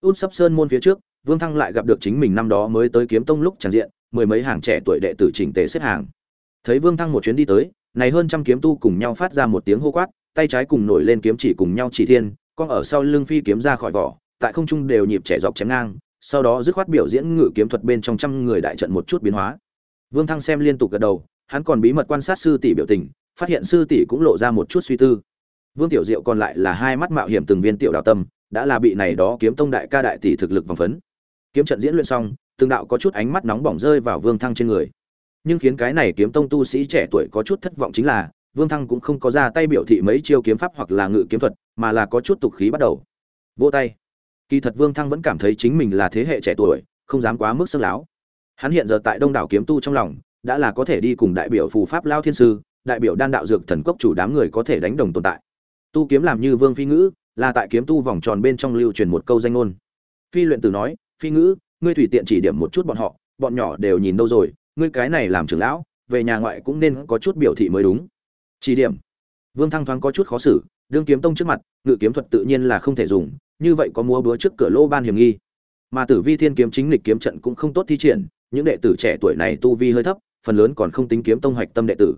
S1: Út sắp sơn môn phía trước, vương thăng lại gặp được chính mình năm đó mới tới kiếm tông lúc tràn diện, mười mấy hàng trẻ tuổi đệ tử chỉnh tề xếp hàng. Thấy vương thăng một chuyến đi tới, này hơn trăm kiếm tu cùng nhau phát ra một tiếng hô quát, tay trái cùng nổi lên kiếm chỉ cùng nhau chỉ thiên, con ở sau lưng phi kiếm ra khỏi vỏ, tại không trung đều nhịp trẻ dọc chém ngang, sau đó dứt khoát biểu diễn ngự kiếm thuật bên trong trăm người đại trận một chút biến hóa. Vương thăng xem liên tục gật đầu, hắn còn bí mật quan sát sư tỷ biểu tình, phát hiện sư tỷ cũng lộ ra một chút suy tư vương tiểu diệu còn lại là hai mắt mạo hiểm từng viên tiểu đạo tâm, đã là bị này đó kiếm tông đại ca đại tỷ thực lực vòng phấn. Kiếm trận diễn luyện xong, từng đạo có chút ánh mắt nóng bỏng rơi vào vương thăng trên người. Nhưng khiến cái này kiếm tông tu sĩ trẻ tuổi có chút thất vọng chính là, vương thăng cũng không có ra tay biểu thị mấy chiêu kiếm pháp hoặc là ngự kiếm thuật, mà là có chút tục khí bắt đầu. Vô tay. Kỳ thật vương thăng vẫn cảm thấy chính mình là thế hệ trẻ tuổi, không dám quá mức sơ láo. Hắn hiện giờ tại đông đảo kiếm tu trong lòng, đã là có thể đi cùng đại biểu phù pháp lao thiên sư, đại biểu đan đạo dược thần cốc chủ đám người có thể đánh đồng tồn tại tu kiếm làm như vương phi ngữ, là tại kiếm tu vòng tròn bên trong lưu truyền một câu danh ngôn. Phi luyện tử nói, phi ngữ, ngươi tùy tiện chỉ điểm một chút bọn họ, bọn nhỏ đều nhìn đâu rồi, ngươi cái này làm trưởng lão, về nhà ngoại cũng nên có chút biểu thị mới đúng. Chỉ điểm. Vương thăng thoáng có chút khó xử, đương kiếm tông trước mặt, ngự kiếm thuật tự nhiên là không thể dùng, như vậy có múa búa trước cửa lô ban hiểm nghi. Mà tử vi thiên kiếm chính lịch kiếm trận cũng không tốt thi triển, những đệ tử trẻ tuổi này tu vi hơi thấp, phần lớn còn không tính kiếm tông hoạch tâm đệ tử.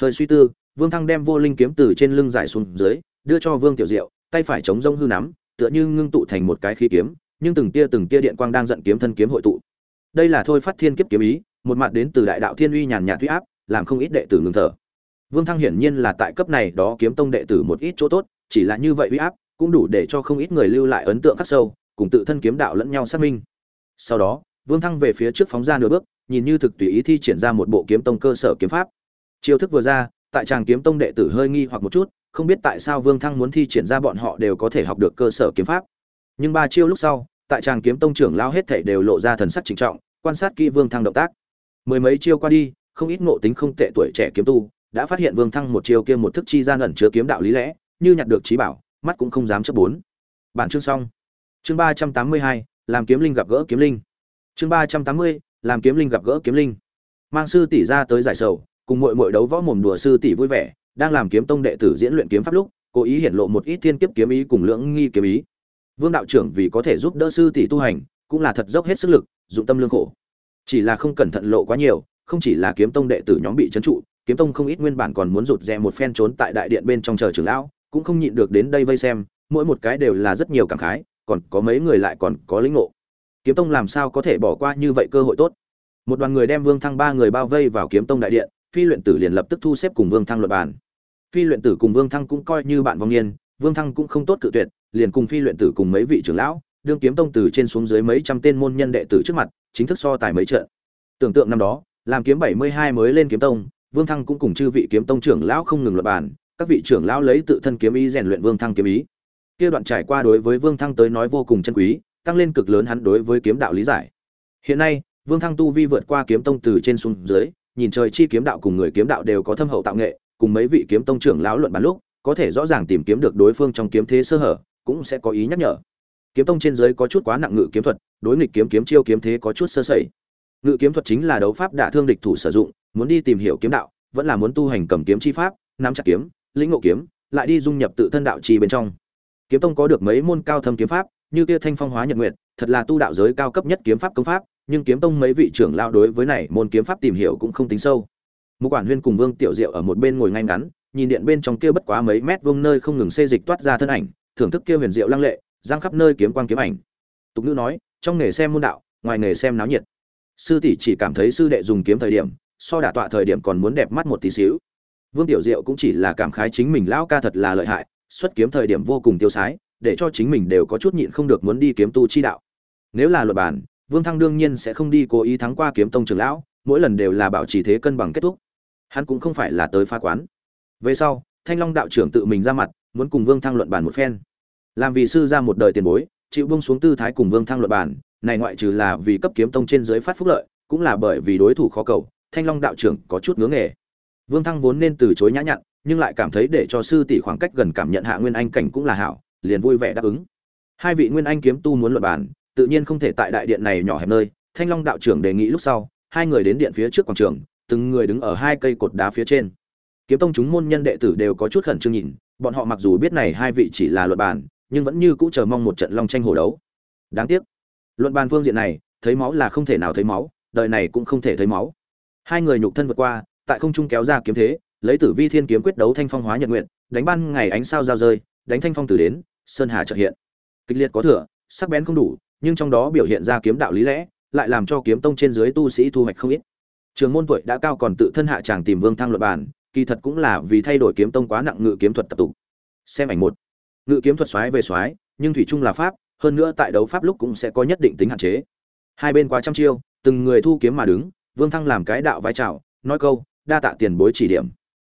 S1: Hơi suy tư vương thăng đem vô linh kiếm từ trên lưng giải xuống dưới, đưa cho vương tiểu diệu, tay phải chống rông hư nắm, tựa như ngưng tụ thành một cái khí kiếm, nhưng từng tia từng tia điện quang đang giận kiếm thân kiếm hội tụ. Đây là thôi phát thiên kiếp kiếm ý, một mặt đến từ đại đạo thiên uy nhàn nhạt uy áp, làm không ít đệ tử ngừng thở. Vương thăng hiển nhiên là tại cấp này đó kiếm tông đệ tử một ít chỗ tốt, chỉ là như vậy uy áp cũng đủ để cho không ít người lưu lại ấn tượng khắc sâu, cùng tự thân kiếm đạo lẫn nhau xác minh. Sau đó, vương thăng về phía trước phóng ra nửa bước, nhìn như thực tùy ý thi triển ra một bộ kiếm tông cơ sở kiếm pháp. Chiêu thức vừa ra tại tràng kiếm tông đệ tử hơi nghi hoặc một chút, không biết tại sao vương thăng muốn thi triển ra bọn họ đều có thể học được cơ sở kiếm pháp. Nhưng ba chiêu lúc sau, tại tràng kiếm tông trưởng lao hết thảy đều lộ ra thần sắc trịnh trọng, quan sát kỹ vương thăng động tác. Mười mấy chiêu qua đi, không ít ngộ tính không tệ tuổi trẻ kiếm tu đã phát hiện vương thăng một chiêu kia một thức chi gian ẩn chứa kiếm đạo lý lẽ, như nhặt được trí bảo, mắt cũng không dám chấp bốn. Bản chương xong. Chương ba trăm tám mươi hai, làm kiếm linh gặp gỡ kiếm linh. Chương ba trăm tám mươi, làm kiếm linh gặp gỡ kiếm linh. Mang sư tỷ ra tới giải sầu cùng muội muội đấu võ mồm đùa sư tỷ vui vẻ, đang làm kiếm tông đệ tử diễn luyện kiếm pháp lúc, cố ý hiển lộ một ít thiên kiếp kiếm ý cùng lưỡng nghi kiếm ý. Vương đạo trưởng vì có thể giúp đỡ sư tỷ tu hành, cũng là thật dốc hết sức lực, dụng tâm lương khổ. Chỉ là không cẩn thận lộ quá nhiều, không chỉ là kiếm tông đệ tử nhóm bị trấn trụ, kiếm tông không ít nguyên bản còn muốn rụt rè một phen trốn tại đại điện bên trong chờ trưởng lão, cũng không nhịn được đến đây vây xem, mỗi một cái đều là rất nhiều cảm khái, còn có mấy người lại còn có lĩnh ngộ. Kiếm tông làm sao có thể bỏ qua như vậy cơ hội tốt? Một đoàn người đem vương thăng ba người bao vây vào kiếm tông đại điện phi luyện tử liền lập tức thu xếp cùng vương thăng luận bàn. Phi luyện tử cùng vương thăng cũng coi như bạn vong niên, vương thăng cũng không tốt cự tuyệt, liền cùng phi luyện tử cùng mấy vị trưởng lão, đương kiếm tông từ trên xuống dưới mấy trăm tên môn nhân đệ tử trước mặt, chính thức so tài mấy trận. Tưởng tượng năm đó, làm kiếm bảy mươi hai mới lên kiếm tông, vương thăng cũng cùng chư vị kiếm tông trưởng lão không ngừng luận bàn, các vị trưởng lão lấy tự thân kiếm ý rèn luyện vương thăng kiếm ý. Kia đoạn trải qua đối với vương thăng tới nói vô cùng chân quý, tăng lên cực lớn hắn đối với kiếm đạo lý giải. Hiện nay, vương thăng tu vi vượt qua kiếm tông từ trên xuống dưới nhìn trời chi kiếm đạo cùng người kiếm đạo đều có thâm hậu tạo nghệ, cùng mấy vị kiếm tông trưởng lão luận bàn lúc, có thể rõ ràng tìm kiếm được đối phương trong kiếm thế sơ hở, cũng sẽ có ý nhắc nhở. Kiếm tông trên dưới có chút quá nặng ngự kiếm thuật, đối nghịch kiếm kiếm chiêu kiếm thế có chút sơ sẩy. Ngự kiếm thuật chính là đấu pháp đả thương địch thủ sử dụng, muốn đi tìm hiểu kiếm đạo, vẫn là muốn tu hành cầm kiếm chi pháp, nắm chặt kiếm, lĩnh ngộ kiếm, lại đi dung nhập tự thân đạo trì bên trong. Kiếm tông có được mấy môn cao thâm kiếm pháp, như kia thanh phong hóa nhật nguyệt, thật là tu đạo giới cao cấp nhất kiếm pháp công pháp nhưng kiếm tông mấy vị trưởng lao đối với này môn kiếm pháp tìm hiểu cũng không tính sâu. Một quản huyên cùng vương tiểu diệu ở một bên ngồi ngay ngắn, nhìn điện bên trong kia bất quá mấy mét vuông nơi không ngừng xê dịch toát ra thân ảnh, thưởng thức kia huyền diệu lăng lệ, giang khắp nơi kiếm quang kiếm ảnh. Tục ngữ nói, trong nghề xem môn đạo, ngoài nghề xem náo nhiệt. Sư tỷ chỉ cảm thấy sư đệ dùng kiếm thời điểm, so đả tọa thời điểm còn muốn đẹp mắt một tí xíu. Vương tiểu diệu cũng chỉ là cảm khái chính mình lão ca thật là lợi hại, xuất kiếm thời điểm vô cùng tiêu sái, để cho chính mình đều có chút nhịn không được muốn đi kiếm tu chi đạo. Nếu là luật bản vương thăng đương nhiên sẽ không đi cố ý thắng qua kiếm tông trưởng lão, mỗi lần đều là bảo trì thế cân bằng kết thúc. Hắn cũng không phải là tới phá quán. Về sau, thanh long đạo trưởng tự mình ra mặt, muốn cùng vương thăng luận bàn một phen. Làm vì sư ra một đời tiền bối, chịu buông xuống tư thái cùng vương thăng luận bàn, này ngoại trừ là vì cấp kiếm tông trên dưới phát phúc lợi, cũng là bởi vì đối thủ khó cầu, thanh long đạo trưởng có chút ngưỡng nghề. Vương thăng vốn nên từ chối nhã nhặn, nhưng lại cảm thấy để cho sư tỷ khoảng cách gần cảm nhận hạ nguyên anh cảnh cũng là hảo, liền vui vẻ đáp ứng. Hai vị nguyên anh kiếm tu muốn luận bàn tự nhiên không thể tại đại điện này nhỏ hẹp nơi, thanh long đạo trưởng đề nghị lúc sau, hai người đến điện phía trước quảng trường, từng người đứng ở hai cây cột đá phía trên. Kiếm tông chúng môn nhân đệ tử đều có chút khẩn trương nhìn, bọn họ mặc dù biết này hai vị chỉ là luận bàn, nhưng vẫn như cũ chờ mong một trận long tranh hổ đấu. Đáng tiếc, luận bàn phương diện này, thấy máu là không thể nào thấy máu, đời này cũng không thể thấy máu. Hai người nhục thân vượt qua, tại không trung kéo ra kiếm thế, lấy tử vi thiên kiếm quyết đấu thanh phong hóa nhật nguyện, đánh ban ngày ánh sao giao rơi, đánh thanh phong từ đến, sơn hà trợ hiện. Kịch liệt có thừa, sắc bén không đủ nhưng trong đó biểu hiện ra kiếm đạo lý lẽ, lại làm cho kiếm tông trên dưới tu sĩ thu hoạch không ít. Trường môn tuổi đã cao còn tự thân hạ chàng tìm vương thăng luật bản kỳ thật cũng là vì thay đổi kiếm tông quá nặng ngự kiếm thuật tập tục. Xem ảnh một. Ngự kiếm thuật xoáy về xoáy nhưng thủy chung là pháp, hơn nữa tại đấu pháp lúc cũng sẽ có nhất định tính hạn chế. Hai bên quá trăm chiêu, từng người thu kiếm mà đứng, vương thăng làm cái đạo vai chào nói câu, đa tạ tiền bối chỉ điểm.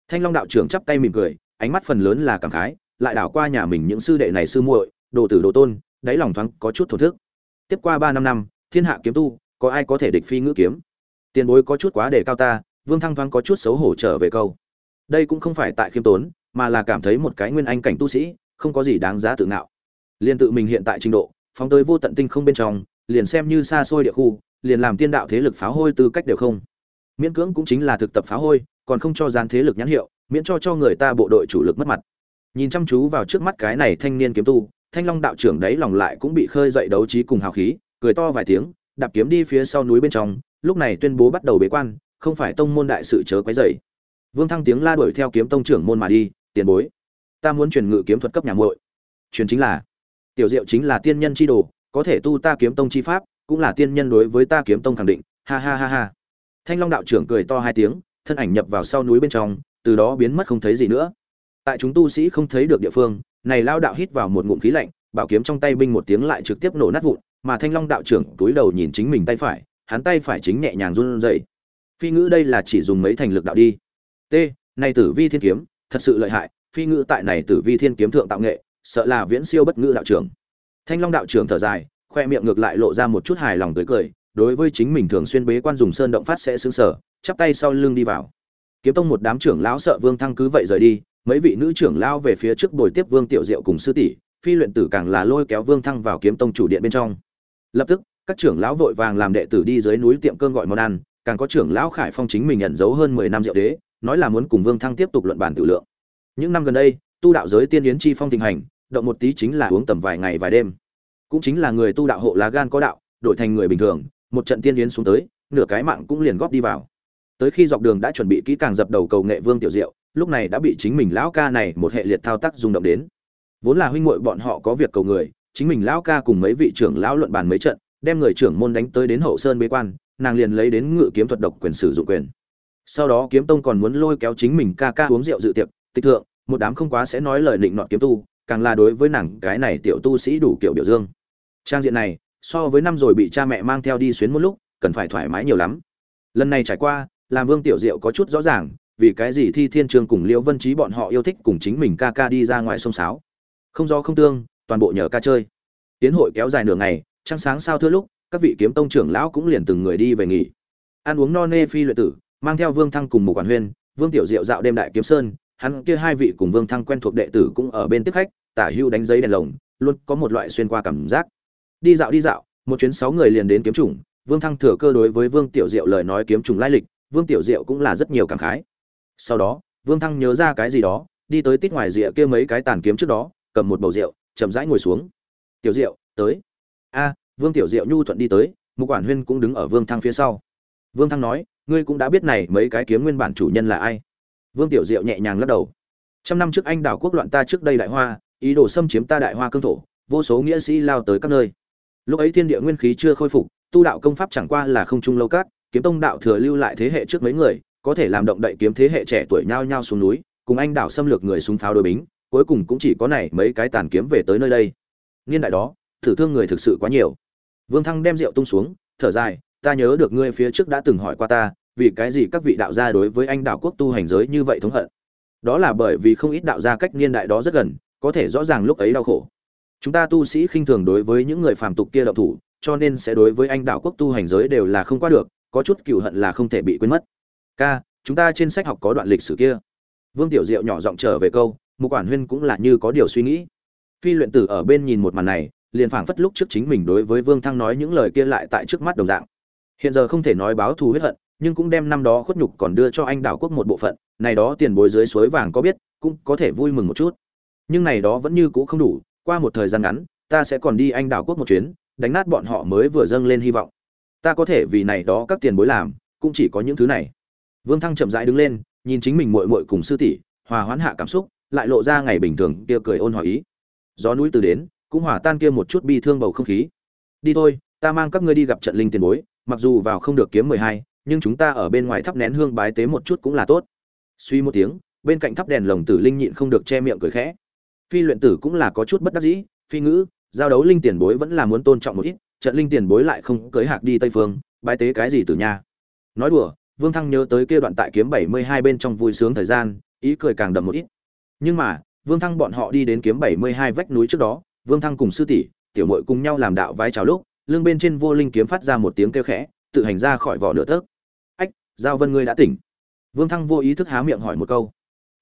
S1: Thanh long đạo trưởng chắp tay mỉm cười, ánh mắt phần lớn là cảm khái, lại đảo qua nhà mình những sư đệ này sư muội, đồ tử đồ tôn, đáy lòng thoáng có chút thổ thức tiếp qua ba năm năm, thiên hạ kiếm tu, có ai có thể địch phi ngữ kiếm? Tiền bối có chút quá để cao ta, vương thăng thoáng có chút xấu hổ trở về câu. Đây cũng không phải tại khiêm tốn, mà là cảm thấy một cái nguyên anh cảnh tu sĩ, không có gì đáng giá tự ngạo. Liền tự mình hiện tại trình độ, phóng tới vô tận tinh không bên trong, liền xem như xa xôi địa khu, liền làm tiên đạo thế lực phá hôi tư cách đều không. Miễn cưỡng cũng chính là thực tập phá hôi, còn không cho gian thế lực nhãn hiệu, miễn cho cho người ta bộ đội chủ lực mất mặt. Nhìn chăm chú vào trước mắt cái này thanh niên kiếm tu thanh long đạo trưởng đấy lòng lại cũng bị khơi dậy đấu trí cùng hào khí, cười to vài tiếng, đạp kiếm đi phía sau núi bên trong, lúc này tuyên bố bắt đầu bế quan, không phải tông môn đại sự chớ quấy dậy vương thăng tiếng la đuổi theo kiếm tông trưởng môn mà đi, tiền bối, ta muốn truyền ngự kiếm thuật cấp nhà muội. Truyền chính là, tiểu diệu chính là tiên nhân chi đồ, có thể tu ta kiếm tông chi pháp, cũng là tiên nhân đối với ta kiếm tông khẳng định, ha ha ha ha. Thanh long đạo trưởng cười to hai tiếng, thân ảnh nhập vào sau núi bên trong, từ đó biến mất không thấy gì nữa. Tại chúng tu sĩ không thấy được địa phương này lao đạo hít vào một ngụm khí lạnh, bảo kiếm trong tay binh một tiếng lại trực tiếp nổ nát vụn, mà thanh long đạo trưởng túi đầu nhìn chính mình tay phải, hắn tay phải chính nhẹ nhàng run rẩy. Phi ngữ đây là chỉ dùng mấy thành lực đạo đi. T, này tử vi thiên kiếm, thật sự lợi hại, phi ngữ tại này tử vi thiên kiếm thượng tạo nghệ, sợ là viễn siêu bất ngữ đạo trưởng. Thanh long đạo trưởng thở dài, khoe miệng ngược lại lộ ra một chút hài lòng tới cười, đối với chính mình thường xuyên bế quan dùng sơn động phát sẽ xứng sở chắp tay sau lưng đi vào. Kiếm tông một đám trưởng lão sợ vương thăng cứ vậy rời đi mấy vị nữ trưởng lão về phía trước bồi tiếp vương tiểu diệu cùng sư tỷ, phi luyện tử càng là lôi kéo vương thăng vào kiếm tông chủ điện bên trong. Lập tức, các trưởng lão vội vàng làm đệ tử đi dưới núi tiệm cơm gọi món ăn, càng có trưởng lão khải phong chính mình nhận dấu hơn mười năm diệu đế, nói là muốn cùng vương thăng tiếp tục luận bàn tự lượng. Những năm gần đây, tu đạo giới tiên yến chi phong thịnh hành, động một tí chính là uống tầm vài ngày vài đêm. Cũng chính là người tu đạo hộ lá gan có đạo, đổi thành người bình thường, một trận tiên yến xuống tới, nửa cái mạng cũng liền góp đi vào. Tới khi dọc đường đã chuẩn bị kỹ càng dập đầu cầu nghệ vương tiểu diệu lúc này đã bị chính mình lão ca này một hệ liệt thao tác rung động đến. Vốn là huynh muội bọn họ có việc cầu người, chính mình lão ca cùng mấy vị trưởng lão luận bàn mấy trận, đem người trưởng môn đánh tới đến hậu sơn bế quan, nàng liền lấy đến ngự kiếm thuật độc quyền sử dụng quyền. Sau đó kiếm tông còn muốn lôi kéo chính mình ca ca uống rượu dự tiệc, tịch thượng, một đám không quá sẽ nói lời định nọt kiếm tu, càng là đối với nàng cái này tiểu tu sĩ đủ kiểu biểu dương. Trang diện này, so với năm rồi bị cha mẹ mang theo đi xuyến một lúc, cần phải thoải mái nhiều lắm. Lần này trải qua, làm vương tiểu diệu có chút rõ ràng vì cái gì thi thiên trường cùng liễu vân trí bọn họ yêu thích cùng chính mình ca ca đi ra ngoài sông sáo? Không do không tương, toàn bộ nhờ ca chơi. Tiến hội kéo dài nửa ngày, trăng sáng sao thưa lúc, các vị kiếm tông trưởng lão cũng liền từng người đi về nghỉ. Ăn uống no nê phi luyện tử, mang theo vương thăng cùng một quản huyên, vương tiểu diệu dạo đêm đại kiếm sơn, hắn kia hai vị cùng vương thăng quen thuộc đệ tử cũng ở bên tiếp khách, tả hưu đánh giấy đèn lồng, luôn có một loại xuyên qua cảm giác. Đi dạo đi dạo, một chuyến sáu người liền đến kiếm chủng, vương thăng thừa cơ đối với vương tiểu diệu lời nói kiếm chủng lai lịch, vương tiểu diệu cũng là rất nhiều cảm khái sau đó, vương thăng nhớ ra cái gì đó, đi tới tít ngoài rìa kia mấy cái tàn kiếm trước đó, cầm một bầu rượu, chậm rãi ngồi xuống. Tiểu diệu, tới. A, vương tiểu diệu nhu thuận đi tới, mục quản huyên cũng đứng ở vương thăng phía sau. Vương thăng nói, ngươi cũng đã biết này mấy cái kiếm nguyên bản chủ nhân là ai? Vương tiểu diệu nhẹ nhàng lắc đầu. Trăm năm trước anh đảo quốc loạn ta trước đây đại hoa, ý đồ xâm chiếm ta đại hoa cương thổ, vô số nghĩa sĩ lao tới các nơi. Lúc ấy thiên địa nguyên khí chưa khôi phục, tu đạo công pháp chẳng qua là không trung lâu cát, kiếm tông đạo thừa lưu lại thế hệ trước mấy người có thể làm động đậy kiếm thế hệ trẻ tuổi nhao nhao xuống núi, cùng anh đảo xâm lược người súng pháo đối bính, cuối cùng cũng chỉ có này mấy cái tàn kiếm về tới nơi đây. Niên đại đó, thử thương người thực sự quá nhiều. Vương thăng đem rượu tung xuống, thở dài, ta nhớ được ngươi phía trước đã từng hỏi qua ta, vì cái gì các vị đạo gia đối với anh đạo quốc tu hành giới như vậy thống hận? Đó là bởi vì không ít đạo gia cách niên đại đó rất gần, có thể rõ ràng lúc ấy đau khổ. Chúng ta tu sĩ khinh thường đối với những người phàm tục kia đạo thủ, cho nên sẽ đối với anh đạo quốc tu hành giới đều là không qua được, có chút cựu hận là không thể bị quên mất ca, chúng ta trên sách học có đoạn lịch sử kia. Vương tiểu diệu nhỏ giọng trở về câu, mục quản huyên cũng là như có điều suy nghĩ. Phi luyện tử ở bên nhìn một màn này, liền phảng phất lúc trước chính mình đối với vương thăng nói những lời kia lại tại trước mắt đồng dạng. Hiện giờ không thể nói báo thù huyết hận, nhưng cũng đem năm đó khuất nhục còn đưa cho anh đảo quốc một bộ phận, này đó tiền bối dưới suối vàng có biết, cũng có thể vui mừng một chút. Nhưng này đó vẫn như cũ không đủ, qua một thời gian ngắn, ta sẽ còn đi anh đảo quốc một chuyến, đánh nát bọn họ mới vừa dâng lên hy vọng. Ta có thể vì này đó các tiền bối làm, cũng chỉ có những thứ này vương thăng chậm rãi đứng lên, nhìn chính mình muội muội cùng sư tỷ, hòa hoãn hạ cảm xúc, lại lộ ra ngày bình thường kia cười ôn hòa ý. Gió núi từ đến, cũng hòa tan kia một chút bi thương bầu không khí. Đi thôi, ta mang các ngươi đi gặp trận linh tiền bối, mặc dù vào không được kiếm mười hai, nhưng chúng ta ở bên ngoài thắp nén hương bái tế một chút cũng là tốt. Suy một tiếng, bên cạnh thắp đèn lồng tử linh nhịn không được che miệng cười khẽ. Phi luyện tử cũng là có chút bất đắc dĩ, phi ngữ, giao đấu linh tiền bối vẫn là muốn tôn trọng một ít, trận linh tiền bối lại không cưới hạc đi tây phương, bái tế cái gì từ nhà nói đùa vương thăng nhớ tới kia đoạn tại kiếm bảy mươi hai bên trong vui sướng thời gian, ý cười càng đậm một ít. Nhưng mà, vương thăng bọn họ đi đến kiếm bảy mươi hai vách núi trước đó, vương thăng cùng sư tỷ, tiểu muội cùng nhau làm đạo vái chào lúc, lưng bên trên vô linh kiếm phát ra một tiếng kêu khẽ, tự hành ra khỏi vỏ nửa tấc. Ách, giao vân ngươi đã tỉnh. Vương thăng vô ý thức há miệng hỏi một câu.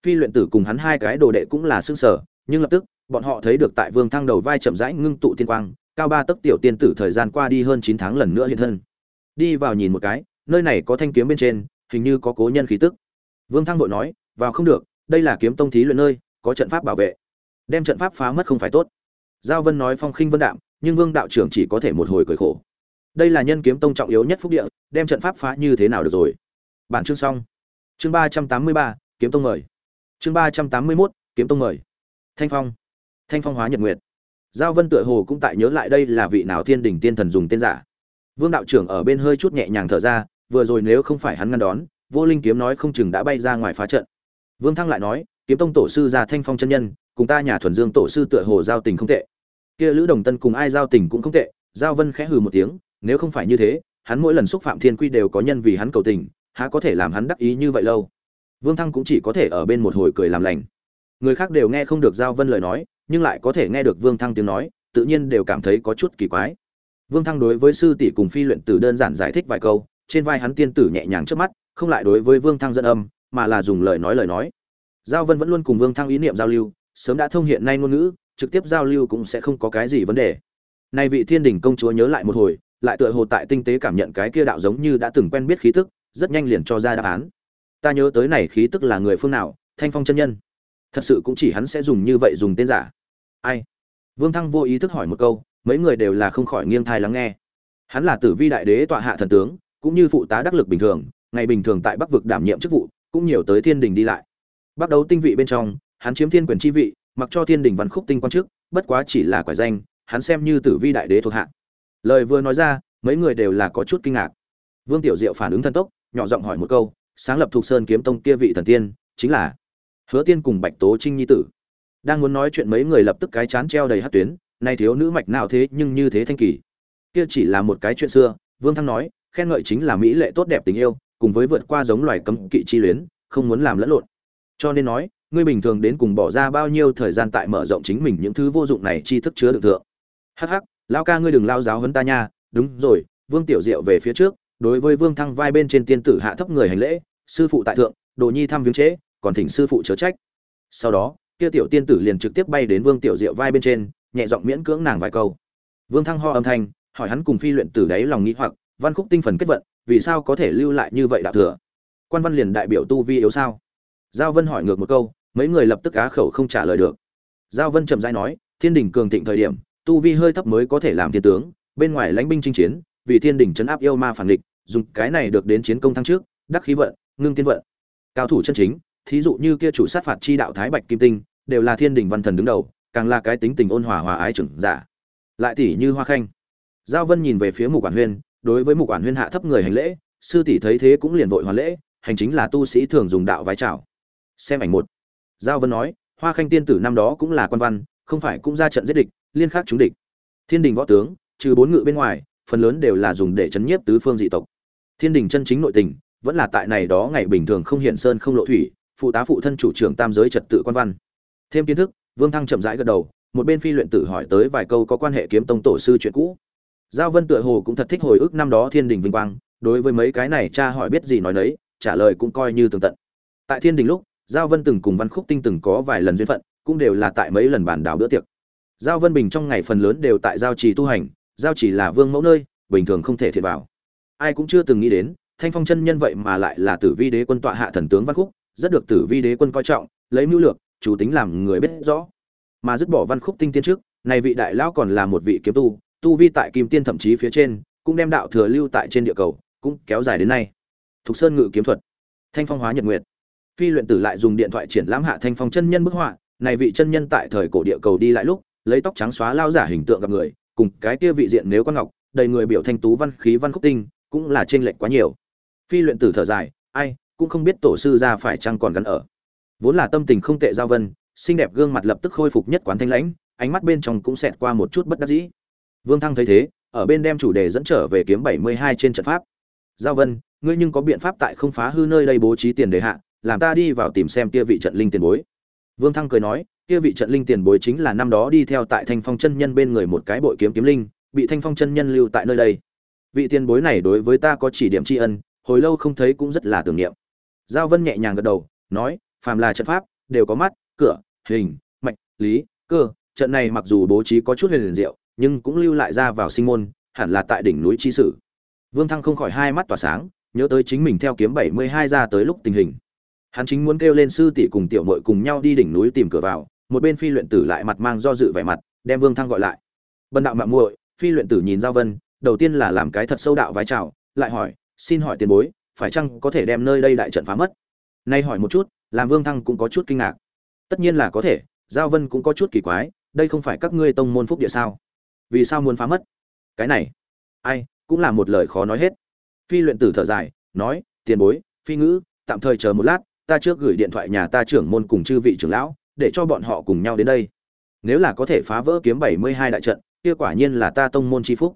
S1: Phi luyện tử cùng hắn hai cái đồ đệ cũng là xương sở nhưng lập tức, bọn họ thấy được tại vương thăng đầu vai chậm rãi ngưng tụ tiên quang, cao ba tấc tiểu tiên tử thời gian qua đi hơn chín tháng lần nữa hiện thân. Đi vào nhìn một cái nơi này có thanh kiếm bên trên, hình như có cố nhân khí tức. Vương thăng vội nói, vào không được, đây là kiếm tông thí luyện nơi, có trận pháp bảo vệ. Đem trận pháp phá mất không phải tốt. Giao vân nói phong khinh vân đạm, nhưng vương đạo trưởng chỉ có thể một hồi cười khổ. Đây là nhân kiếm tông trọng yếu nhất phúc địa, đem trận pháp phá như thế nào được rồi? Bản chương xong. Chương ba trăm tám mươi ba, kiếm tông mời. Chương ba trăm tám mươi mốt, kiếm tông mời. Thanh phong. Thanh phong hóa nhật nguyệt. Giao vân tựa hồ cũng tại nhớ lại đây là vị nào thiên đình tiên thần dùng tên giả. Vương đạo trưởng ở bên hơi chút nhẹ nhàng thở ra vừa rồi nếu không phải hắn ngăn đón, vô linh kiếm nói không chừng đã bay ra ngoài phá trận. Vương thăng lại nói, kiếm tông tổ sư gia thanh phong chân nhân, cùng ta nhà thuần dương tổ sư tựa hồ giao tình không tệ. Kia lữ đồng tân cùng ai giao tình cũng không tệ, giao vân khẽ hừ một tiếng, nếu không phải như thế, hắn mỗi lần xúc phạm thiên quy đều có nhân vì hắn cầu tình, há có thể làm hắn đắc ý như vậy lâu? Vương thăng cũng chỉ có thể ở bên một hồi cười làm lành. Người khác đều nghe không được giao vân lời nói, nhưng lại có thể nghe được vương thăng tiếng nói, tự nhiên đều cảm thấy có chút kỳ quái. Vương thăng đối với sư tỷ cùng phi luyện tử đơn giản giải thích vài câu trên vai hắn tiên tử nhẹ nhàng trước mắt, không lại đối với vương thăng dẫn âm, mà là dùng lời nói lời nói. Giao vân vẫn luôn cùng vương thăng ý niệm giao lưu, sớm đã thông hiện nay ngôn ngữ, trực tiếp giao lưu cũng sẽ không có cái gì vấn đề. Nay vị thiên đình công chúa nhớ lại một hồi, lại tựa hồ tại tinh tế cảm nhận cái kia đạo giống như đã từng quen biết khí tức, rất nhanh liền cho ra đáp án. Ta nhớ tới này khí tức là người phương nào, thanh phong chân nhân. Thật sự cũng chỉ hắn sẽ dùng như vậy dùng tên giả. Ai? Vương thăng vô ý thức hỏi một câu, mấy người đều là không khỏi nghiêng thai lắng nghe. Hắn là tử vi đại đế tọa hạ thần tướng cũng như phụ tá đắc lực bình thường, ngày bình thường tại bắc vực đảm nhiệm chức vụ, cũng nhiều tới thiên đình đi lại. Bắt đầu tinh vị bên trong, hắn chiếm thiên quyền chi vị, mặc cho thiên đình văn khúc tinh quan chức bất quá chỉ là quả danh, hắn xem như tử vi đại đế thuộc hạ. Lời vừa nói ra, mấy người đều là có chút kinh ngạc. Vương tiểu diệu phản ứng thần tốc, nhỏ giọng hỏi một câu, sáng lập thuộc sơn kiếm tông kia vị thần tiên, chính là hứa tiên cùng bạch tố trinh nhi tử. Đang muốn nói chuyện mấy người lập tức cái chán treo đầy hát tuyến, nay thiếu nữ mạch nào thế nhưng như thế thanh kỳ. Kia chỉ là một cái chuyện xưa, vương thăng nói khen ngợi chính là mỹ lệ tốt đẹp tình yêu, cùng với vượt qua giống loài cấm kỵ chi luyến, không muốn làm lẫn lộn. Cho nên nói, ngươi bình thường đến cùng bỏ ra bao nhiêu thời gian tại mở rộng chính mình những thứ vô dụng này chi thức chứa được thượng. Hắc hắc lao ca ngươi đừng lao giáo hấn ta nha, đúng rồi, vương tiểu diệu về phía trước, đối với vương thăng vai bên trên tiên tử hạ thấp người hành lễ, sư phụ tại thượng, đồ nhi thăm viếng trễ còn thỉnh sư phụ chớ trách. Sau đó, kia tiểu tiên tử liền trực tiếp bay đến vương tiểu diệu vai bên trên, nhẹ giọng miễn cưỡng nàng vài câu. Vương thăng ho âm thanh, hỏi hắn cùng phi luyện tử đáy lòng nghĩ hoặc văn khúc tinh phần kết vận, vì sao có thể lưu lại như vậy đạo thừa? Quan văn liền đại biểu tu vi yếu sao? Giao vân hỏi ngược một câu, mấy người lập tức á khẩu không trả lời được. Giao vân chậm rãi nói, thiên đình cường thịnh thời điểm, tu vi hơi thấp mới có thể làm thiên tướng, bên ngoài lãnh binh chinh chiến, vì thiên đình chấn áp yêu ma phản địch dùng cái này được đến chiến công thăng trước, đắc khí vận, ngưng tiên vận. Cao thủ chân chính, thí dụ như kia chủ sát phạt chi đạo thái bạch kim tinh, đều là thiên đình văn thần đứng đầu, càng là cái tính tình ôn hòa hòa ái trưởng giả. Lại tỷ như hoa khanh. Giao vân nhìn về phía mục quản huyên đối với mục quản huyên hạ thấp người hành lễ, sư tỷ thấy thế cũng liền vội hoàn lễ, hành chính là tu sĩ thường dùng đạo vái chào xem ảnh một. Giao vân nói, hoa khanh tiên tử năm đó cũng là quan văn, không phải cũng ra trận giết địch, liên khắc chúng địch. Thiên đình võ tướng, trừ bốn ngự bên ngoài, phần lớn đều là dùng để chấn nhiếp tứ phương dị tộc. Thiên đình chân chính nội tình, vẫn là tại này đó ngày bình thường không hiện sơn không lộ thủy, phụ tá phụ thân chủ trưởng tam giới trật tự quan văn. Thêm kiến thức, vương thăng chậm rãi gật đầu, một bên phi luyện tử hỏi tới vài câu có quan hệ kiếm tông tổ sư chuyện cũ giao vân tựa hồ cũng thật thích hồi ức năm đó thiên đình vinh quang, đối với mấy cái này cha hỏi biết gì nói nấy, trả lời cũng coi như tường tận. Tại thiên đình lúc, giao vân từng cùng văn khúc tinh từng có vài lần duyên phận, cũng đều là tại mấy lần bàn đảo bữa tiệc. Giao vân bình trong ngày phần lớn đều tại giao trì tu hành, giao chỉ là vương mẫu nơi, bình thường không thể thiệt vào. Ai cũng chưa từng nghĩ đến, thanh phong chân nhân vậy mà lại là tử vi đế quân tọa hạ thần tướng văn khúc, rất được tử vi đế quân coi trọng, lấy mưu lược, chủ tính làm người biết rõ. Mà dứt bỏ văn khúc tinh tiên trước, này vị đại lão còn là một vị kiếm tu tu vi tại kim tiên thậm chí phía trên, cũng đem đạo thừa lưu tại trên địa cầu, cũng kéo dài đến nay. Thục sơn ngự kiếm thuật, thanh phong hóa nhật nguyệt. Phi luyện tử lại dùng điện thoại triển lãm hạ thanh phong chân nhân bức họa, này vị chân nhân tại thời cổ địa cầu đi lại lúc, lấy tóc trắng xóa lao giả hình tượng gặp người, cùng cái kia vị diện nếu quan ngọc, đầy người biểu thanh tú văn khí văn khúc tinh, cũng là trên lệch quá nhiều. Phi luyện tử thở dài, ai, cũng không biết tổ sư ra phải chăng còn gắn ở. Vốn là tâm tình không tệ giao vân, xinh đẹp gương mặt lập tức khôi phục nhất quán thanh lãnh, ánh mắt bên trong cũng xẹt qua một chút bất đắc dĩ vương thăng thấy thế, ở bên đem chủ đề dẫn trở về kiếm bảy mươi hai trên trận pháp. Giao vân, ngươi nhưng có biện pháp tại không phá hư nơi đây bố trí tiền đề hạ, làm ta đi vào tìm xem kia vị trận linh tiền bối. Vương thăng cười nói, kia vị trận linh tiền bối chính là năm đó đi theo tại thanh phong chân nhân bên người một cái bội kiếm kiếm linh, bị thanh phong chân nhân lưu tại nơi đây. Vị tiền bối này đối với ta có chỉ điểm tri ân, hồi lâu không thấy cũng rất là tưởng niệm. Giao vân nhẹ nhàng gật đầu, nói, phàm là trận pháp, đều có mắt, cửa, hình, mạch, lý, cơ, trận này mặc dù bố trí có chút huyền diệu nhưng cũng lưu lại ra vào sinh môn, hẳn là tại đỉnh núi chi sử. Vương thăng không khỏi hai mắt tỏa sáng, nhớ tới chính mình theo kiếm bảy mươi hai ra tới lúc tình hình. Hắn chính muốn kêu lên sư tỷ cùng tiểu mội cùng nhau đi đỉnh núi tìm cửa vào, một bên phi luyện tử lại mặt mang do dự vẻ mặt, đem vương thăng gọi lại. Bần đạo mạng muội, phi luyện tử nhìn giao vân, đầu tiên là làm cái thật sâu đạo vái chào, lại hỏi, xin hỏi tiền bối, phải chăng có thể đem nơi đây đại trận phá mất? Nay hỏi một chút, làm vương thăng cũng có chút kinh ngạc. Tất nhiên là có thể, giao vân cũng có chút kỳ quái, đây không phải các ngươi tông môn phúc địa sao? Vì sao muốn phá mất? Cái này, ai, cũng là một lời khó nói hết. Phi luyện tử thở dài, nói, tiền bối, phi ngữ, tạm thời chờ một lát, ta trước gửi điện thoại nhà ta trưởng môn cùng chư vị trưởng lão, để cho bọn họ cùng nhau đến đây. Nếu là có thể phá vỡ kiếm bảy mươi hai đại trận, kia quả nhiên là ta tông môn chi phúc.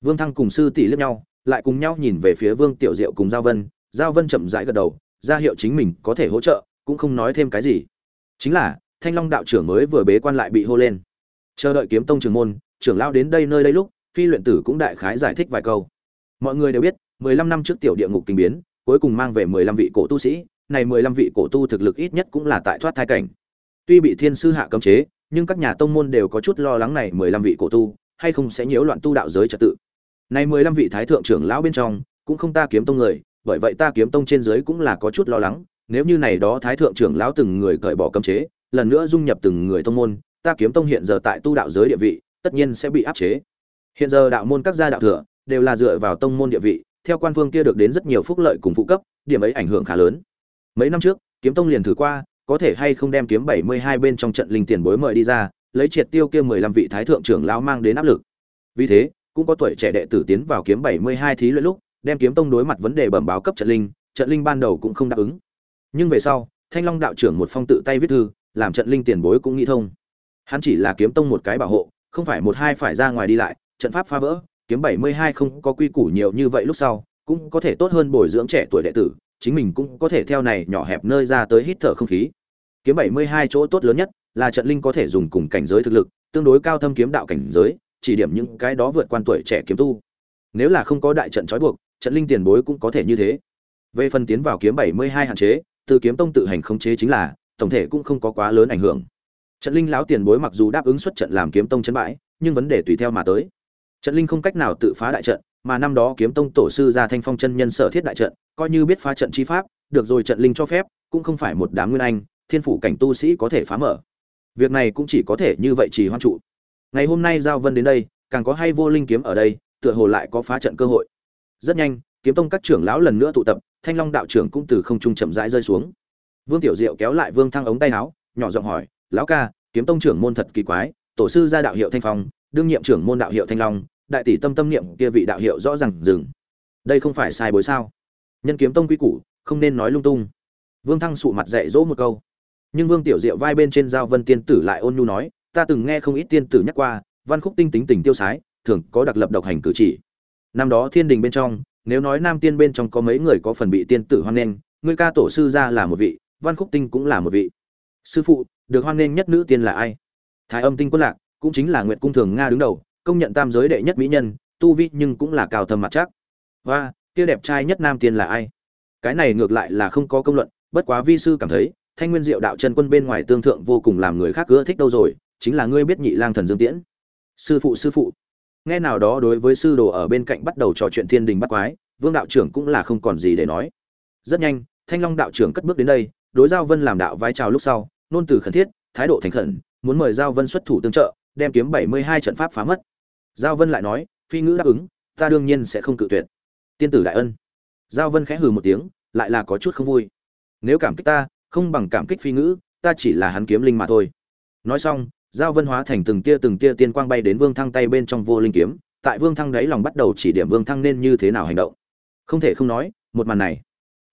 S1: Vương thăng cùng sư tỷ liếc nhau, lại cùng nhau nhìn về phía vương tiểu diệu cùng giao vân. Giao vân chậm rãi gật đầu, ra hiệu chính mình có thể hỗ trợ, cũng không nói thêm cái gì. Chính là, thanh long đạo trưởng mới vừa bế quan lại bị hô lên chờ đợi kiếm tông trưởng môn, trưởng lão đến đây nơi đây lúc, phi luyện tử cũng đại khái giải thích vài câu. Mọi người đều biết, mười lăm năm trước tiểu địa ngục kinh biến, cuối cùng mang về mười lăm vị cổ tu sĩ, này mười lăm vị cổ tu thực lực ít nhất cũng là tại thoát thai cảnh. Tuy bị thiên sư hạ cấm chế, nhưng các nhà tông môn đều có chút lo lắng này mười lăm vị cổ tu, hay không sẽ nhiễu loạn tu đạo giới trật tự. Này mười lăm vị thái thượng trưởng lão bên trong, cũng không ta kiếm tông người, bởi vậy ta kiếm tông trên dưới cũng là có chút lo lắng, nếu như này đó thái thượng trưởng lão từng người cởi bỏ cấm chế, lần nữa dung nhập từng người tông môn ta kiếm tông hiện giờ tại tu đạo giới địa vị, tất nhiên sẽ bị áp chế. Hiện giờ đạo môn các gia đạo thừa đều là dựa vào tông môn địa vị, theo quan phương kia được đến rất nhiều phúc lợi cùng phụ cấp, điểm ấy ảnh hưởng khá lớn. Mấy năm trước, kiếm tông liền thử qua, có thể hay không đem kiếm bảy mươi hai bên trong trận linh tiền bối mời đi ra, lấy triệt tiêu kia mười lăm vị thái thượng trưởng lão mang đến áp lực. Vì thế, cũng có tuổi trẻ đệ tử tiến vào kiếm bảy mươi hai thí luyện lúc, đem kiếm tông đối mặt vấn đề bẩm báo cấp trận linh trận linh ban đầu cũng không đáp ứng. Nhưng về sau, thanh long đạo trưởng một phong tự tay viết thư, làm trận linh tiền bối cũng nghĩ thông hắn chỉ là kiếm tông một cái bảo hộ, không phải một hai phải ra ngoài đi lại, trận pháp phá vỡ, kiếm bảy mươi hai không có quy củ nhiều như vậy lúc sau, cũng có thể tốt hơn bồi dưỡng trẻ tuổi đệ tử, chính mình cũng có thể theo này nhỏ hẹp nơi ra tới hít thở không khí. Kiếm bảy mươi hai chỗ tốt lớn nhất là trận linh có thể dùng cùng cảnh giới thực lực, tương đối cao thâm kiếm đạo cảnh giới, chỉ điểm những cái đó vượt qua tuổi trẻ kiếm tu. Nếu là không có đại trận trói buộc, trận linh tiền bối cũng có thể như thế. Về phần tiến vào kiếm bảy mươi hai hạn chế, từ kiếm tông tự hành khống chế chính là, tổng thể cũng không có quá lớn ảnh hưởng trận linh lão tiền bối mặc dù đáp ứng xuất trận làm kiếm tông chấn bãi, nhưng vấn đề tùy theo mà tới. Trận linh không cách nào tự phá đại trận, mà năm đó kiếm tông tổ sư ra thanh phong chân nhân sở thiết đại trận, coi như biết phá trận chi pháp, được rồi trận linh cho phép, cũng không phải một đám nguyên anh, thiên phủ cảnh tu sĩ có thể phá mở. Việc này cũng chỉ có thể như vậy chỉ hoan trụ. Ngày hôm nay giao vân đến đây, càng có hay vô linh kiếm ở đây, tựa hồ lại có phá trận cơ hội. Rất nhanh, kiếm tông các trưởng lão lần nữa tụ tập, thanh long đạo trưởng cũng từ không trung chậm rãi rơi xuống. Vương tiểu diệu kéo lại vương thăng ống tay áo, nhỏ giọng hỏi lão ca, kiếm tông trưởng môn thật kỳ quái, tổ sư ra đạo hiệu thanh phong, đương nhiệm trưởng môn đạo hiệu thanh long, đại tỷ tâm tâm niệm kia vị đạo hiệu rõ ràng dừng. Đây không phải sai bối sao? Nhân kiếm tông quy củ, không nên nói lung tung. Vương thăng sụ mặt dạy dỗ một câu. Nhưng vương tiểu diệu vai bên trên giao vân tiên tử lại ôn nhu nói, ta từng nghe không ít tiên tử nhắc qua, văn khúc tinh tính tình tiêu sái, thường có đặc lập độc hành cử chỉ. Năm đó thiên đình bên trong, nếu nói nam tiên bên trong có mấy người có phần bị tiên tử hoan nghênh, ngươi ca tổ sư ra là một vị, văn khúc tinh cũng là một vị. Sư phụ được hoan nghênh nhất nữ tiên là ai? Thái âm tinh quân lạc, cũng chính là nguyệt cung thường nga đứng đầu, công nhận tam giới đệ nhất mỹ nhân, tu vi nhưng cũng là cao thâm mặt chắc. Và kia đẹp trai nhất nam tiên là ai? Cái này ngược lại là không có công luận, bất quá vi sư cảm thấy, thanh nguyên diệu đạo chân quân bên ngoài tương thượng vô cùng làm người khác ưa thích đâu rồi, chính là ngươi biết nhị lang thần dương tiễn. Sư phụ sư phụ. Nghe nào đó đối với sư đồ ở bên cạnh bắt đầu trò chuyện thiên đình bắt quái, vương đạo trưởng cũng là không còn gì để nói. Rất nhanh, thanh long đạo trưởng cất bước đến đây, đối giao vân làm đạo vai trào lúc sau nôn từ khẩn thiết, thái độ thành khẩn, muốn mời giao vân xuất thủ tương trợ, đem kiếm bảy mươi hai trận pháp phá mất. Giao vân lại nói, phi ngữ đáp ứng, ta đương nhiên sẽ không cự tuyệt. Tiên tử đại ân. Giao vân khẽ hừ một tiếng, lại là có chút không vui. Nếu cảm kích ta, không bằng cảm kích phi ngữ, ta chỉ là hắn kiếm linh mà thôi. Nói xong, giao vân hóa thành từng tia từng tia tiên quang bay đến vương thăng tay bên trong vô linh kiếm, tại vương thăng đáy lòng bắt đầu chỉ điểm vương thăng nên như thế nào hành động. Không thể không nói, một màn này,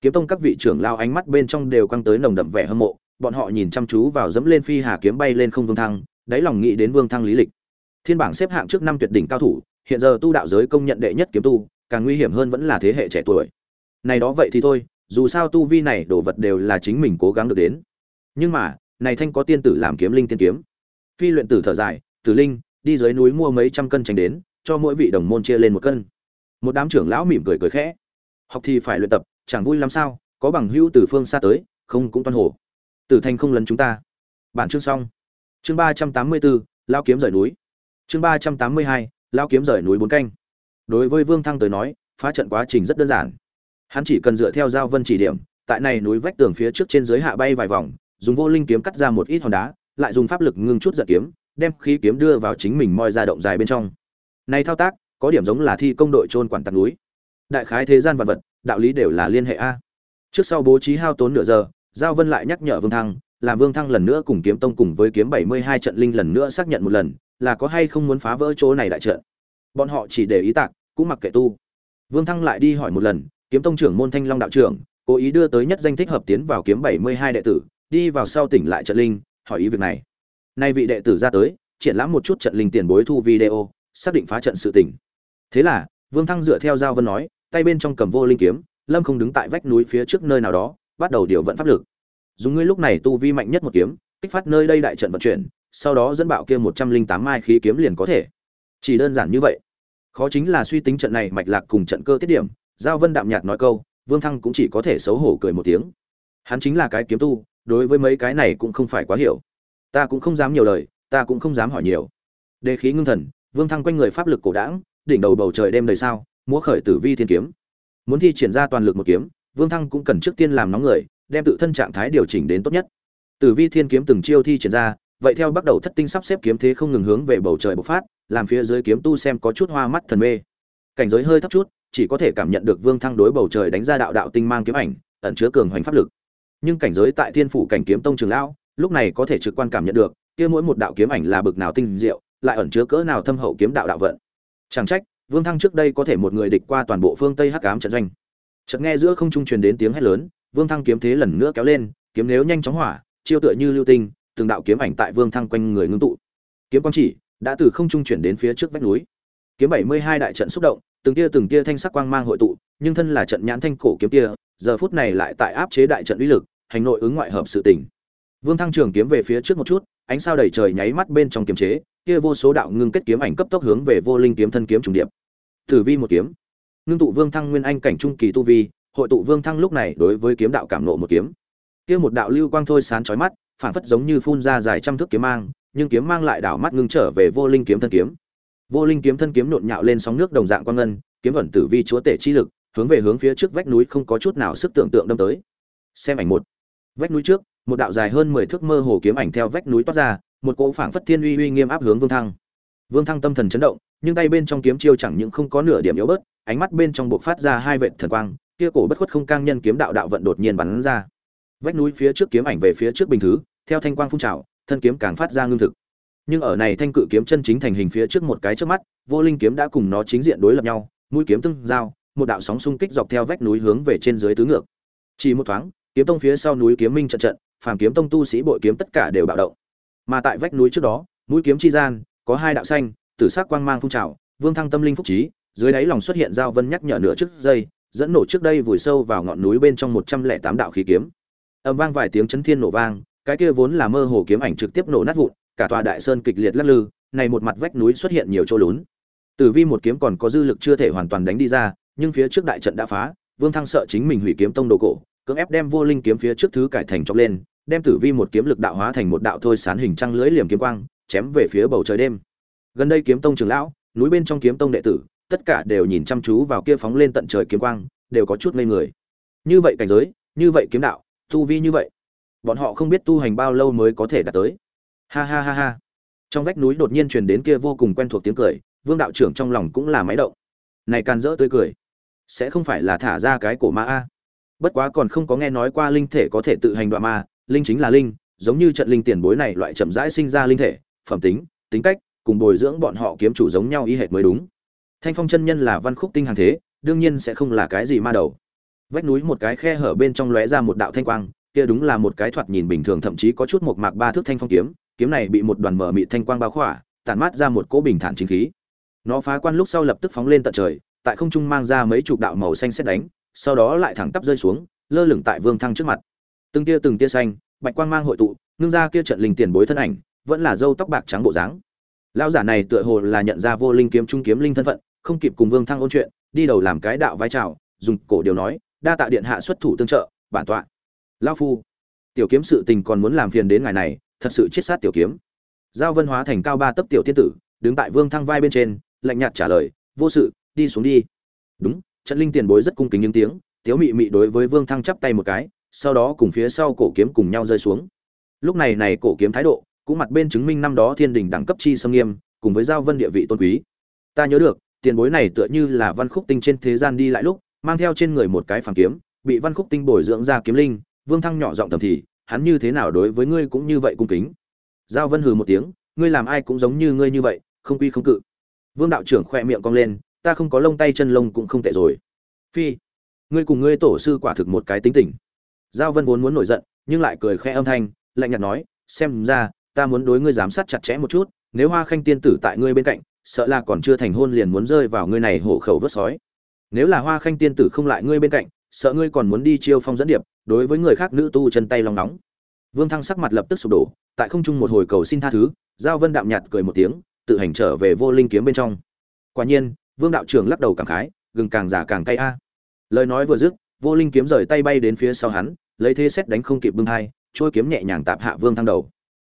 S1: kiếm tông các vị trưởng lao ánh mắt bên trong đều căng tới nồng đậm vẻ hâm mộ bọn họ nhìn chăm chú vào dẫm lên phi hà kiếm bay lên không vương thăng, đáy lòng nghĩ đến vương thăng lý lịch. Thiên bảng xếp hạng trước năm tuyệt đỉnh cao thủ, hiện giờ tu đạo giới công nhận đệ nhất kiếm tu, càng nguy hiểm hơn vẫn là thế hệ trẻ tuổi. Này đó vậy thì thôi, dù sao tu vi này đồ vật đều là chính mình cố gắng được đến. Nhưng mà, này thanh có tiên tử làm kiếm linh tiên kiếm. Phi luyện tử thở dài, tử linh, đi dưới núi mua mấy trăm cân tránh đến, cho mỗi vị đồng môn chia lên một cân. Một đám trưởng lão mỉm cười cười khẽ. Học thì phải luyện tập, chẳng vui làm sao, có bằng hữu từ phương xa tới, không cũng toan hồ tử thanh không lấn chúng ta. Bản chương xong. Chương ba trăm tám mươi bốn lao kiếm rời núi. Chương ba trăm tám mươi hai lao kiếm rời núi bốn canh. Đối với vương thăng tới nói, phá trận quá trình rất đơn giản. Hắn chỉ cần dựa theo giao vân chỉ điểm, tại này núi vách tường phía trước trên dưới hạ bay vài vòng, dùng vô linh kiếm cắt ra một ít hòn đá, lại dùng pháp lực ngưng chút giật kiếm, đem khí kiếm đưa vào chính mình moi ra động dài bên trong. Này thao tác, có điểm giống là thi công đội trôn quản tạc núi. Đại khái thế gian vật vật, đạo lý đều là liên hệ a. Trước sau bố trí hao tốn nửa giờ giao vân lại nhắc nhở vương thăng, làm vương thăng lần nữa cùng kiếm tông cùng với kiếm bảy mươi hai trận linh lần nữa xác nhận một lần, là có hay không muốn phá vỡ chỗ này đại trận. Bọn họ chỉ để ý tạc, cũng mặc kệ tu. Vương thăng lại đi hỏi một lần, kiếm tông trưởng môn thanh long đạo trưởng, cố ý đưa tới nhất danh thích hợp tiến vào kiếm bảy mươi hai đệ tử, đi vào sau tỉnh lại trận linh, hỏi ý việc này. Nay vị đệ tử ra tới, triển lãm một chút trận linh tiền bối thu video, xác định phá trận sự tỉnh thế là, vương thăng dựa theo giao vân nói, tay bên trong cầm vô linh kiếm, lâm không đứng tại vách núi phía trước nơi nào đó bắt đầu điều vận pháp lực. Dùng ngươi lúc này tu vi mạnh nhất một kiếm, kích phát nơi đây đại trận vận chuyển, sau đó dẫn bạo kia một trăm linh tám mai khí kiếm liền có thể. Chỉ đơn giản như vậy. Khó chính là suy tính trận này mạch lạc cùng trận cơ tiết điểm, giao vân đạm nhạt nói câu, vương thăng cũng chỉ có thể xấu hổ cười một tiếng. Hắn chính là cái kiếm tu, đối với mấy cái này cũng không phải quá hiểu. Ta cũng không dám nhiều lời, ta cũng không dám hỏi nhiều. Đề khí ngưng thần, vương thăng quanh người pháp lực cổ đãng, đỉnh đầu bầu trời đêm đầy sao, múa khởi tử vi thiên kiếm. Muốn thi triển ra toàn lực một kiếm vương thăng cũng cần trước tiên làm nóng người, đem tự thân trạng thái điều chỉnh đến tốt nhất. Tử vi thiên kiếm từng chiêu thi triển ra, vậy theo bắt đầu thất tinh sắp xếp kiếm thế không ngừng hướng về bầu trời bộc phát, làm phía dưới kiếm tu xem có chút hoa mắt thần mê. Cảnh giới hơi thấp chút, chỉ có thể cảm nhận được vương thăng đối bầu trời đánh ra đạo đạo tinh mang kiếm ảnh, ẩn chứa cường hoành pháp lực. Nhưng cảnh giới tại thiên phủ cảnh kiếm tông trường lão, lúc này có thể trực quan cảm nhận được, kia mỗi một đạo kiếm ảnh là bực nào tinh diệu, lại ẩn chứa cỡ nào thâm hậu kiếm đạo đạo vận. Chẳng trách, vương thăng trước đây có thể một người địch qua toàn bộ phương tây hắc ám trận doanh chợt nghe giữa không trung truyền đến tiếng hét lớn, vương thăng kiếm thế lần nữa kéo lên, kiếm nếu nhanh chóng hỏa, chiêu tựa như lưu tinh, từng đạo kiếm ảnh tại vương thăng quanh người ngưng tụ. Kiếm quang chỉ, đã từ không trung chuyển đến phía trước vách núi. Kiếm bảy mươi hai đại trận xúc động, từng tia từng tia thanh sắc quang mang hội tụ, nhưng thân là trận nhãn thanh cổ kiếm kia, giờ phút này lại tại áp chế đại trận uy lực, hành nội ứng ngoại hợp sự tình. Vương thăng trường kiếm về phía trước một chút, ánh sao đầy trời nháy mắt bên trong kiếm chế, kia vô số đạo ngưng kết kiếm ảnh cấp tốc hướng về vô linh kiếm thân kiếm trùng điệp. Tử vi một kiếm ngưng tụ vương thăng nguyên anh cảnh trung kỳ tu vi, hội tụ vương thăng lúc này đối với kiếm đạo cảm nộ một kiếm. Kia một đạo lưu quang thôi sán chói mắt, phản phất giống như phun ra dài trăm thước kiếm mang, nhưng kiếm mang lại đảo mắt ngưng trở về vô linh kiếm thân kiếm. Vô linh kiếm thân kiếm nộn nhạo lên sóng nước đồng dạng quang ngân, kiếm ẩn tử vi chúa tể chi lực, hướng về hướng phía trước vách núi không có chút nào sức tưởng tượng đâm tới. Xem ảnh một. Vách núi trước, một đạo dài hơn mười thước mơ hồ kiếm ảnh theo vách núi toát ra, một cỗ phảng phất thiên uy uy nghiêm áp hướng vương thăng. Vương thăng tâm thần chấn động, nhưng tay bên trong kiếm chiêu chẳng những không có nửa điểm yếu bớt ánh mắt bên trong bộ phát ra hai vệt thần quang, kia cổ bất khuất không cang nhân kiếm đạo đạo vận đột nhiên bắn ra. Vách núi phía trước kiếm ảnh về phía trước bình thứ, theo thanh quang phun trào, thân kiếm càng phát ra ngưng thực. Nhưng ở này thanh cự kiếm chân chính thành hình phía trước một cái trước mắt, vô linh kiếm đã cùng nó chính diện đối lập nhau, mũi kiếm tương giao, một đạo sóng xung kích dọc theo vách núi hướng về trên dưới tứ ngược. Chỉ một thoáng, kiếm tông phía sau núi kiếm minh trận trận, phàm kiếm tông tu sĩ bội kiếm tất cả đều bạo động. Mà tại vách núi trước đó, mũi kiếm chi gian, có hai đạo xanh, tử sắc quang mang phun trào, vương thăng tâm linh phúc trí dưới đáy lòng xuất hiện giao vân nhắc nhở nửa trước giây, dẫn nổ trước đây vùi sâu vào ngọn núi bên trong một trăm lẻ tám đạo khí kiếm. Âm vang vài tiếng chấn thiên nổ vang cái kia vốn là mơ hồ kiếm ảnh trực tiếp nổ nát vụn cả tòa đại sơn kịch liệt lắc lư này một mặt vách núi xuất hiện nhiều chỗ lún. Tử vi một kiếm còn có dư lực chưa thể hoàn toàn đánh đi ra nhưng phía trước đại trận đã phá vương thăng sợ chính mình hủy kiếm tông đồ cổ cưỡng ép đem vô linh kiếm phía trước thứ cải thành chọc lên đem tử vi một kiếm lực đạo hóa thành một đạo thôi sán hình trăng lưới liềm kiếm quang chém về phía bầu trời đêm. Gần đây kiếm tông trường lão núi bên trong kiếm tông đệ tử tất cả đều nhìn chăm chú vào kia phóng lên tận trời kiếm quang, đều có chút ngây người. Như vậy cảnh giới, như vậy kiếm đạo, tu vi như vậy, bọn họ không biết tu hành bao lâu mới có thể đạt tới. Ha ha ha ha. Trong vách núi đột nhiên truyền đến kia vô cùng quen thuộc tiếng cười, vương đạo trưởng trong lòng cũng là máy động. Này can dỡ tươi cười. Sẽ không phải là thả ra cái cổ ma a. Bất quá còn không có nghe nói qua linh thể có thể tự hành đoạn ma, linh chính là linh, giống như trận linh tiền bối này loại chậm rãi sinh ra linh thể, phẩm tính tính cách, cùng bồi dưỡng bọn họ kiếm chủ giống nhau y hệt mới đúng thanh phong chân nhân là văn khúc tinh hàng thế, đương nhiên sẽ không là cái gì ma đầu. Vách núi một cái khe hở bên trong lóe ra một đạo thanh quang, kia đúng là một cái thoạt nhìn bình thường thậm chí có chút một mạc ba thước thanh phong kiếm kiếm này bị một đoàn mờ mịt thanh quang bao khỏa, tản mát ra một cỗ bình thản chính khí. Nó phá quan lúc sau lập tức phóng lên tận trời, tại không trung mang ra mấy chục đạo màu xanh xét đánh, sau đó lại thẳng tắp rơi xuống, lơ lửng tại vương thăng trước mặt. Từng tia từng tia xanh, bạch quang mang hội tụ, nương ra kia trận linh tiền bối thân ảnh, vẫn là râu tóc bạc trắng bộ dáng lão giả này tựa hồ là nhận ra vô linh kiếm trung kiếm linh thân phận, không kịp cùng vương thăng ôn chuyện, đi đầu làm cái đạo vai trào, dùng cổ điều nói, đa tạ điện hạ xuất thủ tương trợ, bản tọa. Lão phu, tiểu kiếm sự tình còn muốn làm phiền đến ngày này, thật sự chết sát tiểu kiếm. Giao vân hóa thành cao ba tấc tiểu tiên tử, đứng tại vương thăng vai bên trên, lạnh nhạt trả lời, vô sự, đi xuống đi. Đúng, trận linh tiền bối rất cung kính những tiếng, tiếu mị mị đối với vương thăng chắp tay một cái, sau đó cùng phía sau cổ kiếm cùng nhau rơi xuống. Lúc này này cổ kiếm thái độ cũng mặt bên chứng minh năm đó thiên đình đẳng cấp chi sâm nghiêm, cùng với giao vân địa vị tôn quý. Ta nhớ được, tiền bối này tựa như là văn khúc tinh trên thế gian đi lại lúc, mang theo trên người một cái phản kiếm, bị văn khúc tinh bồi dưỡng ra kiếm linh, vương thăng nhỏ giọng thầm thì, hắn như thế nào đối với ngươi cũng như vậy cung kính? Giao vân hừ một tiếng, ngươi làm ai cũng giống như ngươi như vậy, không quy không cự. Vương đạo trưởng khoe miệng cong lên, ta không có lông tay chân lông cũng không tệ rồi. Phi, ngươi cùng ngươi tổ sư quả thực một cái tính tình. Giao vân vốn muốn nổi giận, nhưng lại cười khẽ âm thanh, lạnh nhạt nói, xem ra ta muốn đối ngươi giám sát chặt chẽ một chút, nếu hoa khanh tiên tử tại ngươi bên cạnh, sợ là còn chưa thành hôn liền muốn rơi vào ngươi này hổ khẩu vớt sói. Nếu là hoa khanh tiên tử không lại ngươi bên cạnh, sợ ngươi còn muốn đi chiêu phong dẫn điệp, đối với người khác nữ tu chân tay lòng nóng. Vương thăng sắc mặt lập tức sụp đổ, tại không trung một hồi cầu xin tha thứ, giao vân đạm nhạt cười một tiếng, tự hành trở về vô linh kiếm bên trong. Quả nhiên, vương đạo trưởng lắc đầu cảm khái, gừng càng giả càng cay a. Lời nói vừa dứt, vô linh kiếm rời tay bay đến phía sau hắn, lấy thế xét đánh không kịp bưng hai trôi kiếm nhẹ nhàng tạp hạ vương thăng đầu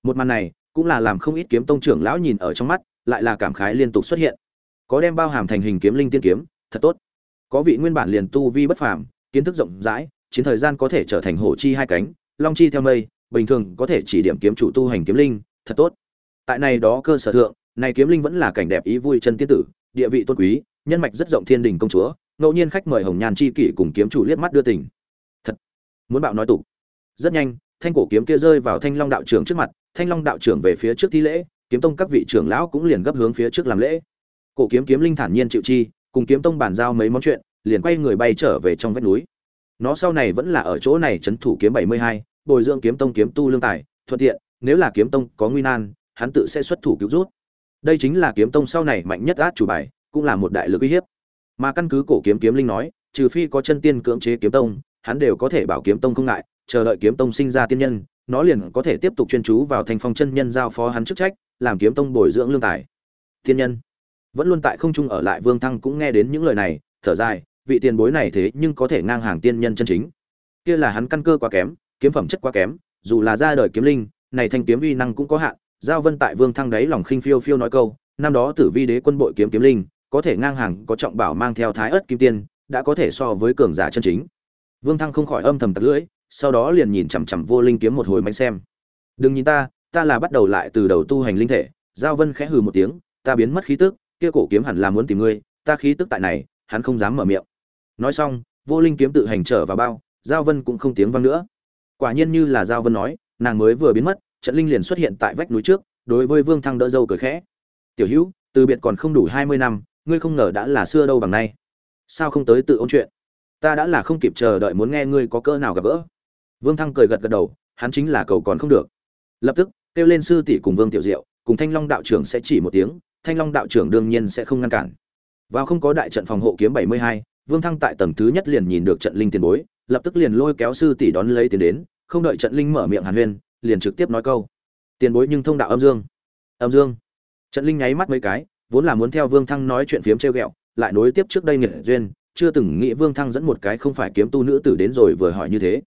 S1: một màn này, cũng là làm không ít kiếm tông trưởng lão nhìn ở trong mắt, lại là cảm khái liên tục xuất hiện. Có đem bao hàm thành hình kiếm linh tiên kiếm, thật tốt. Có vị nguyên bản liền tu vi bất phàm, kiến thức rộng rãi, chiến thời gian có thể trở thành hổ chi hai cánh, long chi theo mây, bình thường có thể chỉ điểm kiếm chủ tu hành kiếm linh, thật tốt. Tại này đó cơ sở thượng, này kiếm linh vẫn là cảnh đẹp ý vui chân tiên tử, địa vị tôn quý, nhân mạch rất rộng thiên đình công chúa, ngẫu nhiên khách mời hồng nhàn chi kỷ cùng kiếm chủ liếc mắt đưa tình. Thật. Muốn bạo nói tục. Rất nhanh, thanh cổ kiếm kia rơi vào thanh long đạo trưởng trước mặt thanh long đạo trưởng về phía trước thi lễ, kiếm tông các vị trưởng lão cũng liền gấp hướng phía trước làm lễ. Cổ kiếm kiếm linh thản nhiên chịu chi, cùng kiếm tông bàn giao mấy món chuyện, liền quay người bay trở về trong vách núi. Nó sau này vẫn là ở chỗ này trấn thủ kiếm bảy mươi hai, bồi dưỡng kiếm tông kiếm tu lương tài, thuận tiện, nếu là kiếm tông có nguy nan, hắn tự sẽ xuất thủ cứu rút. Đây chính là kiếm tông sau này mạnh nhất át chủ bài, cũng là một đại lực uy hiếp. Mà căn cứ cổ kiếm kiếm linh nói, trừ phi có chân tiên cưỡng chế kiếm tông, hắn đều có thể bảo kiếm tông không ngại, chờ đợi kiếm tông sinh ra tiên nhân nó liền có thể tiếp tục chuyên chú vào thành phong chân nhân giao phó hắn chức trách, làm kiếm tông bồi dưỡng lương tài. Tiên nhân. Vẫn luôn tại không trung ở lại vương thăng cũng nghe đến những lời này, thở dài, vị tiền bối này thế nhưng có thể ngang hàng tiên nhân chân chính. Kia là hắn căn cơ quá kém, kiếm phẩm chất quá kém, dù là ra đời kiếm linh, này thanh kiếm uy năng cũng có hạn, giao vân tại vương thăng đấy lòng khinh phiêu phiêu nói câu, năm đó tử vi đế quân bội kiếm kiếm linh, có thể ngang hàng, có trọng bảo mang theo thái ớt kim tiên, đã có thể so với cường giả chân chính. Vương thăng không khỏi âm thầm tật lưỡi sau đó liền nhìn chằm chằm vô linh kiếm một hồi mạnh xem. Đừng nhìn ta ta là bắt đầu lại từ đầu tu hành linh thể, giao vân khẽ hừ một tiếng, ta biến mất khí tức, kia cổ kiếm hẳn là muốn tìm ngươi, ta khí tức tại này, hắn không dám mở miệng. Nói xong, vô linh kiếm tự hành trở vào bao, giao vân cũng không tiếng vang nữa. Quả nhiên như là giao vân nói, nàng mới vừa biến mất, trận linh liền xuất hiện tại vách núi trước, đối với vương thăng đỡ dâu cười khẽ. Tiểu hữu, từ biệt còn không đủ hai mươi năm, ngươi không ngờ đã là xưa đâu bằng nay. Sao không tới tự ôn chuyện? Ta đã là không kịp chờ đợi muốn nghe ngươi có cỡ nào gặp gỡ vương thăng cười gật gật đầu, hắn chính là cầu còn không được. Lập tức, kêu lên sư tỷ cùng vương tiểu diệu, cùng thanh long đạo trưởng sẽ chỉ một tiếng, thanh long đạo trưởng đương nhiên sẽ không ngăn cản. Vào không có đại trận phòng hộ kiếm bảy mươi hai, vương thăng tại tầng thứ nhất liền nhìn được trận linh tiền bối, lập tức liền lôi kéo sư tỷ đón lấy tiền đến, không đợi trận linh mở miệng hàn huyên, liền trực tiếp nói câu. Tiền bối nhưng thông đạo âm dương. Âm dương. Trận linh nháy mắt mấy cái, vốn là muốn theo vương thăng nói chuyện phiếm treo ghẹo, lại nối tiếp trước đây nghiệt duyên, chưa từng nghĩ vương thăng dẫn một cái không phải kiếm tu nữ tử đến rồi vừa hỏi như thế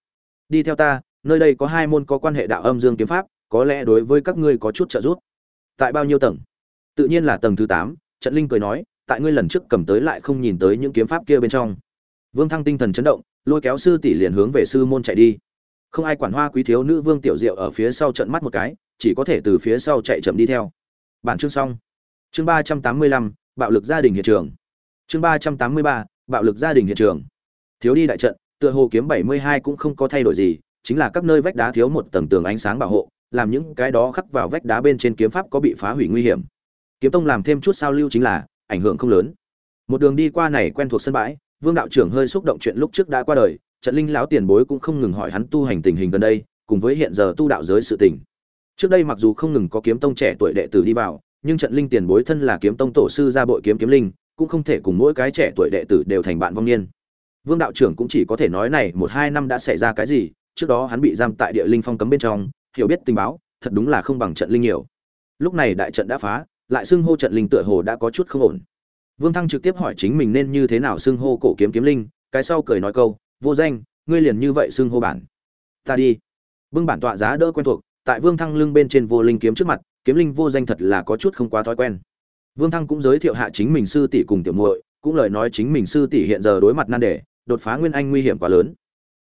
S1: đi theo ta, nơi đây có hai môn có quan hệ đạo âm dương kiếm pháp, có lẽ đối với các ngươi có chút trợ giúp. Tại bao nhiêu tầng? Tự nhiên là tầng thứ tám, trận linh cười nói, tại ngươi lần trước cầm tới lại không nhìn tới những kiếm pháp kia bên trong. Vương thăng tinh thần chấn động, lôi kéo sư tỷ liền hướng về sư môn chạy đi. Không ai quản hoa quý thiếu nữ vương tiểu diệu ở phía sau trận mắt một cái, chỉ có thể từ phía sau chạy chậm đi theo. Bản chương xong. Chương ba trăm tám mươi lăm, bạo lực gia đình hiện trường. Chương ba trăm tám mươi ba, bạo lực gia đình hiện trường. Thiếu đi đại trận tựa hồ kiếm bảy mươi hai cũng không có thay đổi gì, chính là các nơi vách đá thiếu một tầng tường ánh sáng bảo hộ, làm những cái đó khắc vào vách đá bên trên kiếm pháp có bị phá hủy nguy hiểm. Kiếm tông làm thêm chút sao lưu chính là, ảnh hưởng không lớn. Một đường đi qua này quen thuộc sân bãi, vương đạo trưởng hơi xúc động chuyện lúc trước đã qua đời, trận linh lão tiền bối cũng không ngừng hỏi hắn tu hành tình hình gần đây, cùng với hiện giờ tu đạo giới sự tình. Trước đây mặc dù không ngừng có kiếm tông trẻ tuổi đệ tử đi vào, nhưng trận linh tiền bối thân là kiếm tông tổ sư ra bội kiếm kiếm linh, cũng không thể cùng mỗi cái trẻ tuổi đệ tử đều thành bạn vong niên vương đạo trưởng cũng chỉ có thể nói này, một hai năm đã xảy ra cái gì, trước đó hắn bị giam tại địa linh phong cấm bên trong, hiểu biết tình báo, thật đúng là không bằng trận linh nhiều. Lúc này đại trận đã phá, lại xưng hô trận linh tựa hồ đã có chút không ổn. Vương thăng trực tiếp hỏi chính mình nên như thế nào xưng hô cổ kiếm kiếm linh, cái sau cười nói câu, vô danh, ngươi liền như vậy xưng hô bản. Ta đi. Bưng bản tọa giá đỡ quen thuộc, tại vương thăng lưng bên trên vô linh kiếm trước mặt, kiếm linh vô danh thật là có chút không quá thói quen. Vương thăng cũng giới thiệu hạ chính mình sư tỷ cùng tiểu muội, cũng lời nói chính mình sư tỷ hiện giờ đối mặt nan đề đột phá nguyên anh nguy hiểm quá lớn.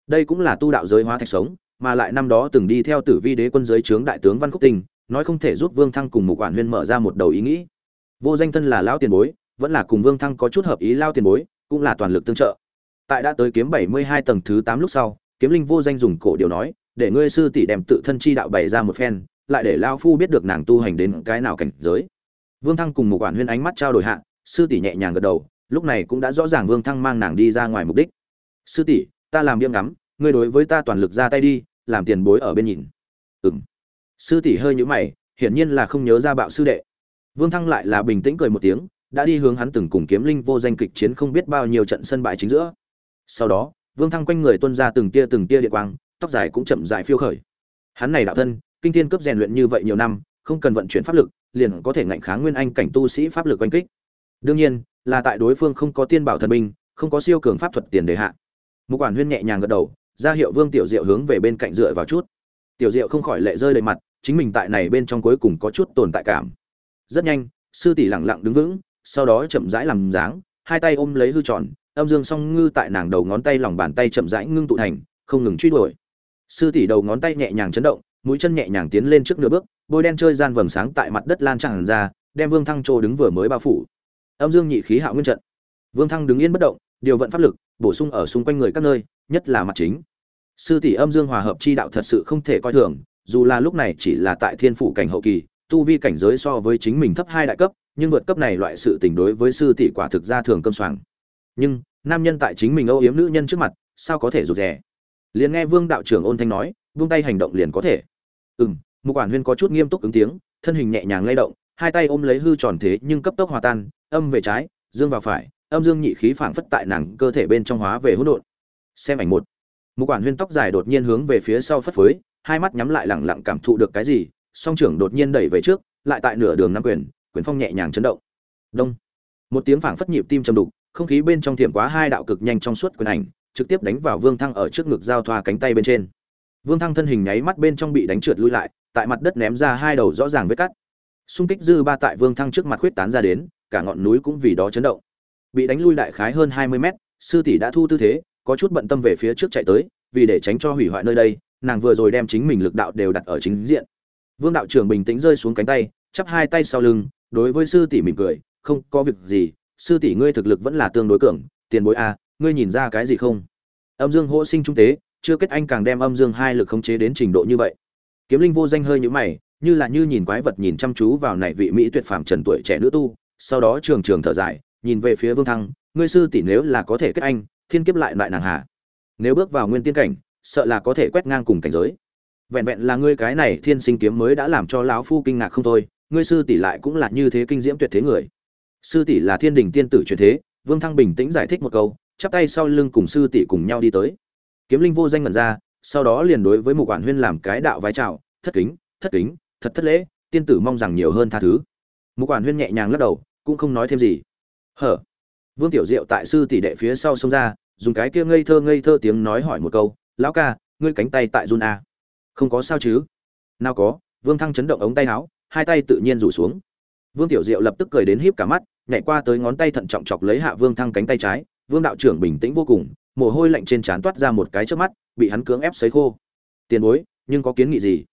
S1: Đây cũng là tu đạo giới hóa thạch sống mà lại năm đó từng đi theo tử vi đế quân giới trướng đại tướng văn khúc tình, nói không thể giúp vương thăng cùng mục quản huyên mở ra một đầu ý nghĩ. Vô danh thân là lão tiền bối vẫn là cùng vương thăng có chút hợp ý lao tiền bối cũng là toàn lực tương trợ. Tại đã tới kiếm bảy mươi hai tầng thứ tám lúc sau kiếm linh vô danh dùng cổ điều nói để ngươi sư tỷ đem tự thân chi đạo bày ra một phen lại để lao phu biết được nàng tu hành đến cái nào cảnh giới. Vương thăng cùng mục quản huyên ánh mắt trao đổi hạ sư tỷ nhẹ nhàng gật đầu lúc này cũng đã rõ ràng vương thăng mang nàng đi ra ngoài mục đích sư tỷ, ta làm biếng ngắm, ngươi đối với ta toàn lực ra tay đi, làm tiền bối ở bên nhìn. Ừ m sư tỷ hơi nhũ mày, hiển nhiên là không nhớ ra bạo sư đệ. Vương thăng lại là bình tĩnh cười một tiếng, đã đi hướng hắn từng cùng kiếm linh vô danh kịch chiến không biết bao nhiêu trận sân bại chính giữa. Sau đó, vương thăng quanh người tuân ra từng tia từng tia điện quang, tóc dài cũng chậm dài phiêu khởi. Hắn này đạo thân, kinh thiên cấp rèn luyện như vậy nhiều năm, không cần vận chuyển pháp lực, liền có thể ngạnh kháng nguyên anh cảnh tu sĩ pháp lực oanh kích. Đương nhiên, là tại đối phương không có tiên bảo thần binh, không có siêu cường pháp thuật tiền đề hạ một quản huyên nhẹ nhàng gật đầu, ra hiệu vương tiểu diệu hướng về bên cạnh dựa vào chút. Tiểu diệu không khỏi lệ rơi đầy mặt, chính mình tại này bên trong cuối cùng có chút tồn tại cảm. Rất nhanh, sư tỷ lặng lặng đứng vững, sau đó chậm rãi làm dáng, hai tay ôm lấy hư tròn, âm dương song ngư tại nàng đầu ngón tay lòng bàn tay chậm rãi ngưng tụ thành, không ngừng truy đuổi. Sư tỷ đầu ngón tay nhẹ nhàng chấn động, mũi chân nhẹ nhàng tiến lên trước nửa bước, bôi đen chơi gian vầng sáng tại mặt đất lan tràn ra, đem vương thăng trô đứng vừa mới bao phủ. Âm dương nhị khí hạo nguyên trận. Vương thăng đứng yên bất động, điều vận pháp lực bổ sung ở xung quanh người các nơi, nhất là mặt chính. Sư tỷ âm dương hòa hợp chi đạo thật sự không thể coi thường, dù là lúc này chỉ là tại thiên phủ cảnh hậu kỳ, tu vi cảnh giới so với chính mình thấp hai đại cấp, nhưng vượt cấp này loại sự tình đối với sư tỷ quả thực ra thường cơm soảng. Nhưng, nam nhân tại chính mình âu yếm nữ nhân trước mặt, sao có thể rụt rè? Liền nghe vương đạo trưởng ôn thanh nói, vung tay hành động liền có thể. Ừ m mục quản huyên có chút nghiêm túc ứng tiếng, thân hình nhẹ nhàng lay động, hai tay ôm lấy hư tròn thế nhưng cấp tốc hòa tan, âm về trái, dương vào phải âm dương nhị khí phảng phất tại nàng cơ thể bên trong hóa về hỗn độn. Xem ảnh một. Mục quản huyên tóc dài đột nhiên hướng về phía sau phất phới, hai mắt nhắm lại lẳng lặng cảm thụ được cái gì, song trưởng đột nhiên đẩy về trước, lại tại nửa đường năm quyền quyền phong nhẹ nhàng chấn động. Đông. Một tiếng phảng phất nhịp tim trầm đục, không khí bên trong thiểm quá hai đạo cực nhanh trong suốt quyền ảnh, trực tiếp đánh vào vương thăng ở trước ngực giao thoa cánh tay bên trên. Vương thăng thân hình nháy mắt bên trong bị đánh trượt lui lại, tại mặt đất ném ra hai đầu rõ ràng vết cắt. Xung kích dư ba tại vương thăng trước mặt khuyết tán ra đến, cả ngọn núi cũng vì đó chấn động bị đánh lui đại khái hơn hai mươi mét, sư tỷ đã thu tư thế, có chút bận tâm về phía trước chạy tới, vì để tránh cho hủy hoại nơi đây, nàng vừa rồi đem chính mình lực đạo đều đặt ở chính diện. Vương đạo trưởng bình tĩnh rơi xuống cánh tay, chắp hai tay sau lưng, đối với sư tỷ mỉm cười, không có việc gì, sư tỷ ngươi thực lực vẫn là tương đối cường, tiền bối a, ngươi nhìn ra cái gì không? Âm dương hỗ sinh trung tế, chưa kết anh càng đem âm dương hai lực khống chế đến trình độ như vậy. Kiếm linh vô danh hơi nhũ mày, như là như nhìn quái vật nhìn chăm chú vào này vị mỹ tuyệt phàm trần tuổi trẻ nữ tu, sau đó trường trường thở dài nhìn về phía vương thăng, ngươi sư tỷ nếu là có thể kết anh, thiên kiếp lại lại nàng hà. Nếu bước vào nguyên tiên cảnh, sợ là có thể quét ngang cùng cảnh giới. Vẹn vẹn là ngươi cái này thiên sinh kiếm mới đã làm cho lão phu kinh ngạc không thôi, ngươi sư tỷ lại cũng là như thế kinh diễm tuyệt thế người. Sư tỷ là thiên đình tiên tử truyền thế, vương thăng bình tĩnh giải thích một câu, chắp tay sau lưng cùng sư tỷ cùng nhau đi tới. Kiếm linh vô danh ngẩn ra, sau đó liền đối với một quản huyên làm cái đạo vái chào thất kính thất kính, thật thất lễ, tiên tử mong rằng nhiều hơn tha thứ. Một quản huyên nhẹ nhàng lắc đầu, cũng không nói thêm gì hở. Vương tiểu diệu tại sư tỷ đệ phía sau xông ra, dùng cái kia ngây thơ ngây thơ tiếng nói hỏi một câu, lão ca, ngươi cánh tay tại run a không có sao chứ. Nào có. Vương thăng chấn động ống tay áo, hai tay tự nhiên rủ xuống. Vương tiểu diệu lập tức cười đến híp cả mắt, nhảy qua tới ngón tay thận trọng chọc lấy hạ vương thăng cánh tay trái. Vương đạo trưởng bình tĩnh vô cùng, mồ hôi lạnh trên trán toát ra một cái trước mắt, bị hắn cưỡng ép sấy khô. Tiền bối, nhưng có kiến nghị gì?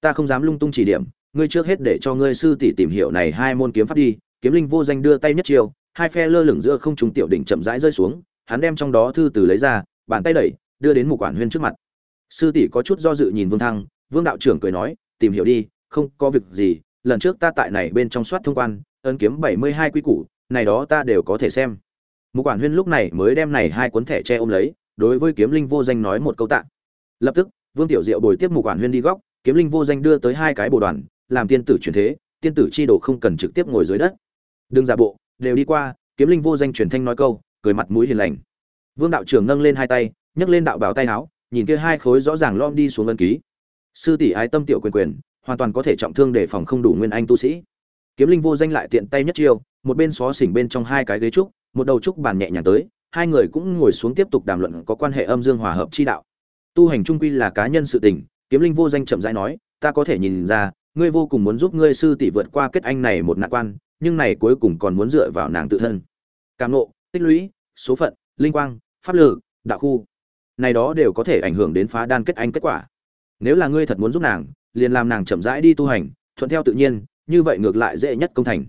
S1: Ta không dám lung tung chỉ điểm, ngươi trước hết để cho ngươi sư tỷ tìm hiểu này hai môn kiếm pháp đi, kiếm linh vô danh đưa tay nhất chiều hai phe lơ lửng giữa không trung tiểu đỉnh chậm rãi rơi xuống, hắn đem trong đó thư từ lấy ra, bàn tay đẩy, đưa đến mục quản huyên trước mặt. Sư tỷ có chút do dự nhìn vương thăng, vương đạo trưởng cười nói, tìm hiểu đi, không có việc gì, lần trước ta tại này bên trong soát thông quan, ấn kiếm bảy mươi hai quy củ, này đó ta đều có thể xem. Mục quản huyên lúc này mới đem này hai cuốn thẻ che ôm lấy, đối với kiếm linh vô danh nói một câu tạ. Lập tức, vương tiểu diệu bồi tiếp mục quản huyên đi góc, kiếm linh vô danh đưa tới hai cái bồ đoàn, làm tiên tử truyền thế, tiên tử chi đồ không cần trực tiếp ngồi dưới đất. Đừng giả bộ đều đi qua, kiếm linh vô danh truyền thanh nói câu, cười mặt mũi hiền lành. Vương đạo trưởng nâng lên hai tay, nhấc lên đạo bảo tay áo nhìn kia hai khối rõ ràng lom đi xuống ân ký. Sư tỷ ái tâm tiểu quyền quyền, hoàn toàn có thể trọng thương để phòng không đủ nguyên anh tu sĩ. Kiếm linh vô danh lại tiện tay nhất chiêu, một bên xó xỉnh bên trong hai cái ghế trúc, một đầu trúc bàn nhẹ nhàng tới, hai người cũng ngồi xuống tiếp tục đàm luận có quan hệ âm dương hòa hợp chi đạo. Tu hành trung quy là cá nhân sự tình, kiếm linh vô danh chậm rãi nói, ta có thể nhìn ra, ngươi vô cùng muốn giúp ngươi sư tỷ vượt qua kết anh này một nạn quan nhưng này cuối cùng còn muốn dựa vào nàng tự thân. Cảm nộ tích lũy, số phận, linh quang, pháp lực, đạo khu. Này đó đều có thể ảnh hưởng đến phá đan kết anh kết quả. Nếu là ngươi thật muốn giúp nàng, liền làm nàng chậm rãi đi tu hành, thuận theo tự nhiên, như vậy ngược lại dễ nhất công thành.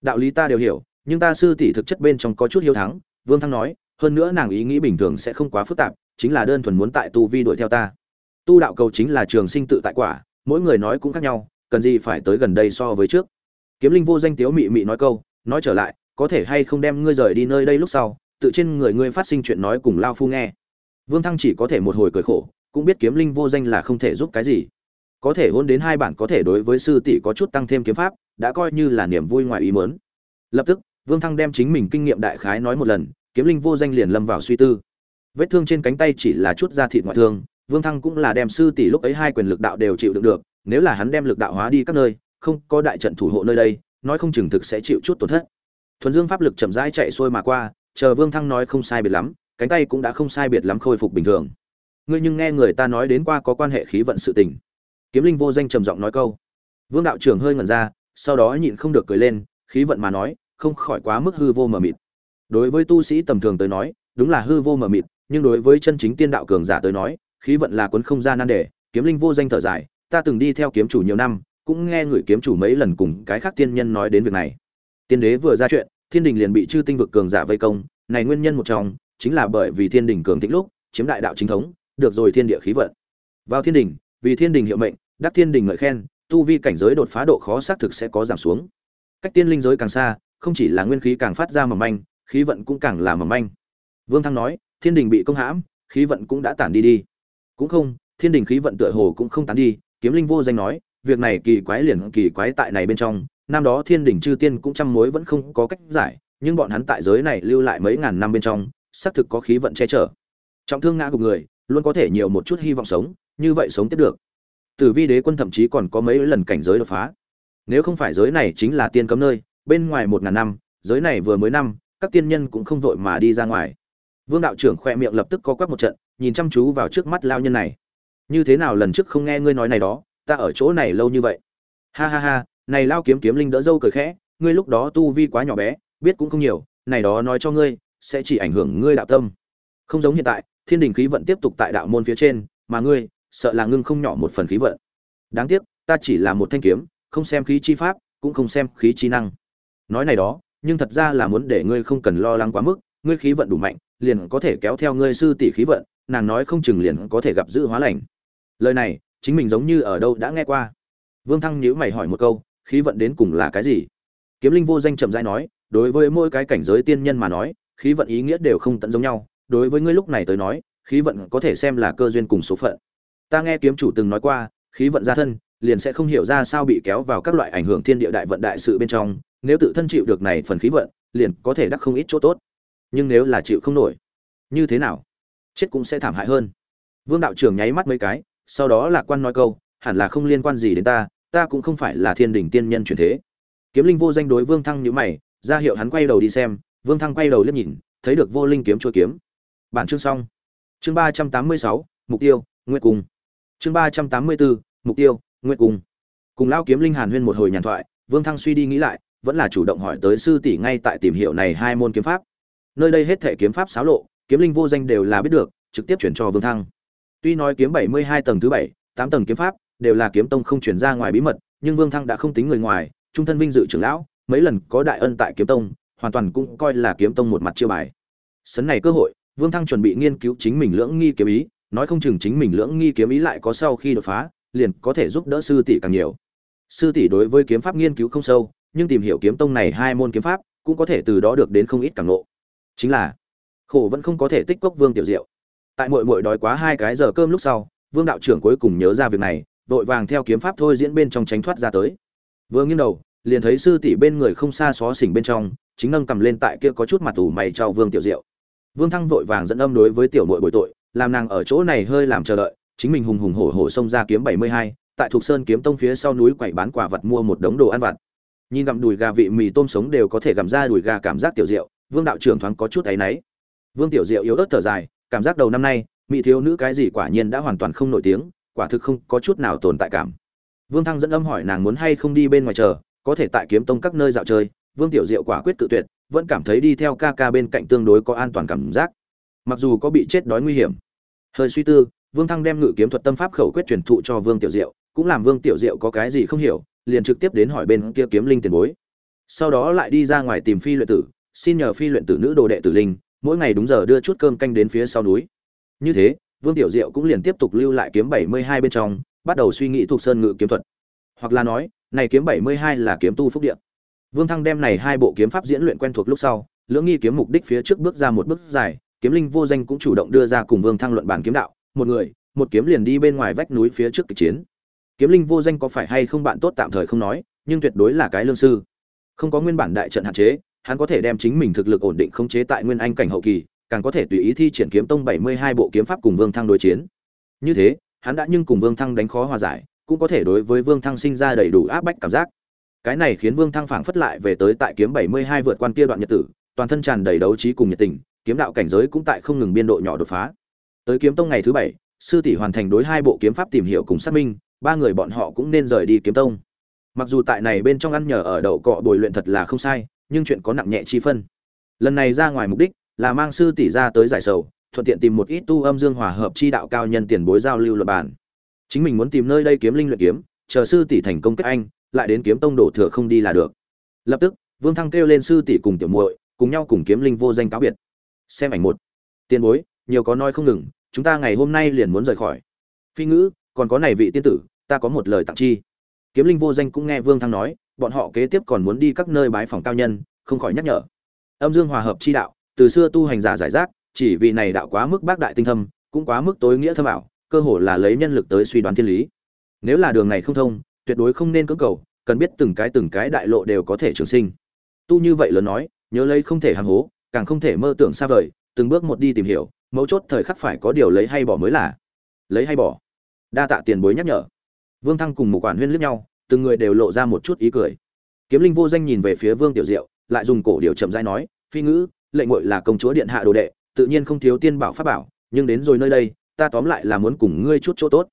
S1: Đạo lý ta đều hiểu, nhưng ta sư tỷ thực chất bên trong có chút hiếu thắng, vương thăng nói, hơn nữa nàng ý nghĩ bình thường sẽ không quá phức tạp, chính là đơn thuần muốn tại tu vi đuổi theo ta. Tu đạo cầu chính là trường sinh tự tại quả, mỗi người nói cũng khác nhau, cần gì phải tới gần đây so với trước kiếm linh vô danh tiếu mị mị nói câu, nói trở lại, có thể hay không đem ngươi rời đi nơi đây lúc sau, tự trên người ngươi phát sinh chuyện nói cùng lao phu nghe. Vương thăng chỉ có thể một hồi cười khổ, cũng biết kiếm linh vô danh là không thể giúp cái gì. Có thể hôn đến hai bản có thể đối với sư tỷ có chút tăng thêm kiếm pháp, đã coi như là niềm vui ngoài ý mớn lập tức, vương thăng đem chính mình kinh nghiệm đại khái nói một lần, kiếm linh vô danh liền lâm vào suy tư. Vết thương trên cánh tay chỉ là chút da thịt ngoại thương, vương thăng cũng là đem sư tỷ lúc ấy hai quyền lực đạo đều chịu đựng được, nếu là hắn đem lực đạo hóa đi các nơi không có đại trận thủ hộ nơi đây, nói không chừng thực sẽ chịu chút tổn thất. Thuần dương pháp lực chậm rãi chạy xuôi mà qua, chờ vương thăng nói không sai biệt lắm, cánh tay cũng đã không sai biệt lắm khôi phục bình thường. Ngươi nhưng nghe người ta nói đến qua có quan hệ khí vận sự tình. Kiếm linh vô danh trầm giọng nói câu. Vương đạo trưởng hơi ngẩn ra, sau đó nhịn không được cười lên, khí vận mà nói, không khỏi quá mức hư vô mờ mịt. Đối với tu sĩ tầm thường tới nói, đúng là hư vô mờ mịt, nhưng đối với chân chính tiên đạo cường giả tới nói, khí vận là cuốn không gian nan đề, kiếm linh vô danh thở dài, ta từng đi theo kiếm chủ nhiều năm cũng nghe người kiếm chủ mấy lần cùng cái khác tiên nhân nói đến việc này. Tiên đế vừa ra chuyện, thiên đình liền bị chư tinh vực cường giả vây công, này nguyên nhân một trong, chính là bởi vì thiên đình cường thịnh lúc, chiếm đại đạo chính thống, được rồi thiên địa khí vận. Vào thiên đình, vì thiên đình hiệu mệnh, đắc thiên đình ngợi khen, tu vi cảnh giới đột phá độ khó xác thực sẽ có giảm xuống. Cách tiên linh giới càng xa, không chỉ là nguyên khí càng phát ra mỏng manh, khí vận cũng càng là mỏng manh. Vương thăng nói, thiên đình bị công hãm, khí vận cũng đã tản đi đi. Cũng không, thiên đình khí vận tựa hồ cũng không tán đi, kiếm linh vô danh nói việc này kỳ quái liền kỳ quái tại này bên trong, năm đó thiên đình chư tiên cũng trăm mối vẫn không có cách giải, nhưng bọn hắn tại giới này lưu lại mấy ngàn năm bên trong, xác thực có khí vận che chở. Trọng thương ngã gục người, luôn có thể nhiều một chút hy vọng sống, như vậy sống tiếp được. Tử vi đế quân thậm chí còn có mấy lần cảnh giới đột phá. Nếu không phải giới này chính là tiên cấm nơi, bên ngoài một ngàn năm, giới này vừa mới năm, các tiên nhân cũng không vội mà đi ra ngoài. Vương đạo trưởng khoe miệng lập tức có quắc một trận, nhìn chăm chú vào trước mắt lao nhân này. Như thế nào lần trước không nghe ngươi nói này đó ta ở chỗ này lâu như vậy. Ha ha ha, này lao kiếm kiếm linh đỡ dâu cười khẽ, ngươi lúc đó tu vi quá nhỏ bé, biết cũng không nhiều, này đó nói cho ngươi, sẽ chỉ ảnh hưởng ngươi đạo tâm. Không giống hiện tại, thiên đình khí vận tiếp tục tại đạo môn phía trên, mà ngươi, sợ là ngưng không nhỏ một phần khí vận. Đáng tiếc, ta chỉ là một thanh kiếm, không xem khí chi pháp, cũng không xem khí chi năng. Nói này đó, nhưng thật ra là muốn để ngươi không cần lo lắng quá mức, ngươi khí vận đủ mạnh, liền có thể kéo theo ngươi sư tỷ khí vận, nàng nói không chừng liền có thể gặp dự hóa lành. Lời này chính mình giống như ở đâu đã nghe qua. Vương thăng nhíu mày hỏi một câu, khí vận đến cùng là cái gì? Kiếm linh vô danh chậm rãi nói, đối với mỗi cái cảnh giới tiên nhân mà nói, khí vận ý nghĩa đều không tận giống nhau. Đối với ngươi lúc này tới nói, khí vận có thể xem là cơ duyên cùng số phận. Ta nghe kiếm chủ từng nói qua, khí vận ra thân, liền sẽ không hiểu ra sao bị kéo vào các loại ảnh hưởng thiên địa đại vận đại sự bên trong. Nếu tự thân chịu được này phần khí vận, liền có thể đắc không ít chỗ tốt. Nhưng nếu là chịu không nổi, như thế nào? Chết cũng sẽ thảm hại hơn. Vương đạo trưởng nháy mắt mấy cái sau đó lạc quan nói câu, hẳn là không liên quan gì đến ta ta cũng không phải là thiên đình tiên nhân truyền thế. Kiếm linh vô danh đối vương thăng nhữ mày, ra hiệu hắn quay đầu đi xem, vương thăng quay đầu liếc nhìn, thấy được vô linh kiếm chua kiếm. Bản chương xong. Chương ba trăm tám mươi sáu, mục tiêu nguyệt cung chương ba trăm tám mươi bốn, mục tiêu nguyệt cung cùng lao kiếm linh hàn huyên một hồi nhàn thoại, vương thăng suy đi nghĩ lại, vẫn là chủ động hỏi tới sư tỷ ngay tại tìm hiểu này hai môn kiếm pháp. Nơi đây hết thể kiếm pháp xáo lộ, kiếm linh vô danh đều là biết được, trực tiếp chuyển cho vương thăng tuy nói kiếm bảy mươi hai tầng thứ bảy, tám tầng kiếm pháp, đều là kiếm tông không truyền ra ngoài bí mật, nhưng vương thăng đã không tính người ngoài, trung thân vinh dự trưởng lão, mấy lần có đại ân tại kiếm tông, hoàn toàn cũng coi là kiếm tông một mặt chiêu bài. Sấn này cơ hội, vương thăng chuẩn bị nghiên cứu chính mình lưỡng nghi kiếm ý, nói không chừng chính mình lưỡng nghi kiếm ý lại có sau khi đột phá, liền có thể giúp đỡ sư tỷ càng nhiều. Sư tỷ đối với kiếm pháp nghiên cứu không sâu, nhưng tìm hiểu kiếm tông này hai môn kiếm pháp, cũng có thể từ đó được đến không ít cảm nộ chính là, khổ vẫn không có thể tích cốc vương tiểu diệu tại mội mội đói quá hai cái giờ cơm lúc sau, vương đạo trưởng cuối cùng nhớ ra việc này, vội vàng theo kiếm pháp thôi diễn bên trong tránh thoát ra tới. Vương nghiêng đầu, liền thấy sư tỷ bên người không xa xó xỉnh bên trong, chính nâng cầm lên tại kia có chút mặt ủ mày cho vương tiểu diệu. Vương thăng vội vàng dẫn âm đối với tiểu mội bội tội, làm nàng ở chỗ này hơi làm chờ đợi, chính mình hùng hùng hổ hổ xông ra kiếm bảy mươi hai, tại thuộc sơn kiếm tông phía sau núi quậy bán quả vật mua một đống đồ ăn vặt. Nhìn gặm đùi gà vị mì tôm sống đều có thể gặm ra đùi gà cảm giác tiểu diệu, vương đạo trưởng thoáng có chút áy náy. Vương tiểu diệu yếu ớt thở dài cảm giác đầu năm nay, mỹ thiếu nữ cái gì quả nhiên đã hoàn toàn không nổi tiếng, quả thực không có chút nào tồn tại cảm. Vương thăng dẫn âm hỏi nàng muốn hay không đi bên ngoài chờ, có thể tại kiếm tông các nơi dạo chơi, vương tiểu diệu quả quyết tự tuyệt, vẫn cảm thấy đi theo ca ca bên cạnh tương đối có an toàn cảm giác. Mặc dù có bị chết đói nguy hiểm. Hơi suy tư, vương thăng đem ngự kiếm thuật tâm pháp khẩu quyết truyền thụ cho vương tiểu diệu, cũng làm vương tiểu diệu có cái gì không hiểu, liền trực tiếp đến hỏi bên kia kiếm linh tiền bối. Sau đó lại đi ra ngoài tìm phi luyện tử, xin nhờ phi luyện tử nữ đồ đệ tử linh mỗi ngày đúng giờ đưa chút cơm canh đến phía sau núi. Như thế, vương tiểu diệu cũng liền tiếp tục lưu lại kiếm bảy mươi hai bên trong, bắt đầu suy nghĩ thuộc sơn ngự kiếm thuật. Hoặc là nói, này kiếm bảy mươi hai là kiếm tu phúc điện vương thăng đem này hai bộ kiếm pháp diễn luyện quen thuộc lúc sau, lưỡng nghi kiếm mục đích phía trước bước ra một bước dài, kiếm linh vô danh cũng chủ động đưa ra cùng vương thăng luận bàn kiếm đạo, một người, một kiếm liền đi bên ngoài vách núi phía trước kịch chiến. Kiếm linh vô danh có phải hay không bạn tốt tạm thời không nói, nhưng tuyệt đối là cái lương sư. Không có nguyên bản đại trận hạn chế hắn có thể đem chính mình thực lực ổn định khống chế tại nguyên anh cảnh hậu kỳ, càng có thể tùy ý thi triển kiếm tông bảy mươi hai bộ kiếm pháp cùng vương thăng đối chiến. Như thế, hắn đã nhưng cùng vương thăng đánh khó hòa giải, cũng có thể đối với vương thăng sinh ra đầy đủ áp bách cảm giác. Cái này khiến vương thăng phảng phất lại về tới tại kiếm bảy mươi hai vượt quan kia đoạn nhật tử, toàn thân tràn đầy đấu trí cùng nhiệt tình, kiếm đạo cảnh giới cũng tại không ngừng biên độ nhỏ đột phá. Tới kiếm tông ngày thứ bảy, sư tỷ hoàn thành đối hai bộ kiếm pháp tìm hiểu cùng xác minh, ba người bọn họ cũng nên rời đi kiếm tông. Mặc dù tại này bên trong ăn nhờ ở đậu cọ bồi luyện thật là không sai nhưng chuyện có nặng nhẹ chi phân. Lần này ra ngoài mục đích là mang sư tỷ ra tới giải sầu, thuận tiện tìm một ít tu âm dương hòa hợp chi đạo cao nhân tiền bối giao lưu luật bản chính mình muốn tìm nơi đây kiếm linh luyện kiếm, chờ sư tỷ thành công kết anh, lại đến kiếm tông đổ thừa không đi là được. Lập tức, vương thăng kêu lên sư tỷ cùng tiểu muội, cùng nhau cùng kiếm linh vô danh cáo biệt. Xem ảnh một. Tiền bối, nhiều có nói không ngừng, chúng ta ngày hôm nay liền muốn rời khỏi. Phi ngữ, còn có này vị tiên tử, ta có một lời tặng chi. Kiếm linh vô danh cũng nghe vương thăng nói bọn họ kế tiếp còn muốn đi các nơi bái phòng cao nhân, không khỏi nhắc nhở. Âm dương hòa hợp chi đạo, từ xưa tu hành giả giải rác, chỉ vì này đạo quá mức bác đại tinh thâm, cũng quá mức tối nghĩa thâm ảo, cơ hồ là lấy nhân lực tới suy đoán thiên lý. Nếu là đường này không thông, tuyệt đối không nên cưỡng cầu, cần biết từng cái từng cái đại lộ đều có thể trường sinh. Tu như vậy lớn nói, nhớ lấy không thể hàm hố, càng không thể mơ tưởng xa vời, từng bước một đi tìm hiểu, mấu chốt thời khắc phải có điều lấy hay bỏ mới là. Lấy hay bỏ. Đa tạ tiền bối nhắc nhở. Vương thăng cùng một quản huyên liếc nhau từng người đều lộ ra một chút ý cười. Kiếm linh vô danh nhìn về phía vương tiểu diệu, lại dùng cổ điều chậm rãi nói, phi ngữ, lệnh ngội là công chúa điện hạ đồ đệ, tự nhiên không thiếu tiên bảo pháp bảo, nhưng đến rồi nơi đây, ta tóm lại là muốn cùng ngươi chút chỗ tốt.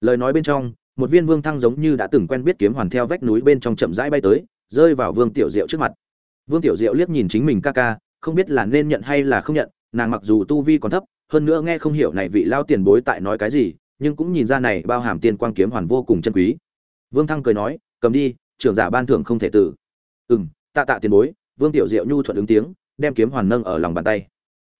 S1: Lời nói bên trong, một viên vương thăng giống như đã từng quen biết kiếm hoàn theo vách núi bên trong chậm rãi bay tới, rơi vào vương tiểu diệu trước mặt. Vương tiểu diệu liếc nhìn chính mình ca ca, không biết là nên nhận hay là không nhận, nàng mặc dù tu vi còn thấp, hơn nữa nghe không hiểu này vị lao tiền bối tại nói cái gì, nhưng cũng nhìn ra này bao hàm tiên quang kiếm hoàn vô cùng chân quý vương thăng cười nói, cầm đi, trưởng giả ban thưởng không thể tử. Ừ tạ tạ tiền bối. Vương tiểu diệu nhu thuận ứng tiếng, đem kiếm hoàn nâng ở lòng bàn tay.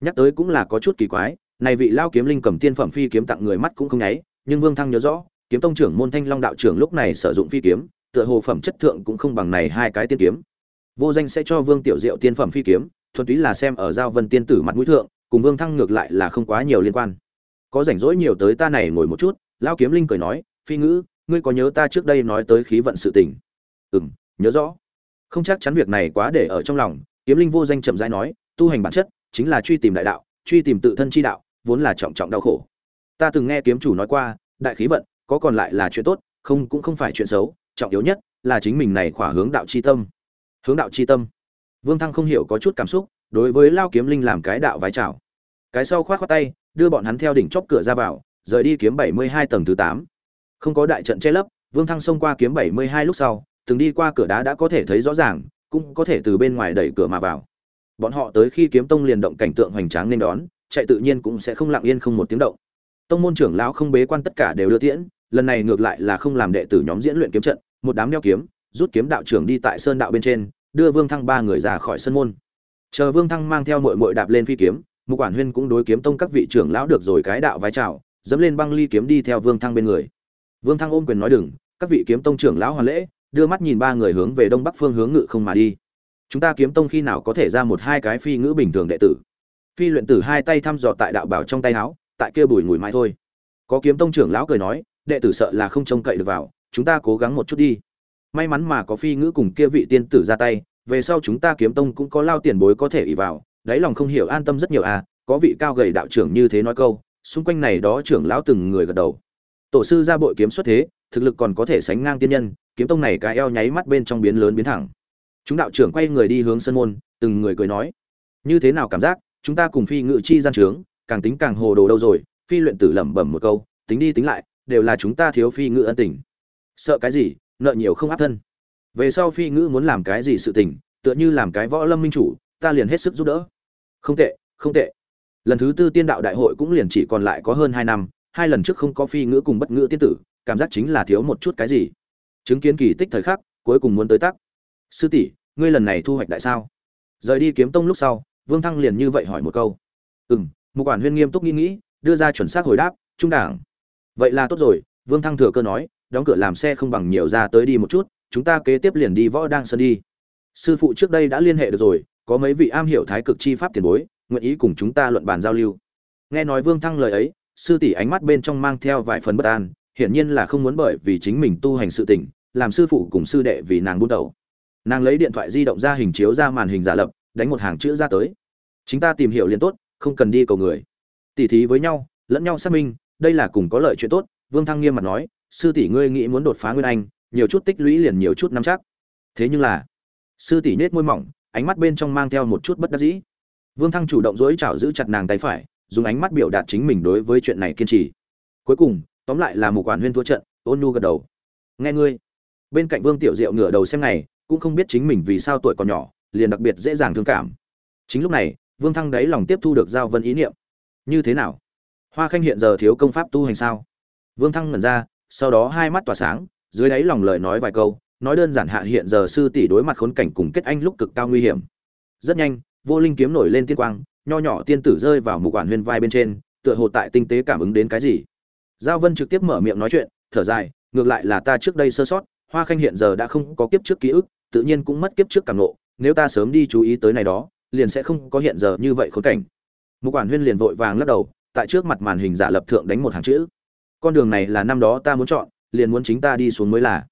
S1: Nhắc tới cũng là có chút kỳ quái, này vị lao kiếm linh cầm tiên phẩm phi kiếm tặng người mắt cũng không nháy, nhưng vương thăng nhớ rõ, kiếm tông trưởng môn thanh long đạo trưởng lúc này sử dụng phi kiếm, tựa hồ phẩm chất thượng cũng không bằng này hai cái tiên kiếm. Vô danh sẽ cho vương tiểu diệu tiên phẩm phi kiếm, thuần túy là xem ở giao vân tiên tử mặt mũi thượng, cùng vương thăng ngược lại là không quá nhiều liên quan. Có rảnh rỗi nhiều tới ta này ngồi một chút lao kiếm linh cười nói, phi ngữ ngươi có nhớ ta trước đây nói tới khí vận sự tình? Ừ nhớ rõ. Không chắc chắn việc này quá để ở trong lòng, kiếm linh vô danh chậm rãi nói, tu hành bản chất chính là truy tìm đại đạo, truy tìm tự thân chi đạo, vốn là trọng trọng đau khổ. Ta từng nghe kiếm chủ nói qua, đại khí vận, có còn lại là chuyện tốt, không cũng không phải chuyện xấu, trọng yếu nhất là chính mình này khỏa hướng đạo chi tâm. Hướng đạo chi tâm. Vương thăng không hiểu có chút cảm xúc, đối với lao kiếm linh làm cái đạo vái chào. Cái sau khoát khoát tay, đưa bọn hắn theo đỉnh chóp cửa ra vào, rời đi kiếm bảy mươi hai tầng thứ tám không có đại trận che lấp, vương thăng xông qua kiếm bảy mươi hai lúc sau, từng đi qua cửa đá đã có thể thấy rõ ràng, cũng có thể từ bên ngoài đẩy cửa mà vào. Bọn họ tới khi kiếm tông liền động cảnh tượng hoành tráng nên đón, chạy tự nhiên cũng sẽ không lặng yên không một tiếng động. Tông môn trưởng lão không bế quan tất cả đều đưa tiễn, lần này ngược lại là không làm đệ tử nhóm diễn luyện kiếm trận, một đám đeo kiếm, rút kiếm đạo trưởng đi tại sơn đạo bên trên, đưa vương thăng ba người ra khỏi sân môn. Chờ vương thăng mang theo mội mội đạp lên phi kiếm, mục quản huyên cũng đối kiếm tông các vị trưởng lão được rồi cái đạo vái chào, dẫm lên băng ly kiếm đi theo vương thăng bên người vương thăng ôm quyền nói đừng, các vị kiếm tông trưởng lão hoàn lễ, đưa mắt nhìn ba người hướng về đông bắc phương hướng ngự không mà đi. Chúng ta kiếm tông khi nào có thể ra một hai cái phi ngữ bình thường đệ tử? Phi luyện tử hai tay thăm dò tại đạo bảo trong tay áo, tại kia bùi ngùi mãi thôi. Có kiếm tông trưởng lão cười nói, đệ tử sợ là không trông cậy được vào, chúng ta cố gắng một chút đi. May mắn mà có phi ngữ cùng kia vị tiên tử ra tay, về sau chúng ta kiếm tông cũng có lao tiền bối có thể ỷ vào, đáy lòng không hiểu an tâm rất nhiều à có vị cao gầy đạo trưởng như thế nói câu, xung quanh này đó trưởng lão từng người gật đầu tổ sư ra bội kiếm xuất thế, thực lực còn có thể sánh ngang tiên nhân, kiếm tông này cái eo nháy mắt bên trong biến lớn biến thẳng. Chúng đạo trưởng quay người đi hướng sân môn, từng người cười nói, như thế nào cảm giác? Chúng ta cùng phi ngự chi gian trướng, càng tính càng hồ đồ đâu rồi? Phi luyện tử lẩm bẩm một câu, tính đi tính lại, đều là chúng ta thiếu phi ngự ân tình. Sợ cái gì? Nợ nhiều không áp thân. Về sau phi ngữ muốn làm cái gì sự tình, tựa như làm cái võ lâm minh chủ, ta liền hết sức giúp đỡ. Không tệ không tệ. Lần thứ tư tiên đạo đại hội cũng liền chỉ còn lại có hơn hai năm hai lần trước không có phi ngữ cùng bất ngữ tiên tử, cảm giác chính là thiếu một chút cái gì. Chứng kiến kỳ tích thời khắc, cuối cùng muốn tới tắc. Sư tỷ, ngươi lần này thu hoạch đại sao? Rời đi kiếm tông lúc sau, vương thăng liền như vậy hỏi một câu. Ừ m một quản huyên nghiêm túc nghĩ nghĩ, đưa ra chuẩn xác hồi đáp, trung đảng. Vậy là tốt rồi, vương thăng thừa cơ nói, đóng cửa làm xe không bằng nhiều ra tới đi một chút, chúng ta kế tiếp liền đi võ đang sơn đi. Sư phụ trước đây đã liên hệ được rồi, có mấy vị am hiểu thái cực chi pháp tiền bối, nguyện ý cùng chúng ta luận bàn giao lưu. Nghe nói vương thăng lời ấy sư tỷ ánh mắt bên trong mang theo vài phần bất an, hiển nhiên là không muốn bởi vì chính mình tu hành sự tỉnh làm sư phụ cùng sư đệ vì nàng buôn đầu nàng lấy điện thoại di động ra hình chiếu ra màn hình giả lập, đánh một hàng chữ ra tới. Chính ta tìm hiểu liền tốt, không cần đi cầu người. Tỉ thí với nhau, lẫn nhau xác minh, đây là cùng có lợi chuyện tốt, vương thăng nghiêm mặt nói, sư tỷ ngươi nghĩ muốn đột phá nguyên anh, nhiều chút tích lũy liền nhiều chút nắm chắc. Thế nhưng là, sư tỷ nết môi mỏng, ánh mắt bên trong mang theo một chút bất đắc dĩ. Vương thăng chủ động dỗi chảo giữ chặt nàng tay phải dùng ánh mắt biểu đạt chính mình đối với chuyện này kiên trì. Cuối cùng, tóm lại là một quản huyên thua trận, ôn nu gật đầu. Nghe ngươi. Bên cạnh vương tiểu diệu ngửa đầu xem này cũng không biết chính mình vì sao tuổi còn nhỏ, liền đặc biệt dễ dàng thương cảm. Chính lúc này, vương thăng đáy lòng tiếp thu được giao vân ý niệm. Như thế nào? Hoa khanh hiện giờ thiếu công pháp tu hành sao? Vương thăng ngẩn ra, sau đó hai mắt tỏa sáng, dưới đáy lòng lời nói vài câu, nói đơn giản hạ hiện giờ sư tỷ đối mặt khốn cảnh cùng kết anh lúc cực cao nguy hiểm. Rất nhanh, vô linh kiếm nổi lên tiên quang nho nhỏ tiên tử rơi vào mục quản huyên vai bên trên, tựa hồ tại tinh tế cảm ứng đến cái gì. Giao vân trực tiếp mở miệng nói chuyện, thở dài, ngược lại là ta trước đây sơ sót, hoa khanh hiện giờ đã không có kiếp trước ký ức, tự nhiên cũng mất kiếp trước cảm nộ nếu ta sớm đi chú ý tới này đó, liền sẽ không có hiện giờ như vậy khốn cảnh. Mục quản huyên liền vội vàng lắc đầu, tại trước mặt màn hình giả lập thượng đánh một hàng chữ. Con đường này là năm đó ta muốn chọn, liền muốn chính ta đi xuống mới là.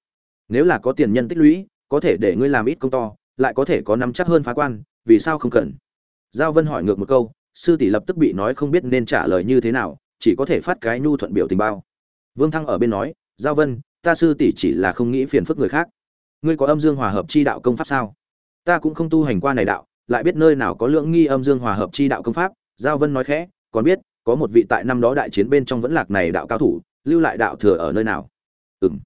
S1: Nếu là có tiền nhân tích lũy, có thể để ngươi làm ít công to, lại có thể có nắm chắc hơn phá quan, vì sao không cần? Giao vân hỏi ngược một câu, sư tỷ lập tức bị nói không biết nên trả lời như thế nào, chỉ có thể phát cái nhu thuận biểu tình bao. Vương thăng ở bên nói, giao vân, ta sư tỷ chỉ là không nghĩ phiền phức người khác. Ngươi có âm dương hòa hợp chi đạo công pháp sao? Ta cũng không tu hành qua này đạo, lại biết nơi nào có lượng nghi âm dương hòa hợp chi đạo công pháp. Giao vân nói khẽ, còn biết, có một vị tại năm đó đại chiến bên trong vẫn lạc này đạo cao thủ, lưu lại đạo thừa ở nơi nào? Ừm.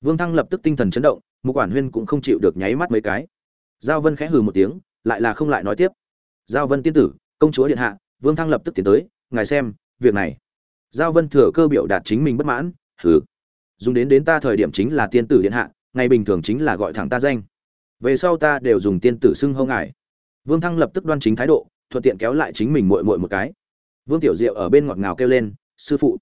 S1: Vương thăng lập tức tinh thần chấn động một quản huyên cũng không chịu được nháy mắt mấy cái. Giao vân khẽ hừ một tiếng, lại là không lại nói tiếp giao vân tiên tử, công chúa điện hạ, vương thăng lập tức tiến tới, ngài xem, việc này. Giao vân thừa cơ biểu đạt chính mình bất mãn, hừ, dùng đến đến ta thời điểm chính là tiên tử điện hạ, ngày bình thường chính là gọi thẳng ta danh. Về sau ta đều dùng tiên tử xưng hâu ngài. Vương thăng lập tức đoan chính thái độ, thuận tiện kéo lại chính mình muội muội một cái. Vương tiểu diệu ở bên ngọt ngào kêu lên, sư phụ.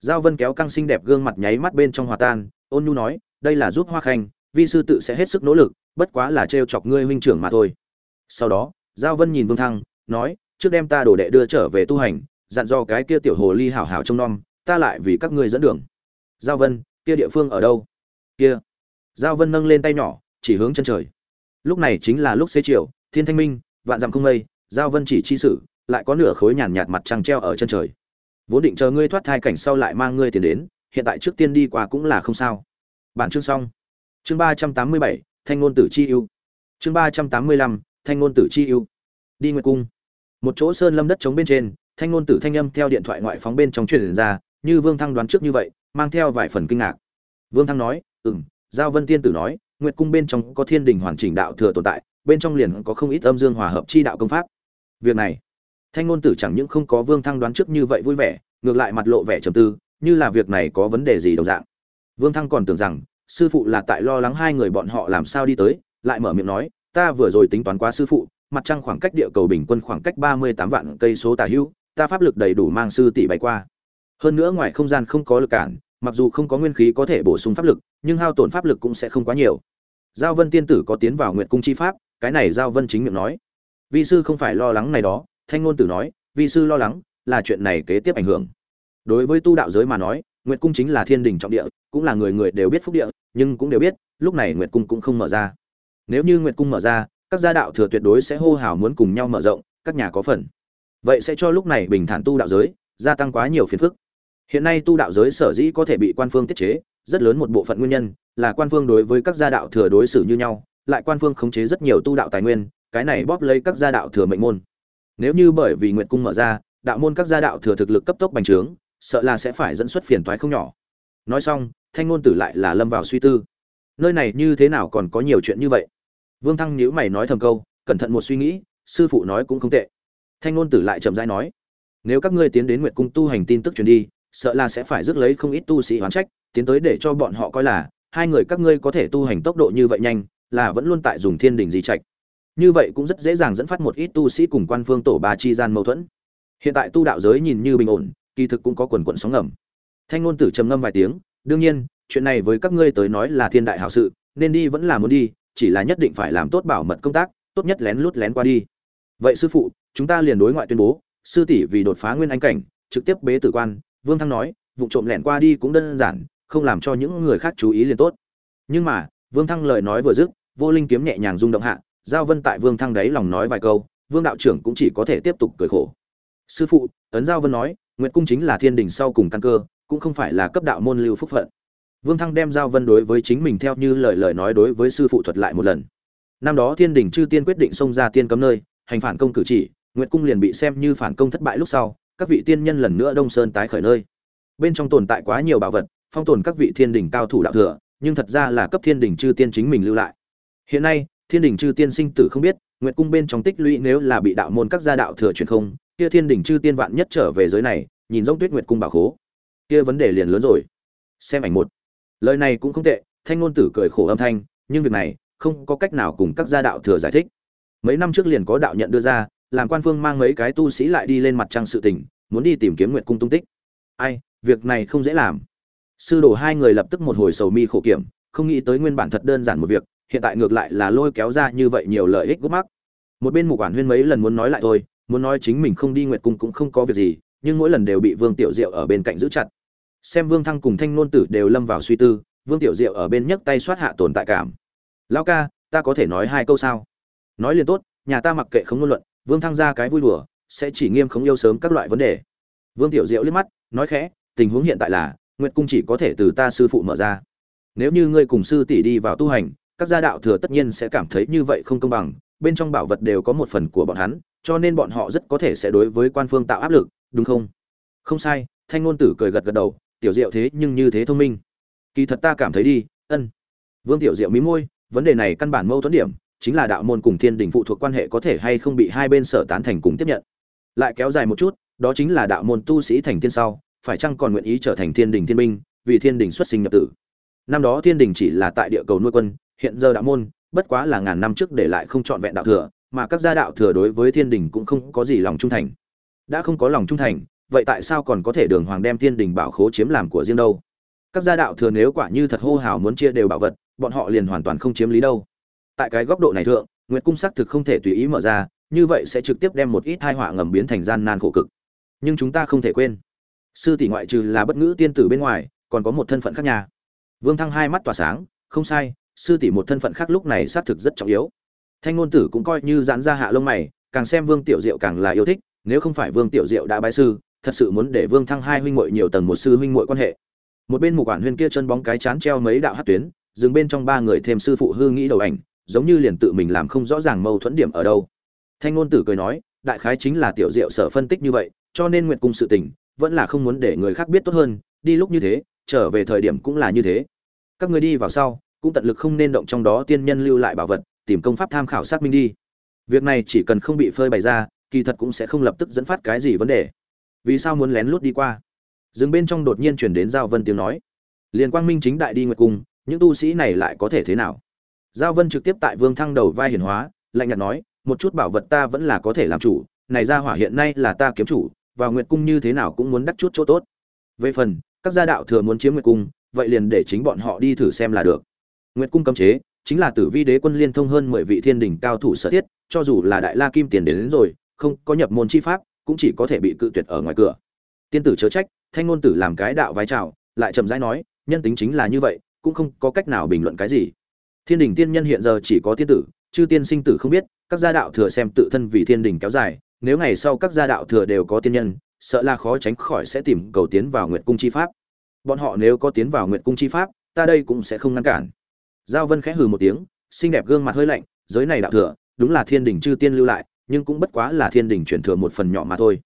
S1: Giao vân kéo căng xinh đẹp gương mặt nháy mắt bên trong hòa tan, ôn nhu nói, đây là giúp hoa khanh, vi sư tự sẽ hết sức nỗ lực, bất quá là trêu chọc ngươi huynh trưởng mà thôi. Sau đó giao vân nhìn vương thăng, nói, trước đem ta đổ đệ đưa trở về tu hành, dặn dò cái kia tiểu hồ ly hảo hảo trông nom, ta lại vì các ngươi dẫn đường. Giao vân, kia địa phương ở đâu? Kia. Giao vân nâng lên tay nhỏ, chỉ hướng chân trời. Lúc này chính là lúc xế chiều, thiên thanh minh, vạn dặm không mây, giao vân chỉ chi sử lại có nửa khối nhàn nhạt mặt trăng treo ở chân trời. Vốn định chờ ngươi thoát thai cảnh sau lại mang ngươi tiền đến, hiện tại trước tiên đi qua cũng là không sao. Bản chương xong. Chương ba trăm tám mươi bảy, thanh ngôn tử chi ưu. Chương ba trăm tám mươi lăm thanh ngôn tử chi ưu. Đi nguyệt cung. Một chỗ sơn lâm đất trống bên trên, thanh ngôn tử thanh âm theo điện thoại ngoại phóng bên trong truyền ra, như vương thăng đoán trước như vậy, mang theo vài phần kinh ngạc. Vương thăng nói ừ m giao vân tiên tử nói, nguyệt cung bên trong có thiên đình hoàn chỉnh đạo thừa tồn tại, bên trong liền có không ít âm dương hòa hợp chi đạo công pháp. Việc này, thanh ngôn tử chẳng những không có vương thăng đoán trước như vậy vui vẻ, ngược lại mặt lộ vẻ trầm tư, như là việc này có vấn đề gì đồng dạng. Vương thăng còn tưởng rằng, sư phụ là tại lo lắng hai người bọn họ làm sao đi tới, lại mở miệng nói ta vừa rồi tính toán quá sư phụ, mặt trăng khoảng cách địa cầu bình quân khoảng cách ba mươi tám vạn cây số tà hữu, ta pháp lực đầy đủ mang sư tỷ bay qua. Hơn nữa ngoài không gian không có lực cản, mặc dù không có nguyên khí có thể bổ sung pháp lực, nhưng hao tổn pháp lực cũng sẽ không quá nhiều. Giao vân tiên tử có tiến vào nguyện cung chi pháp, cái này giao vân chính miệng nói. Vi sư không phải lo lắng này đó, thanh ngôn tử nói, vi sư lo lắng là chuyện này kế tiếp ảnh hưởng. Đối với tu đạo giới mà nói, nguyệt cung chính là thiên đình trọng địa, cũng là người người đều biết phúc địa, nhưng cũng đều biết, lúc này nguyệt cung cũng không mở ra nếu như nguyệt cung mở ra, các gia đạo thừa tuyệt đối sẽ hô hào muốn cùng nhau mở rộng, các nhà có phần. Vậy sẽ cho lúc này bình thản tu đạo giới, gia tăng quá nhiều phiền phức. Hiện nay tu đạo giới sở dĩ có thể bị quan phương tiết chế, rất lớn một bộ phận nguyên nhân là quan phương đối với các gia đạo thừa đối xử như nhau, lại quan phương khống chế rất nhiều tu đạo tài nguyên, cái này bóp lấy các gia đạo thừa mệnh môn. Nếu như bởi vì nguyện cung mở ra, đạo môn các gia đạo thừa thực lực cấp tốc bành trướng, sợ là sẽ phải dẫn xuất phiền toái không nhỏ. Nói xong, thanh ngôn tử lại là lâm vào suy tư. Nơi này như thế nào còn có nhiều chuyện như vậy? Vương thăng nhíu mày nói thầm câu, cẩn thận một suy nghĩ, sư phụ nói cũng không tệ. Thanh ngôn tử lại chậm rãi nói, nếu các ngươi tiến đến nguyệt cung tu hành tin tức truyền đi, sợ là sẽ phải rước lấy không ít tu sĩ oán trách, tiến tới để cho bọn họ coi là, hai người các ngươi có thể tu hành tốc độ như vậy nhanh, là vẫn luôn tại dùng thiên đình di trạch. Như vậy cũng rất dễ dàng dẫn phát một ít tu sĩ cùng quan phương tổ ba chi gian mâu thuẫn. Hiện tại tu đạo giới nhìn như bình ổn, kỳ thực cũng có quần quần sóng ngầm. Thanh ngôn tử trầm ngâm vài tiếng, đương nhiên, chuyện này với các ngươi tới nói là thiên đại hảo sự, nên đi vẫn là muốn đi chỉ là nhất định phải làm tốt bảo mật công tác, tốt nhất lén lút lén qua đi. Vậy sư phụ, chúng ta liền đối ngoại tuyên bố, sư tỷ vì đột phá nguyên anh cảnh, trực tiếp bế tử quan, vương thăng nói, vụ trộm lẻn qua đi cũng đơn giản, không làm cho những người khác chú ý liền tốt. Nhưng mà, vương thăng lời nói vừa dứt, vô linh kiếm nhẹ nhàng rung động hạ, giao vân tại vương thăng đấy lòng nói vài câu, vương đạo trưởng cũng chỉ có thể tiếp tục cười khổ. Sư phụ, ấn giao vân nói, nguyệt cung chính là thiên đình sau cùng căn cơ, cũng không phải là cấp đạo môn lưu phúc phận vương thăng đem giao vân đối với chính mình theo như lời lời nói đối với sư phụ thuật lại một lần. Năm đó thiên đình chư tiên quyết định xông ra tiên cấm nơi, hành phản công cử chỉ, nguyệt cung liền bị xem như phản công thất bại lúc sau, các vị tiên nhân lần nữa đông sơn tái khởi nơi. Bên trong tồn tại quá nhiều bảo vật, phong tồn các vị thiên đình cao thủ đạo thừa, nhưng thật ra là cấp thiên đình chư tiên chính mình lưu lại. Hiện nay, thiên đình chư tiên sinh tử không biết, nguyệt cung bên trong tích lũy nếu là bị đạo môn các gia đạo thừa truyền không, kia thiên đình chư tiên vạn nhất trở về giới này, nhìn giống tuyết nguyệt cung bảo khố. Kia vấn đề liền lớn rồi. Xem ảnh một lời này cũng không tệ, thanh ngôn tử cười khổ âm thanh, nhưng việc này, không có cách nào cùng các gia đạo thừa giải thích. Mấy năm trước liền có đạo nhận đưa ra, làm quan phương mang mấy cái tu sĩ lại đi lên mặt trăng sự tình, muốn đi tìm kiếm nguyệt cung tung tích. Ai, việc này không dễ làm. Sư đồ hai người lập tức một hồi sầu mi khổ kiểm, không nghĩ tới nguyên bản thật đơn giản một việc, hiện tại ngược lại là lôi kéo ra như vậy nhiều lợi ích gốc mắc. Một bên mục quản huyên mấy lần muốn nói lại thôi, muốn nói chính mình không đi nguyệt cung cũng không có việc gì, nhưng mỗi lần đều bị vương tiểu diệu ở bên cạnh giữ chặt xem vương thăng cùng thanh nôn tử đều lâm vào suy tư, vương tiểu diệu ở bên nhấc tay xoát hạ tồn tại cảm. Lão ca, ta có thể nói hai câu sao? Nói liền tốt, nhà ta mặc kệ không ngôn luận, vương thăng ra cái vui đùa, sẽ chỉ nghiêm không yêu sớm các loại vấn đề. Vương tiểu diệu liếc mắt, nói khẽ, tình huống hiện tại là, nguyệt cung chỉ có thể từ ta sư phụ mở ra. Nếu như ngươi cùng sư tỷ đi vào tu hành, các gia đạo thừa tất nhiên sẽ cảm thấy như vậy không công bằng, bên trong bảo vật đều có một phần của bọn hắn, cho nên bọn họ rất có thể sẽ đối với quan phương tạo áp lực, đúng không? Không sai, thanh ngôn tử cười gật gật đầu tiểu diệu thế nhưng như thế thông minh. Kỳ thật ta cảm thấy đi, ân. Vương tiểu diệu mí môi, vấn đề này căn bản mâu thuẫn điểm, chính là đạo môn cùng thiên đình phụ thuộc quan hệ có thể hay không bị hai bên sở tán thành cùng tiếp nhận. Lại kéo dài một chút, đó chính là đạo môn tu sĩ thành tiên sau, phải chăng còn nguyện ý trở thành thiên đình thiên minh vì thiên đình xuất sinh nhập tử? Năm đó thiên đình chỉ là tại địa cầu nuôi quân, hiện giờ đạo môn, bất quá là ngàn năm trước để lại không trọn vẹn đạo thừa, mà các gia đạo thừa đối với thiên đình cũng không có gì lòng trung thành. Đã không có lòng trung thành vậy tại sao còn có thể đường hoàng đem thiên đình bảo khố chiếm làm của riêng đâu? Các gia đạo thừa nếu quả như thật hô hào muốn chia đều bảo vật, bọn họ liền hoàn toàn không chiếm lý đâu. Tại cái góc độ này thượng, nguyệt cung xác thực không thể tùy ý mở ra, như vậy sẽ trực tiếp đem một ít thai họa ngầm biến thành gian nan khổ cực. Nhưng chúng ta không thể quên. Sư tỷ ngoại trừ là bất ngữ tiên tử bên ngoài, còn có một thân phận khác nhà vương thăng hai mắt tỏa sáng, không sai, sư tỷ một thân phận khác lúc này xác thực rất trọng yếu. Thanh ngôn tử cũng coi như giãn ra hạ lông mày, càng xem vương tiểu diệu càng là yêu thích, nếu không phải vương tiểu diệu đã bái sư thật sự muốn để vương thăng hai huynh muội nhiều tầng một sư huynh muội quan hệ. Một bên mục quản huyên kia chân bóng cái chán treo mấy đạo hắc tuyến, dừng bên trong ba người thêm sư phụ hư nghĩ đầu ảnh, giống như liền tự mình làm không rõ ràng mâu thuẫn điểm ở đâu. Thanh ngôn tử cười nói, đại khái chính là tiểu diệu sở phân tích như vậy, cho nên nguyện cung sự tình, vẫn là không muốn để người khác biết tốt hơn, đi lúc như thế, trở về thời điểm cũng là như thế. Các người đi vào sau, cũng tận lực không nên động trong đó tiên nhân lưu lại bảo vật, tìm công pháp tham khảo xác minh đi. Việc này chỉ cần không bị phơi bày ra, kỳ thật cũng sẽ không lập tức dẫn phát cái gì vấn đề vì sao muốn lén lút đi qua? Dừng bên trong đột nhiên chuyển đến giao vân tiếng nói. Liền quang minh chính đại đi nguyệt cung những tu sĩ này lại có thể thế nào? Giao vân trực tiếp tại vương thăng đầu vai hiển hóa lạnh nhạt nói một chút bảo vật ta vẫn là có thể làm chủ này ra hỏa hiện nay là ta kiếm chủ vào nguyệt cung như thế nào cũng muốn đắc chút chỗ tốt. Về phần các gia đạo thừa muốn chiếm nguyệt cung vậy liền để chính bọn họ đi thử xem là được. Nguyệt cung cấm chế chính là tử vi đế quân liên thông hơn mười vị thiên đình cao thủ sở thiết cho dù là đại la kim tiền đến, đến rồi không có nhập môn chi pháp cũng chỉ có thể bị cự tuyệt ở ngoài cửa. Tiên tử chớ trách, thanh ngôn tử làm cái đạo vái chào lại chậm rãi nói, nhân tính chính là như vậy, cũng không có cách nào bình luận cái gì. Thiên đình tiên nhân hiện giờ chỉ có tiên tử, chư tiên sinh tử không biết, các gia đạo thừa xem tự thân vì thiên đình kéo dài, nếu ngày sau các gia đạo thừa đều có tiên nhân, sợ là khó tránh khỏi sẽ tìm cầu tiến vào nguyệt cung chi pháp. Bọn họ nếu có tiến vào nguyệt cung chi pháp, ta đây cũng sẽ không ngăn cản. Giao vân khẽ hừ một tiếng, xinh đẹp gương mặt hơi lạnh, giới này đạo thừa, đúng là thiên đình chư tiên lưu lại nhưng cũng bất quá là thiên đình truyền thừa một phần nhỏ mà thôi.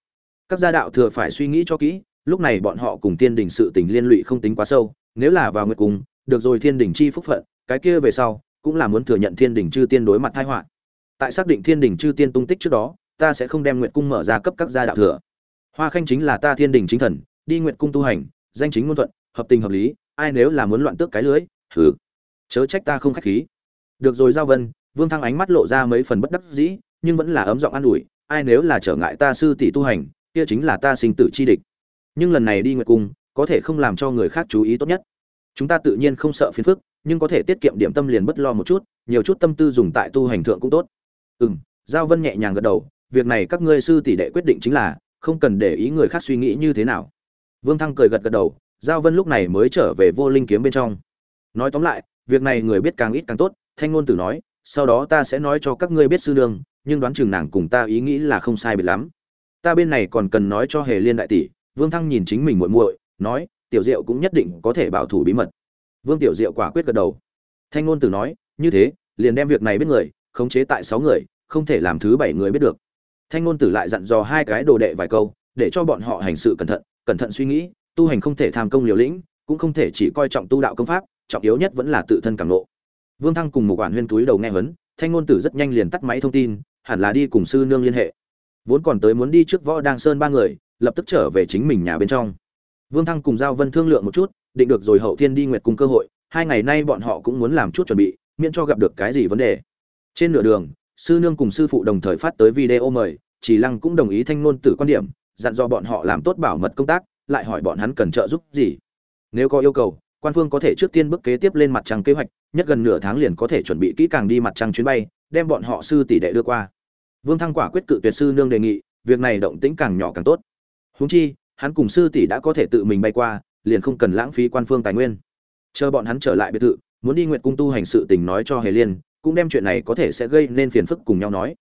S1: Các gia đạo thừa phải suy nghĩ cho kỹ, lúc này bọn họ cùng thiên đình sự tình liên lụy không tính quá sâu, nếu là vào nguyệt cung, được rồi thiên đình chi phúc phận, cái kia về sau, cũng là muốn thừa nhận thiên đình chư tiên đối mặt tai họa. Tại xác định thiên đình chư tiên tung tích trước đó, ta sẽ không đem nguyệt cung mở ra cấp các gia đạo thừa. Hoa khanh chính là ta thiên đình chính thần, đi nguyệt cung tu hành, danh chính ngôn thuận, hợp tình hợp lý, ai nếu là muốn loạn tước cái lưới thử chớ trách ta không khách khí. Được rồi giao vân, vương thăng ánh mắt lộ ra mấy phần bất đắc dĩ nhưng vẫn là ấm giọng an ủi, ai nếu là trở ngại ta sư tỷ tu hành, kia chính là ta sinh tử chi địch. Nhưng lần này đi nguyệt cung, có thể không làm cho người khác chú ý tốt nhất. Chúng ta tự nhiên không sợ phiền phức, nhưng có thể tiết kiệm điểm tâm liền bất lo một chút, nhiều chút tâm tư dùng tại tu hành thượng cũng tốt. Ừ m giao vân nhẹ nhàng gật đầu, việc này các ngươi sư tỷ đệ quyết định chính là, không cần để ý người khác suy nghĩ như thế nào. Vương thăng cười gật gật đầu, giao vân lúc này mới trở về vô linh kiếm bên trong. Nói tóm lại, việc này người biết càng ít càng tốt, thanh ngôn tử nói sau đó ta sẽ nói cho các ngươi biết sư nương, nhưng đoán chừng nàng cùng ta ý nghĩ là không sai biệt lắm. Ta bên này còn cần nói cho hề liên đại tỷ, vương thăng nhìn chính mình muội muội, nói, tiểu diệu cũng nhất định có thể bảo thủ bí mật. Vương tiểu diệu quả quyết gật đầu. Thanh ngôn tử nói, như thế, liền đem việc này biết người, khống chế tại sáu người, không thể làm thứ bảy người biết được. Thanh ngôn tử lại dặn dò hai cái đồ đệ vài câu, để cho bọn họ hành sự cẩn thận cẩn thận suy nghĩ, tu hành không thể tham công liều lĩnh, cũng không thể chỉ coi trọng tu đạo công pháp, trọng yếu nhất vẫn là tự thân càng lộ vương thăng cùng một quản huyên túi đầu nghe vấn thanh ngôn tử rất nhanh liền tắt máy thông tin, hẳn là đi cùng sư nương liên hệ. Vốn còn tới muốn đi trước võ Đang sơn ba người, lập tức trở về chính mình nhà bên trong. Vương thăng cùng giao vân thương lượng một chút, định được rồi hậu thiên đi nguyệt cùng cơ hội, hai ngày nay bọn họ cũng muốn làm chút chuẩn bị, miễn cho gặp được cái gì vấn đề. Trên nửa đường, sư nương cùng sư phụ đồng thời phát tới video mời, chỉ lăng cũng đồng ý thanh ngôn tử quan điểm, dặn dò bọn họ làm tốt bảo mật công tác, lại hỏi bọn hắn cần trợ giúp gì. Nếu có yêu cầu, quan phương có thể trước tiên bước kế tiếp lên mặt trăng kế hoạch nhất gần nửa tháng liền có thể chuẩn bị kỹ càng đi mặt trăng chuyến bay, đem bọn họ sư tỷ đệ đưa qua. Vương thăng quả quyết cự tuyệt sư nương đề nghị, việc này động tĩnh càng nhỏ càng tốt. Huống chi, hắn cùng sư tỷ đã có thể tự mình bay qua, liền không cần lãng phí quan phương tài nguyên. Chờ bọn hắn trở lại biệt thự, muốn đi nguyện cung tu hành sự tình nói cho hề liên, cũng đem chuyện này có thể sẽ gây nên phiền phức cùng nhau nói.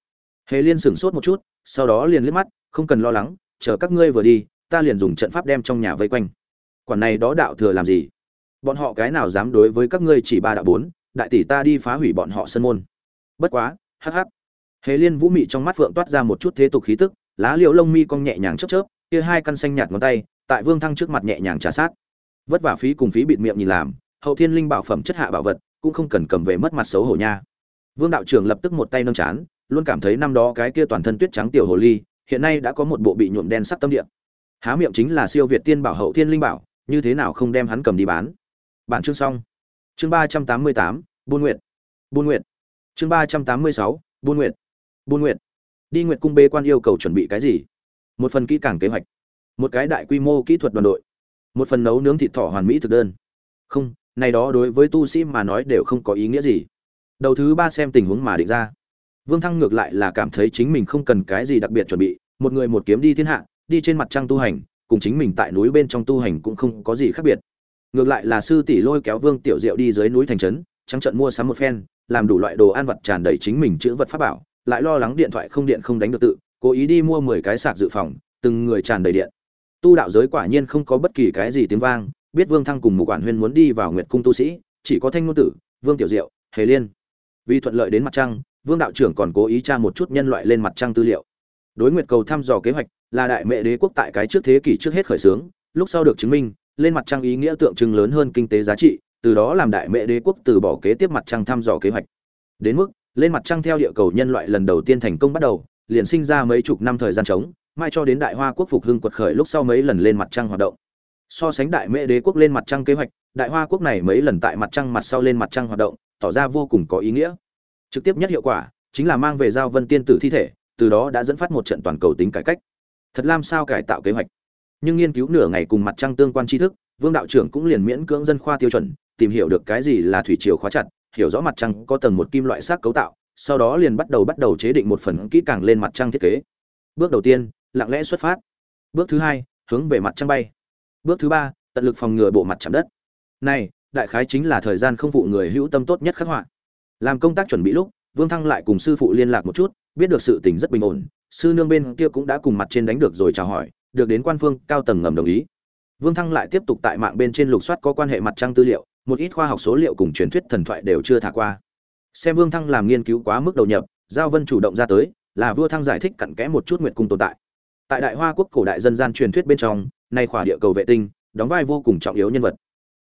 S1: Hề liên sửng sốt một chút, sau đó liền liếc mắt, không cần lo lắng, chờ các ngươi vừa đi, ta liền dùng trận pháp đem trong nhà vây quanh. Quản này đó đạo thừa làm gì? Bọn họ cái nào dám đối với các ngươi chỉ ba đạo bốn, đại tỷ ta đi phá hủy bọn họ sân môn. Bất quá, hắc hắc. Hề liên vũ mị trong mắt phượng toát ra một chút thế tục khí tức, lá liễu lông mi cong nhẹ nhàng chớp chớp, kia hai căn xanh nhạt ngón tay, tại vương thăng trước mặt nhẹ nhàng trả sát. Vất vả phí cùng phí bịt miệng nhìn làm, hậu thiên linh bảo phẩm chất hạ bảo vật, cũng không cần cầm về mất mặt xấu hổ nha. Vương đạo trưởng lập tức một tay nâng chán, luôn cảm thấy năm đó cái kia toàn thân tuyết trắng tiểu hồ ly, hiện nay đã có một bộ bị nhuộm đen sắc tâm địa. Há miệng chính là siêu việt tiên bảo hậu thiên linh bảo, như thế nào không đem hắn cầm đi bán? Bản chương xong. Chương ba trăm tám mươi tám, buôn nguyện buôn nguyện chương ba trăm tám mươi sáu, buôn nguyện buôn nguyện đi nguyện cung bê quan yêu cầu chuẩn bị cái gì? Một phần kỹ càng kế hoạch. Một cái đại quy mô kỹ thuật đoàn đội. Một phần nấu nướng thịt thỏ hoàn mỹ thực đơn. Không, này đó đối với tu sĩ mà nói đều không có ý nghĩa gì. Đầu thứ ba xem tình huống mà định ra. Vương thăng ngược lại là cảm thấy chính mình không cần cái gì đặc biệt chuẩn bị. Một người một kiếm đi thiên hạ, đi trên mặt trăng tu hành, cùng chính mình tại núi bên trong tu hành cũng không có gì khác biệt ngược lại là sư tỷ lôi kéo vương tiểu diệu đi dưới núi thành trấn, trắng trận mua sắm một phen, làm đủ loại đồ ăn vật tràn đầy chính mình chữ vật pháp bảo, lại lo lắng điện thoại không điện không đánh được tự, cố ý đi mua mười cái sạc dự phòng, từng người tràn đầy điện. Tu đạo giới quả nhiên không có bất kỳ cái gì tiếng vang, biết vương thăng cùng một quản huyên muốn đi vào nguyệt cung tu sĩ, chỉ có thanh ngôn tử, vương tiểu diệu, hề liên. Vì thuận lợi đến mặt trăng, vương đạo trưởng còn cố ý tra một chút nhân loại lên mặt trăng tư liệu. Đối nguyệt cầu thăm dò kế hoạch, là đại mẹ đế quốc tại cái trước thế kỷ trước hết khởi xướng, lúc sau được chứng minh lên mặt trăng ý nghĩa tượng trưng lớn hơn kinh tế giá trị, từ đó làm đại mẹ đế quốc từ bỏ kế tiếp mặt trăng thăm dò kế hoạch. Đến mức, lên mặt trăng theo địa cầu nhân loại lần đầu tiên thành công bắt đầu, liền sinh ra mấy chục năm thời gian trống, mai cho đến đại hoa quốc phục hưng quật khởi lúc sau mấy lần lên mặt trăng hoạt động. So sánh đại Mẹ đế quốc lên mặt trăng kế hoạch, đại hoa quốc này mấy lần tại mặt trăng mặt sau lên mặt trăng hoạt động, tỏ ra vô cùng có ý nghĩa. Trực tiếp nhất hiệu quả, chính là mang về giao vân tiên tử thi thể, từ đó đã dẫn phát một trận toàn cầu tính cải cách. Thật làm sao cải tạo kế hoạch? Nhưng nghiên cứu nửa ngày cùng mặt trăng tương quan tri thức, vương đạo trưởng cũng liền miễn cưỡng dân khoa tiêu chuẩn, tìm hiểu được cái gì là thủy triều khóa chặt, hiểu rõ mặt trăng có tầng một kim loại xác cấu tạo, sau đó liền bắt đầu bắt đầu chế định một phần kỹ càng lên mặt trăng thiết kế. Bước đầu tiên, lặng lẽ xuất phát. Bước thứ hai, hướng về mặt trăng bay. Bước thứ ba, tận lực phòng ngừa bộ mặt chạm đất. Này, đại khái chính là thời gian không phụ người hữu tâm tốt nhất khắc họa. Làm công tác chuẩn bị lúc, vương thăng lại cùng sư phụ liên lạc một chút, biết được sự tình rất bình ổn, sư nương bên kia cũng đã cùng mặt trên đánh được rồi chào hỏi được đến quan phương cao tầng ngầm đồng ý. Vương thăng lại tiếp tục tại mạng bên trên lục soát có quan hệ mặt trăng tư liệu, một ít khoa học số liệu cùng truyền thuyết thần thoại đều chưa thả qua. Xem vương thăng làm nghiên cứu quá mức đầu nhập, giao vân chủ động ra tới, là vua thăng giải thích cặn kẽ một chút nguyệt cung tồn tại. Tại đại hoa quốc cổ đại dân gian truyền thuyết bên trong, nay khỏa địa cầu vệ tinh, đóng vai vô cùng trọng yếu nhân vật.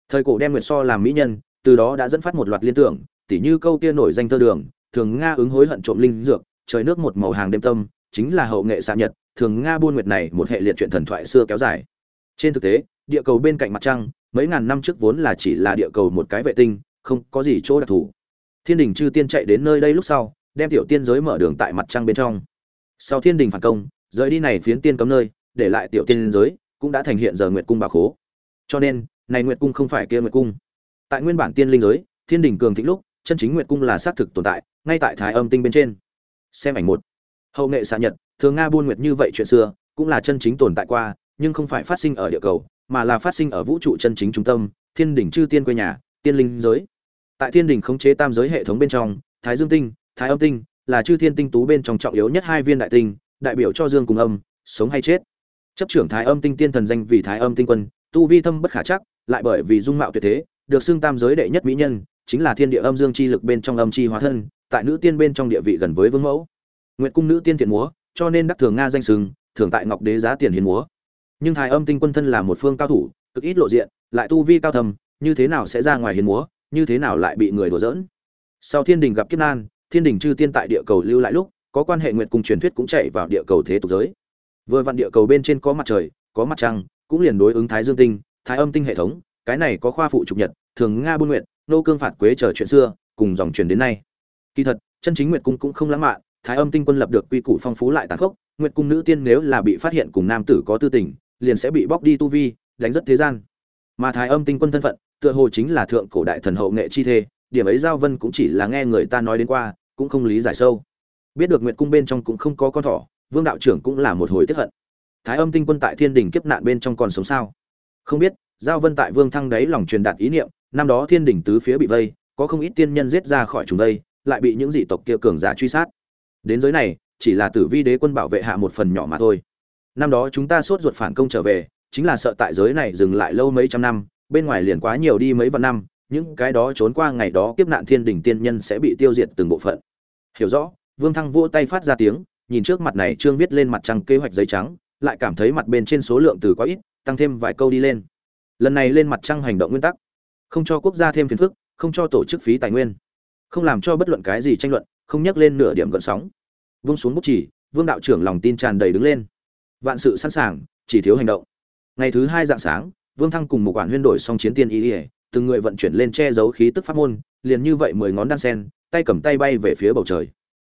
S1: Thời cổ đem nguyệt so làm mỹ nhân, từ đó đã dẫn phát một loạt liên tưởng, tỉ như câu kia nổi danh thơ đường, thường nga ứng hối hận trộm linh dược, trời nước một màu hàng đêm tâm, chính là hậu nghệ xạ nhật thường nga buôn nguyệt này một hệ liệt chuyện thần thoại xưa kéo dài. Trên thực tế, địa cầu bên cạnh mặt trăng, mấy ngàn năm trước vốn là chỉ là địa cầu một cái vệ tinh, không có gì chỗ đặc thù. Thiên đình chư tiên chạy đến nơi đây lúc sau, đem tiểu tiên giới mở đường tại mặt trăng bên trong. Sau thiên đình phản công, rời đi này phiến tiên cấm nơi, để lại tiểu tiên giới, cũng đã thành hiện giờ nguyệt cung bà khố. Cho nên, này nguyệt cung không phải kia nguyệt cung. Tại nguyên bản tiên linh giới, thiên đình cường thịnh lúc, chân chính nguyệt cung là xác thực tồn tại, ngay tại thái âm tinh bên trên. Xem ảnh một. Hậu nghệ xạ nhật thường nga buôn nguyệt như vậy chuyện xưa, cũng là chân chính tồn tại qua, nhưng không phải phát sinh ở địa cầu, mà là phát sinh ở vũ trụ chân chính trung tâm, thiên đỉnh chư tiên quê nhà, tiên linh giới. Tại thiên đỉnh khống chế tam giới hệ thống bên trong, thái dương tinh, thái âm tinh, là chư thiên tinh tú bên trong trọng yếu nhất hai viên đại tinh, đại biểu cho dương cùng âm, sống hay chết. Chấp trưởng thái âm tinh tiên thần danh vì thái âm tinh quân, tu vi thâm bất khả chắc, lại bởi vì dung mạo tuyệt thế, được xưng tam giới đệ nhất mỹ nhân, chính là thiên địa âm dương chi lực bên trong âm chi hóa thân, tại nữ tiên bên trong địa vị gần với vương mẫu. Nguyệt cung nữ tiên thiện múa cho nên đắc thường nga danh sừng thường tại ngọc đế giá tiền hiến múa. Nhưng thái âm tinh quân thân là một phương cao thủ, cực ít lộ diện, lại tu vi cao thầm như thế nào sẽ ra ngoài hiến múa, như thế nào lại bị người đùa giỡn. Sau thiên đình gặp kiếp nan, thiên đình chư tiên tại địa cầu lưu lại lúc, có quan hệ nguyện cùng truyền thuyết cũng chạy vào địa cầu thế tục giới. Vừa vặn địa cầu bên trên có mặt trời, có mặt trăng, cũng liền đối ứng thái dương tinh, thái âm tinh hệ thống, cái này có khoa phụ trục nhật, thường nga buôn nguyện nô cương phạt quế chờ chuyện xưa, cùng dòng truyền đến nay. Kỳ thật, chân chính nguyệt cung cũng không lãng mạn thái âm tinh quân lập được quy củ phong phú lại tàn khốc, nguyệt cung nữ tiên nếu là bị phát hiện cùng nam tử có tư tình, liền sẽ bị bóc đi tu vi, đánh rất thế gian. Mà thái âm tinh quân thân phận, tựa hồ chính là thượng cổ đại thần hậu nghệ chi thê, điểm ấy giao vân cũng chỉ là nghe người ta nói đến qua, cũng không lý giải sâu. Biết được nguyệt cung bên trong cũng không có con thỏ, vương đạo trưởng cũng là một hồi tiếp hận. Thái âm tinh quân tại thiên đình kiếp nạn bên trong còn sống sao? Không biết, giao vân tại vương thăng đấy lòng truyền đạt ý niệm, năm đó thiên đình tứ phía bị vây, có không ít tiên nhân giết ra khỏi chúng đây, lại bị những dị tộc kia cường giả truy sát đến giới này, chỉ là tử vi đế quân bảo vệ hạ một phần nhỏ mà thôi. Năm đó chúng ta sốt ruột phản công trở về, chính là sợ tại giới này dừng lại lâu mấy trăm năm, bên ngoài liền quá nhiều đi mấy vạn năm, những cái đó trốn qua ngày đó kiếp nạn thiên đình tiên nhân sẽ bị tiêu diệt từng bộ phận. Hiểu rõ, vương thăng vỗ tay phát ra tiếng, nhìn trước mặt này trương viết lên mặt trăng kế hoạch giấy trắng, lại cảm thấy mặt bên trên số lượng từ quá ít, tăng thêm vài câu đi lên. Lần này lên mặt trăng hành động nguyên tắc, không cho quốc gia thêm phiền phức, không cho tổ chức phí tài nguyên, không làm cho bất luận cái gì tranh luận, không nhắc lên nửa điểm gợn sóng vung xuống bút chỉ, vương đạo trưởng lòng tin tràn đầy đứng lên. Vạn sự sẵn sàng, chỉ thiếu hành động. Ngày thứ hai dạng sáng, vương thăng cùng một quản huyên đổi xong chiến tiên ý ỉa từng người vận chuyển lên che giấu khí tức pháp môn, liền như vậy mười ngón đan sen, tay cầm tay bay về phía bầu trời.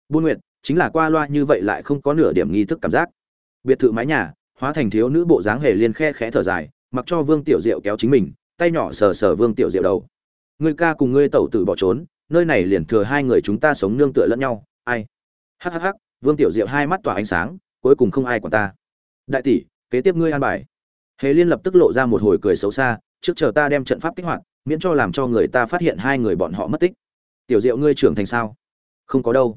S1: Buôn nguyện chính là qua loa như vậy lại không có nửa điểm nghi thức cảm giác. Biệt thự mái nhà, hóa thành thiếu nữ bộ dáng hề liên khe khẽ thở dài, mặc cho vương tiểu diệu kéo chính mình, tay nhỏ sờ sờ vương tiểu diệu đầu. Ngươi ca cùng ngươi tẩu tử bỏ trốn, nơi này liền thừa hai người chúng ta sống nương tựa lẫn nhau, ai? Hắc hắc hắc, vương tiểu diệu hai mắt tỏa ánh sáng, cuối cùng không ai quản ta. Đại tỷ, kế tiếp ngươi an bài. Hề liên lập tức lộ ra một hồi cười xấu xa, trước chờ ta đem trận pháp kích hoạt, miễn cho làm cho người ta phát hiện hai người bọn họ mất tích. Tiểu diệu ngươi trưởng thành sao? Không có đâu.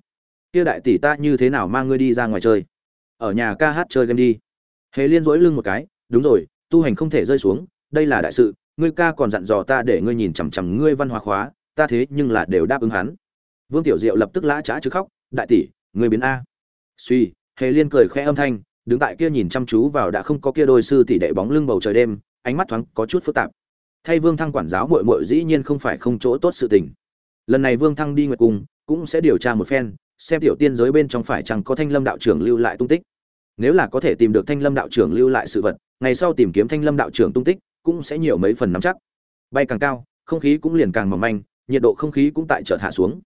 S1: Kia đại tỷ ta như thế nào mang ngươi đi ra ngoài chơi? Ở nhà ca hát chơi game đi. Hề liên dỗi lưng một cái, đúng rồi, tu hành không thể rơi xuống, đây là đại sự, ngươi ca còn dặn dò ta để ngươi nhìn chằm chằm ngươi văn hóa khóa, ta thế nhưng là đều đáp ứng hắn. Vương tiểu diệu lập tức lã trá chứ khóc, đại tỷ người biến a. Suy, hề liên cười khẽ âm thanh, đứng tại kia nhìn chăm chú vào đã không có kia đôi sư tỷ đệ bóng lưng bầu trời đêm, ánh mắt thoáng có chút phức tạp. Thay vương thăng quản giáo muội muội dĩ nhiên không phải không chỗ tốt sự tình. Lần này vương thăng đi nguyệt cung, cũng sẽ điều tra một phen, xem tiểu tiên giới bên trong phải chăng có thanh lâm đạo trưởng lưu lại tung tích. Nếu là có thể tìm được thanh lâm đạo trưởng lưu lại sự vật, ngày sau tìm kiếm thanh lâm đạo trưởng tung tích, cũng sẽ nhiều mấy phần nắm chắc. Bay càng cao, không khí cũng liền càng mỏng manh, nhiệt độ không khí cũng tại chợt hạ xuống.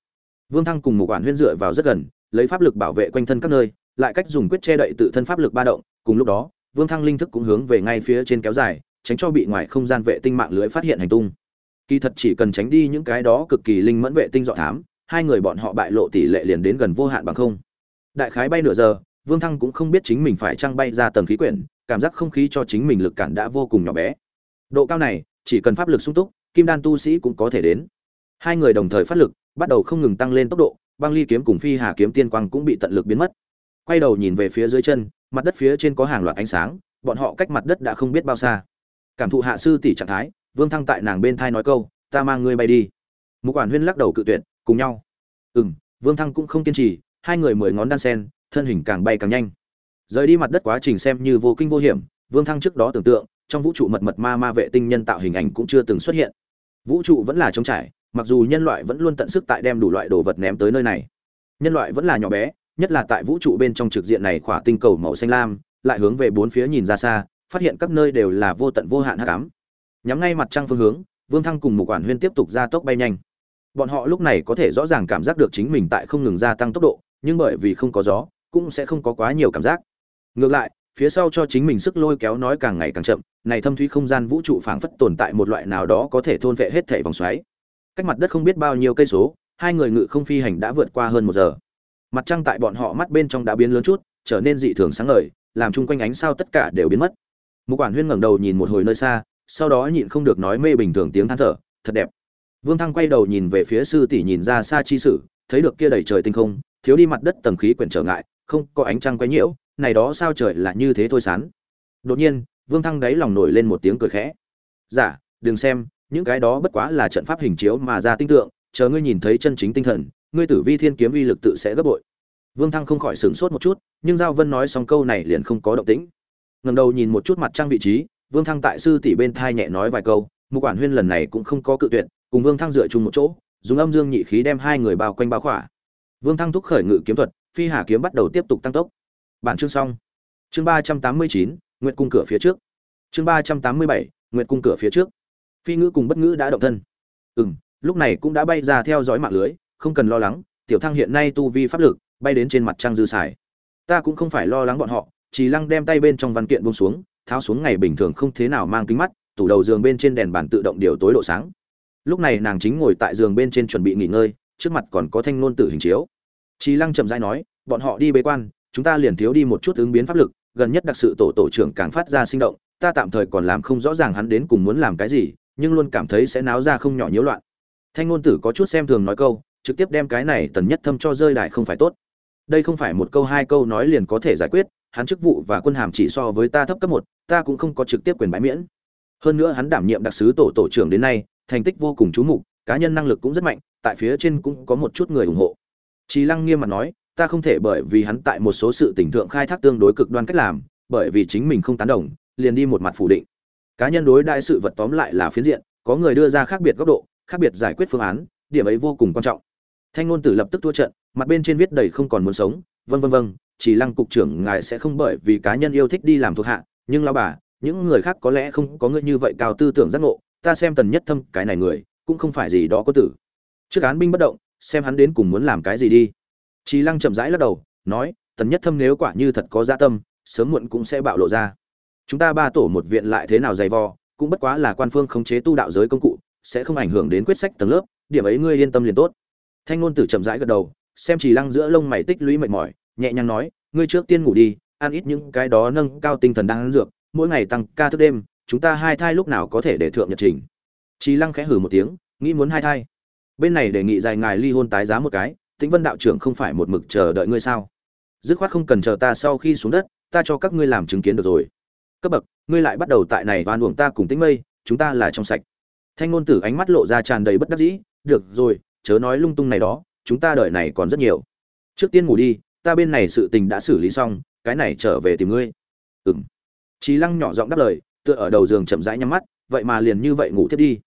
S1: Vương thăng cùng một quản huyên dựa vào rất gần lấy pháp lực bảo vệ quanh thân các nơi, lại cách dùng quyết che đậy tự thân pháp lực ba động, cùng lúc đó, vương thăng linh thức cũng hướng về ngay phía trên kéo dài, tránh cho bị ngoài không gian vệ tinh mạng lưới phát hiện hành tung. Kỳ thật chỉ cần tránh đi những cái đó cực kỳ linh mẫn vệ tinh dọ thám, hai người bọn họ bại lộ tỷ lệ liền đến gần vô hạn bằng không. Đại khái bay nửa giờ, vương thăng cũng không biết chính mình phải trăng bay ra tầng khí quyển, cảm giác không khí cho chính mình lực cản đã vô cùng nhỏ bé. Độ cao này, chỉ cần pháp lực sung túc, kim đan tu sĩ cũng có thể đến. Hai người đồng thời phát lực, bắt đầu không ngừng tăng lên tốc độ băng ly kiếm cùng phi hà kiếm tiên quang cũng bị tận lực biến mất. Quay đầu nhìn về phía dưới chân, mặt đất phía trên có hàng loạt ánh sáng, bọn họ cách mặt đất đã không biết bao xa. Cảm thụ hạ sư tỷ trạng thái, vương thăng tại nàng bên thai nói câu, ta mang ngươi bay đi. Mục quản huyên lắc đầu cự tuyệt, cùng nhau. Ừ m vương thăng cũng không kiên trì, hai người mười ngón đan sen, thân hình càng bay càng nhanh. Rời đi mặt đất quá trình xem như vô kinh vô hiểm, vương thăng trước đó tưởng tượng, trong vũ trụ mật mật ma ma vệ tinh nhân tạo hình ảnh cũng chưa từng xuất hiện. Vũ trụ vẫn là trống trải mặc dù nhân loại vẫn luôn tận sức tại đem đủ loại đồ vật ném tới nơi này. Nhân loại vẫn là nhỏ bé, nhất là tại vũ trụ bên trong trực diện này khỏa tinh cầu màu xanh lam, lại hướng về bốn phía nhìn ra xa, phát hiện các nơi đều là vô tận vô hạn hắc ám. Nhắm ngay mặt trăng phương hướng, vương thăng cùng một quản huyên tiếp tục ra tốc bay nhanh. Bọn họ lúc này có thể rõ ràng cảm giác được chính mình tại không ngừng gia tăng tốc độ, nhưng bởi vì không có gió, cũng sẽ không có quá nhiều cảm giác. Ngược lại, phía sau cho chính mình sức lôi kéo nói càng ngày càng chậm, này thâm thúy không gian vũ trụ phảng phất tồn tại một loại nào đó có thể thôn vệ hết thảy vòng xoáy cách mặt đất không biết bao nhiêu cây số hai người ngự không phi hành đã vượt qua hơn một giờ. Mặt trăng tại bọn họ mắt bên trong đã biến lớn chút trở nên dị thường sáng ngời làm chung quanh ánh sao tất cả đều biến mất. Một quản huyên ngẩng đầu nhìn một hồi nơi xa sau đó nhịn không được nói mê bình thường tiếng than thở thật đẹp. Vương thăng quay đầu nhìn về phía sư tỷ nhìn ra xa chi sử thấy được kia đầy trời tinh không thiếu đi mặt đất tầng khí quyển trở ngại không có ánh trăng quấy nhiễu này đó sao trời là như thế thôi sán? Đột nhiên vương thăng đáy lòng nổi lên một tiếng cười khẽ. Giả dạ, đừng xem những cái đó bất quá là trận pháp hình chiếu mà ra tinh tượng, chờ ngươi nhìn thấy chân chính tinh thần, ngươi tử vi thiên kiếm uy lực tự sẽ gấp bội. Vương thăng không khỏi sửng sốt một chút, nhưng giao vân nói xong câu này liền không có động tĩnh. Ngẩng đầu nhìn một chút mặt trang vị trí, vương thăng tại sư tỷ bên thai nhẹ nói vài câu, mục quản huyên lần này cũng không có cự tuyệt, cùng vương thăng dựa chung một chỗ, dùng âm dương nhị khí đem hai người bao quanh bao khỏa. Vương thăng thúc khởi ngự kiếm thuật, phi hà kiếm bắt đầu tiếp tục tăng tốc. Bản chương xong. Chương ba trăm tám mươi chín nguyện cung cửa phía trước. Chương ba trăm tám mươi bảy nguyện cung cửa phía trước phi ngữ cùng bất ngữ đã động thân. Ừ m lúc này cũng đã bay ra theo dõi mạng lưới không cần lo lắng tiểu thăng hiện nay tu vi pháp lực bay đến trên mặt trăng dư xài. Ta cũng không phải lo lắng bọn họ chỉ lăng đem tay bên trong văn kiện bông xuống tháo xuống ngày bình thường không thế nào mang kính mắt tủ đầu giường bên trên đèn bàn tự động điều tối độ sáng. Lúc này nàng chính ngồi tại giường bên trên chuẩn bị nghỉ ngơi trước mặt còn có thanh nôn tử hình chiếu. Chí Lăng chậm rãi nói, bọn họ đi bế quan, chúng ta liền thiếu đi một chút ứng biến pháp lực, gần nhất đặc sự tổ tổ trưởng càng phát ra sinh động, ta tạm thời còn làm không rõ ràng hắn đến cùng muốn làm cái gì, nhưng luôn cảm thấy sẽ náo ra không nhỏ nhiễu loạn. Thanh ngôn tử có chút xem thường nói câu, trực tiếp đem cái này tần nhất thâm cho rơi đại không phải tốt. Đây không phải một câu hai câu nói liền có thể giải quyết, hắn chức vụ và quân hàm chỉ so với ta thấp cấp một, ta cũng không có trực tiếp quyền bãi miễn. Hơn nữa hắn đảm nhiệm đặc sứ tổ tổ trưởng đến nay, thành tích vô cùng chú mục, cá nhân năng lực cũng rất mạnh, tại phía trên cũng có một chút người ủng hộ. Trí Lăng nghiêm mặt nói, ta không thể bởi vì hắn tại một số sự tình thượng khai thác tương đối cực đoan cách làm, bởi vì chính mình không tán đồng, liền đi một mặt phủ định. Cá nhân đối đại sự vật tóm lại là phiến diện, có người đưa ra khác biệt góc độ, khác biệt giải quyết phương án, điểm ấy vô cùng quan trọng. Thanh ngôn tử lập tức thua trận, mặt bên trên viết đầy không còn muốn sống, vân vân vân, chỉ lăng cục trưởng ngài sẽ không bởi vì cá nhân yêu thích đi làm thuộc hạ, nhưng lão bà, những người khác có lẽ không có người như vậy cao tư tưởng giác ngộ, ta xem tần nhất thâm, cái này người, cũng không phải gì đó có tử. Trước án binh bất động, xem hắn đến cùng muốn làm cái gì đi Chỉ Lăng chậm rãi lắc đầu, nói, Tần Nhất Thâm nếu quả như thật có dạ tâm, sớm muộn cũng sẽ bạo lộ ra. Chúng ta ba tổ một viện lại thế nào dày vò, cũng bất quá là quan phương khống chế tu đạo giới công cụ, sẽ không ảnh hưởng đến quyết sách tầng lớp, điểm ấy ngươi yên tâm liền tốt. Thanh ngôn tử chậm rãi gật đầu, xem Chỉ Lăng giữa lông mày tích lũy mệt mỏi, nhẹ nhàng nói, ngươi trước tiên ngủ đi, ăn ít những cái đó nâng cao tinh thần đang ăn dược, mỗi ngày tăng ca thức đêm, chúng ta hai thai lúc nào có thể để thượng nhật trình. Chỉ Lăng khẽ hừ một tiếng, nghĩ muốn hai thai bên này đề nghị dài ngài ly hôn tái giá một cái tĩnh vân đạo trưởng không phải một mực chờ đợi ngươi sao dứt khoát không cần chờ ta sau khi xuống đất ta cho các ngươi làm chứng kiến được rồi cấp bậc, ngươi lại bắt đầu tại này oan uổng ta cùng tĩnh mây, chúng ta là trong sạch. Thanh ngôn tử ánh mắt lộ ra tràn đầy bất đắc dĩ, được rồi, chớ nói lung tung này đó, chúng ta đợi này còn rất nhiều. Trước tiên ngủ đi, ta bên này sự tình đã xử lý xong, cái này trở về tìm ngươi. Ừng trí lăng nhỏ giọng đáp lời, tựa ở đầu giường chậm rãi nhắm mắt, vậy mà liền như vậy ngủ tiếp đi.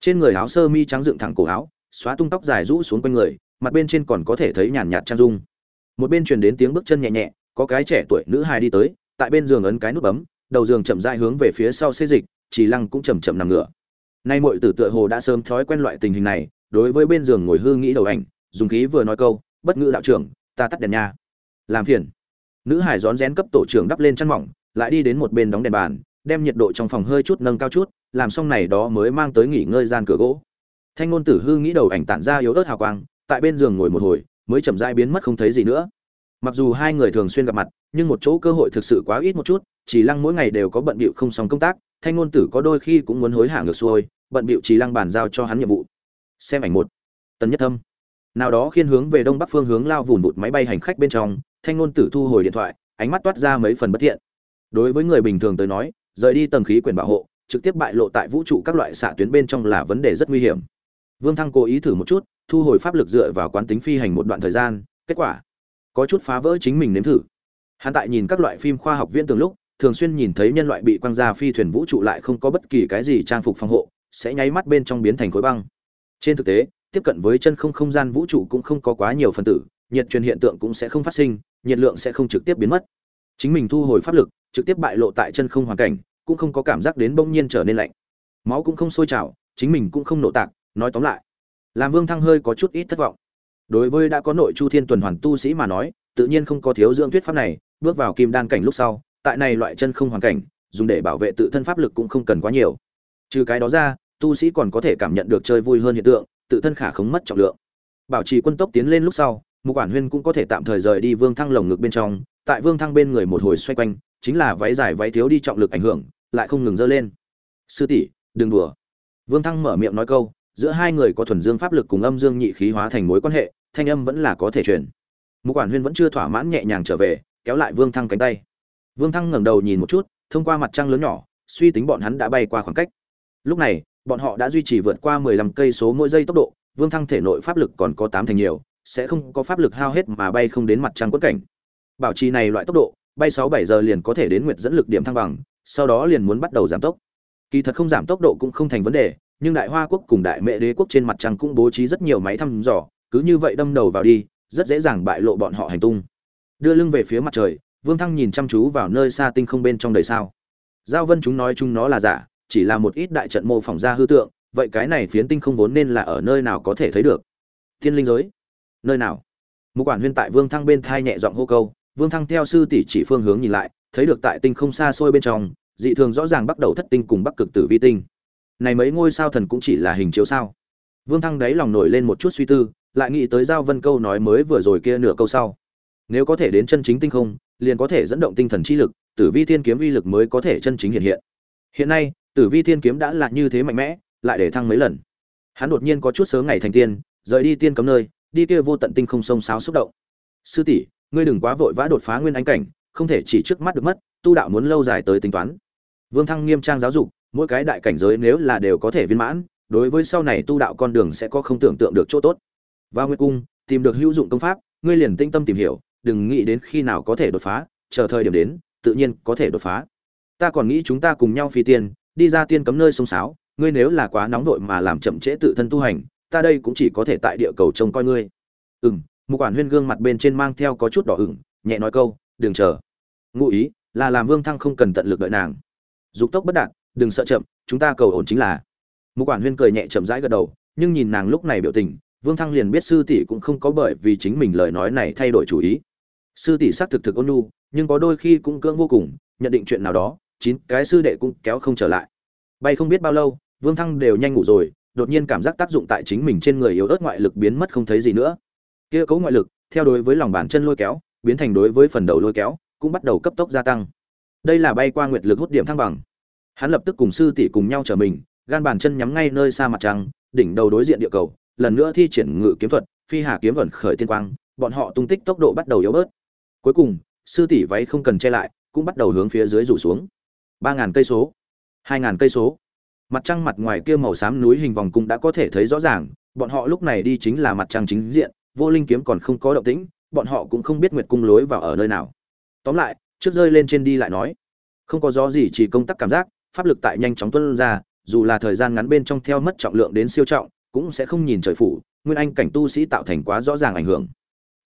S1: Trên người áo sơ mi trắng dựng thẳng cổ áo, xóa tung tóc dài rũ xuống quanh người, mặt bên trên còn có thể thấy nhàn nhạt trang dung. Một bên truyền đến tiếng bước chân nhẹ nhẹ, có cái trẻ tuổi nữ hài đi tới, tại bên giường ấn cái nút bấm đầu giường chậm rãi hướng về phía sau xê dịch chỉ lăng cũng chậm chậm nằm ngửa. Nay muội tử tựa hồ đã sớm thói quen loại tình hình này, đối với bên giường ngồi hư nghĩ đầu ảnh, dùng khí vừa nói câu, bất ngữ đạo trưởng, ta tắt đèn nha. Làm phiền. Nữ hải rón rén cấp tổ trưởng đắp lên chăn mỏng, lại đi đến một bên đóng đèn bàn, đem nhiệt độ trong phòng hơi chút nâng cao chút, làm xong này đó mới mang tới nghỉ ngơi gian cửa gỗ. Thanh ngôn tử hư nghĩ đầu ảnh tản ra yếu ớt hào quang, tại bên giường ngồi một hồi, mới chậm rãi biến mất không thấy gì nữa. Mặc dù hai người thường xuyên gặp mặt, nhưng một chỗ cơ hội thực sự quá ít một chút chỉ lăng mỗi ngày đều có bận bịu không xong công tác thanh ngôn tử có đôi khi cũng muốn hối hả ngược xuôi bận bịu chỉ lăng bàn giao cho hắn nhiệm vụ. Xem ảnh một. Tần nhất thâm. Nào đó khiên hướng về đông bắc phương hướng lao vùn vụt máy bay hành khách bên trong thanh ngôn tử thu hồi điện thoại ánh mắt toát ra mấy phần bất thiện. Đối với người bình thường tới nói rời đi tầng khí quyển bảo hộ trực tiếp bại lộ tại vũ trụ các loại xạ tuyến bên trong là vấn đề rất nguy hiểm. Vương Thăng cố ý thử một chút, thu hồi pháp lực dựa vào quán tính phi hành một đoạn thời gian, kết quả có chút phá vỡ chính mình nếm thử. Hắn tại nhìn các loại phim khoa học viễn tưởng lúc, thường xuyên nhìn thấy nhân loại bị quăng ra phi thuyền vũ trụ lại không có bất kỳ cái gì trang phục phòng hộ, sẽ nháy mắt bên trong biến thành khối băng. Trên thực tế, tiếp cận với chân không không gian vũ trụ cũng không có quá nhiều phân tử, nhiệt truyền hiện tượng cũng sẽ không phát sinh, nhiệt lượng sẽ không trực tiếp biến mất. Chính mình thu hồi pháp lực, trực tiếp bại lộ tại chân không hoàn cảnh, cũng không có cảm giác đến bỗng nhiên trở nên lạnh. Máu cũng không sôi trào, chính mình cũng không nổ tạc, nói tóm lại làm vương thăng hơi có chút ít thất vọng đối với đã có nội chu thiên tuần hoàn tu sĩ mà nói tự nhiên không có thiếu dưỡng thuyết pháp này bước vào kim đan cảnh lúc sau tại này loại chân không hoàn cảnh, dùng để bảo vệ tự thân pháp lực cũng không cần quá nhiều. Trừ cái đó ra, tu sĩ còn có thể cảm nhận được chơi vui hơn hiện tượng, tự thân khả không mất trọng lượng. Bảo trì quân tốc tiến lên lúc sau, mục quản huyên cũng có thể tạm thời rời đi vương thăng lồng ngực bên trong, tại vương thăng bên người một hồi xoay quanh, chính là váy dài váy thiếu đi trọng lực ảnh hưởng, lại không ngừng dơ lên. Sư tỷ, đừng đùa. Vương thăng mở miệng nói câu, giữa hai người có thuần dương pháp lực cùng âm dương nhị khí hóa thành mối quan hệ, thanh âm vẫn là có thể truyền. Mục quản huyên vẫn chưa thỏa mãn nhẹ nhàng trở về, kéo lại vương thăng cánh tay vương thăng ngẩng đầu nhìn một chút, thông qua mặt trăng lớn nhỏ, suy tính bọn hắn đã bay qua khoảng cách. Lúc này, bọn họ đã duy trì vượt qua mười lăm cây số mỗi giây tốc độ, vương thăng thể nội pháp lực còn có tám thành nhiều, sẽ không có pháp lực hao hết mà bay không đến mặt trăng quất cảnh. Bảo trì này loại tốc độ, bay sáu bảy giờ liền có thể đến nguyệt dẫn lực điểm thăng bằng, sau đó liền muốn bắt đầu giảm tốc. Kỳ thật không giảm tốc độ cũng không thành vấn đề, nhưng đại hoa quốc cùng đại mẹ đế quốc trên mặt trăng cũng bố trí rất nhiều máy thăm dò, cứ như vậy đâm đầu vào đi, rất dễ dàng bại lộ bọn họ hành tung. Đưa lưng về phía mặt trời vương thăng nhìn chăm chú vào nơi xa tinh không bên trong đầy sao. Giao vân chúng nói chúng nó là giả, chỉ là một ít đại trận mô phỏng ra hư tượng, vậy cái này phiến tinh không vốn nên là ở nơi nào có thể thấy được? Thiên linh giới. Nơi nào? Mục quản huyên tại vương thăng bên thai nhẹ giọng hô câu, vương thăng theo sư tỷ chỉ phương hướng nhìn lại, thấy được tại tinh không xa xôi bên trong, dị thường rõ ràng bắt đầu thất tinh cùng bắc cực tử vi tinh. Này mấy ngôi sao thần cũng chỉ là hình chiếu sao? Vương thăng đáy lòng nổi lên một chút suy tư, lại nghĩ tới giao vân câu nói mới vừa rồi kia nửa câu sau. Nếu có thể đến chân chính tinh không liền có thể dẫn động tinh thần chi lực, tử vi thiên kiếm uy lực mới có thể chân chính hiện hiện. Hiện nay, tử vi thiên kiếm đã là như thế mạnh mẽ, lại để thăng mấy lần. Hắn đột nhiên có chút sớm ngày thành tiên, rời đi tiên cấm nơi, đi kia vô tận tinh không sông sáo xúc động. Sư tỷ, ngươi đừng quá vội vã đột phá nguyên anh cảnh, không thể chỉ trước mắt được mất, tu đạo muốn lâu dài tới tính toán. Vương thăng nghiêm trang giáo dục, mỗi cái đại cảnh giới nếu là đều có thể viên mãn, đối với sau này tu đạo con đường sẽ có không tưởng tượng được chỗ tốt. Vào nguyệt cung, tìm được hữu dụng công pháp, ngươi liền tinh tâm tìm hiểu đừng nghĩ đến khi nào có thể đột phá chờ thời điểm đến tự nhiên có thể đột phá. Ta còn nghĩ chúng ta cùng nhau phi tiên đi ra tiên cấm nơi sông sáo ngươi nếu là quá nóng vội mà làm chậm trễ tự thân tu hành ta đây cũng chỉ có thể tại địa cầu trông coi ngươi. Ừm, m một quản huyên gương mặt bên trên mang theo có chút đỏ ửng nhẹ nói câu đừng chờ. Ngụ ý là làm vương thăng không cần tận lực đợi nàng. Dục tốc bất đạt đừng sợ chậm chúng ta cầu ổn chính là. Mục quản huyên cười nhẹ chậm rãi gật đầu nhưng nhìn nàng lúc này biểu tình vương thăng liền biết sư tỷ cũng không có bởi vì chính mình lời nói này thay đổi chủ ý sư tỷ xác thực thực ôn nhu, nhưng có đôi khi cũng cưỡng vô cùng, nhận định chuyện nào đó, chín cái sư đệ cũng kéo không trở lại. Bay không biết bao lâu, vương thăng đều nhanh ngủ rồi, đột nhiên cảm giác tác dụng tại chính mình trên người yếu ớt ngoại lực biến mất không thấy gì nữa. Kia cấu ngoại lực, theo đối với lòng bàn chân lôi kéo, biến thành đối với phần đầu lôi kéo, cũng bắt đầu cấp tốc gia tăng. Đây là bay qua nguyệt lực hút điểm thăng bằng. Hắn lập tức cùng sư tỷ cùng nhau trở mình, gan bàn chân nhắm ngay nơi xa mặt trăng, đỉnh đầu đối diện địa cầu, lần nữa thi triển ngự kiếm thuật, phi hà kiếm vận khởi tiên quang, bọn họ tung tích tốc độ bắt đầu yếu bớt cuối cùng, sư tỷ váy không cần che lại, cũng bắt đầu hướng phía dưới rủ xuống. Ba ngàn cây số, hai ngàn cây số. Mặt trăng mặt ngoài kia màu xám núi hình vòng cung đã có thể thấy rõ ràng, bọn họ lúc này đi chính là mặt trăng chính diện, vô linh kiếm còn không có động tĩnh, bọn họ cũng không biết nguyệt cung lối vào ở nơi nào. Tóm lại, trước rơi lên trên đi lại nói, không có gió gì chỉ công tác cảm giác, pháp lực tại nhanh chóng tuân ra, dù là thời gian ngắn bên trong theo mất trọng lượng đến siêu trọng, cũng sẽ không nhìn trời phủ, nguyên anh cảnh tu sĩ tạo thành quá rõ ràng ảnh hưởng.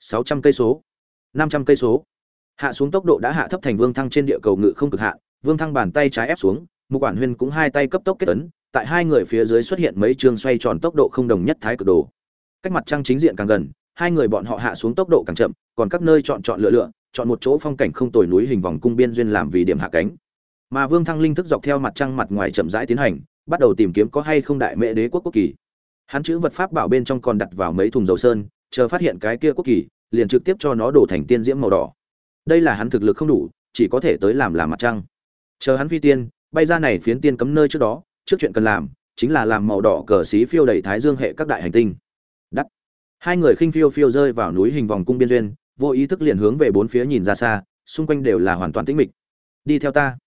S1: 600 cây số. 500 cây số. Hạ xuống tốc độ đã hạ thấp thành vương thăng trên địa cầu ngự không cực hạn, vương thăng bàn tay trái ép xuống, mục quản huyên cũng hai tay cấp tốc kết tấn tại hai người phía dưới xuất hiện mấy trường xoay tròn tốc độ không đồng nhất thái cực đồ. Cách mặt trăng chính diện càng gần, hai người bọn họ hạ xuống tốc độ càng chậm, còn các nơi chọn chọn lựa lựa, chọn một chỗ phong cảnh không tồi núi hình vòng cung biên duyên làm vì điểm hạ cánh. Mà vương thăng linh thức dọc theo mặt trăng mặt ngoài chậm rãi tiến hành, bắt đầu tìm kiếm có hay không đại mẹ đế quốc quốc kỳ. Hắn chữ vật pháp bảo bên trong còn đặt vào mấy thùng dầu sơn, chờ phát hiện cái kia quốc kỳ liền trực tiếp cho nó đổ thành tiên diễm màu đỏ. Đây là hắn thực lực không đủ, chỉ có thể tới làm làm mặt trăng. Chờ hắn phi tiên, bay ra này phiến tiên cấm nơi trước đó, trước chuyện cần làm chính là làm màu đỏ cờ xí phiêu đầy thái dương hệ các đại hành tinh. Đắt. Hai người khinh phiêu phiêu rơi vào núi hình vòng cung biên duyên, vô ý thức liền hướng về bốn phía nhìn ra xa, xung quanh đều là hoàn toàn tĩnh mịch. Đi theo ta.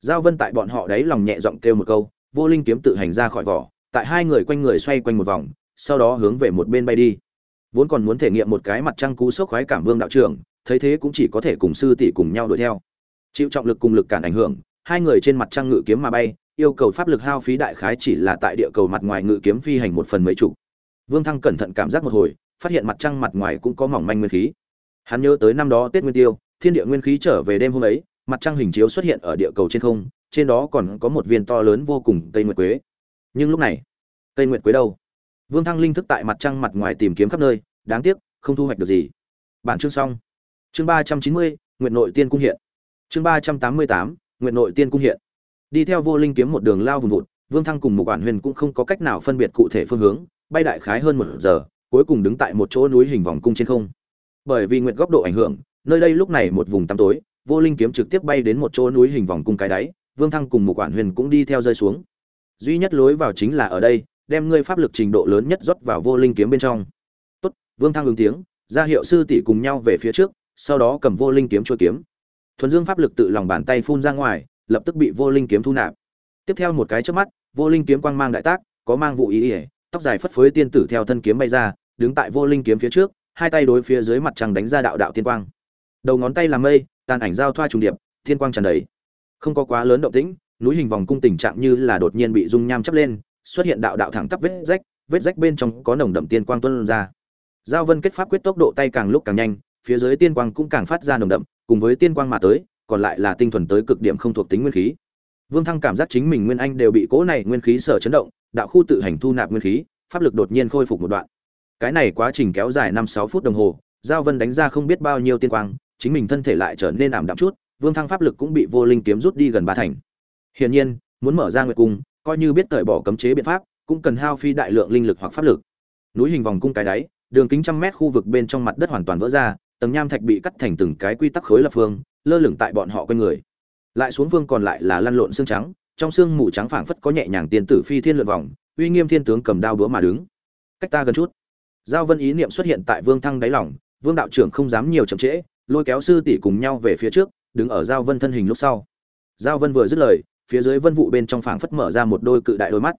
S1: Giao vân tại bọn họ đấy lòng nhẹ giọng kêu một câu, vô linh kiếm tự hành ra khỏi vỏ, tại hai người quanh người xoay quanh một vòng, sau đó hướng về một bên bay đi vốn còn muốn thể nghiệm một cái mặt trăng cú sốc khoái cảm vương đạo trưởng, thấy thế cũng chỉ có thể cùng sư tỷ cùng nhau đuổi theo. Chịu trọng lực cùng lực cản ảnh hưởng, hai người trên mặt trăng ngự kiếm mà bay, yêu cầu pháp lực hao phí đại khái chỉ là tại địa cầu mặt ngoài ngự kiếm phi hành một phần mấy chục. Vương thăng cẩn thận cảm giác một hồi, phát hiện mặt trăng mặt ngoài cũng có mỏng manh nguyên khí. Hắn nhớ tới năm đó tết nguyên tiêu, thiên địa nguyên khí trở về đêm hôm ấy, mặt trăng hình chiếu xuất hiện ở địa cầu trên không, trên đó còn có một viên to lớn vô cùng cây nguyệt quế. Nhưng lúc này cây nguyệt quế đâu? Vương Thăng linh thức tại mặt trăng mặt ngoài tìm kiếm khắp nơi, đáng tiếc, không thu hoạch được gì. Bản chương xong. Chương ba trăm chín mươi, Nguyệt Nội Tiên cung hiện. Chương ba trăm tám mươi tám, Nguyệt Nội Tiên cung hiện. Đi theo vô linh kiếm một đường lao vùng vụt, Vương Thăng cùng một quản huyền cũng không có cách nào phân biệt cụ thể phương hướng, bay đại khái hơn một giờ, cuối cùng đứng tại một chỗ núi hình vòng cung trên không. Bởi vì nguyệt góc độ ảnh hưởng, nơi đây lúc này một vùng tăm tối, vô linh kiếm trực tiếp bay đến một chỗ núi hình vòng cung cái đáy, Vương Thăng cùng một quản huyền cũng đi theo rơi xuống. Duy nhất lối vào chính là ở đây, đem ngươi pháp lực trình độ lớn nhất rót vào vô linh kiếm bên trong. Tốt, Vương Thăng ứng tiếng, ra hiệu sư tỷ cùng nhau về phía trước, sau đó cầm vô linh kiếm chua kiếm. Thuần Dương pháp lực tự lòng bàn tay phun ra ngoài, lập tức bị vô linh kiếm thu nạp. Tiếp theo một cái chớp mắt, vô linh kiếm quang mang đại tác, có mang vụ ý, ý tóc dài phất phới tiên tử theo thân kiếm bay ra, đứng tại vô linh kiếm phía trước, hai tay đối phía dưới mặt trăng đánh ra đạo đạo tiên quang. Đầu ngón tay làm mây, tàn ảnh giao thoa trùng điệp, tiên quang tràn đầy. Không có quá lớn động tĩnh, núi hình vòng cung tình trạng như là đột nhiên bị dung nham chắp lên, xuất hiện đạo đạo thẳng tắp vết rách, vết rách bên trong có nồng đậm tiên quang tuôn ra. Giao Vân kết pháp quyết tốc độ tay càng lúc càng nhanh, phía dưới tiên quang cũng càng phát ra nồng đậm, cùng với tiên quang mà tới, còn lại là tinh thuần tới cực điểm không thuộc tính nguyên khí. Vương Thăng cảm giác chính mình nguyên anh đều bị cỗ này nguyên khí sở chấn động, đạo khu tự hành thu nạp nguyên khí, pháp lực đột nhiên khôi phục một đoạn. Cái này quá trình kéo dài 5-6 phút đồng hồ, Giao Vân đánh ra không biết bao nhiêu tiên quang, chính mình thân thể lại trở nên ảm đạm chút, Vương Thăng pháp lực cũng bị vô linh kiếm rút đi gần ba thành. Hiển nhiên, muốn mở ra nguyệt cung, coi như biết cởi bỏ cấm chế biện pháp, cũng cần hao phi đại lượng linh lực hoặc pháp lực. Núi hình vòng cung cái đáy, đường kính trăm mét khu vực bên trong mặt đất hoàn toàn vỡ ra, tầng nham thạch bị cắt thành từng cái quy tắc khối lập phương, lơ lửng tại bọn họ quanh người. Lại xuống vương còn lại là lăn lộn xương trắng trong xương mù trắng phảng phất có nhẹ nhàng tiền tử phi thiên lượn vòng uy nghiêm thiên tướng cầm đao búa mà đứng. Cách ta gần chút. Giao vân ý niệm xuất hiện tại vương thăng đáy lòng vương đạo trưởng không dám nhiều chậm trễ lôi kéo sư tỷ cùng nhau về phía trước đứng ở giao vân thân hình lúc sau. Giao vân vừa dứt lời phía dưới vân vụ bên trong phảng phất mở ra một đôi cự đại đôi mắt.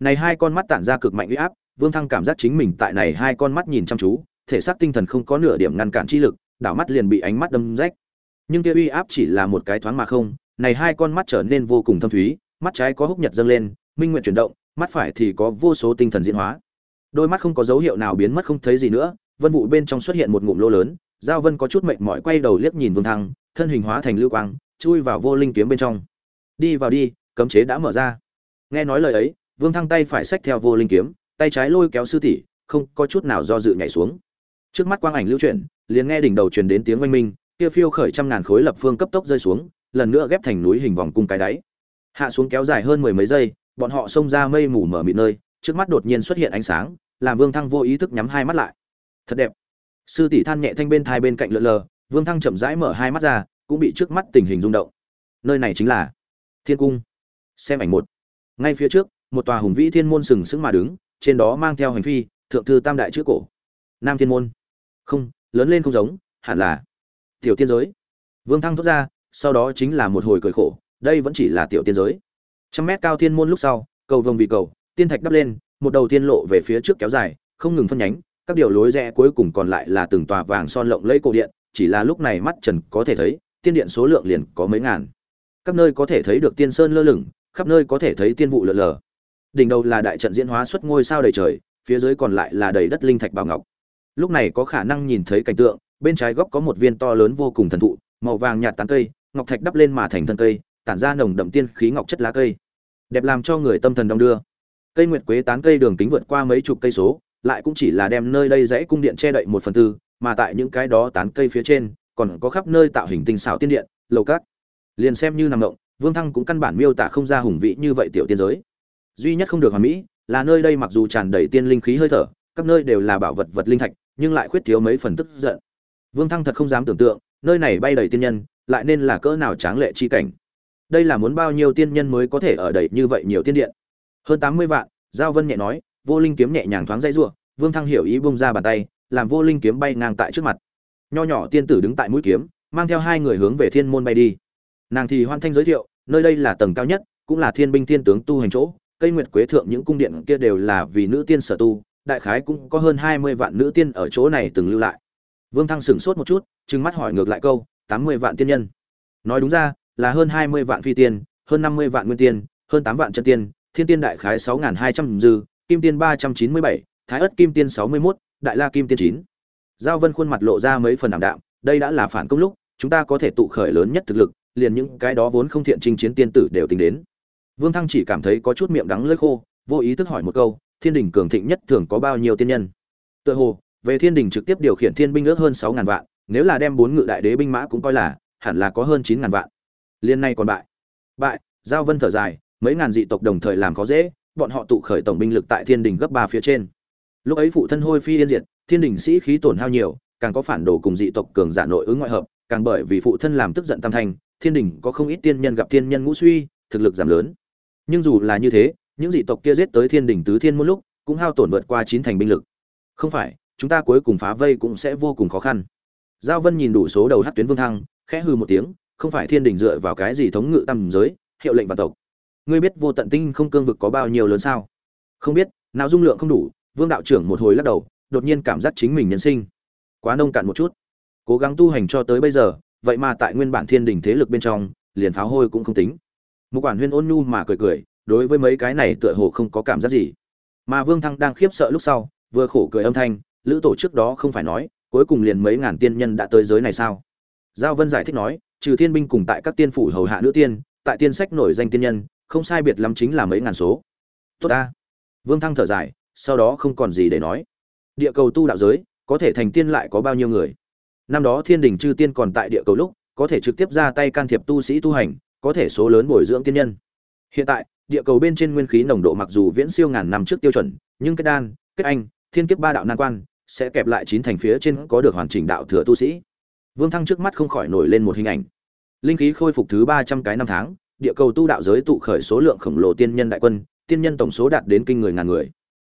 S1: Này hai con mắt tản ra cực mạnh uy áp, vương thăng cảm giác chính mình tại này hai con mắt nhìn chăm chú, thể xác tinh thần không có nửa điểm ngăn cản chi lực, đảo mắt liền bị ánh mắt đâm rách. Nhưng kia uy áp chỉ là một cái thoáng mà không, này hai con mắt trở nên vô cùng thâm thúy, mắt trái có húc nhật dâng lên, minh nguyện chuyển động, mắt phải thì có vô số tinh thần diễn hóa. Đôi mắt không có dấu hiệu nào biến mất không thấy gì nữa, vân vụ bên trong xuất hiện một ngụm lô lớn, giao vân có chút mệt mỏi quay đầu liếc nhìn vương thăng, thân hình hóa thành lưu quang, chui vào vô linh kiếm bên trong đi vào đi, cấm chế đã mở ra. Nghe nói lời ấy, vương thăng tay phải xách theo vô linh kiếm, tay trái lôi kéo sư tỷ, không có chút nào do dự nhảy xuống. Trước mắt quang ảnh lưu chuyển, liền nghe đỉnh đầu truyền đến tiếng oanh minh, kia phiêu khởi trăm ngàn khối lập phương cấp tốc rơi xuống, lần nữa ghép thành núi hình vòng cung cái đáy. Hạ xuống kéo dài hơn mười mấy giây, bọn họ xông ra mây mù mở mịt nơi, trước mắt đột nhiên xuất hiện ánh sáng, làm vương thăng vô ý thức nhắm hai mắt lại. Thật đẹp. Sư tỷ than nhẹ thanh bên thai bên cạnh lượn lờ, vương thăng chậm rãi mở hai mắt ra, cũng bị trước mắt tình hình rung động. Nơi này chính là thiên cung. Xem ảnh một. Ngay phía trước, một tòa hùng vĩ thiên môn sừng sững mà đứng, trên đó mang theo hành phi, thượng thư tam đại chữ cổ. Nam thiên môn. Không, lớn lên không giống, hẳn là tiểu tiên giới. Vương thăng thốt ra, sau đó chính là một hồi cười khổ, đây vẫn chỉ là tiểu tiên giới. Trăm mét cao thiên môn lúc sau, cầu vồng vì cầu, tiên thạch đắp lên, một đầu tiên lộ về phía trước kéo dài, không ngừng phân nhánh, các điều lối rẽ cuối cùng còn lại là từng tòa vàng son lộng lẫy cổ điện, chỉ là lúc này mắt trần có thể thấy, tiên điện số lượng liền có mấy ngàn các nơi có thể thấy được tiên sơn lơ lửng, khắp nơi có thể thấy tiên vụ lượn lờ. Đỉnh đầu là đại trận diễn hóa xuất ngôi sao đầy trời, phía dưới còn lại là đầy đất linh thạch bảo ngọc. Lúc này có khả năng nhìn thấy cảnh tượng, bên trái góc có một viên to lớn vô cùng thần thụ, màu vàng nhạt tán cây, ngọc thạch đắp lên mà thành thân cây, tản ra nồng đậm tiên khí ngọc chất lá cây. Đẹp làm cho người tâm thần đong đưa. Cây nguyệt quế tán cây đường kính vượt qua mấy chục cây số, lại cũng chỉ là đem nơi đây dãy cung điện che đậy một phần tư, mà tại những cái đó tán cây phía trên, còn có khắp nơi tạo hình tinh xảo tiên điện, lầu cát liền xem như nằm động, vương thăng cũng căn bản miêu tả không ra hùng vĩ như vậy tiểu tiên giới. Duy nhất không được hoàn mỹ là nơi đây mặc dù tràn đầy tiên linh khí hơi thở, các nơi đều là bảo vật vật linh thạch, nhưng lại khuyết thiếu mấy phần tức giận. Vương thăng thật không dám tưởng tượng, nơi này bay đầy tiên nhân, lại nên là cỡ nào tráng lệ chi cảnh. Đây là muốn bao nhiêu tiên nhân mới có thể ở đầy như vậy nhiều tiên điện? Hơn tám mươi vạn, giao vân nhẹ nói, vô linh kiếm nhẹ nhàng thoáng dây giụa, vương thăng hiểu ý bung ra bàn tay, làm vô linh kiếm bay ngang tại trước mặt. Nho nhỏ tiên tử đứng tại mũi kiếm, mang theo hai người hướng về thiên môn bay đi nàng thì hoan thanh giới thiệu, nơi đây là tầng cao nhất, cũng là thiên binh thiên tướng tu hành chỗ. Cây nguyệt quế thượng những cung điện kia đều là vì nữ tiên sở tu, đại khái cũng có hơn hai mươi vạn nữ tiên ở chỗ này từng lưu lại. Vương thăng sửng sốt một chút, trừng mắt hỏi ngược lại câu, tám mươi vạn tiên nhân. Nói đúng ra, là hơn hai mươi vạn phi tiên, hơn năm mươi vạn nguyên tiên, hơn tám vạn chân tiên, thiên tiên đại khái sáu hai trăm dư, kim tiên ba trăm chín mươi bảy, thái ất kim tiên sáu mươi mốt, đại la kim tiên chín. Giao vân khuôn mặt lộ ra mấy phần đảm đạm, đây đã là phản công lúc, chúng ta có thể tụ khởi lớn nhất thực lực liền những cái đó vốn không thiện chinh chiến tiên tử đều tính đến. Vương thăng chỉ cảm thấy có chút miệng đắng lưỡi khô, vô ý thức hỏi một câu, thiên đình cường thịnh nhất thường có bao nhiêu tiên nhân? Tựa hồ, về thiên đình trực tiếp điều khiển thiên binh ước hơn sáu ngàn vạn, nếu là đem bốn ngự đại đế binh mã cũng coi là, hẳn là có hơn chín ngàn vạn. Liên nay còn bại. Bại, giao vân thở dài, mấy ngàn dị tộc đồng thời làm khó dễ, bọn họ tụ khởi tổng binh lực tại thiên đình gấp ba phía trên. Lúc ấy phụ thân hôi phi yên diệt, thiên đình sĩ khí tổn hao nhiều, càng có phản đồ cùng dị tộc cường giả nội ứng ngoại hợp, càng bởi vì phụ thân làm tức giận tam thanh thiên đình có không ít tiên nhân gặp tiên nhân ngũ suy, thực lực giảm lớn. Nhưng dù là như thế, những dị tộc kia giết tới thiên đình tứ thiên một lúc, cũng hao tổn vượt qua chín thành binh lực. Không phải, chúng ta cuối cùng phá vây cũng sẽ vô cùng khó khăn. Giao vân nhìn đủ số đầu hát tuyến vương thăng, khẽ hư một tiếng, không phải thiên đình dựa vào cái gì thống ngự tam giới, hiệu lệnh và tộc. Ngươi biết vô tận tinh không cương vực có bao nhiêu lớn sao? Không biết, nào dung lượng không đủ, vương đạo trưởng một hồi lắc đầu, đột nhiên cảm giác chính mình nhân sinh. Quá nông cạn một chút. Cố gắng tu hành cho tới bây giờ vậy mà tại nguyên bản thiên đình thế lực bên trong, liền pháo hôi cũng không tính. Một quản huyên ôn nhu mà cười cười, đối với mấy cái này tựa hồ không có cảm giác gì. Mà vương thăng đang khiếp sợ lúc sau, vừa khổ cười âm thanh, lữ tổ trước đó không phải nói, cuối cùng liền mấy ngàn tiên nhân đã tới giới này sao? Giao vân giải thích nói, trừ thiên binh cùng tại các tiên phủ hầu hạ nữ tiên, tại tiên sách nổi danh tiên nhân, không sai biệt lắm chính là mấy ngàn số. Tốt ta. Vương thăng thở dài, sau đó không còn gì để nói. Địa cầu tu đạo giới, có thể thành tiên lại có bao nhiêu người? Năm đó thiên đình chư tiên còn tại địa cầu lúc, có thể trực tiếp ra tay can thiệp tu sĩ tu hành, có thể số lớn bồi dưỡng tiên nhân. Hiện tại, địa cầu bên trên nguyên khí nồng độ mặc dù viễn siêu ngàn năm trước tiêu chuẩn, nhưng kết đan, kết anh, thiên kiếp ba đạo nan quan, sẽ kẹp lại chín thành phía trên có được hoàn chỉnh đạo thừa tu sĩ. Vương thăng trước mắt không khỏi nổi lên một hình ảnh. Linh khí khôi phục thứ ba trăm cái năm tháng, địa cầu tu đạo giới tụ khởi số lượng khổng lồ tiên nhân đại quân, tiên nhân tổng số đạt đến kinh người ngàn người.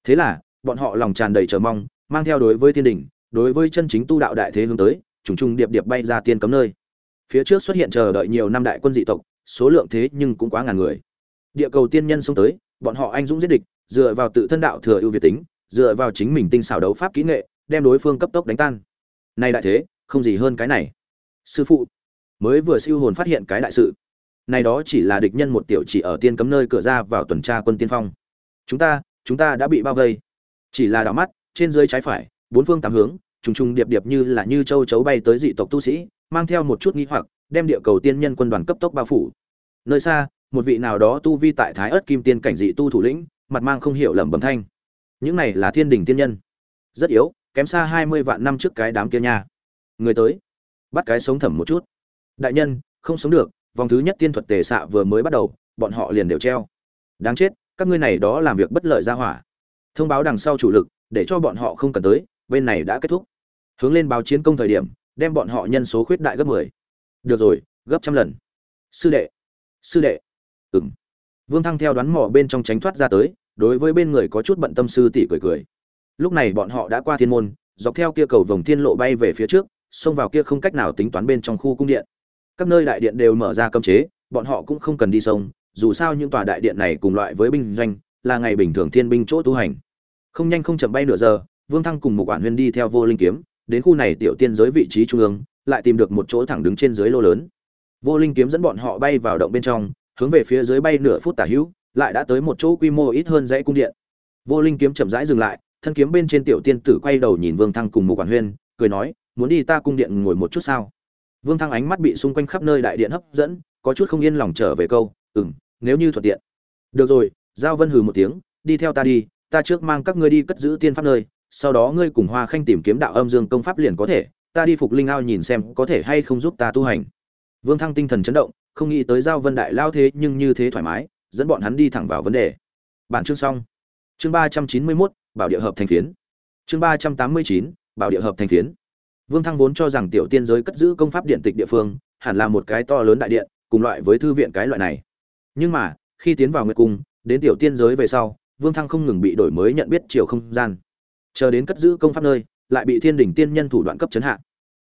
S1: Thế là, bọn họ lòng tràn đầy chờ mong, mang theo đối với thiên đình đối với chân chính tu đạo đại thế hướng tới, trùng trùng điệp điệp bay ra tiên cấm nơi. Phía trước xuất hiện chờ đợi nhiều năm đại quân dị tộc, số lượng thế nhưng cũng quá ngàn người. Địa cầu tiên nhân xông tới, bọn họ anh dũng giết địch, dựa vào tự thân đạo thừa ưu việt tính, dựa vào chính mình tinh xảo đấu pháp kỹ nghệ, đem đối phương cấp tốc đánh tan. Nay đại thế, không gì hơn cái này. Sư phụ, mới vừa siêu hồn phát hiện cái đại sự. Này đó chỉ là địch nhân một tiểu chỉ ở tiên cấm nơi cửa ra vào tuần tra quân tiên phong. Chúng ta chúng ta đã bị bao vây. Chỉ là đảo mắt, trên dưới trái phải bốn phương tám hướng, trùng trùng điệp điệp như là như châu chấu bay tới dị tộc tu sĩ, mang theo một chút nghi hoặc, đem địa cầu tiên nhân quân đoàn cấp tốc bao phủ. Nơi xa, một vị nào đó tu vi tại thái ớt kim tiên cảnh dị tu thủ lĩnh, mặt mang không hiểu lẩm bẩm thanh. Những này là thiên đình tiên nhân. Rất yếu, kém xa hai mươi vạn năm trước cái đám kia nha. Người tới, bắt cái sống thẩm một chút. Đại nhân, không sống được, vòng thứ nhất tiên thuật tề xạ vừa mới bắt đầu, bọn họ liền đều treo. Đáng chết, các ngươi này đó làm việc bất lợi ra hỏa. Thông báo đằng sau chủ lực, để cho bọn họ không cần tới bên này đã kết thúc. Hướng lên báo chiến công thời điểm, đem bọn họ nhân số khuyết đại gấp mười. Được rồi, gấp trăm lần. Sư đệ. Sư đệ. Ừng vương thăng theo đoán mò bên trong tránh thoát ra tới, đối với bên người có chút bận tâm sư tỷ cười cười. Lúc này bọn họ đã qua thiên môn, dọc theo kia cầu vòng thiên lộ bay về phía trước, xông vào kia không cách nào tính toán bên trong khu cung điện. Các nơi đại điện đều mở ra cấm chế, bọn họ cũng không cần đi sông, dù sao những tòa đại điện này cùng loại với binh doanh, là ngày bình thường thiên binh chỗ tu hành. Không nhanh không chậm bay nửa giờ vương thăng cùng một quản huyên đi theo vô linh kiếm, đến khu này tiểu tiên giới vị trí trung ương, lại tìm được một chỗ thẳng đứng trên dưới lô lớn. Vô linh kiếm dẫn bọn họ bay vào động bên trong, hướng về phía dưới bay nửa phút tả hữu, lại đã tới một chỗ quy mô ít hơn dãy cung điện. Vô linh kiếm chậm rãi dừng lại, thân kiếm bên trên tiểu tiên tử quay đầu nhìn vương thăng cùng một quản huyên, cười nói, muốn đi ta cung điện ngồi một chút sao? Vương thăng ánh mắt bị xung quanh khắp nơi đại điện hấp dẫn, có chút không yên lòng trở về câu, ừm, nếu như thuận tiện. Được rồi, giao vân hừ một tiếng, đi theo ta đi, ta trước mang các ngươi đi cất giữ tiên pháp nơi sau đó ngươi cùng hoa khanh tìm kiếm đạo âm dương công pháp liền có thể, ta đi phục linh ao nhìn xem có thể hay không giúp ta tu hành. Vương thăng tinh thần chấn động, không nghĩ tới giao vân đại lao thế nhưng như thế thoải mái, dẫn bọn hắn đi thẳng vào vấn đề. Bản chương xong. Chương ba trăm chín mươi mốt, bảo địa hợp thành phiến. Chương ba trăm tám mươi chín, bảo địa hợp thành phiến. Vương thăng vốn cho rằng tiểu tiên giới cất giữ công pháp điện tịch địa phương, hẳn là một cái to lớn đại điện, cùng loại với thư viện cái loại này. Nhưng mà, khi tiến vào nguyệt cung, đến tiểu tiên giới về sau, vương thăng không ngừng bị đổi mới nhận biết chiều không gian chờ đến cất giữ công pháp nơi, lại bị thiên đỉnh tiên nhân thủ đoạn cấp chấn hạ.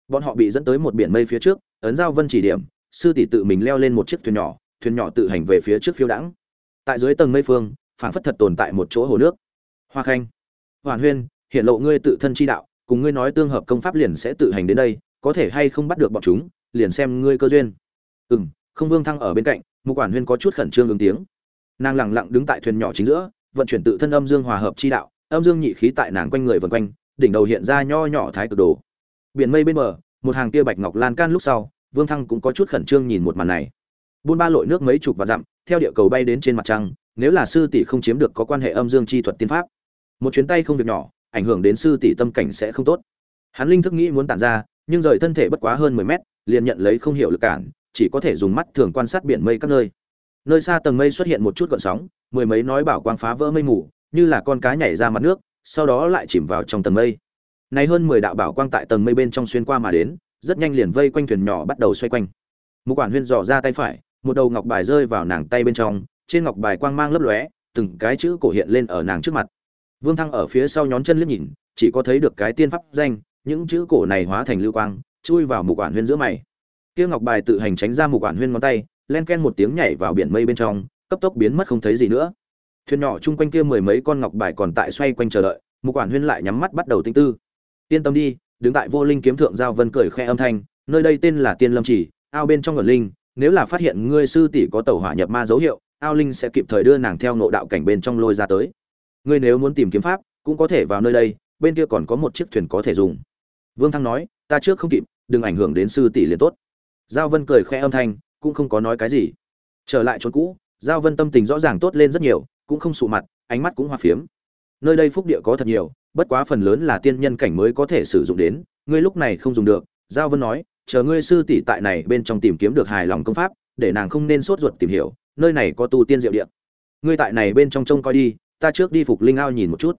S1: Bọn họ bị dẫn tới một biển mây phía trước, ấn giao vân chỉ điểm, sư tỷ tự mình leo lên một chiếc thuyền nhỏ thuyền nhỏ tự hành về phía trước phiêu đãng. Tại dưới tầng mây phương, phảng phất thật tồn tại một chỗ hồ nước. Hoa khanh, hoàn huyên hiện lộ ngươi tự thân chi đạo, cùng ngươi nói tương hợp công pháp liền sẽ tự hành đến đây, có thể hay không bắt được bọn chúng, liền xem ngươi cơ duyên. Ừ m không vương thăng ở bên cạnh, mục quản huyên có chút khẩn trương ứng tiếng. Nàng lẳng lặng đứng tại thuyền nhỏ chính giữa, vận chuyển tự thân âm dương hòa hợp chi đạo âm dương nhị khí tại nàng quanh người vần quanh, đỉnh đầu hiện ra nho nhỏ thái cực đồ. Biển mây bên bờ, một hàng kia bạch ngọc lan can lúc sau, vương thăng cũng có chút khẩn trương nhìn một màn này. Buôn ba lội nước mấy chục và dặm, theo địa cầu bay đến trên mặt trăng, nếu là sư tỷ không chiếm được có quan hệ âm dương chi thuật tiên pháp, một chuyến tay không việc nhỏ, ảnh hưởng đến sư tỷ tâm cảnh sẽ không tốt. Hắn linh thức nghĩ muốn tản ra, nhưng rời thân thể bất quá hơn mười mét, liền nhận lấy không hiểu lực cản, chỉ có thể dùng mắt thường quan sát biển mây các nơi. Nơi xa tầng mây xuất hiện một chút gọn sóng, mười mấy nói bảo quang phá vỡ mây mù như là con cá nhảy ra mặt nước, sau đó lại chìm vào trong tầng mây. Này hơn mười đạo bảo quang tại tầng mây bên trong xuyên qua mà đến, rất nhanh liền vây quanh thuyền nhỏ bắt đầu xoay quanh. Một quản huyên dò ra tay phải, một đầu ngọc bài rơi vào nàng tay bên trong, trên ngọc bài quang mang lấp lóe, từng cái chữ cổ hiện lên ở nàng trước mặt. Vương thăng ở phía sau nhón chân liếc nhìn, chỉ có thấy được cái tiên pháp danh, những chữ cổ này hóa thành lưu quang, chui vào một quản huyên giữa mày. Kia ngọc bài tự hành tránh ra một quản huyên ngón tay, len ken một tiếng nhảy vào biển mây bên trong, cấp tốc biến mất không thấy gì nữa thuyền nhỏ chung quanh kia mười mấy con ngọc bài còn tại xoay quanh chờ đợi một quản huyên lại nhắm mắt bắt đầu tinh tư. Yên tâm đi, đứng tại vô linh kiếm thượng giao vân cười khẽ âm thanh, nơi đây tên là tiên lâm chỉ, ao bên trong ở linh, nếu là phát hiện ngươi sư tỷ có tẩu hỏa nhập ma dấu hiệu, ao linh sẽ kịp thời đưa nàng theo nộ đạo cảnh bên trong lôi ra tới. Ngươi nếu muốn tìm kiếm pháp, cũng có thể vào nơi đây, bên kia còn có một chiếc thuyền có thể dùng. Vương thăng nói, ta trước không kịp, đừng ảnh hưởng đến sư tỷ liền tốt. Giao vân cười khẽ âm thanh, cũng không có nói cái gì. Trở lại chốn cũ, giao vân tâm tình rõ ràng tốt lên rất nhiều cũng không sụ mặt, ánh mắt cũng hoa phiếm. Nơi đây phúc địa có thật nhiều, bất quá phần lớn là tiên nhân cảnh mới có thể sử dụng đến, ngươi lúc này không dùng được. Giao vân nói, chờ ngươi sư tỷ tại này bên trong tìm kiếm được hài lòng công pháp, để nàng không nên sốt ruột tìm hiểu, nơi này có tu tiên diệu địa. Ngươi tại này bên trong trông coi đi, ta trước đi phục linh ao nhìn một chút.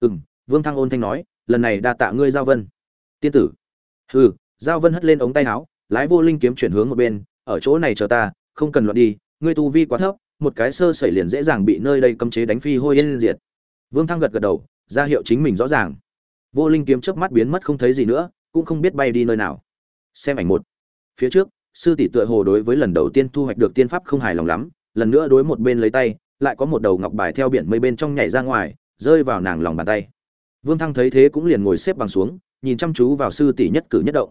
S1: Ừ m vương thăng ôn thanh nói, lần này đa tạ ngươi, giao vân. Tiên tử. Hừ, giao vân hất lên ống tay áo, lái vô linh kiếm chuyển hướng một bên, ở chỗ này chờ ta, không cần loạn đi, ngươi tu vi quá thấp một cái sơ sẩy liền dễ dàng bị nơi đây cấm chế đánh phi hôi yên diệt. Vương thăng gật gật đầu, ra hiệu chính mình rõ ràng. Vô linh kiếm chớp mắt biến mất không thấy gì nữa, cũng không biết bay đi nơi nào. Xem ảnh một. Phía trước, sư tỷ tựa hồ đối với lần đầu tiên thu hoạch được tiên pháp không hài lòng lắm, lần nữa đối một bên lấy tay, lại có một đầu ngọc bài theo biển mây bên trong nhảy ra ngoài, rơi vào nàng lòng bàn tay. Vương thăng thấy thế cũng liền ngồi xếp bằng xuống, nhìn chăm chú vào sư tỷ nhất cử nhất động.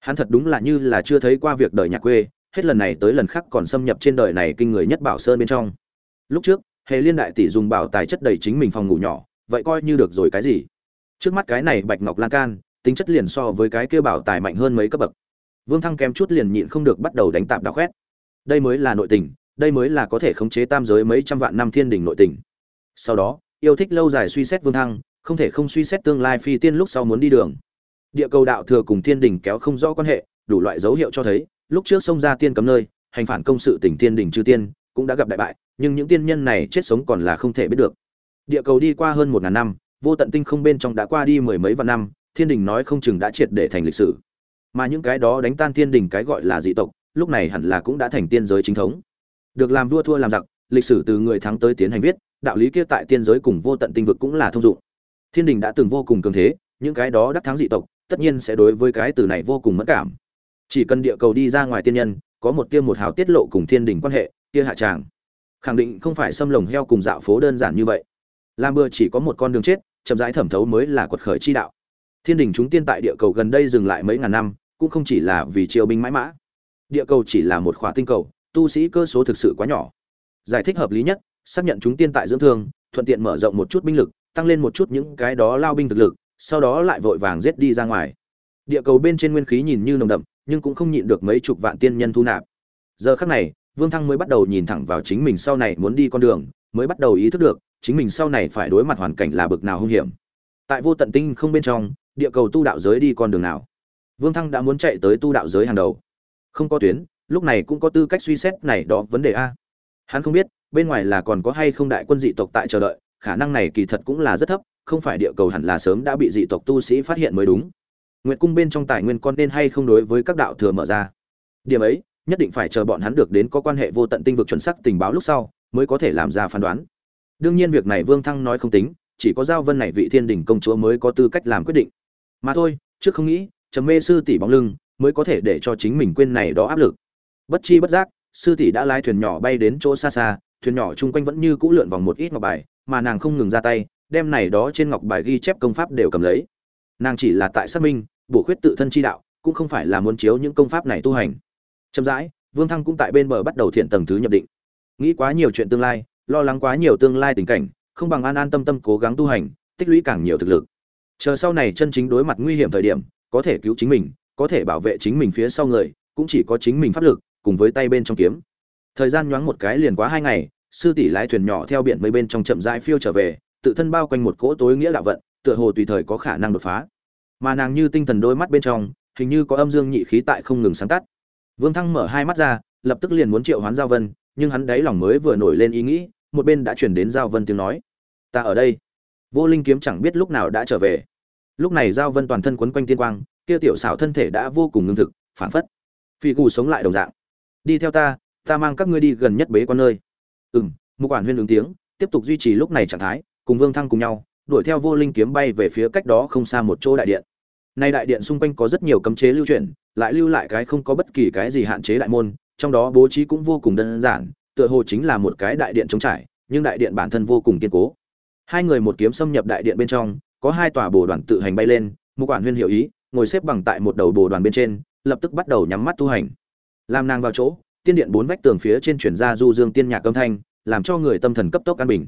S1: Hắn thật đúng là như là chưa thấy qua việc đời nhà quê hết lần này tới lần khác còn xâm nhập trên đời này kinh người nhất bảo sơn bên trong. Lúc trước, hề liên đại tỷ dùng bảo tài chất đầy chính mình phòng ngủ nhỏ, vậy coi như được rồi cái gì? Trước mắt cái này bạch ngọc lan can, tính chất liền so với cái kia bảo tài mạnh hơn mấy cấp bậc. Vương thăng kém chút liền nhịn không được bắt đầu đánh tạp đào khoét. Đây mới là nội tình, đây mới là có thể khống chế tam giới mấy trăm vạn năm thiên đình nội tình. Sau đó, yêu thích lâu dài suy xét vương thăng, không thể không suy xét tương lai phi tiên lúc sau muốn đi đường. Địa cầu đạo thừa cùng thiên đình kéo không rõ quan hệ, đủ loại dấu hiệu cho thấy lúc trước xông ra tiên cấm nơi, hành phản công sự tỉnh tiên đình chư tiên cũng đã gặp đại bại, nhưng những tiên nhân này chết sống còn là không thể biết được. Địa cầu đi qua hơn một ngàn năm, vô tận tinh không bên trong đã qua đi mười mấy vạn năm, thiên đình nói không chừng đã triệt để thành lịch sử. Mà những cái đó đánh tan thiên đình cái gọi là dị tộc, lúc này hẳn là cũng đã thành tiên giới chính thống. Được làm vua thua làm giặc, lịch sử từ người thắng tới tiến hành viết, đạo lý kia tại tiên giới cùng vô tận tinh vực cũng là thông dụng. Thiên đình đã từng vô cùng cường thế, những cái đó đắc thắng dị tộc, tất nhiên sẽ đối với cái từ này vô cùng mất cảm chỉ cần địa cầu đi ra ngoài tiên nhân, có một tiêm một hào tiết lộ cùng thiên đình quan hệ kia hạ tràng. Khẳng định không phải xâm lồng heo cùng dạo phố đơn giản như vậy. Làm bừa chỉ có một con đường chết, chậm rãi thẩm thấu mới là quật khởi chi đạo. Thiên đình chúng tiên tại địa cầu gần đây dừng lại mấy ngàn năm, cũng không chỉ là vì triều binh mãi mã. Địa cầu chỉ là một khỏa tinh cầu, tu sĩ cơ số thực sự quá nhỏ. Giải thích hợp lý nhất, xác nhận chúng tiên tại dưỡng thương, thuận tiện mở rộng một chút binh lực, tăng lên một chút những cái đó lao binh thực lực, sau đó lại vội vàng giết đi ra ngoài. Địa cầu bên trên nguyên khí nhìn như nồng đậm nhưng cũng không nhịn được mấy chục vạn tiên nhân thu nạp. Giờ khắc này, vương thăng mới bắt đầu nhìn thẳng vào chính mình sau này muốn đi con đường, mới bắt đầu ý thức được, chính mình sau này phải đối mặt hoàn cảnh là bực nào hung hiểm. Tại vô tận tinh không bên trong, địa cầu tu đạo giới đi con đường nào? Vương thăng đã muốn chạy tới tu đạo giới hàng đầu. Không có tuyến, lúc này cũng có tư cách suy xét này đó vấn đề a. Hắn không biết, bên ngoài là còn có hay không đại quân dị tộc tại chờ đợi, khả năng này kỳ thật cũng là rất thấp, không phải địa cầu hẳn là sớm đã bị dị tộc tu sĩ phát hiện mới đúng nguyệt cung bên trong tài nguyên con nên hay không đối với các đạo thừa mở ra? Điểm ấy, nhất định phải chờ bọn hắn được đến có quan hệ vô tận tinh vực chuẩn sắc tình báo lúc sau, mới có thể làm ra phán đoán. Đương nhiên việc này vương thăng nói không tính, chỉ có giao vân này vị thiên đình công chúa mới có tư cách làm quyết định. Mà thôi, trước không nghĩ, trầm mê sư tỷ bóng lưng mới có thể để cho chính mình quên này đó áp lực. Bất chi bất giác, sư tỷ đã lái thuyền nhỏ bay đến chỗ xa xa, thuyền nhỏ chung quanh vẫn như cũ lượn vòng một ít ngọc bài, mà nàng không ngừng ra tay, đem này đó trên ngọc bài ghi chép công pháp đều cầm lấy nàng chỉ là tại xác minh, bổ khuyết tự thân chi đạo, cũng không phải là muốn chiếu những công pháp này tu hành. Chậm rãi, vương thăng cũng tại bên bờ bắt đầu thiện tầng thứ nhập định. Nghĩ quá nhiều chuyện tương lai, lo lắng quá nhiều tương lai tình cảnh, không bằng an an tâm tâm cố gắng tu hành, tích lũy càng nhiều thực lực. Chờ sau này chân chính đối mặt nguy hiểm thời điểm, có thể cứu chính mình, có thể bảo vệ chính mình phía sau người, cũng chỉ có chính mình pháp lực, cùng với tay bên trong kiếm. Thời gian nhoáng một cái liền quá hai ngày, sư tỷ lái thuyền nhỏ theo biển mây bên trong chậm rãi phiêu trở về, tự thân bao quanh một cỗ tối nghĩa đạo vận tựa hồ tùy thời có khả năng đột phá. Mà nàng như tinh thần đôi mắt bên trong, hình như có âm dương nhị khí tại không ngừng sáng tắt vương thăng mở hai mắt ra, lập tức liền muốn triệu hoán giao vân, nhưng hắn đáy lòng mới vừa nổi lên ý nghĩ, một bên đã chuyển đến giao vân tiếng nói. Ta ở đây. Vô linh kiếm chẳng biết lúc nào đã trở về. Lúc này giao vân toàn thân quấn quanh tiên quang, kia tiểu xảo thân thể đã vô cùng ngưng thực, phản phất phi cù sống lại đồng dạng. Đi theo ta ta mang các ngươi đi gần nhất bế quan nơi. Ừ m một quản huyên ứng tiếng, tiếp tục duy trì lúc này trạng thái, cùng vương thăng cùng nhau đuổi theo vô linh kiếm bay về phía cách đó không xa một chỗ đại điện. Nay đại điện xung quanh có rất nhiều cấm chế lưu chuyển, lại lưu lại cái không có bất kỳ cái gì hạn chế đại môn, trong đó bố trí cũng vô cùng đơn giản, tựa hồ chính là một cái đại điện trống trải, nhưng đại điện bản thân vô cùng kiên cố. Hai người một kiếm xâm nhập đại điện bên trong, có hai tòa bồ đoàn tự hành bay lên một quản huyên hiểu ý, ngồi xếp bằng tại một đầu bồ đoàn bên trên, lập tức bắt đầu nhắm mắt tu hành. Làm nàng vào chỗ, tiên điện bốn vách tường phía trên chuyển ra du dương tiên nhạc âm thanh, làm cho người tâm thần cấp tốc an bình.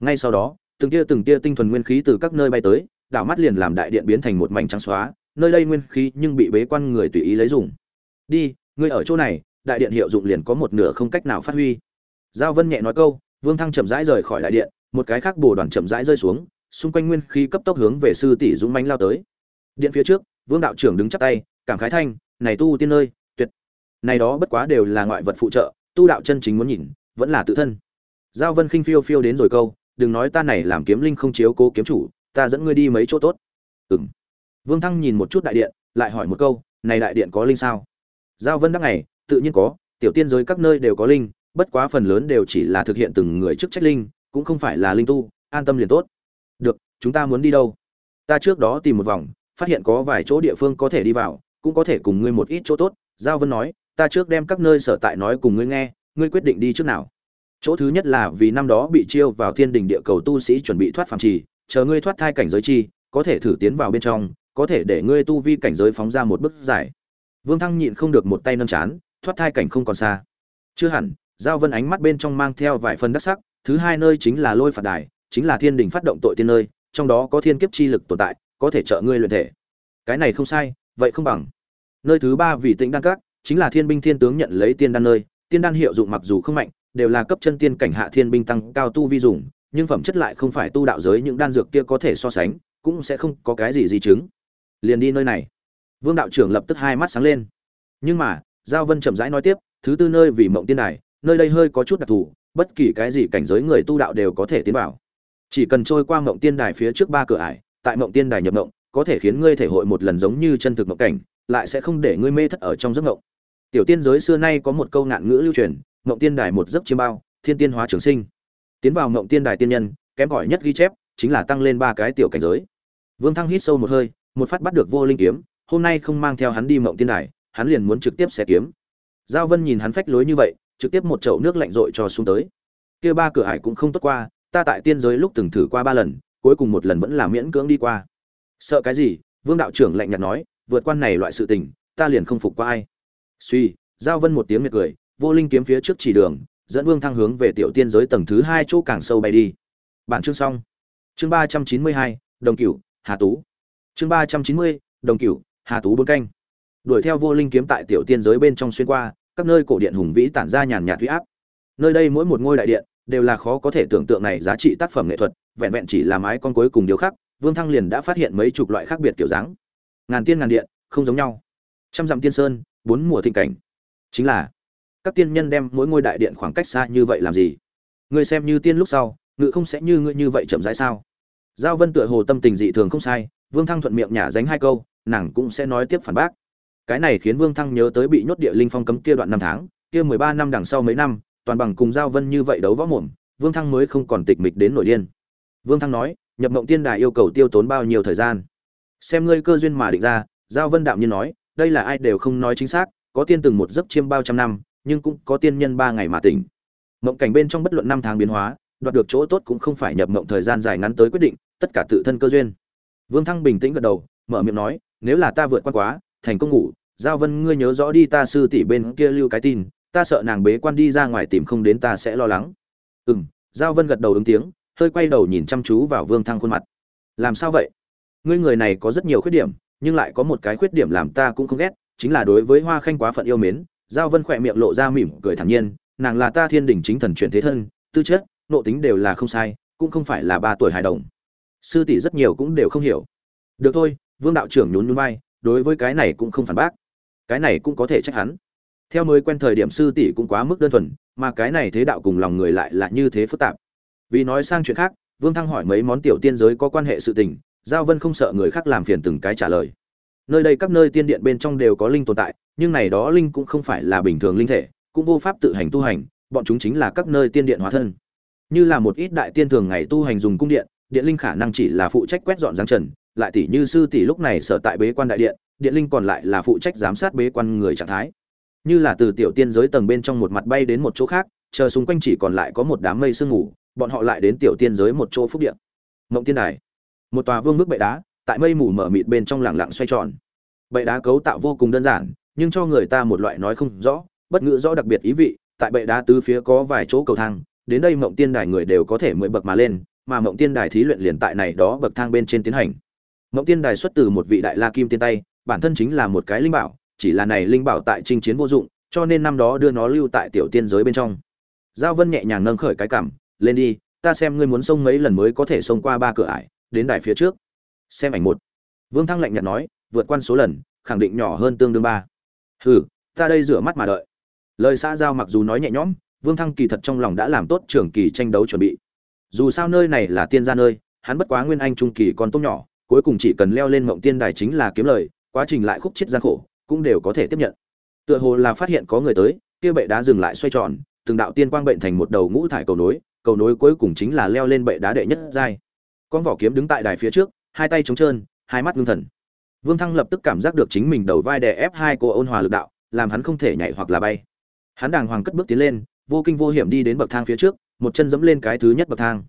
S1: Ngay sau đó từng tia từng tia tinh thuần nguyên khí từ các nơi bay tới, đảo mắt liền làm đại điện biến thành một mảnh trắng xóa, nơi đây nguyên khí nhưng bị bế quan người tùy ý lấy dùng. Đi, ngươi ở chỗ này, đại điện hiệu dụng liền có một nửa không cách nào phát huy. Giao vân nhẹ nói câu, vương thăng chậm rãi rời khỏi đại điện, một cái khác bổ đoàn chậm rãi rơi xuống, xung quanh nguyên khí cấp tốc hướng về sư tỷ dũng mãnh lao tới. Điện phía trước, vương đạo trưởng đứng chắp tay, cảm khái thanh, này tu tiên nơi tuyệt. Này đó bất quá đều là ngoại vật phụ trợ, tu đạo chân chính muốn nhìn, vẫn là tự thân. Giao vân khinh phiêu phiêu đến rồi câu đừng nói ta này làm kiếm linh không chiếu cố kiếm chủ, ta dẫn ngươi đi mấy chỗ tốt. Ừm. Vương thăng nhìn một chút đại điện, lại hỏi một câu, này đại điện có linh sao? Giao vân đắc này, tự nhiên có, tiểu tiên giới các nơi đều có linh, bất quá phần lớn đều chỉ là thực hiện từng người chức trách linh, cũng không phải là linh tu, an tâm liền tốt. Được, chúng ta muốn đi đâu? Ta trước đó tìm một vòng, phát hiện có vài chỗ địa phương có thể đi vào, cũng có thể cùng ngươi một ít chỗ tốt. Giao vân nói, ta trước đem các nơi sở tại nói cùng ngươi nghe, ngươi quyết định đi trước nào? Chỗ thứ nhất là vì năm đó bị chiêu vào thiên đình địa cầu tu sĩ chuẩn bị thoát phàm trì, chờ ngươi thoát thai cảnh giới chi, có thể thử tiến vào bên trong, có thể để ngươi tu vi cảnh giới phóng ra một bước dài. Vương thăng nhịn không được một tay nâng chán, thoát thai cảnh không còn xa. Chưa hẳn, giao vân ánh mắt bên trong mang theo vài phần đắc sắc, thứ hai nơi chính là lôi phạt đài, chính là thiên đình phát động tội tiên nơi, trong đó có thiên kiếp chi lực tồn tại, có thể trợ ngươi luyện thể. Cái này không sai, vậy không bằng. Nơi thứ ba vì tĩnh đan các, chính là thiên binh thiên tướng nhận lấy tiên đan nơi, tiên đan hiệu dụng mặc dù không mạnh đều là cấp chân tiên cảnh hạ thiên binh tăng cao tu vi dùng, nhưng phẩm chất lại không phải tu đạo giới những đan dược kia có thể so sánh, cũng sẽ không có cái gì di chứng. Liền đi nơi này. Vương đạo trưởng lập tức hai mắt sáng lên. Nhưng mà, giao vân chậm rãi nói tiếp, thứ tư nơi vì mộng tiên đài, nơi đây hơi có chút đặc thù, bất kỳ cái gì cảnh giới người tu đạo đều có thể tiến vào. Chỉ cần trôi qua mộng tiên đài phía trước ba cửa ải, tại mộng tiên đài nhập mộng, có thể khiến ngươi thể hội một lần giống như chân thực mộng cảnh, lại sẽ không để ngươi mê thất ở trong giấc mộng. Tiểu tiên giới xưa nay có một câu ngạn ngữ lưu truyền Ngộng tiên đài một giấc chiêm bao, thiên tiên hóa trường sinh. Tiến vào Ngộng tiên đài tiên nhân, kém cỏi nhất ghi chép, chính là tăng lên ba cái tiểu cảnh giới. Vương thăng hít sâu một hơi, một phát bắt được vô linh kiếm, hôm nay không mang theo hắn đi Ngộng tiên đài, hắn liền muốn trực tiếp xé kiếm. Giao vân nhìn hắn phách lối như vậy, trực tiếp một chậu nước lạnh rội cho xuống tới. Kia ba cửa ải cũng không tốt qua, ta tại tiên giới lúc từng thử qua ba lần, cuối cùng một lần vẫn là miễn cưỡng đi qua. Sợ cái gì? Vương đạo trưởng lạnh nhạt nói, vượt quan này loại sự tình, ta liền không phục qua ai. Suy, giao vân một tiếng mệt cười vô linh kiếm phía trước chỉ đường, dẫn vương thăng hướng về tiểu tiên giới tầng thứ hai chỗ càng sâu bay đi. Bản chương xong. Chương ba trăm chín mươi hai, đồng cửu, hà tú. Chương ba trăm chín mươi, đồng cửu, hà tú bốn canh. Đuổi theo vô linh kiếm tại tiểu tiên giới bên trong xuyên qua, các nơi cổ điện hùng vĩ tản ra nhàn nhạt huy áp. Nơi đây mỗi một ngôi đại điện đều là khó có thể tưởng tượng này giá trị tác phẩm nghệ thuật, vẹn vẹn chỉ là mái con cuối cùng điều khác vương thăng liền đã phát hiện mấy chục loại khác biệt kiểu dáng. Ngàn tiên ngàn điện, không giống nhau. Trăm dặm tiên sơn, bốn mùa thịnh cảnh. Chính là các tiên nhân đem mỗi ngôi đại điện khoảng cách xa như vậy làm gì? Người xem như tiên lúc sau, ngự không sẽ như ngươi như vậy chậm rãi sao? Giao vân tựa hồ tâm tình dị thường không sai, vương thăng thuận miệng nhả dánh hai câu, nàng cũng sẽ nói tiếp phản bác. Cái này khiến vương thăng nhớ tới bị nhốt địa linh phong cấm kia đoạn năm tháng, kia mười ba năm đằng sau mấy năm, toàn bằng cùng giao vân như vậy đấu võ mồm, vương thăng mới không còn tịch mịch đến nổi điên. Vương thăng nói, nhập mộng tiên đài yêu cầu tiêu tốn bao nhiêu thời gian? Xem ngươi cơ duyên mà định ra, giao vân đạm nhiên nói, đây là ai đều không nói chính xác, có tiên từng một giấc chiêm bao trăm năm nhưng cũng có tiên nhân ba ngày mà tỉnh. Mộng cảnh bên trong bất luận năm tháng biến hóa, đoạt được chỗ tốt cũng không phải nhập mộng thời gian dài ngắn tới quyết định, tất cả tự thân cơ duyên. Vương thăng bình tĩnh gật đầu, mở miệng nói, nếu là ta vượt qua quá, thành công ngủ, giao vân ngươi nhớ rõ đi, ta sư tỷ bên kia lưu cái tin, ta sợ nàng bế quan đi ra ngoài tìm không đến ta sẽ lo lắng. Ừ m giao vân gật đầu ứng tiếng, hơi quay đầu nhìn chăm chú vào vương thăng khuôn mặt. Làm sao vậy? Ngươi người này có rất nhiều khuyết điểm, nhưng lại có một cái khuyết điểm làm ta cũng không ghét, chính là đối với hoa khanh quá phận yêu mến giao vân khỏe miệng lộ ra mỉm cười thản nhiên, nàng là ta thiên đình chính thần chuyển thế thân, tư chất nộ tính đều là không sai, cũng không phải là ba tuổi hài đồng. Sư tỷ rất nhiều cũng đều không hiểu. Được thôi, vương đạo trưởng nhún nhún vai, đối với cái này cũng không phản bác. Cái này cũng có thể trách hắn. Theo mới quen thời điểm sư tỷ cũng quá mức đơn thuần, mà cái này thế đạo cùng lòng người lại là như thế phức tạp. Vì nói sang chuyện khác, vương thăng hỏi mấy món tiểu tiên giới có quan hệ sự tình, giao vân không sợ người khác làm phiền từng cái trả lời nơi đây các nơi tiên điện bên trong đều có linh tồn tại, nhưng này đó linh cũng không phải là bình thường linh thể, cũng vô pháp tự hành tu hành, bọn chúng chính là các nơi tiên điện hóa thân. Như là một ít đại tiên thường ngày tu hành dùng cung điện điện linh khả năng chỉ là phụ trách quét dọn giáng trần, lại tỷ như sư tỷ lúc này sở tại bế quan đại điện điện linh còn lại là phụ trách giám sát bế quan người trạng thái. Như là từ tiểu tiên giới tầng bên trong một mặt bay đến một chỗ khác, chờ xung quanh chỉ còn lại có một đám mây sương ngủ bọn họ lại đến tiểu tiên giới một chỗ phúc điện mộng tiên đài. Một tòa vương bức bệ đá tại mây mù mở mịt bên trong lẳng lặng xoay tròn. Bệ đá cấu tạo vô cùng đơn giản, nhưng cho người ta một loại nói không rõ, bất ngữ rõ đặc biệt ý vị, tại bệ đá tứ phía có vài chỗ cầu thang, đến đây mộng tiên đài người đều có thể mười bậc mà lên, mà mộng tiên đài thí luyện liền tại này đó bậc thang bên trên tiến hành. Mộng tiên đài xuất từ một vị đại la kim tiên tay bản thân chính là một cái linh bảo, chỉ là này linh bảo tại chinh chiến vô dụng, cho nên năm đó đưa nó lưu tại tiểu tiên giới bên trong. Giao vân nhẹ nhàng nâng khởi cái cảm, lên đi, ta xem ngươi muốn xông mấy lần mới có thể xông qua ba cửa ải, đến đài phía trước xem ảnh một. Vương thăng lạnh nhạt nói, vượt qua số lần, khẳng định nhỏ hơn tương đương ba. Hừ, ta đây rửa mắt mà đợi. Lời xã giao mặc dù nói nhẹ nhõm, vương thăng kỳ thật trong lòng đã làm tốt trường kỳ tranh đấu chuẩn bị. Dù sao nơi này là tiên gia nơi, hắn bất quá nguyên anh trung kỳ còn tốt nhỏ, cuối cùng chỉ cần leo lên mộng tiên đài chính là kiếm lời, quá trình lại khúc chết gian khổ, cũng đều có thể tiếp nhận. Tựa hồ là phát hiện có người tới, kia bệ đá dừng lại xoay tròn, từng đạo tiên quang bệnh thành một đầu ngũ thải cầu nối cầu nối cuối cùng chính là leo lên bệ đá đệ nhất giai. Con vỏ kiếm đứng tại đài phía trước hai tay trống trơn, hai mắt ngưng thần. Vương thăng lập tức cảm giác được chính mình đầu vai đè ép hai cô ôn hòa lực đạo, làm hắn không thể nhảy hoặc là bay. Hắn đàng hoàng cất bước tiến lên, vô kinh vô hiểm đi đến bậc thang phía trước, một chân dẫm lên cái thứ nhất bậc thang.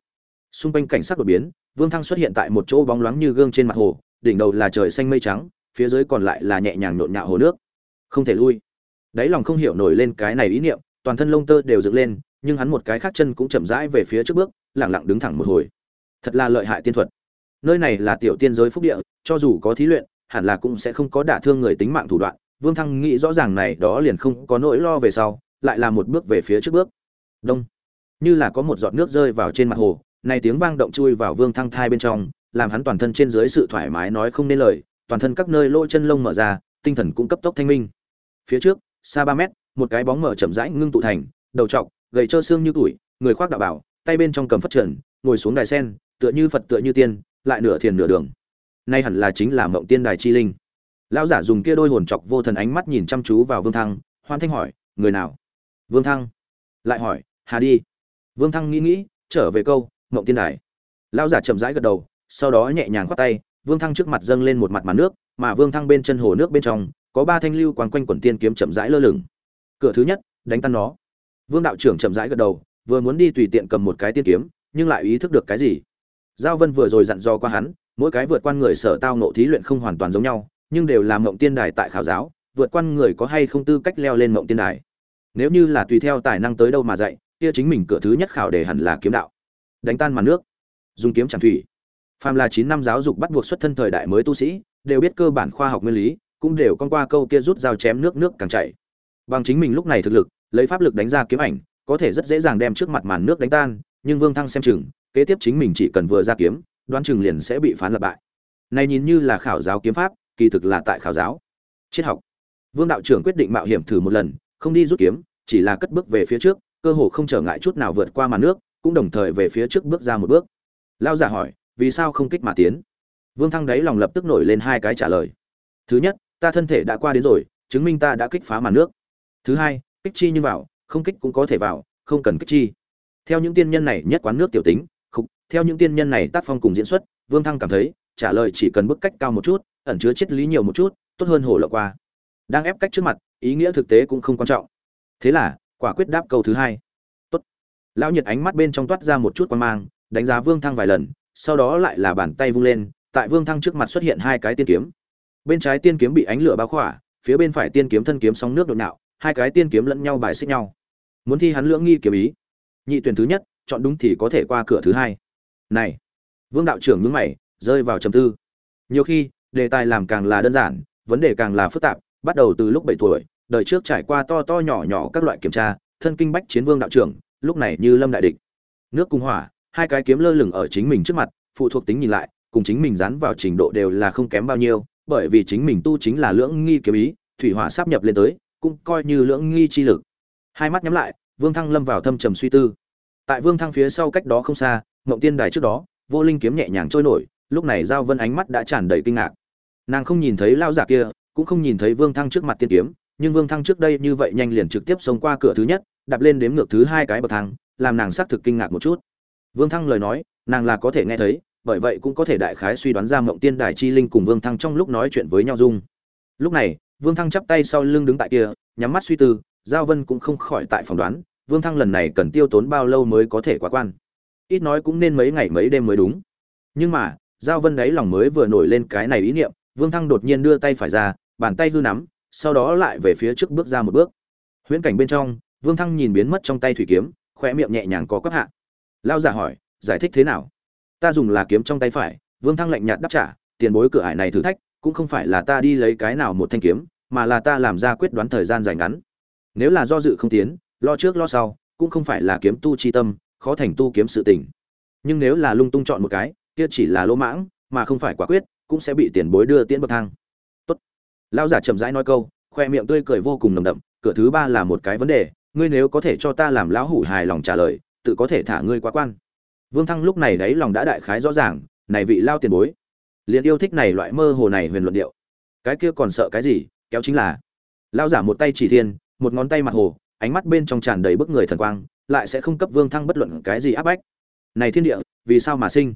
S1: Xung quanh cảnh sắc đột biến, vương thăng xuất hiện tại một chỗ bóng loáng như gương trên mặt hồ, đỉnh đầu là trời xanh mây trắng, phía dưới còn lại là nhẹ nhàng nhộn nhạo hồ nước. Không thể lui. Đáy lòng không hiểu nổi lên cái này ý niệm, toàn thân lông tơ đều dựng lên, nhưng hắn một cái khác chân cũng chậm rãi về phía trước bước lẳng lặng đứng thẳng một hồi. Thật là lợi hại tiên thuật nơi này là tiểu tiên giới phúc địa, cho dù có thí luyện, hẳn là cũng sẽ không có đả thương người tính mạng thủ đoạn. Vương thăng nghĩ rõ ràng này đó liền không có nỗi lo về sau, lại là một bước về phía trước bước. Đông. Như là có một giọt nước rơi vào trên mặt hồ, này tiếng vang động chui vào vương thăng thai bên trong, làm hắn toàn thân trên dưới sự thoải mái nói không nên lời, toàn thân các nơi lỗ chân lông mở ra, tinh thần cũng cấp tốc thanh minh. Phía trước, xa ba mét, một cái bóng mở chậm rãi ngưng tụ thành, đầu trọc, gầy trơ xương như tuổi, người khoác đạo bảo, tay bên trong cầm phất trần, ngồi xuống đài sen, tựa như phật tựa như tiên lại nửa thiền nửa đường. Nay hẳn là chính là mộng tiên đài chi linh. Lão giả dùng kia đôi hồn chọc vô thần ánh mắt nhìn chăm chú vào vương thăng, hoan thanh hỏi, người nào? Vương thăng lại hỏi, hà đi. Vương thăng nghĩ nghĩ, trở về câu, mộng tiên đài. Lão giả chậm rãi gật đầu, sau đó nhẹ nhàng khoát tay, vương thăng trước mặt dâng lên một mặt màn nước, mà vương thăng bên chân hồ nước bên trong, có ba thanh lưu quán quanh quần tiên kiếm chậm rãi lơ lửng. Cửa thứ nhất, đánh tan nó. Vương đạo trưởng chậm rãi gật đầu, vừa muốn đi tùy tiện cầm một cái tiên kiếm, nhưng lại ý thức được cái gì? Giao vân vừa rồi dặn dò qua hắn, mỗi cái vượt quan người sở tao nộ thí luyện không hoàn toàn giống nhau, nhưng đều là mộng tiên đài tại khảo giáo, vượt quan người có hay không tư cách leo lên mộng tiên đài. Nếu như là tùy theo tài năng tới đâu mà dạy, kia chính mình cửa thứ nhất khảo để hẳn là kiếm đạo. Đánh tan màn nước, dùng kiếm chẳng thủy. Phàm là chín năm giáo dục bắt buộc xuất thân thời đại mới tu sĩ, đều biết cơ bản khoa học nguyên lý, cũng đều con qua câu kia rút dao chém nước nước càng chảy. Bằng chính mình lúc này thực lực, lấy pháp lực đánh ra kiếm ảnh, có thể rất dễ dàng đem trước mặt màn nước đánh tan, nhưng vương thăng xem chừng kế tiếp chính mình chỉ cần vừa ra kiếm, đoán chừng liền sẽ bị phán lập bại. Này nhìn như là khảo giáo kiếm pháp, kỳ thực là tại khảo giáo. Triết học. Vương đạo trưởng quyết định mạo hiểm thử một lần, không đi rút kiếm, chỉ là cất bước về phía trước, cơ hồ không trở ngại chút nào vượt qua màn nước, cũng đồng thời về phía trước bước ra một bước. Lao giả hỏi, vì sao không kích mà tiến? Vương thăng đáy lòng lập tức nổi lên hai cái trả lời. Thứ nhất, ta thân thể đã qua đến rồi, chứng minh ta đã kích phá màn nước. Thứ hai, kích chi như vào, không kích cũng có thể vào, không cần kích chi. Theo những tiên nhân này nhất quán nước tiểu tính theo những tiên nhân này tác phong cùng diễn xuất, vương thăng cảm thấy, trả lời chỉ cần bức cách cao một chút, ẩn chứa triết lý nhiều một chút, tốt hơn hổ lộ qua. Đang ép cách trước mặt, ý nghĩa thực tế cũng không quan trọng. Thế là, quả quyết đáp câu thứ hai. Tốt. Lão nhiệt ánh mắt bên trong toát ra một chút quan mang, đánh giá vương thăng vài lần, sau đó lại là bàn tay vung lên, tại vương thăng trước mặt xuất hiện hai cái tiên kiếm. Bên trái tiên kiếm bị ánh lửa bao khỏa, phía bên phải tiên kiếm thân kiếm sóng nước đột nạo, hai cái tiên kiếm lẫn nhau bài xích nhau. Muốn thi hắn lưỡng nghi kiếm ý. Nhị tuyển thứ nhất, chọn đúng thì có thể qua cửa thứ hai này, vương đạo trưởng nhướng mày, rơi vào trầm tư. Nhiều khi, đề tài làm càng là đơn giản, vấn đề càng là phức tạp, bắt đầu từ lúc bảy tuổi, đời trước trải qua to to nhỏ nhỏ các loại kiểm tra, thân kinh bách chiến vương đạo trưởng, lúc này như lâm đại địch. Nước cung hỏa, hai cái kiếm lơ lửng ở chính mình trước mặt, phụ thuộc tính nhìn lại, cùng chính mình dán vào trình độ đều là không kém bao nhiêu, bởi vì chính mình tu chính là lưỡng nghi kiếm ý, thủy hỏa sắp nhập lên tới, cũng coi như lưỡng nghi chi lực. Hai mắt nhắm lại, vương thăng lâm vào thâm trầm suy tư. Tại vương thăng phía sau cách đó không xa mộng tiên đài trước đó, vô linh kiếm nhẹ nhàng trôi nổi, lúc này giao vân ánh mắt đã tràn đầy kinh ngạc. Nàng không nhìn thấy lao giả kia, cũng không nhìn thấy vương thăng trước mặt tiên kiếm, nhưng vương thăng trước đây như vậy nhanh liền trực tiếp xông qua cửa thứ nhất, đạp lên đếm ngược thứ hai cái bậc thang, làm nàng xác thực kinh ngạc một chút. Vương thăng lời nói, nàng là có thể nghe thấy, bởi vậy cũng có thể đại khái suy đoán ra mộng tiên đài chi linh cùng vương thăng trong lúc nói chuyện với nhau dung. Lúc này, vương thăng chắp tay sau lưng đứng tại kia, nhắm mắt suy tư, giao vân cũng không khỏi tại phỏng đoán, vương thăng lần này cần tiêu tốn bao lâu mới có thể quá quan ít nói cũng nên mấy ngày mấy đêm mới đúng. Nhưng mà, giao vân đáy lòng mới vừa nổi lên cái này ý niệm, vương thăng đột nhiên đưa tay phải ra, bàn tay hư nắm, sau đó lại về phía trước bước ra một bước. Huyễn cảnh bên trong, vương thăng nhìn biến mất trong tay thủy kiếm khoe miệng nhẹ nhàng có quắc hạ. Lao giả hỏi, giải thích thế nào? Ta dùng là kiếm trong tay phải. Vương thăng lạnh nhạt đáp trả, tiền bối cửa ải này thử thách, cũng không phải là ta đi lấy cái nào một thanh kiếm, mà là ta làm ra quyết đoán thời gian dài ngắn. Nếu là do dự không tiến, lo trước lo sau, cũng không phải là kiếm tu chi tâm khó thành tu kiếm sự tình. Nhưng nếu là lung tung chọn một cái, kia chỉ là lỗ mãng, mà không phải quả quyết, cũng sẽ bị tiền bối đưa tiễn bậc thang. Tốt. Lão giả chậm rãi nói câu, khoe miệng tươi cười vô cùng nồng đậm, cửa thứ ba là một cái vấn đề, ngươi nếu có thể cho ta làm lão hủ hài lòng trả lời, tự có thể thả ngươi qua quan. Vương thăng lúc này đấy lòng đã đại khái rõ ràng, này vị lao tiền bối, liền yêu thích này loại mơ hồ này huyền luận điệu. Cái kia còn sợ cái gì, kéo chính là lao giả một tay chỉ thiên, một ngón tay mặt hồ, ánh mắt bên trong tràn đầy bức người thần quang lại sẽ không cấp vương thăng bất luận cái gì áp bách. Này thiên địa, vì sao mà sinh?